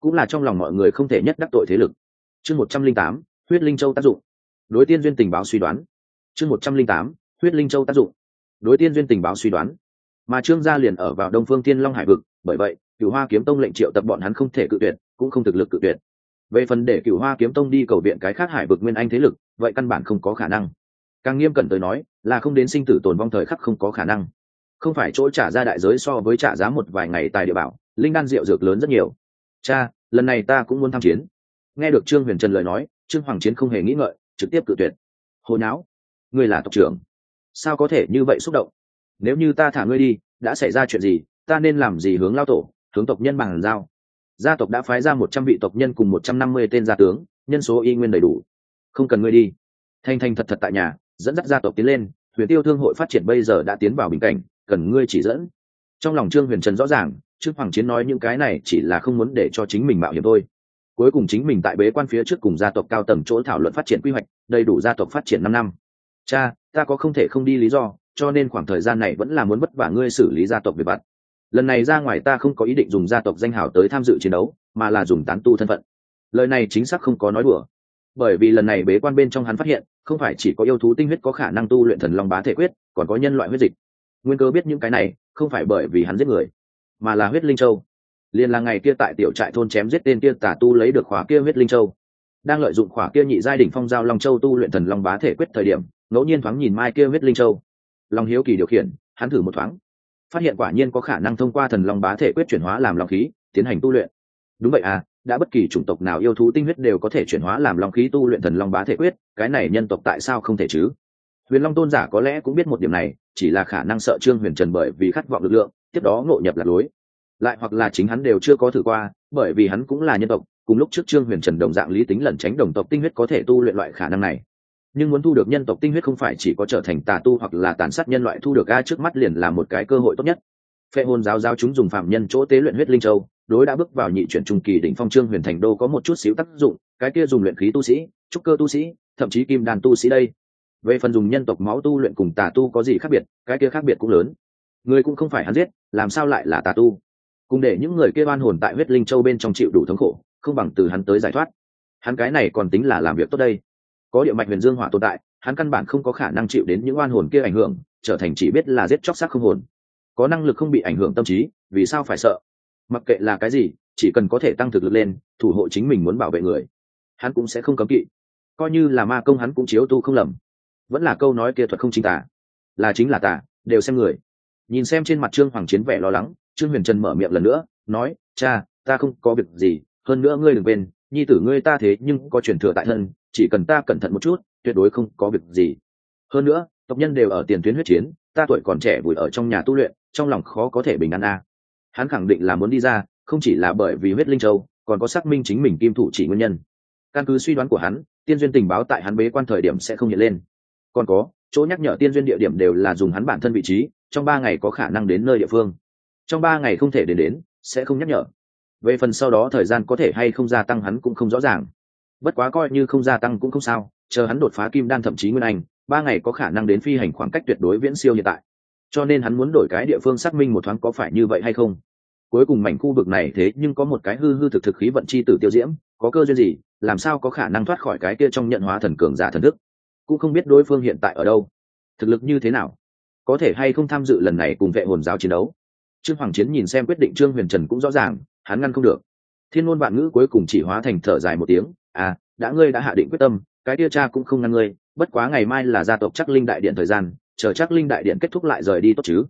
Cũng là trong lòng mọi người không thể nhất đắc tội thế lực. Chương một trăm linh tám, huyết linh châu tác dụng. Đối tiên duyên tình báo suy đoán. Chương một trăm linh tám, huyết linh châu tác dụng. Đối tiên duyên tình báo suy đoán. Mà trương gia liền ở vào đông phương tiên long hải vực, bởi vậy, cửu hoa kiếm tông lệnh triệu tập bọn hắn không thể cự tuyệt, cũng không thực lực cự tuyệt. Về phần để cửu hoa kiếm tông đi cầu viện cái khác hải vực nguyên anh thế lực, vậy căn bản không có khả năng. Càng nghiêm cẩn tới nói, là không đến sinh tử tồn vong thời khắc không có khả năng không phải chỗ trả ra đại giới so với trả giá một vài ngày tài địa bảo, linh đan rượu dược lớn rất nhiều. Cha, lần này ta cũng muốn tham chiến. Nghe được trương huyền trần lời nói, trương hoàng chiến không hề nghĩ ngợi, trực tiếp cự tuyệt. Hồi não ngươi là tộc trưởng. Sao có thể như vậy xúc động? Nếu như ta thả ngươi đi, đã xảy ra chuyện gì, ta nên làm gì hướng lao tổ, hướng tộc nhân bằng giao? Gia tộc đã phái ra một trăm vị tộc nhân cùng một trăm năm mươi tên gia tướng, nhân số y nguyên đầy đủ. Không cần ngươi đi. Thanh thanh thật thật tại nhà, dẫn dắt gia tộc tiến lên, huyền tiêu thương hội phát triển bây giờ đã tiến vào bình cảnh cần ngươi chỉ dẫn. Trong lòng trương huyền trần rõ ràng trương hoàng chiến nói những cái này chỉ là không muốn để cho chính mình mạo hiểm thôi. Cuối cùng chính mình tại bế quan phía trước cùng gia tộc cao tầng chỗ thảo luận phát triển quy hoạch, đầy đủ gia tộc phát triển năm năm. Cha, ta có không thể không đi lý do, cho nên khoảng thời gian này vẫn là muốn vất vả ngươi xử lý gia tộc về vặt. lần này ra ngoài ta không có ý định dùng gia tộc danh hào tới tham dự chiến đấu, mà là dùng tán tu thân phận. Lời này chính xác không có nói đùa. Bởi vì lần này bế quan bên trong hắn phát hiện, không phải chỉ có yêu thú tinh huyết có khả năng tu luyện thần long bá thể quyết, còn có nhân loại huyết dịch nguyên cơ biết những cái này, không phải bởi vì hắn giết người, mà là huyết linh châu. Liền là ngày kia tại tiểu trại thôn chém giết tên kia tà tu lấy được khóa kia huyết linh châu. Đang lợi dụng khóa kia nhị giai đỉnh phong giao long châu tu luyện thần long bá thể quyết thời điểm, ngẫu nhiên thoáng nhìn mai kia huyết linh châu. Long hiếu kỳ điều khiển, hắn thử một thoáng. Phát hiện quả nhiên có khả năng thông qua thần long bá thể quyết chuyển hóa làm long khí, tiến hành tu luyện. Đúng vậy à đã bất kỳ chủng tộc nào yêu thú tinh huyết đều có thể chuyển hóa làm long khí tu luyện thần long bá thể quyết, cái này nhân tộc tại sao không thể chứ? Huyền long tôn giả có lẽ cũng biết một điểm này chỉ là khả năng sợ trương huyền trần bởi vì khát vọng lực lượng, tiếp đó ngộ nhập lạc lối. Lại hoặc là chính hắn đều chưa có thử qua, bởi vì hắn cũng là nhân tộc, cùng lúc trước trương huyền trần đồng dạng lý tính lẩn tránh đồng tộc tinh huyết có thể tu luyện loại khả năng này. Nhưng muốn thu được nhân tộc tinh huyết không phải chỉ có trở thành tà tu hoặc là tàn sát nhân loại thu được a trước mắt liền là một cái cơ hội tốt nhất. Phệ hồn giáo giáo chúng dùng phạm nhân chỗ tế luyện huyết linh châu, đối đã bước vào nhị chuyển trung kỳ đỉnh phong trương huyền thành đô có một chút xíu tác dụng, cái kia dùng luyện khí tu sĩ, trúc cơ tu sĩ, thậm chí kim đàn tu sĩ đây về phần dùng nhân tộc máu tu luyện cùng tà tu có gì khác biệt, cái kia khác biệt cũng lớn. Người cũng không phải hắn giết, làm sao lại là tà tu? Cùng để những người kia oan hồn tại huyết linh châu bên trong chịu đủ thống khổ, không bằng từ hắn tới giải thoát. Hắn cái này còn tính là làm việc tốt đây. Có địa mạch huyền dương hỏa tồn tại, hắn căn bản không có khả năng chịu đến những oan hồn kia ảnh hưởng, trở thành chỉ biết là giết chóc xác không hồn. Có năng lực không bị ảnh hưởng tâm trí, vì sao phải sợ? Mặc kệ là cái gì, chỉ cần có thể tăng thực lực lên, thủ hộ chính mình muốn bảo vệ người, hắn cũng sẽ không cấm kỵ. Coi như là ma công hắn cũng chiếu tu không lầm vẫn là câu nói kia thuật không chính tả. Là chính là tả, đều xem người. Nhìn xem trên mặt trương hoàng chiến vẻ lo lắng, trương huyền trần mở miệng lần nữa, nói, cha, ta không có việc gì, hơn nữa ngươi đừng quên, nhi tử ngươi ta thế nhưng có truyền thừa tại thân, chỉ cần ta cẩn thận một chút, tuyệt đối không có việc gì. Hơn nữa, tộc nhân đều ở tiền tuyến huyết chiến, ta tuổi còn trẻ vùi ở trong nhà tu luyện, trong lòng khó có thể bình an a. Hắn khẳng định là muốn đi ra, không chỉ là bởi vì huyết linh châu, còn có xác minh chính mình kim thủ chỉ nguyên nhân. Căn cứ suy đoán của hắn, tiên duyên tình báo tại hắn bế quan thời điểm sẽ không hiện lên còn có, chỗ nhắc nhở tiên duyên địa điểm đều là dùng hắn bản thân vị trí, trong ba ngày có khả năng đến nơi địa phương. Trong ba ngày không thể đến đến, sẽ không nhắc nhở. Về phần sau đó thời gian có thể hay không gia tăng hắn cũng không rõ ràng. Bất quá coi như không gia tăng cũng không sao, chờ hắn đột phá kim đan thậm chí nguyên anh, ba ngày có khả năng đến phi hành khoảng cách tuyệt đối viễn siêu hiện tại. Cho nên hắn muốn đổi cái địa phương xác minh một thoáng có phải như vậy hay không. Cuối cùng mảnh khu vực này thế nhưng có một cái hư hư thực thực khí vận chi tử tiêu diễm, có cơ duyên gì, làm sao có khả năng thoát khỏi cái kia trong nhận hóa thần cường giả thần thức? Cũng không biết đối phương hiện tại ở đâu. Thực lực như thế nào? Có thể hay không tham dự lần này cùng vệ hồn giáo chiến đấu? Trương hoàng chiến nhìn xem quyết định trương huyền trần cũng rõ ràng, hắn ngăn không được. Thiên ngôn vạn ngữ cuối cùng chỉ hóa thành thở dài một tiếng à đã ngươi đã hạ định quyết tâm, cái tia cha cũng không ngăn ngươi, bất quá ngày mai là gia tộc chắc linh đại điện thời gian, chờ chắc linh đại điện kết thúc lại rời đi tốt chứ?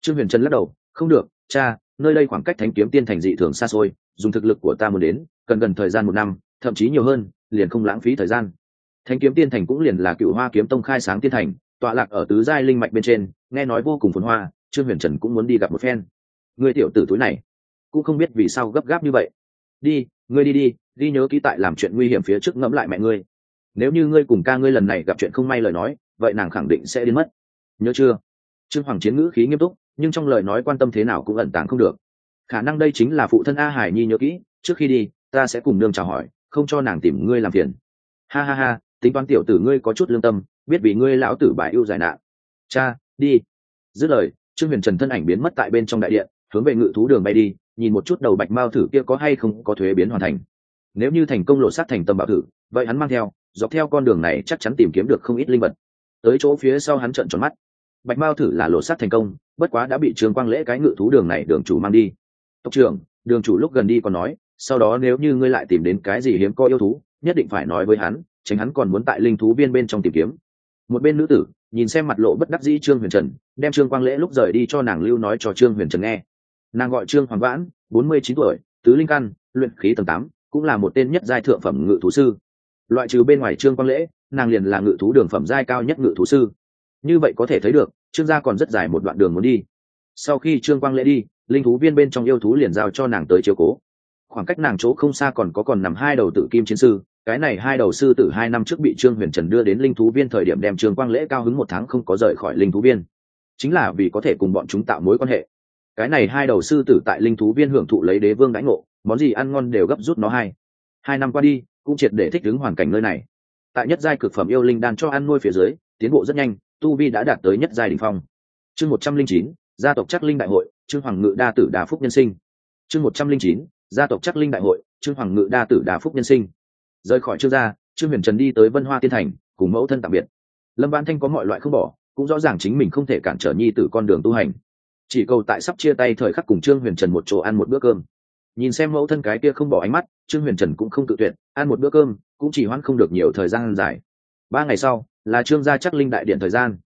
Trương huyền trần lắc đầu, không được, cha, nơi đây khoảng cách thánh kiếm tiên thành dị thường xa xôi, dùng thực lực của ta muốn đến, cần gần thời gian một năm, thậm chí nhiều hơn, liền không lãng phí thời gian thánh kiếm tiên thành cũng liền là cựu hoa kiếm tông khai sáng tiên thành, tọa lạc ở tứ giai linh mạch bên trên, nghe nói vô cùng phồn hoa, trương huyền trần cũng muốn đi gặp một phen. Người tiểu tử túi này, cũng không biết vì sao gấp gáp như vậy. Đi, ngươi đi đi đi nhớ ký tại làm chuyện nguy hiểm phía trước ngẫm lại mẹ ngươi. Nếu như ngươi cùng ca ngươi lần này gặp chuyện không may lời nói, vậy nàng khẳng định sẽ đến mất. Nhớ chưa? Trương hoàng chiến ngữ khí nghiêm túc, nhưng trong lời nói quan tâm thế nào cũng ẩn tàng không được. Khả năng đây chính là phụ thân a hải nhi nhớ kỹ, trước khi đi, ta sẽ cùng nương chào hỏi, không cho nàng tìm ngươi làm phiền. Ha ha ha tính toán tiểu tử ngươi có chút lương tâm, biết vì ngươi lão tử bài yêu giải nạn. Cha, đi. Dứt lời, trương huyền trần thân ảnh biến mất tại bên trong đại điện, hướng về ngự thú đường bay đi, nhìn một chút đầu bạch mao thử kia có hay không có thuế biến hoàn thành. Nếu như thành công lộ sát thành tâm bảo thử, vậy hắn mang theo, dọc theo con đường này chắc chắn tìm kiếm được không ít linh vật. Tới chỗ phía sau hắn trợn tròn mắt. Bạch mao thử là lộ sát thành công, bất quá đã bị trương quang lễ cái ngự thú đường này đường chủ mang đi. Tộc trưởng, đường chủ lúc gần đi còn nói, sau đó nếu như ngươi lại tìm đến cái gì hiếm có yêu thú, nhất định phải nói với hắn tránh hắn còn muốn tại linh thú viên bên trong tìm kiếm. Một bên nữ tử nhìn xem mặt lộ bất đắc dĩ trương huyền trần, đem trương quang lễ lúc rời đi cho nàng lưu nói cho trương huyền trần nghe. Nàng gọi trương hoàng vãn, bốn mươi chín tuổi, tứ linh căn, luyện khí tầng tám, cũng là một tên nhất giai thượng phẩm ngự thú sư. Loại trừ bên ngoài trương quang lễ, nàng liền là ngự thú đường phẩm giai cao nhất ngự thú sư. Như vậy có thể thấy được, trương gia còn rất dài một đoạn đường muốn đi. Sau khi trương quang lễ đi, linh thú viên bên trong yêu thú liền giao cho nàng tới chiếu cố. Khoảng cách nàng chỗ không xa còn có còn nằm hai đầu tự kim chiến sư cái này hai đầu sư tử hai năm trước bị trương huyền trần đưa đến linh thú viên thời điểm đem trương quang lễ cao hứng một tháng không có rời khỏi linh thú viên. Chính là vì có thể cùng bọn chúng tạo mối quan hệ. Cái này hai đầu sư tử tại linh thú viên hưởng thụ lấy đế vương đãi ngộ, món gì ăn ngon đều gấp rút nó hai hai năm qua đi, cũng triệt để thích ứng hoàn cảnh nơi này. Tại nhất giai cực phẩm yêu linh đan cho ăn nuôi phía dưới, tiến bộ rất nhanh, tu vi đã đạt tới nhất giai đ ỉ n h phong. Chương một trăm linh chín, gia tộc chắc linh đại hội, trương hoàng ngự đa tử đà phúc nhân sinh. Chương một trăm linh chín, gia tộc chắc linh đại hội, trương hoàng ngự đa tử đà phúc nhân sinh rời khỏi trương gia, trương huyền trần đi tới vân hoa tiên thành, cùng mẫu thân tạm biệt. Lâm văn thanh có mọi loại không bỏ, cũng rõ ràng chính mình không thể cản trở nhi t con đường tu hành. Chỉ cầu tại sắp chia tay thời khắc cùng trương huyền trần một chỗ ăn một bữa cơm. Nhìn xem mẫu thân cái kia không bỏ ánh mắt, trương huyền trần cũng không tự tuyệt, ăn một bữa cơm, cũng chỉ hoãn không được nhiều thời gian dài. Ba ngày sau, là trương gia chắc linh đại điện thời gian.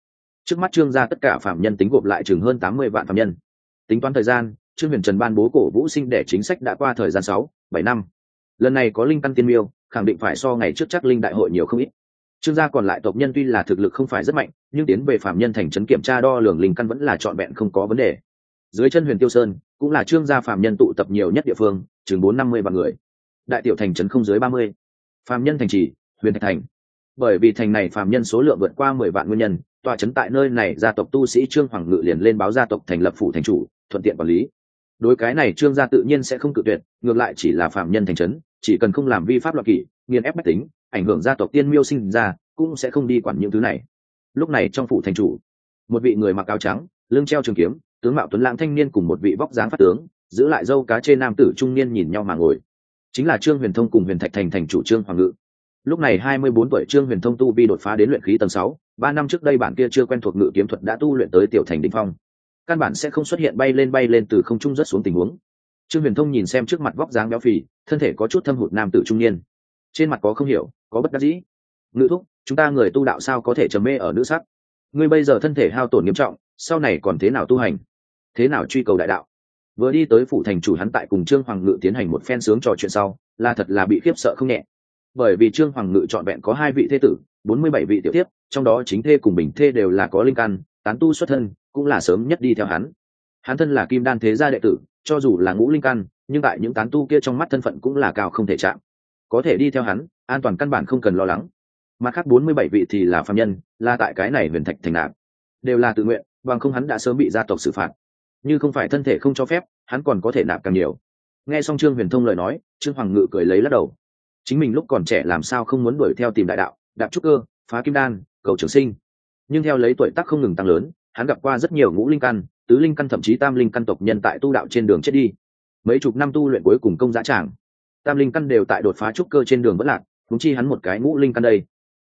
Trước mắt trương gia tất cả phạm nhân tính gộp lại chừng hơn tám mươi vạn phạm nhân. Tính toán thời gian, trương huyền trần ban bố cổ vũ sinh để chính sách đã qua thời gian sáu, bảy năm. Lần này có linh căn tiên miêu khẳng định phải so ngày trước chắc linh đại hội nhiều không ít. Trương gia còn lại tộc nhân tuy là thực lực không phải rất mạnh, nhưng tiến về phạm nhân thành trấn kiểm tra đo lường linh căn vẫn là trọn vẹn không có vấn đề. Dưới chân huyền tiêu sơn, cũng là trương gia phạm nhân tụ tập nhiều nhất địa phương, chừng bốn năm mươi vạn người. Đại tiểu thành trấn không dưới ba mươi. Phạm nhân thành trì, huyền thạch thành. Bởi vì thành này phạm nhân số lượng vượt qua mười vạn nguyên nhân tòa trấn tại nơi này gia tộc tu sĩ trương hoàng ngự liền lên báo gia tộc thành lập phủ thành chủ, thuận tiện quản lý. Đối cái này trương gia tự nhiên sẽ không cự tuyệt, ngược lại chỉ là phạm nhân thành trấn chỉ cần không làm vi pháp luật kỷ, nghiền ép mách tính, ảnh hưởng gia tộc tiên miêu sinh ra, cũng sẽ không đi quản những thứ này. Lúc này trong phủ thành chủ, một vị người mặc áo trắng, lưng treo trường kiếm, tướng mạo tuấn lãng thanh niên cùng một vị vóc dáng phát tướng, giữ lại dâu cá trên nam tử trung niên nhìn nhau mà ngồi. Chính là trương huyền thông cùng huyền thạch thành thành chủ trương hoàng ngự. Lúc này hai mươi bốn tuổi trương huyền thông tu vi đột phá đến luyện khí tầng sáu, ba năm trước đây bản kia chưa quen thuộc ngự kiếm thuật đã tu luyện tới tiểu thành đ phong. Căn bản sẽ không xuất hiện bay lên bay lên từ không trung rất xuống tình huống trương huyền thông nhìn xem trước mặt vóc dáng béo phì, thân thể có chút thâm hụt nam tử trung niên. Trên mặt có không hiểu, có bất đắc dĩ. Ngự thúc, chúng ta người tu đạo sao có thể trầm mê ở nữ sắc? Ngươi bây giờ thân thể hao tổn nghiêm trọng, sau này còn thế nào tu hành? Thế nào truy cầu đại đạo? Vừa đi tới phủ thành chủ hắn tại cùng trương hoàng ngự tiến hành một phen sướng trò chuyện sau, là thật là bị khiếp sợ không nhẹ. Bởi vì trương hoàng ngự trọn vẹn có hai vị thế tử, bốn mươi bảy vị tiểu tiếp, trong đó chính thê cùng bình thê đều là có linh căn, tán tu xuất thân, cũng là sớm nhất đi theo hắn hắn thân là kim đan thế gia đệ tử cho dù là ngũ linh căn nhưng tại những tán tu kia trong mắt thân phận cũng là cao không thể chạm. Có thể đi theo hắn an toàn căn bản không cần lo lắng. Mặt khác bốn mươi bảy vị thì là phạm nhân là tại cái này huyền thạch thành nạn, đều là tự nguyện bằng không hắn đã sớm bị gia tộc xử phạt. Như không phải thân thể không cho phép hắn còn có thể nạp càng nhiều. Nghe xong trương huyền thông lời nói trương hoàng ngự cười lấy lắc đầu. Chính mình lúc còn trẻ làm sao không muốn đuổi theo tìm đại đạo đạp trúc cơ phá kim đan cầu trường sinh. Nhưng theo lấy tuổi tác không ngừng tăng lớn hắn gặp qua rất nhiều ngũ linh căn tứ linh căn thậm chí tam linh căn tộc nhân tại tu đạo trên đường chết đi. Mấy chục năm tu luyện cuối cùng công giá tràng, tam linh căn đều tại đột phá trúc cơ trên đường vẫn lạc thúng chi hắn một cái ngũ linh căn đây.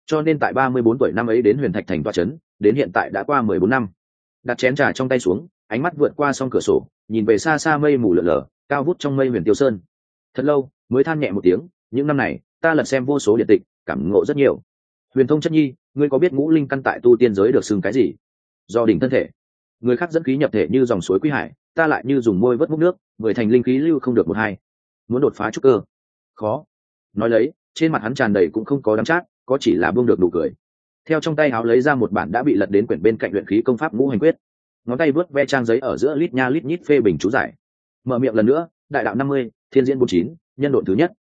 Cho nên tại ba mươi bốn tuổi năm ấy đến huyền thạch thành toa trấn đến hiện tại đã qua mười bốn năm. Đặt chén trà trong tay xuống, ánh mắt vượt qua s cửa sổ, nhìn về xa xa mây mù lở lở, cao vút trong mây huyền tiêu sơn. Thật lâu, mới than nhẹ một tiếng, những năm này, ta lật xem vô số điện tịch, cảm ngộ rất nhiều. Huyền thông chất nhi, ngươi có biết ngũ linh căn tại tu tiên giới được xưng cái gì? Do đỉnh thân thể người khác dẫn khí nhập thể như dòng suối quý hải ta lại như dùng môi vớt múc nước mười thành linh khí lưu không được một hai. Muốn đột phá trúc cơ? Khó. Nói lấy trên mặt hắn tràn đầy cũng không có đắm chát có chỉ là buông được đủ cười. Theo trong tay háo lấy ra một bản đã bị lật đến quyển bên cạnh luyện khí công pháp ngũ hành quyết. Ngón tay vớt ve trang giấy ở giữa lít nha lít nhít phê bình chú giải. Mở miệng lần nữa đại đạo năm mươi thiên diễn bốn chín nhân độn thứ nhất.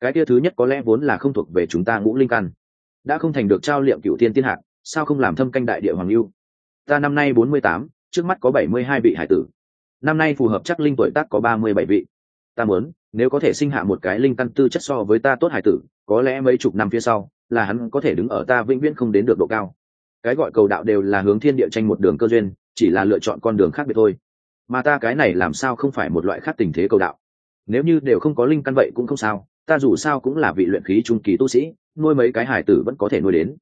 Cái kia thứ nhất có lẽ vốn là không thuộc về chúng ta ngũ linh căn. Đã không thành được trao liệm cựu tiên tiên hạ, sao không làm thâm canh đại địa hoàng lưu? Ta năm nay bốn mươi tám trước mắt có bảy mươi hai vị hải tử. Năm nay phù hợp chắc linh tuổi tác có ba mươi bảy vị. Ta muốn, nếu có thể sinh hạ một cái linh căn tư chất so với ta tốt hải tử, có lẽ mấy chục năm phía sau, là hắn có thể đứng ở ta vĩnh viễn không đến được độ cao. Cái gọi cầu đạo đều là hướng thiên địa tranh một đường cơ duyên, chỉ là lựa chọn con đường khác biệt thôi. Mà ta cái này làm sao không phải một loại khác tình thế cầu đạo? Nếu như đều không có linh căn vậy cũng không sao, ta dù sao cũng là vị luyện khí trung kỳ tu sĩ, nuôi mấy cái hải tử vẫn có thể nuôi đến.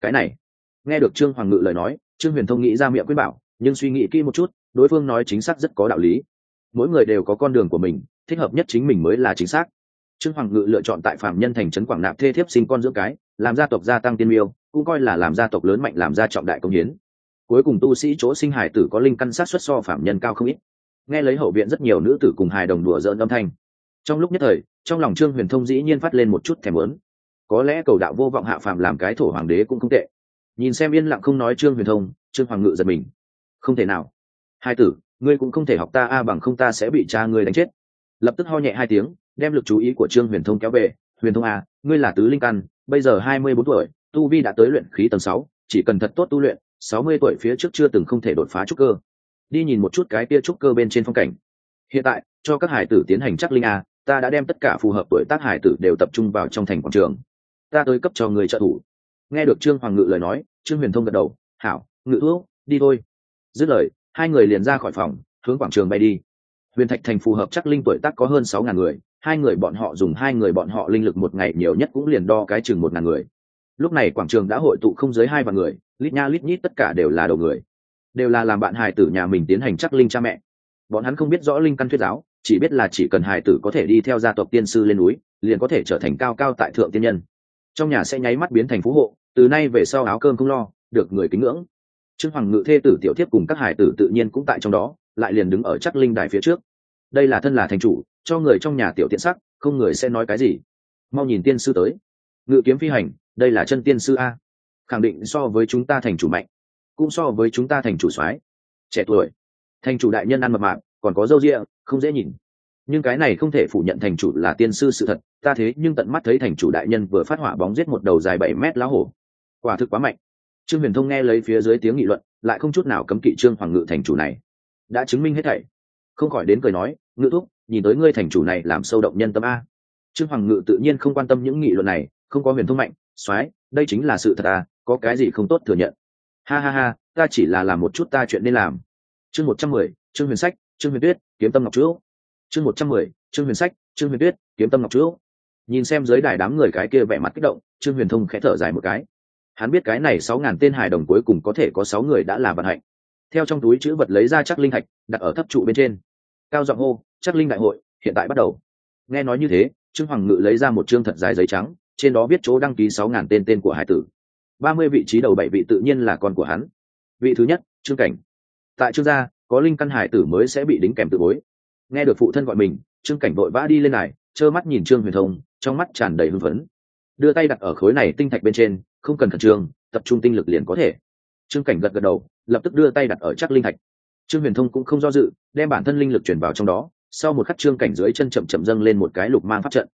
Cái này, nghe được trương hoàng ngự lời nói, trương huyền thông nghĩ ra miệng quyết bảo nhưng suy nghĩ kỹ một chút, đối phương nói chính xác rất có đạo lý. Mỗi người đều có con đường của mình, thích hợp nhất chính mình mới là chính xác. Trương hoàng ngự lựa chọn tại phạm nhân thành trấn quảng nạp thê thiếp sinh con dưỡng cái, làm gia tộc gia tăng tiên miêu, cũng coi là làm gia tộc lớn mạnh, làm gia trọng đại công hiến. Cuối cùng tu sĩ chỗ sinh hải tử có linh căn sát xuất so phạm nhân cao không ít. Nghe lấy hậu viện rất nhiều nữ tử cùng hài đồng đùa dỡn âm thanh. Trong lúc nhất thời, trong lòng trương huyền thông dĩ nhiên phát lên một chút thèm lớn có lẽ cầu đạo vô vọng hạ phàm làm cái thổ hoàng đế cũng không tệ. Nhìn xem yên lặng không nói trương huyền thông, trương hoàng ngự giật mình không thể nào. Hai tử, ngươi cũng không thể học ta a à bằng không ta sẽ bị cha ngươi đánh chết. Lập tức ho nhẹ hai tiếng, đem lực chú ý của trương huyền thông kéo về. Huyền thông a, ngươi là tứ linh căn, bây giờ hai mươi bốn tuổi, tu vi đã tới luyện khí tầng sáu, chỉ cần thật tốt tu luyện, sáu mươi tuổi phía trước chưa từng không thể đột phá trúc cơ. Đi nhìn một chút cái kia trúc cơ bên trên phong cảnh. Hiện tại, cho các hải tử tiến hành chắc linh a, ta đã đem tất cả phù hợp tuổi tác hải tử đều tập trung vào trong thành quảng trường. Ta tới cấp cho người trợ thủ. Nghe được trương hoàng ngự lời nói, trương huyền thông gật đầu, hảo, ngự thuốc đi thôi dứt lời, hai người liền ra khỏi phòng, hướng quảng trường bay đi. Huyền thạch thành phù hợp chắc linh tuổi tác có hơn sáu ngàn người, hai người bọn họ dùng hai người bọn họ linh lực một ngày nhiều nhất cũng liền đo cái chừng một ngàn người. Lúc này quảng trường đã hội tụ không dưới hai vạn người, lít nha lít nhít tất cả đều là đầu người. Đều là làm bạn hài tử nhà mình tiến hành chắc linh cha mẹ. Bọn hắn không biết rõ linh căn thuyết giáo, chỉ biết là chỉ cần hài tử có thể đi theo gia tộc tiên sư lên núi, liền có thể trở thành cao cao tại thượng tiên nhân. Trong nhà sẽ nháy mắt biến thành phú hộ, từ nay về sau áo cơm không lo, được người kính ngưỡng trương hoàng ngự thê tử tiểu thiếp cùng các hải tử tự nhiên cũng tại trong đó, lại liền đứng ở chắc linh đài phía trước. Đây là thân là thành chủ, cho người trong nhà tiểu tiện sắc, không người sẽ nói cái gì. Mau nhìn tiên sư tới. Ngự kiếm phi hành, đây là chân tiên sư a. Khẳng định so với chúng ta thành chủ mạnh, cũng so với chúng ta thành chủ soái. Trẻ tuổi, thành chủ đại nhân ăn mập mạp, còn có râu rịa không dễ nhìn. Nhưng cái này không thể phủ nhận thành chủ là tiên sư sự thật, ta thế nhưng tận mắt thấy thành chủ đại nhân vừa phát hỏa bóng giết một đầu dài bảy mét lá hổ. Quả thực quá mạnh trương huyền thông nghe lấy phía dưới tiếng nghị luận, lại không chút nào cấm kỵ trương hoàng ngự thành chủ này. Đã chứng minh hết thảy. Không khỏi đến cười nói, ngự thúc, nhìn tới ngươi thành chủ này làm sâu động nhân tâm a. Trương hoàng ngự tự nhiên không quan tâm những nghị luận này, không có huyền thông mạnh, soái, đây chính là sự thật à có cái gì không tốt thừa nhận. Ha ha ha, ta chỉ là làm một chút ta chuyện nên làm. Chương một trăm mười, trương huyền sách, trương huyền tuyết, kiếm tâm ngọc chữ chương một trăm mười, trương huyền sách, trương huyền tuyết, kiếm tâm ngọc chữ nhìn xem dưới đài đám người cái kia vẻ mặt kích động, trương huyền thông khẽ thở dài một cái hắn biết cái này sáu ngàn tên hài đồng cuối cùng có thể có sáu người đã là vận hạnh. Theo trong túi chữ vật lấy ra chắc linh hạch đặt ở thấp trụ bên trên. Cao giọng hô chắc linh đại hội, hiện tại bắt đầu. Nghe nói như thế, trương hoàng ngự lấy ra một chương thật dài giấy trắng, trên đó viết chỗ đăng ký sáu ngàn tên tên của hải tử. Ba mươi vị trí đầu bảy vị tự nhiên là con của hắn. Vị thứ nhất, trương cảnh. Tại trương gia, có linh căn hải tử mới sẽ bị đính kèm tự bối. Nghe được phụ thân gọi mình, trương cảnh vội vã đi lên này, trơ mắt nhìn trương huyền thông, trong mắt tràn đầy hưng phấn đưa tay đặt ở khối này tinh thạch bên trên, không cần khẩn trương, tập trung tinh lực liền có thể. Trương cảnh gật gật đầu, lập tức đưa tay đặt ở chắc linh thạch. Trương huyền thông cũng không do dự, đem bản thân linh lực chuyển vào trong đó, sau một khắc trương cảnh dưới chân chậm chậm dâng lên một cái lục mang pháp trận.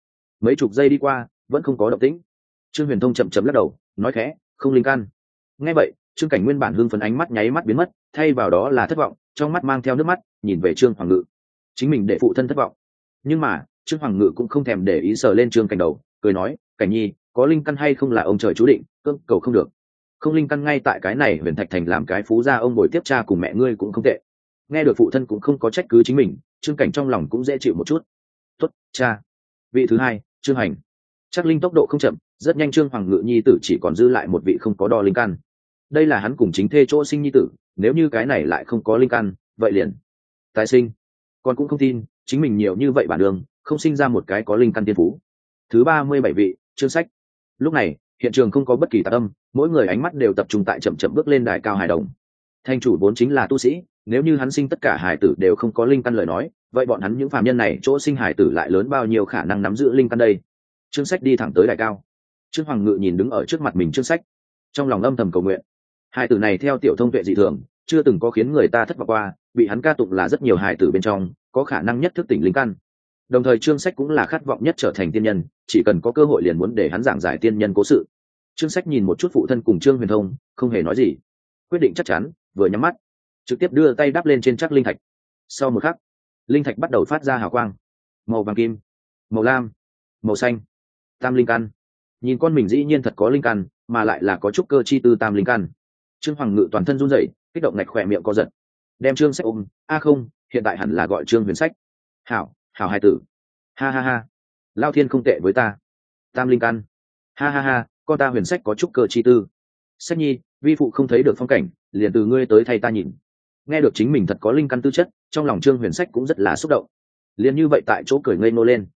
Mấy chục giây đi qua, vẫn không có động tĩnh. Trương huyền thông chậm chậm lắc đầu, nói khẽ, không linh căn ngay vậy, trương cảnh nguyên bản hưng phấn ánh mắt nháy mắt biến mất, thay vào đó là thất vọng, trong mắt mang theo nước mắt, nhìn về trương hoàng ngự. Chính mình để phụ thân thất vọng. Nhưng mà, trương hoàng ngự cũng không thèm để ý sờ lên trương cảnh đầu cười nói, cảnh nhi, có linh căn hay không là ông trời chú định cưỡng cầu không được. Không linh căn ngay tại cái này huyền thạch thành làm cái phú gia ông bồi tiếp cha cùng mẹ ngươi cũng không tệ. Nghe được phụ thân cũng không có trách cứ chính mình, trương cảnh trong lòng cũng dễ chịu một chút. Tuất cha. Vị thứ hai, trương hành. Chắc linh tốc độ không chậm, rất nhanh trương hoàng ngự nhi tử chỉ còn dư lại một vị không có đo linh căn. Đây là hắn cùng chính thê chỗ sinh nhi tử, nếu như cái này lại không có linh căn, vậy liền. Tái sinh. Con cũng không tin, chính mình nhiều như vậy bản đường, không sinh ra một cái có linh căn tiên phú thứ ba mươi bảy vị, chương sách. Lúc này, hiện trường không có bất kỳ tạc âm, mỗi người ánh mắt đều tập trung tại chậm chậm bước lên đài cao hài đồng. Thanh chủ vốn chính là tu sĩ, nếu như hắn sinh tất cả hải tử đều không có linh căn lời nói, vậy bọn hắn những phạm nhân này chỗ sinh hải tử lại lớn bao nhiêu khả năng nắm giữ linh căn đây? Chương sách đi thẳng tới đài cao. Trương hoàng ngự nhìn đứng ở trước mặt mình chương sách. Trong lòng âm thầm cầu nguyện. Hải tử này theo tiểu thông tuệ dị thường, chưa từng có khiến người ta thất vọng qua, bị hắn ca tụng là rất nhiều hải tử bên trong, có khả năng nhất thức tỉnh linh căn đồng thời chương sách cũng là khát vọng nhất trở thành tiên nhân, chỉ cần có cơ hội liền muốn để hắn giảng giải tiên nhân cố sự. Chương sách nhìn một chút phụ thân cùng trương huyền thông, không hề nói gì. Quyết định chắc chắn, vừa nhắm mắt, trực tiếp đưa tay đắp lên trên chắc linh thạch. Sau một khắc, linh thạch bắt đầu phát ra hào quang. Màu vàng kim, màu lam, màu xanh, tam linh căn. Nhìn con mình dĩ nhiên thật có linh căn, mà lại là có chút cơ chi tư tam linh căn. Trương hoàng ngự toàn thân run rẩy, kích động ngạch khỏe miệng co giật. Đem trương sách ôm, a không, hiện tại hẳn là gọi trương huyền sách. Hảo hảo hai tử. Ha ha ha. Lao thiên không tệ với ta. Tam linh căn. Ha ha ha, con ta huyền sách có chút cơ chi tư. Sách nhi, vi phụ không thấy được phong cảnh, liền từ ngươi tới thay ta nhìn. Nghe được chính mình thật có linh căn tư chất, trong lòng trương huyền sách cũng rất là xúc động. Liền như vậy tại chỗ cười ngây nô lên.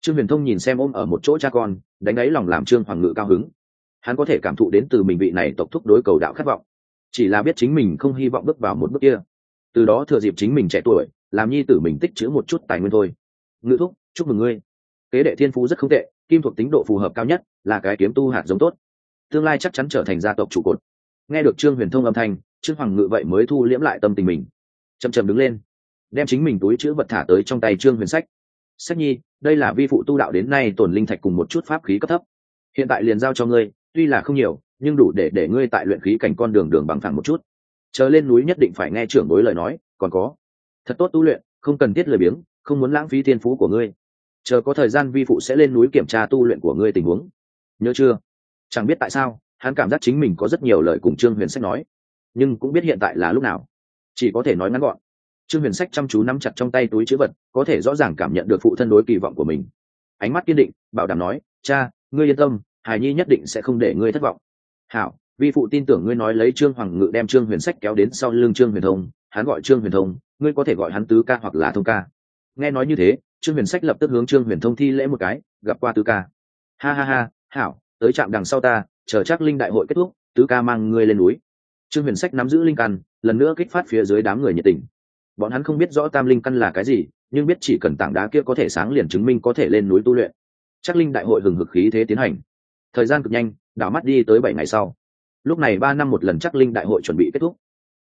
Trương huyền thông nhìn xem ôm ở một chỗ cha con, đánh ấy lòng làm trương hoàng ngự cao hứng. Hắn có thể cảm thụ đến từ mình vị này tộc thúc đối cầu đạo khát vọng. Chỉ là biết chính mình không hy vọng bước vào một bước kia. Từ đó thừa dịp chính mình trẻ tuổi, làm nhi tử mình tích chữ một chút tài nguyên thôi ngự thúc, chúc mừng ngươi. Kế đệ thiên phú rất không tệ, kim thuộc tính độ phù hợp cao nhất, là cái kiếm tu hạt giống tốt. Tương lai chắc chắn trở thành gia tộc trụ cột. Nghe được trương huyền thông âm thanh, trương hoàng ngự vậy mới thu liễm lại tâm tình mình. Chậm chậm đứng lên, đem chính mình túi chữ vật thả tới trong tay trương huyền sách. Sách nhi, đây là vi phụ tu đạo đến nay tổn linh thạch cùng một chút pháp khí cấp thấp. Hiện tại liền giao cho ngươi, tuy là không nhiều, nhưng đủ để để ngươi tại luyện khí cảnh con đường đường bằng phẳng một chút. Chờ lên núi nhất định phải nghe trưởng đối lời nói, còn có. Thật tốt tu luyện, không cần thiết lời biếng không muốn lãng phí thiên phú của ngươi. Chờ có thời gian vi phụ sẽ lên núi kiểm tra tu luyện của ngươi tình huống. Nhớ chưa? Chẳng biết tại sao, hắn cảm giác chính mình có rất nhiều lời cùng trương huyền sách nói. Nhưng cũng biết hiện tại là lúc nào. Chỉ có thể nói ngắn gọn. Trương huyền sách chăm chú nắm chặt trong tay túi chữ vật, có thể rõ ràng cảm nhận được phụ thân đối kỳ vọng của mình. Ánh mắt kiên định, bảo đảm nói, cha, ngươi yên tâm, hải nhi nhất định sẽ không để ngươi thất vọng. Hảo, vi phụ tin tưởng ngươi nói lấy trương hoàng ngự đem trương huyền sách kéo đến sau lưng trương huyền thông, hắn gọi trương huyền thông, ngươi có thể gọi hắn tứ ca hoặc là thông ca nghe nói như thế, trương huyền sách lập tức hướng trương huyền thông thi lễ một cái, gặp qua tứ ca. Ha ha ha, hảo, tới trạm đằng sau ta, chờ chắc linh đại hội kết thúc, tứ ca mang ngươi lên núi. Trương huyền sách nắm giữ linh căn, lần nữa kích phát phía dưới đám người nhiệt tình. Bọn hắn không biết rõ tam linh căn là cái gì, nhưng biết chỉ cần tảng đá kia có thể sáng liền chứng minh có thể lên núi tu luyện. Chắc linh đại hội hừng hực khí thế tiến hành. Thời gian cực nhanh, đảo mắt đi tới bảy ngày sau. Lúc này ba năm một lần chắc linh đại hội chuẩn bị kết thúc.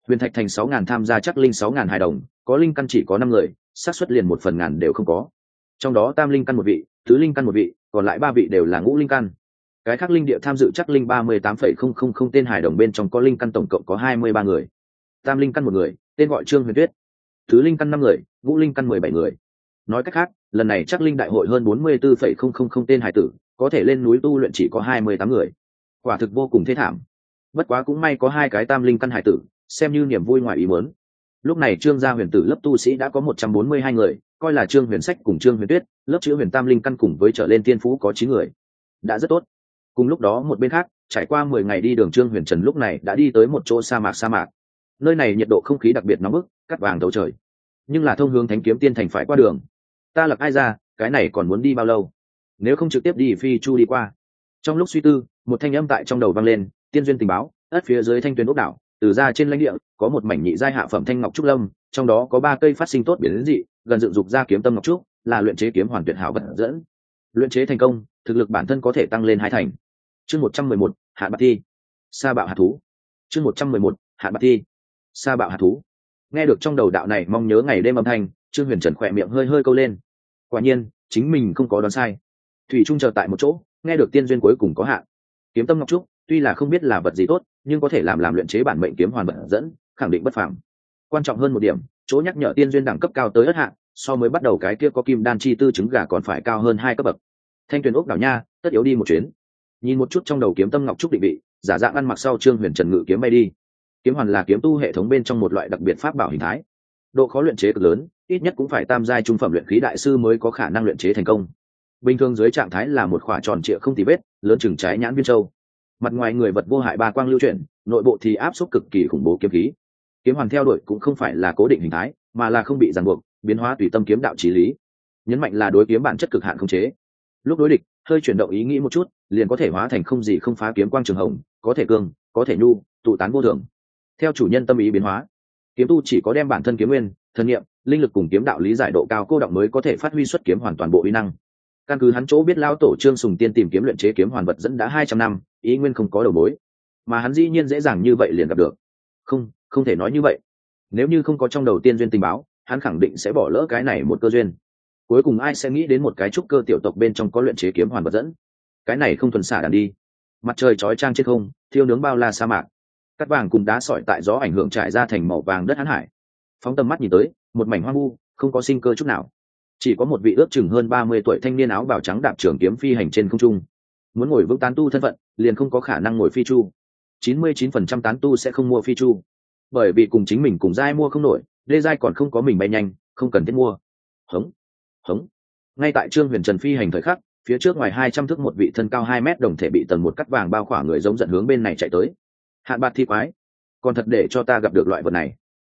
Huyền thạch thành sáu ngàn tham gia chắc linh sáu ngàn hài đồng, có linh căn chỉ có năm người xác suất liền một phần ngàn đều không có. Trong đó tam linh căn một vị, tứ linh căn một vị, còn lại ba vị đều là ngũ linh căn. Cái khác linh địa tham dự chắc linh ba mươi tám phẩy không không không tên hài đồng bên trong có linh căn tổng cộng có hai mươi ba người. Tam linh căn một người, tên gọi trương huyền tuyết. Tứ linh căn năm người, ngũ linh căn mười bảy người. Nói cách khác, lần này chắc linh đại hội hơn bốn mươi bốn phẩy không không không tên hải tử, có thể lên núi tu luyện chỉ có hai mươi tám người. Quả thực vô cùng thế thảm. Bất quá cũng may có hai cái tam linh căn hải tử, xem như niềm vui ngoài ý muốn lúc này trương gia huyền tử lớp tu sĩ đã có một trăm bốn mươi hai người, coi là trương huyền sách cùng trương huyền tuyết, lớp chữ huyền tam linh căn cùng với trở lên tiên phú có chín người. Đã rất tốt. Cùng lúc đó một bên khác, trải qua mười ngày đi đường trương huyền trần lúc này đã đi tới một chỗ sa mạc sa mạc. Nơi này nhiệt độ không khí đặc biệt nóng bức cắt vàng đầu trời. Nhưng là thông hướng thánh kiếm tiên thành phải qua đường. Ta lập ai ra, cái này còn muốn đi bao lâu? Nếu không trực tiếp đi phi chu đi qua. Trong lúc suy tư, một thanh âm tại trong đầu vang lên, tiên duyên tình báo, ất phía dưới thanh tuyến ốc đảo từ ra trên lãnh địa, có một mảnh nhị giai hạ phẩm thanh ngọc trúc lâm, trong đó có ba cây phát sinh tốt biến dị, gần dựng dục ra kiếm tâm ngọc trúc, là luyện chế kiếm hoàn tuyệt hảo vật dẫn. Luyện chế thành công, thực lực bản thân có thể tăng lên hai thành. Chương một trăm mười một, hạ bạc thi. Sa bạo hạ thú. Chương một trăm mười một, hạ bạc thi. Sa bạo hạ thú. Nghe được trong đầu đạo này mong nhớ ngày đêm âm thanh, trương huyền trần khỏe miệng hơi hơi câu lên. Quả nhiên, chính mình không có đoán sai. Thủy trung chờ tại một chỗ, nghe được tiên duyên cuối cùng có hạn. Kiếm tâm ngọc trúc tuy là không biết là vật gì tốt, nhưng có thể làm làm luyện chế bản mệnh kiếm hoàn vật dẫn, khẳng định bất phẳng. quan trọng hơn một điểm, chỗ nhắc nhở tiên duyên đẳng cấp cao tới ất hạng so mới bắt đầu cái kia có kim đan chi tư trứng gà còn phải cao hơn hai cấp bậc. Thanh tuyền ốc đảo nha, tất yếu đi một chuyến. Nhìn một chút trong đầu kiếm tâm ngọc trúc định vị, giả dạng ăn mặc sau trương huyền trần ngự kiếm bay đi. Kiếm hoàn là kiếm tu hệ thống bên trong một loại đặc biệt pháp bảo hình thái. Độ khó luyện chế cực lớn, ít nhất cũng phải tam giai trung phẩm luyện khí đại sư mới có khả năng luyện chế thành công. Bình thường dưới trạng thái là một khỏa tròn trịa không tì vết, lớn chừng trái nhãn viên châu mặt ngoài người vật vô hại ba quang lưu chuyển, nội bộ thì áp suất cực kỳ khủng bố kiếm khí. Kiếm hoàn theo đuổi cũng không phải là cố định hình thái, mà là không bị ràng buộc, biến hóa tùy tâm kiếm đạo trí lý. Nhấn mạnh là đối kiếm bản chất cực hạn không chế. Lúc đối địch, hơi chuyển động ý nghĩ một chút, liền có thể hóa thành không gì không phá kiếm quang trường hồng, có thể cương có thể nhu, tụ tán vô thường. Theo chủ nhân tâm ý biến hóa, kiếm tu chỉ có đem bản thân kiếm nguyên, thân nghiệm, linh lực cùng kiếm đạo lý giải độ cao cô động mới có thể phát huy xuất kiếm hoàn toàn bộ uy năng căn cứ hắn chỗ biết lao tổ trương sùng tiên tìm kiếm luyện chế kiếm hoàn vật dẫn đã hai trăm năm, ý nguyên không có đầu mối. Mà hắn dĩ nhiên dễ dàng như vậy liền gặp được. Không không thể nói như vậy. Nếu như không có trong đầu tiên duyên tình báo, hắn khẳng định sẽ bỏ lỡ cái này một cơ duyên. Cuối cùng ai sẽ nghĩ đến một cái trúc cơ tiểu tộc bên trong có luyện chế kiếm hoàn vật dẫn? Cái này không thuần xả đàn đi. Mặt trời chói trang trên không, thiêu nướng bao la sa mạc. Cắt vàng cùng đá sỏi tại gió ảnh hưởng trải ra thành màu vàng đất hãn hải. Phóng tầm mắt nhìn tới, một mảnh hoang vu, không có sinh cơ chút nào chỉ có một vị ước chừng hơn ba mươi tuổi thanh niên áo bào trắng đạp trường kiếm phi hành trên không trung. Muốn ngồi vững tán tu thân phận, liền không có khả năng ngồi phi chu. Chín mươi chín phần trăm tán tu sẽ không mua phi chu. Bởi vì cùng chính mình cùng giai mua không nổi lê giai còn không có mình bay nhanh, không cần thiết mua. Hống hống. Ngay tại trương huyền trần phi hành thời khắc, phía trước ngoài hai trăm thước một vị thân cao hai mét đồng thể bị tầng một cắt vàng bao khỏa người giống giận hướng bên này chạy tới. Hạn bạc thi quái, còn thật để cho ta gặp được loại vật này.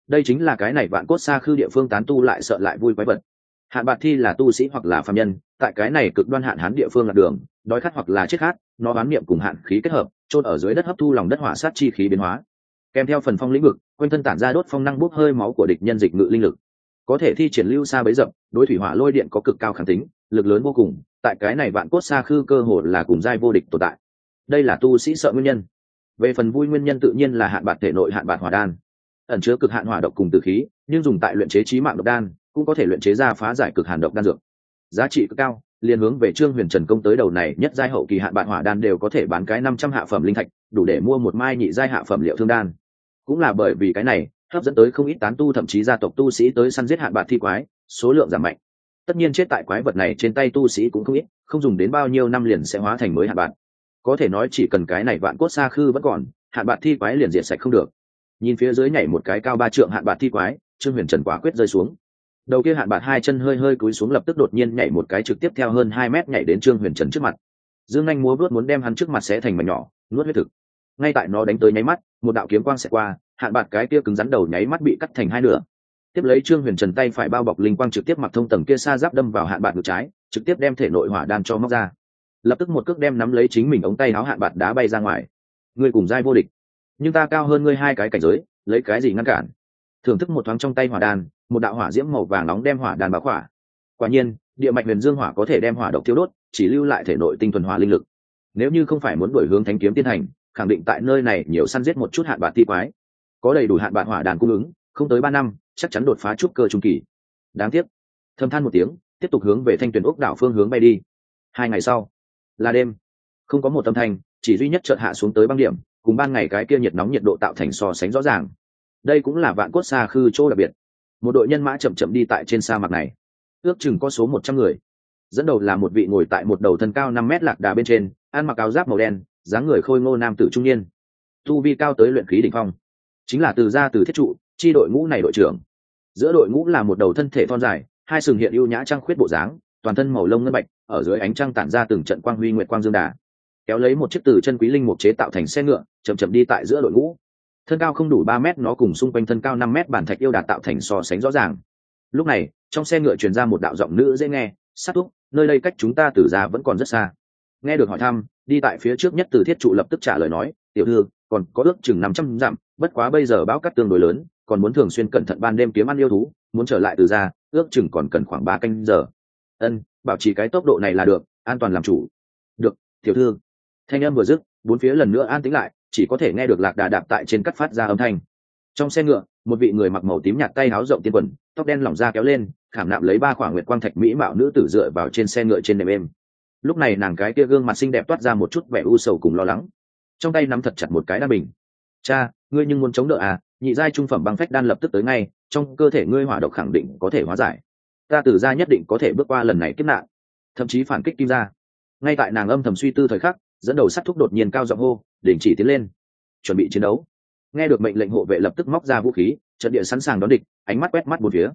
Đây chính là cái này vạn cốt xa khư địa phương tán tu lại sợ lại vui quái vật hạn bạc thi là tu sĩ hoặc là phạm nhân, tại cái này cực đoan hạn hán địa phương là đường, đói khát hoặc là chết khát, nó bán niệm cùng hạn khí kết hợp trôn ở dưới đất hấp thu lòng đất hỏa sát chi khí biến hóa. Kèm theo phần phong lĩnh vực, quanh thân tản ra đốt phong năng bốc hơi máu của địch nhân dịch ngự linh lực. Có thể thi triển lưu xa bấy dập, đối thủy hỏa lôi điện có cực cao kháng tính, lực lớn vô cùng, tại cái này vạn cốt xa khư cơ hồ là cùng giai vô địch tồn tại. Đây là tu sĩ sợ nguyên nhân. Về phần vui nguyên nhân tự nhiên là hạn bạc thể nội hạn bạc hỏa đan. Ẩn chứa cực hạn hỏa độc cùng từ khí, nhưng dùng tại luyện chế trí mạng độc đan cũng có thể luyện chế ra phá giải cực hàn độc đan dược. Giá trị cực cao, liền hướng về trương huyền trần công tới đầu này nhất giai hậu kỳ hạn bạn hỏa đan đều có thể bán cái năm trăm hạ phẩm linh thạch, đủ để mua một mai nhị giai hạ phẩm liệu thương đan. Cũng là bởi vì cái này, hấp dẫn tới không ít tán tu thậm chí gia tộc tu sĩ tới săn giết hạn bạn thi quái, số lượng giảm mạnh. Tất nhiên chết tại quái vật này trên tay tu sĩ cũng không ít, không dùng đến bao nhiêu năm liền sẽ hóa thành mới hạn bạn có thể nói chỉ cần cái này vạn cốt xa khư vẫn còn, hạn bạn thi quái liền diệt sạch không được. Nhìn phía dưới nhảy một cái cao ba trượng hạn bạn thi quái, trương huyền trần quả quyết rơi xuống đầu kia hạn bạn hai chân hơi hơi cúi xuống lập tức đột nhiên nhảy một cái trực tiếp theo hơn hai mét nhảy đến trương huyền trần trước mặt. Dương anh múa vớt muốn đem hắn trước mặt xé thành mảnh nhỏ, nuốt huyết thực. Ngay tại nó đánh tới nháy mắt, một đạo kiếm quang sẽ qua, hạn bạt cái kia cứng rắn đầu nháy mắt bị cắt thành hai nửa. Tiếp lấy trương huyền trần tay phải bao bọc linh quang trực tiếp mặc thông tầng kia xa giáp đâm vào hạn bạt ngực trái, trực tiếp đem thể nội hỏa đan cho móc ra. Lập tức một cước đem nắm lấy chính mình ống tay áo hạn bạt đá bay ra ngoài. Ngươi cùng giai vô địch, nhưng ta cao hơn ngươi hai cái cảnh giới, lấy cái gì ngăn cản? Thưởng thức một thoáng trong tay hỏa đan một đạo hỏa diễm màu vàng nóng đem hỏa đan báo hỏa quả nhiên, địa mạch huyền dương hỏa có thể đem hỏa độc thiếu đốt, chỉ lưu lại thể nội tinh thuần hỏa linh lực. Nếu như không phải muốn đổi hướng thánh kiếm tiên hành, khẳng định tại nơi này nhiều săn giết một chút hạn bạc ti quái. Có đầy đủ hạn bạc hỏa đàn cung ứng, không tới ba năm, chắc chắn đột phá trúc cơ trung kỳ. Đáng tiếc. Thâm than một tiếng, tiếp tục hướng về thanh tuyển ốc đảo phương hướng bay đi. Hai ngày sau, là đêm. Không có một tâm thanh, chỉ duy nhất chợt hạ xuống tới băng điểm, cùng ban ngày cái kia nhiệt nóng nhiệt độ tạo thành so sánh rõ ràng. Đây cũng là vạn cốt xa khư chỗ đặc biệt một đội nhân mã chậm chậm đi tại trên sa mạc này. Ước chừng có số một trăm người. Dẫn đầu là một vị ngồi tại một đầu thân cao năm mét lạc đà bên trên, ăn mặc áo giáp màu đen, dáng người khôi ngô nam tử trung niên. Tu vi cao tới luyện khí đỉnh phong. Chính là từ gia từ thiết trụ, chi đội ngũ này đội trưởng. Giữa đội ngũ là một đầu thân thể thon dài, hai sừng hiện ưu nhã trăng khuyết bộ dáng, toàn thân màu lông ngân bạch, ở dưới ánh trăng tản ra từng trận quang huy nguyệt quang dương đà. Kéo lấy một chiếc từ chân quý linh mục chế tạo thành xe ngựa, chậm chậm đi tại giữa đội ngũ thân cao không đủ ba mét nó cùng xung quanh thân cao năm mét bản thạch yêu đạt tạo thành so sánh rõ ràng. Lúc này, trong xe ngựa truyền ra một đạo giọng nữ dễ nghe, sát thúc nơi đây cách chúng ta từ ra vẫn còn rất xa. Nghe được hỏi thăm, đi tại phía trước nhất từ thiết trụ lập tức trả lời nói, tiểu thư, còn có ước chừng năm trăm dặm, bất quá bây giờ bão cắt tương đối lớn, còn muốn thường xuyên cẩn thận ban đêm kiếm ăn yêu thú, muốn trở lại từ ra ước chừng còn cần khoảng ba canh giờ. Ân, bảo trì cái tốc độ này là được, an toàn làm chủ. Được, tiểu thư. Thanh âm vừa dứt, bốn phía lần nữa an tĩnh lại chỉ có thể nghe được lạc đà đạp tại trên cắt phát ra âm thanh. Trong xe ngựa, một vị người mặc màu tím nhạt tay áo rộng tiên quần, tóc đen lỏng ra kéo lên, khảm nạm lấy ba khoảng nguyệt quang thạch mỹ mạo nữ tử dựa vào trên xe ngựa trên nệm êm. Lúc này nàng cái kia gương mặt xinh đẹp toát ra một chút vẻ u sầu cùng lo lắng. Trong tay nắm thật chặt một cái đan bình. Cha, ngươi nhưng muốn chống đỡ à? Nhị giai trung phẩm băng phách đan lập tức tới ngay, trong cơ thể ngươi hỏa độc khẳng định có thể hóa giải. Ta tử ra nhất định có thể bước qua lần này kết nạn. Thậm chí phản kích kim ra ngay tại nàng âm thầm suy tư thời khắc, dẫn đầu sắt thúc đột nhiên cao giọng hô đình chỉ tiến lên, chuẩn bị chiến đấu. Nghe được mệnh lệnh hộ vệ lập tức móc ra vũ khí, trận địa sẵn sàng đón địch, ánh mắt quét mắt một phía.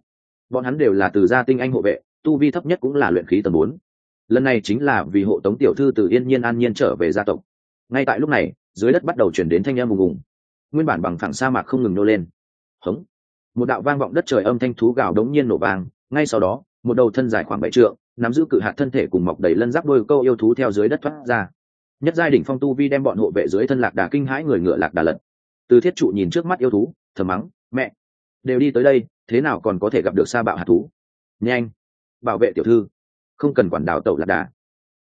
Bọn hắn đều là từ gia tinh anh hộ vệ, tu vi thấp nhất cũng là luyện khí tầng bốn. Lần này chính là vì hộ tống tiểu thư từ yên nhiên an nhiên trở về gia tộc. Ngay tại lúc này, dưới đất bắt đầu chuyển đến thanh em ùng ùng. Nguyên bản bằng phẳng sa mạc không ngừng nô lên. Hống. Một đạo vang vọng đất trời âm thanh thú gào đống nhiên nổ vang, ngay sau đó, một đầu thân dài khoảng bảy trượng, nắm giữ cự hạt thân thể cùng mọc đầy lân giáp đôi câu yêu thú theo dưới đất thoát ra nhất giai đỉnh phong tu vi đem bọn hộ vệ dưới thân lạc đà kinh hãi người ngựa lạc đà lật. Từ thiết trụ nhìn trước mắt yêu thú, thờ mắng, mẹ, đều đi tới đây, thế nào còn có thể gặp được sa bạo hạt thú? Nhanh, bảo vệ tiểu thư, không cần quản đào tẩu lạc đà.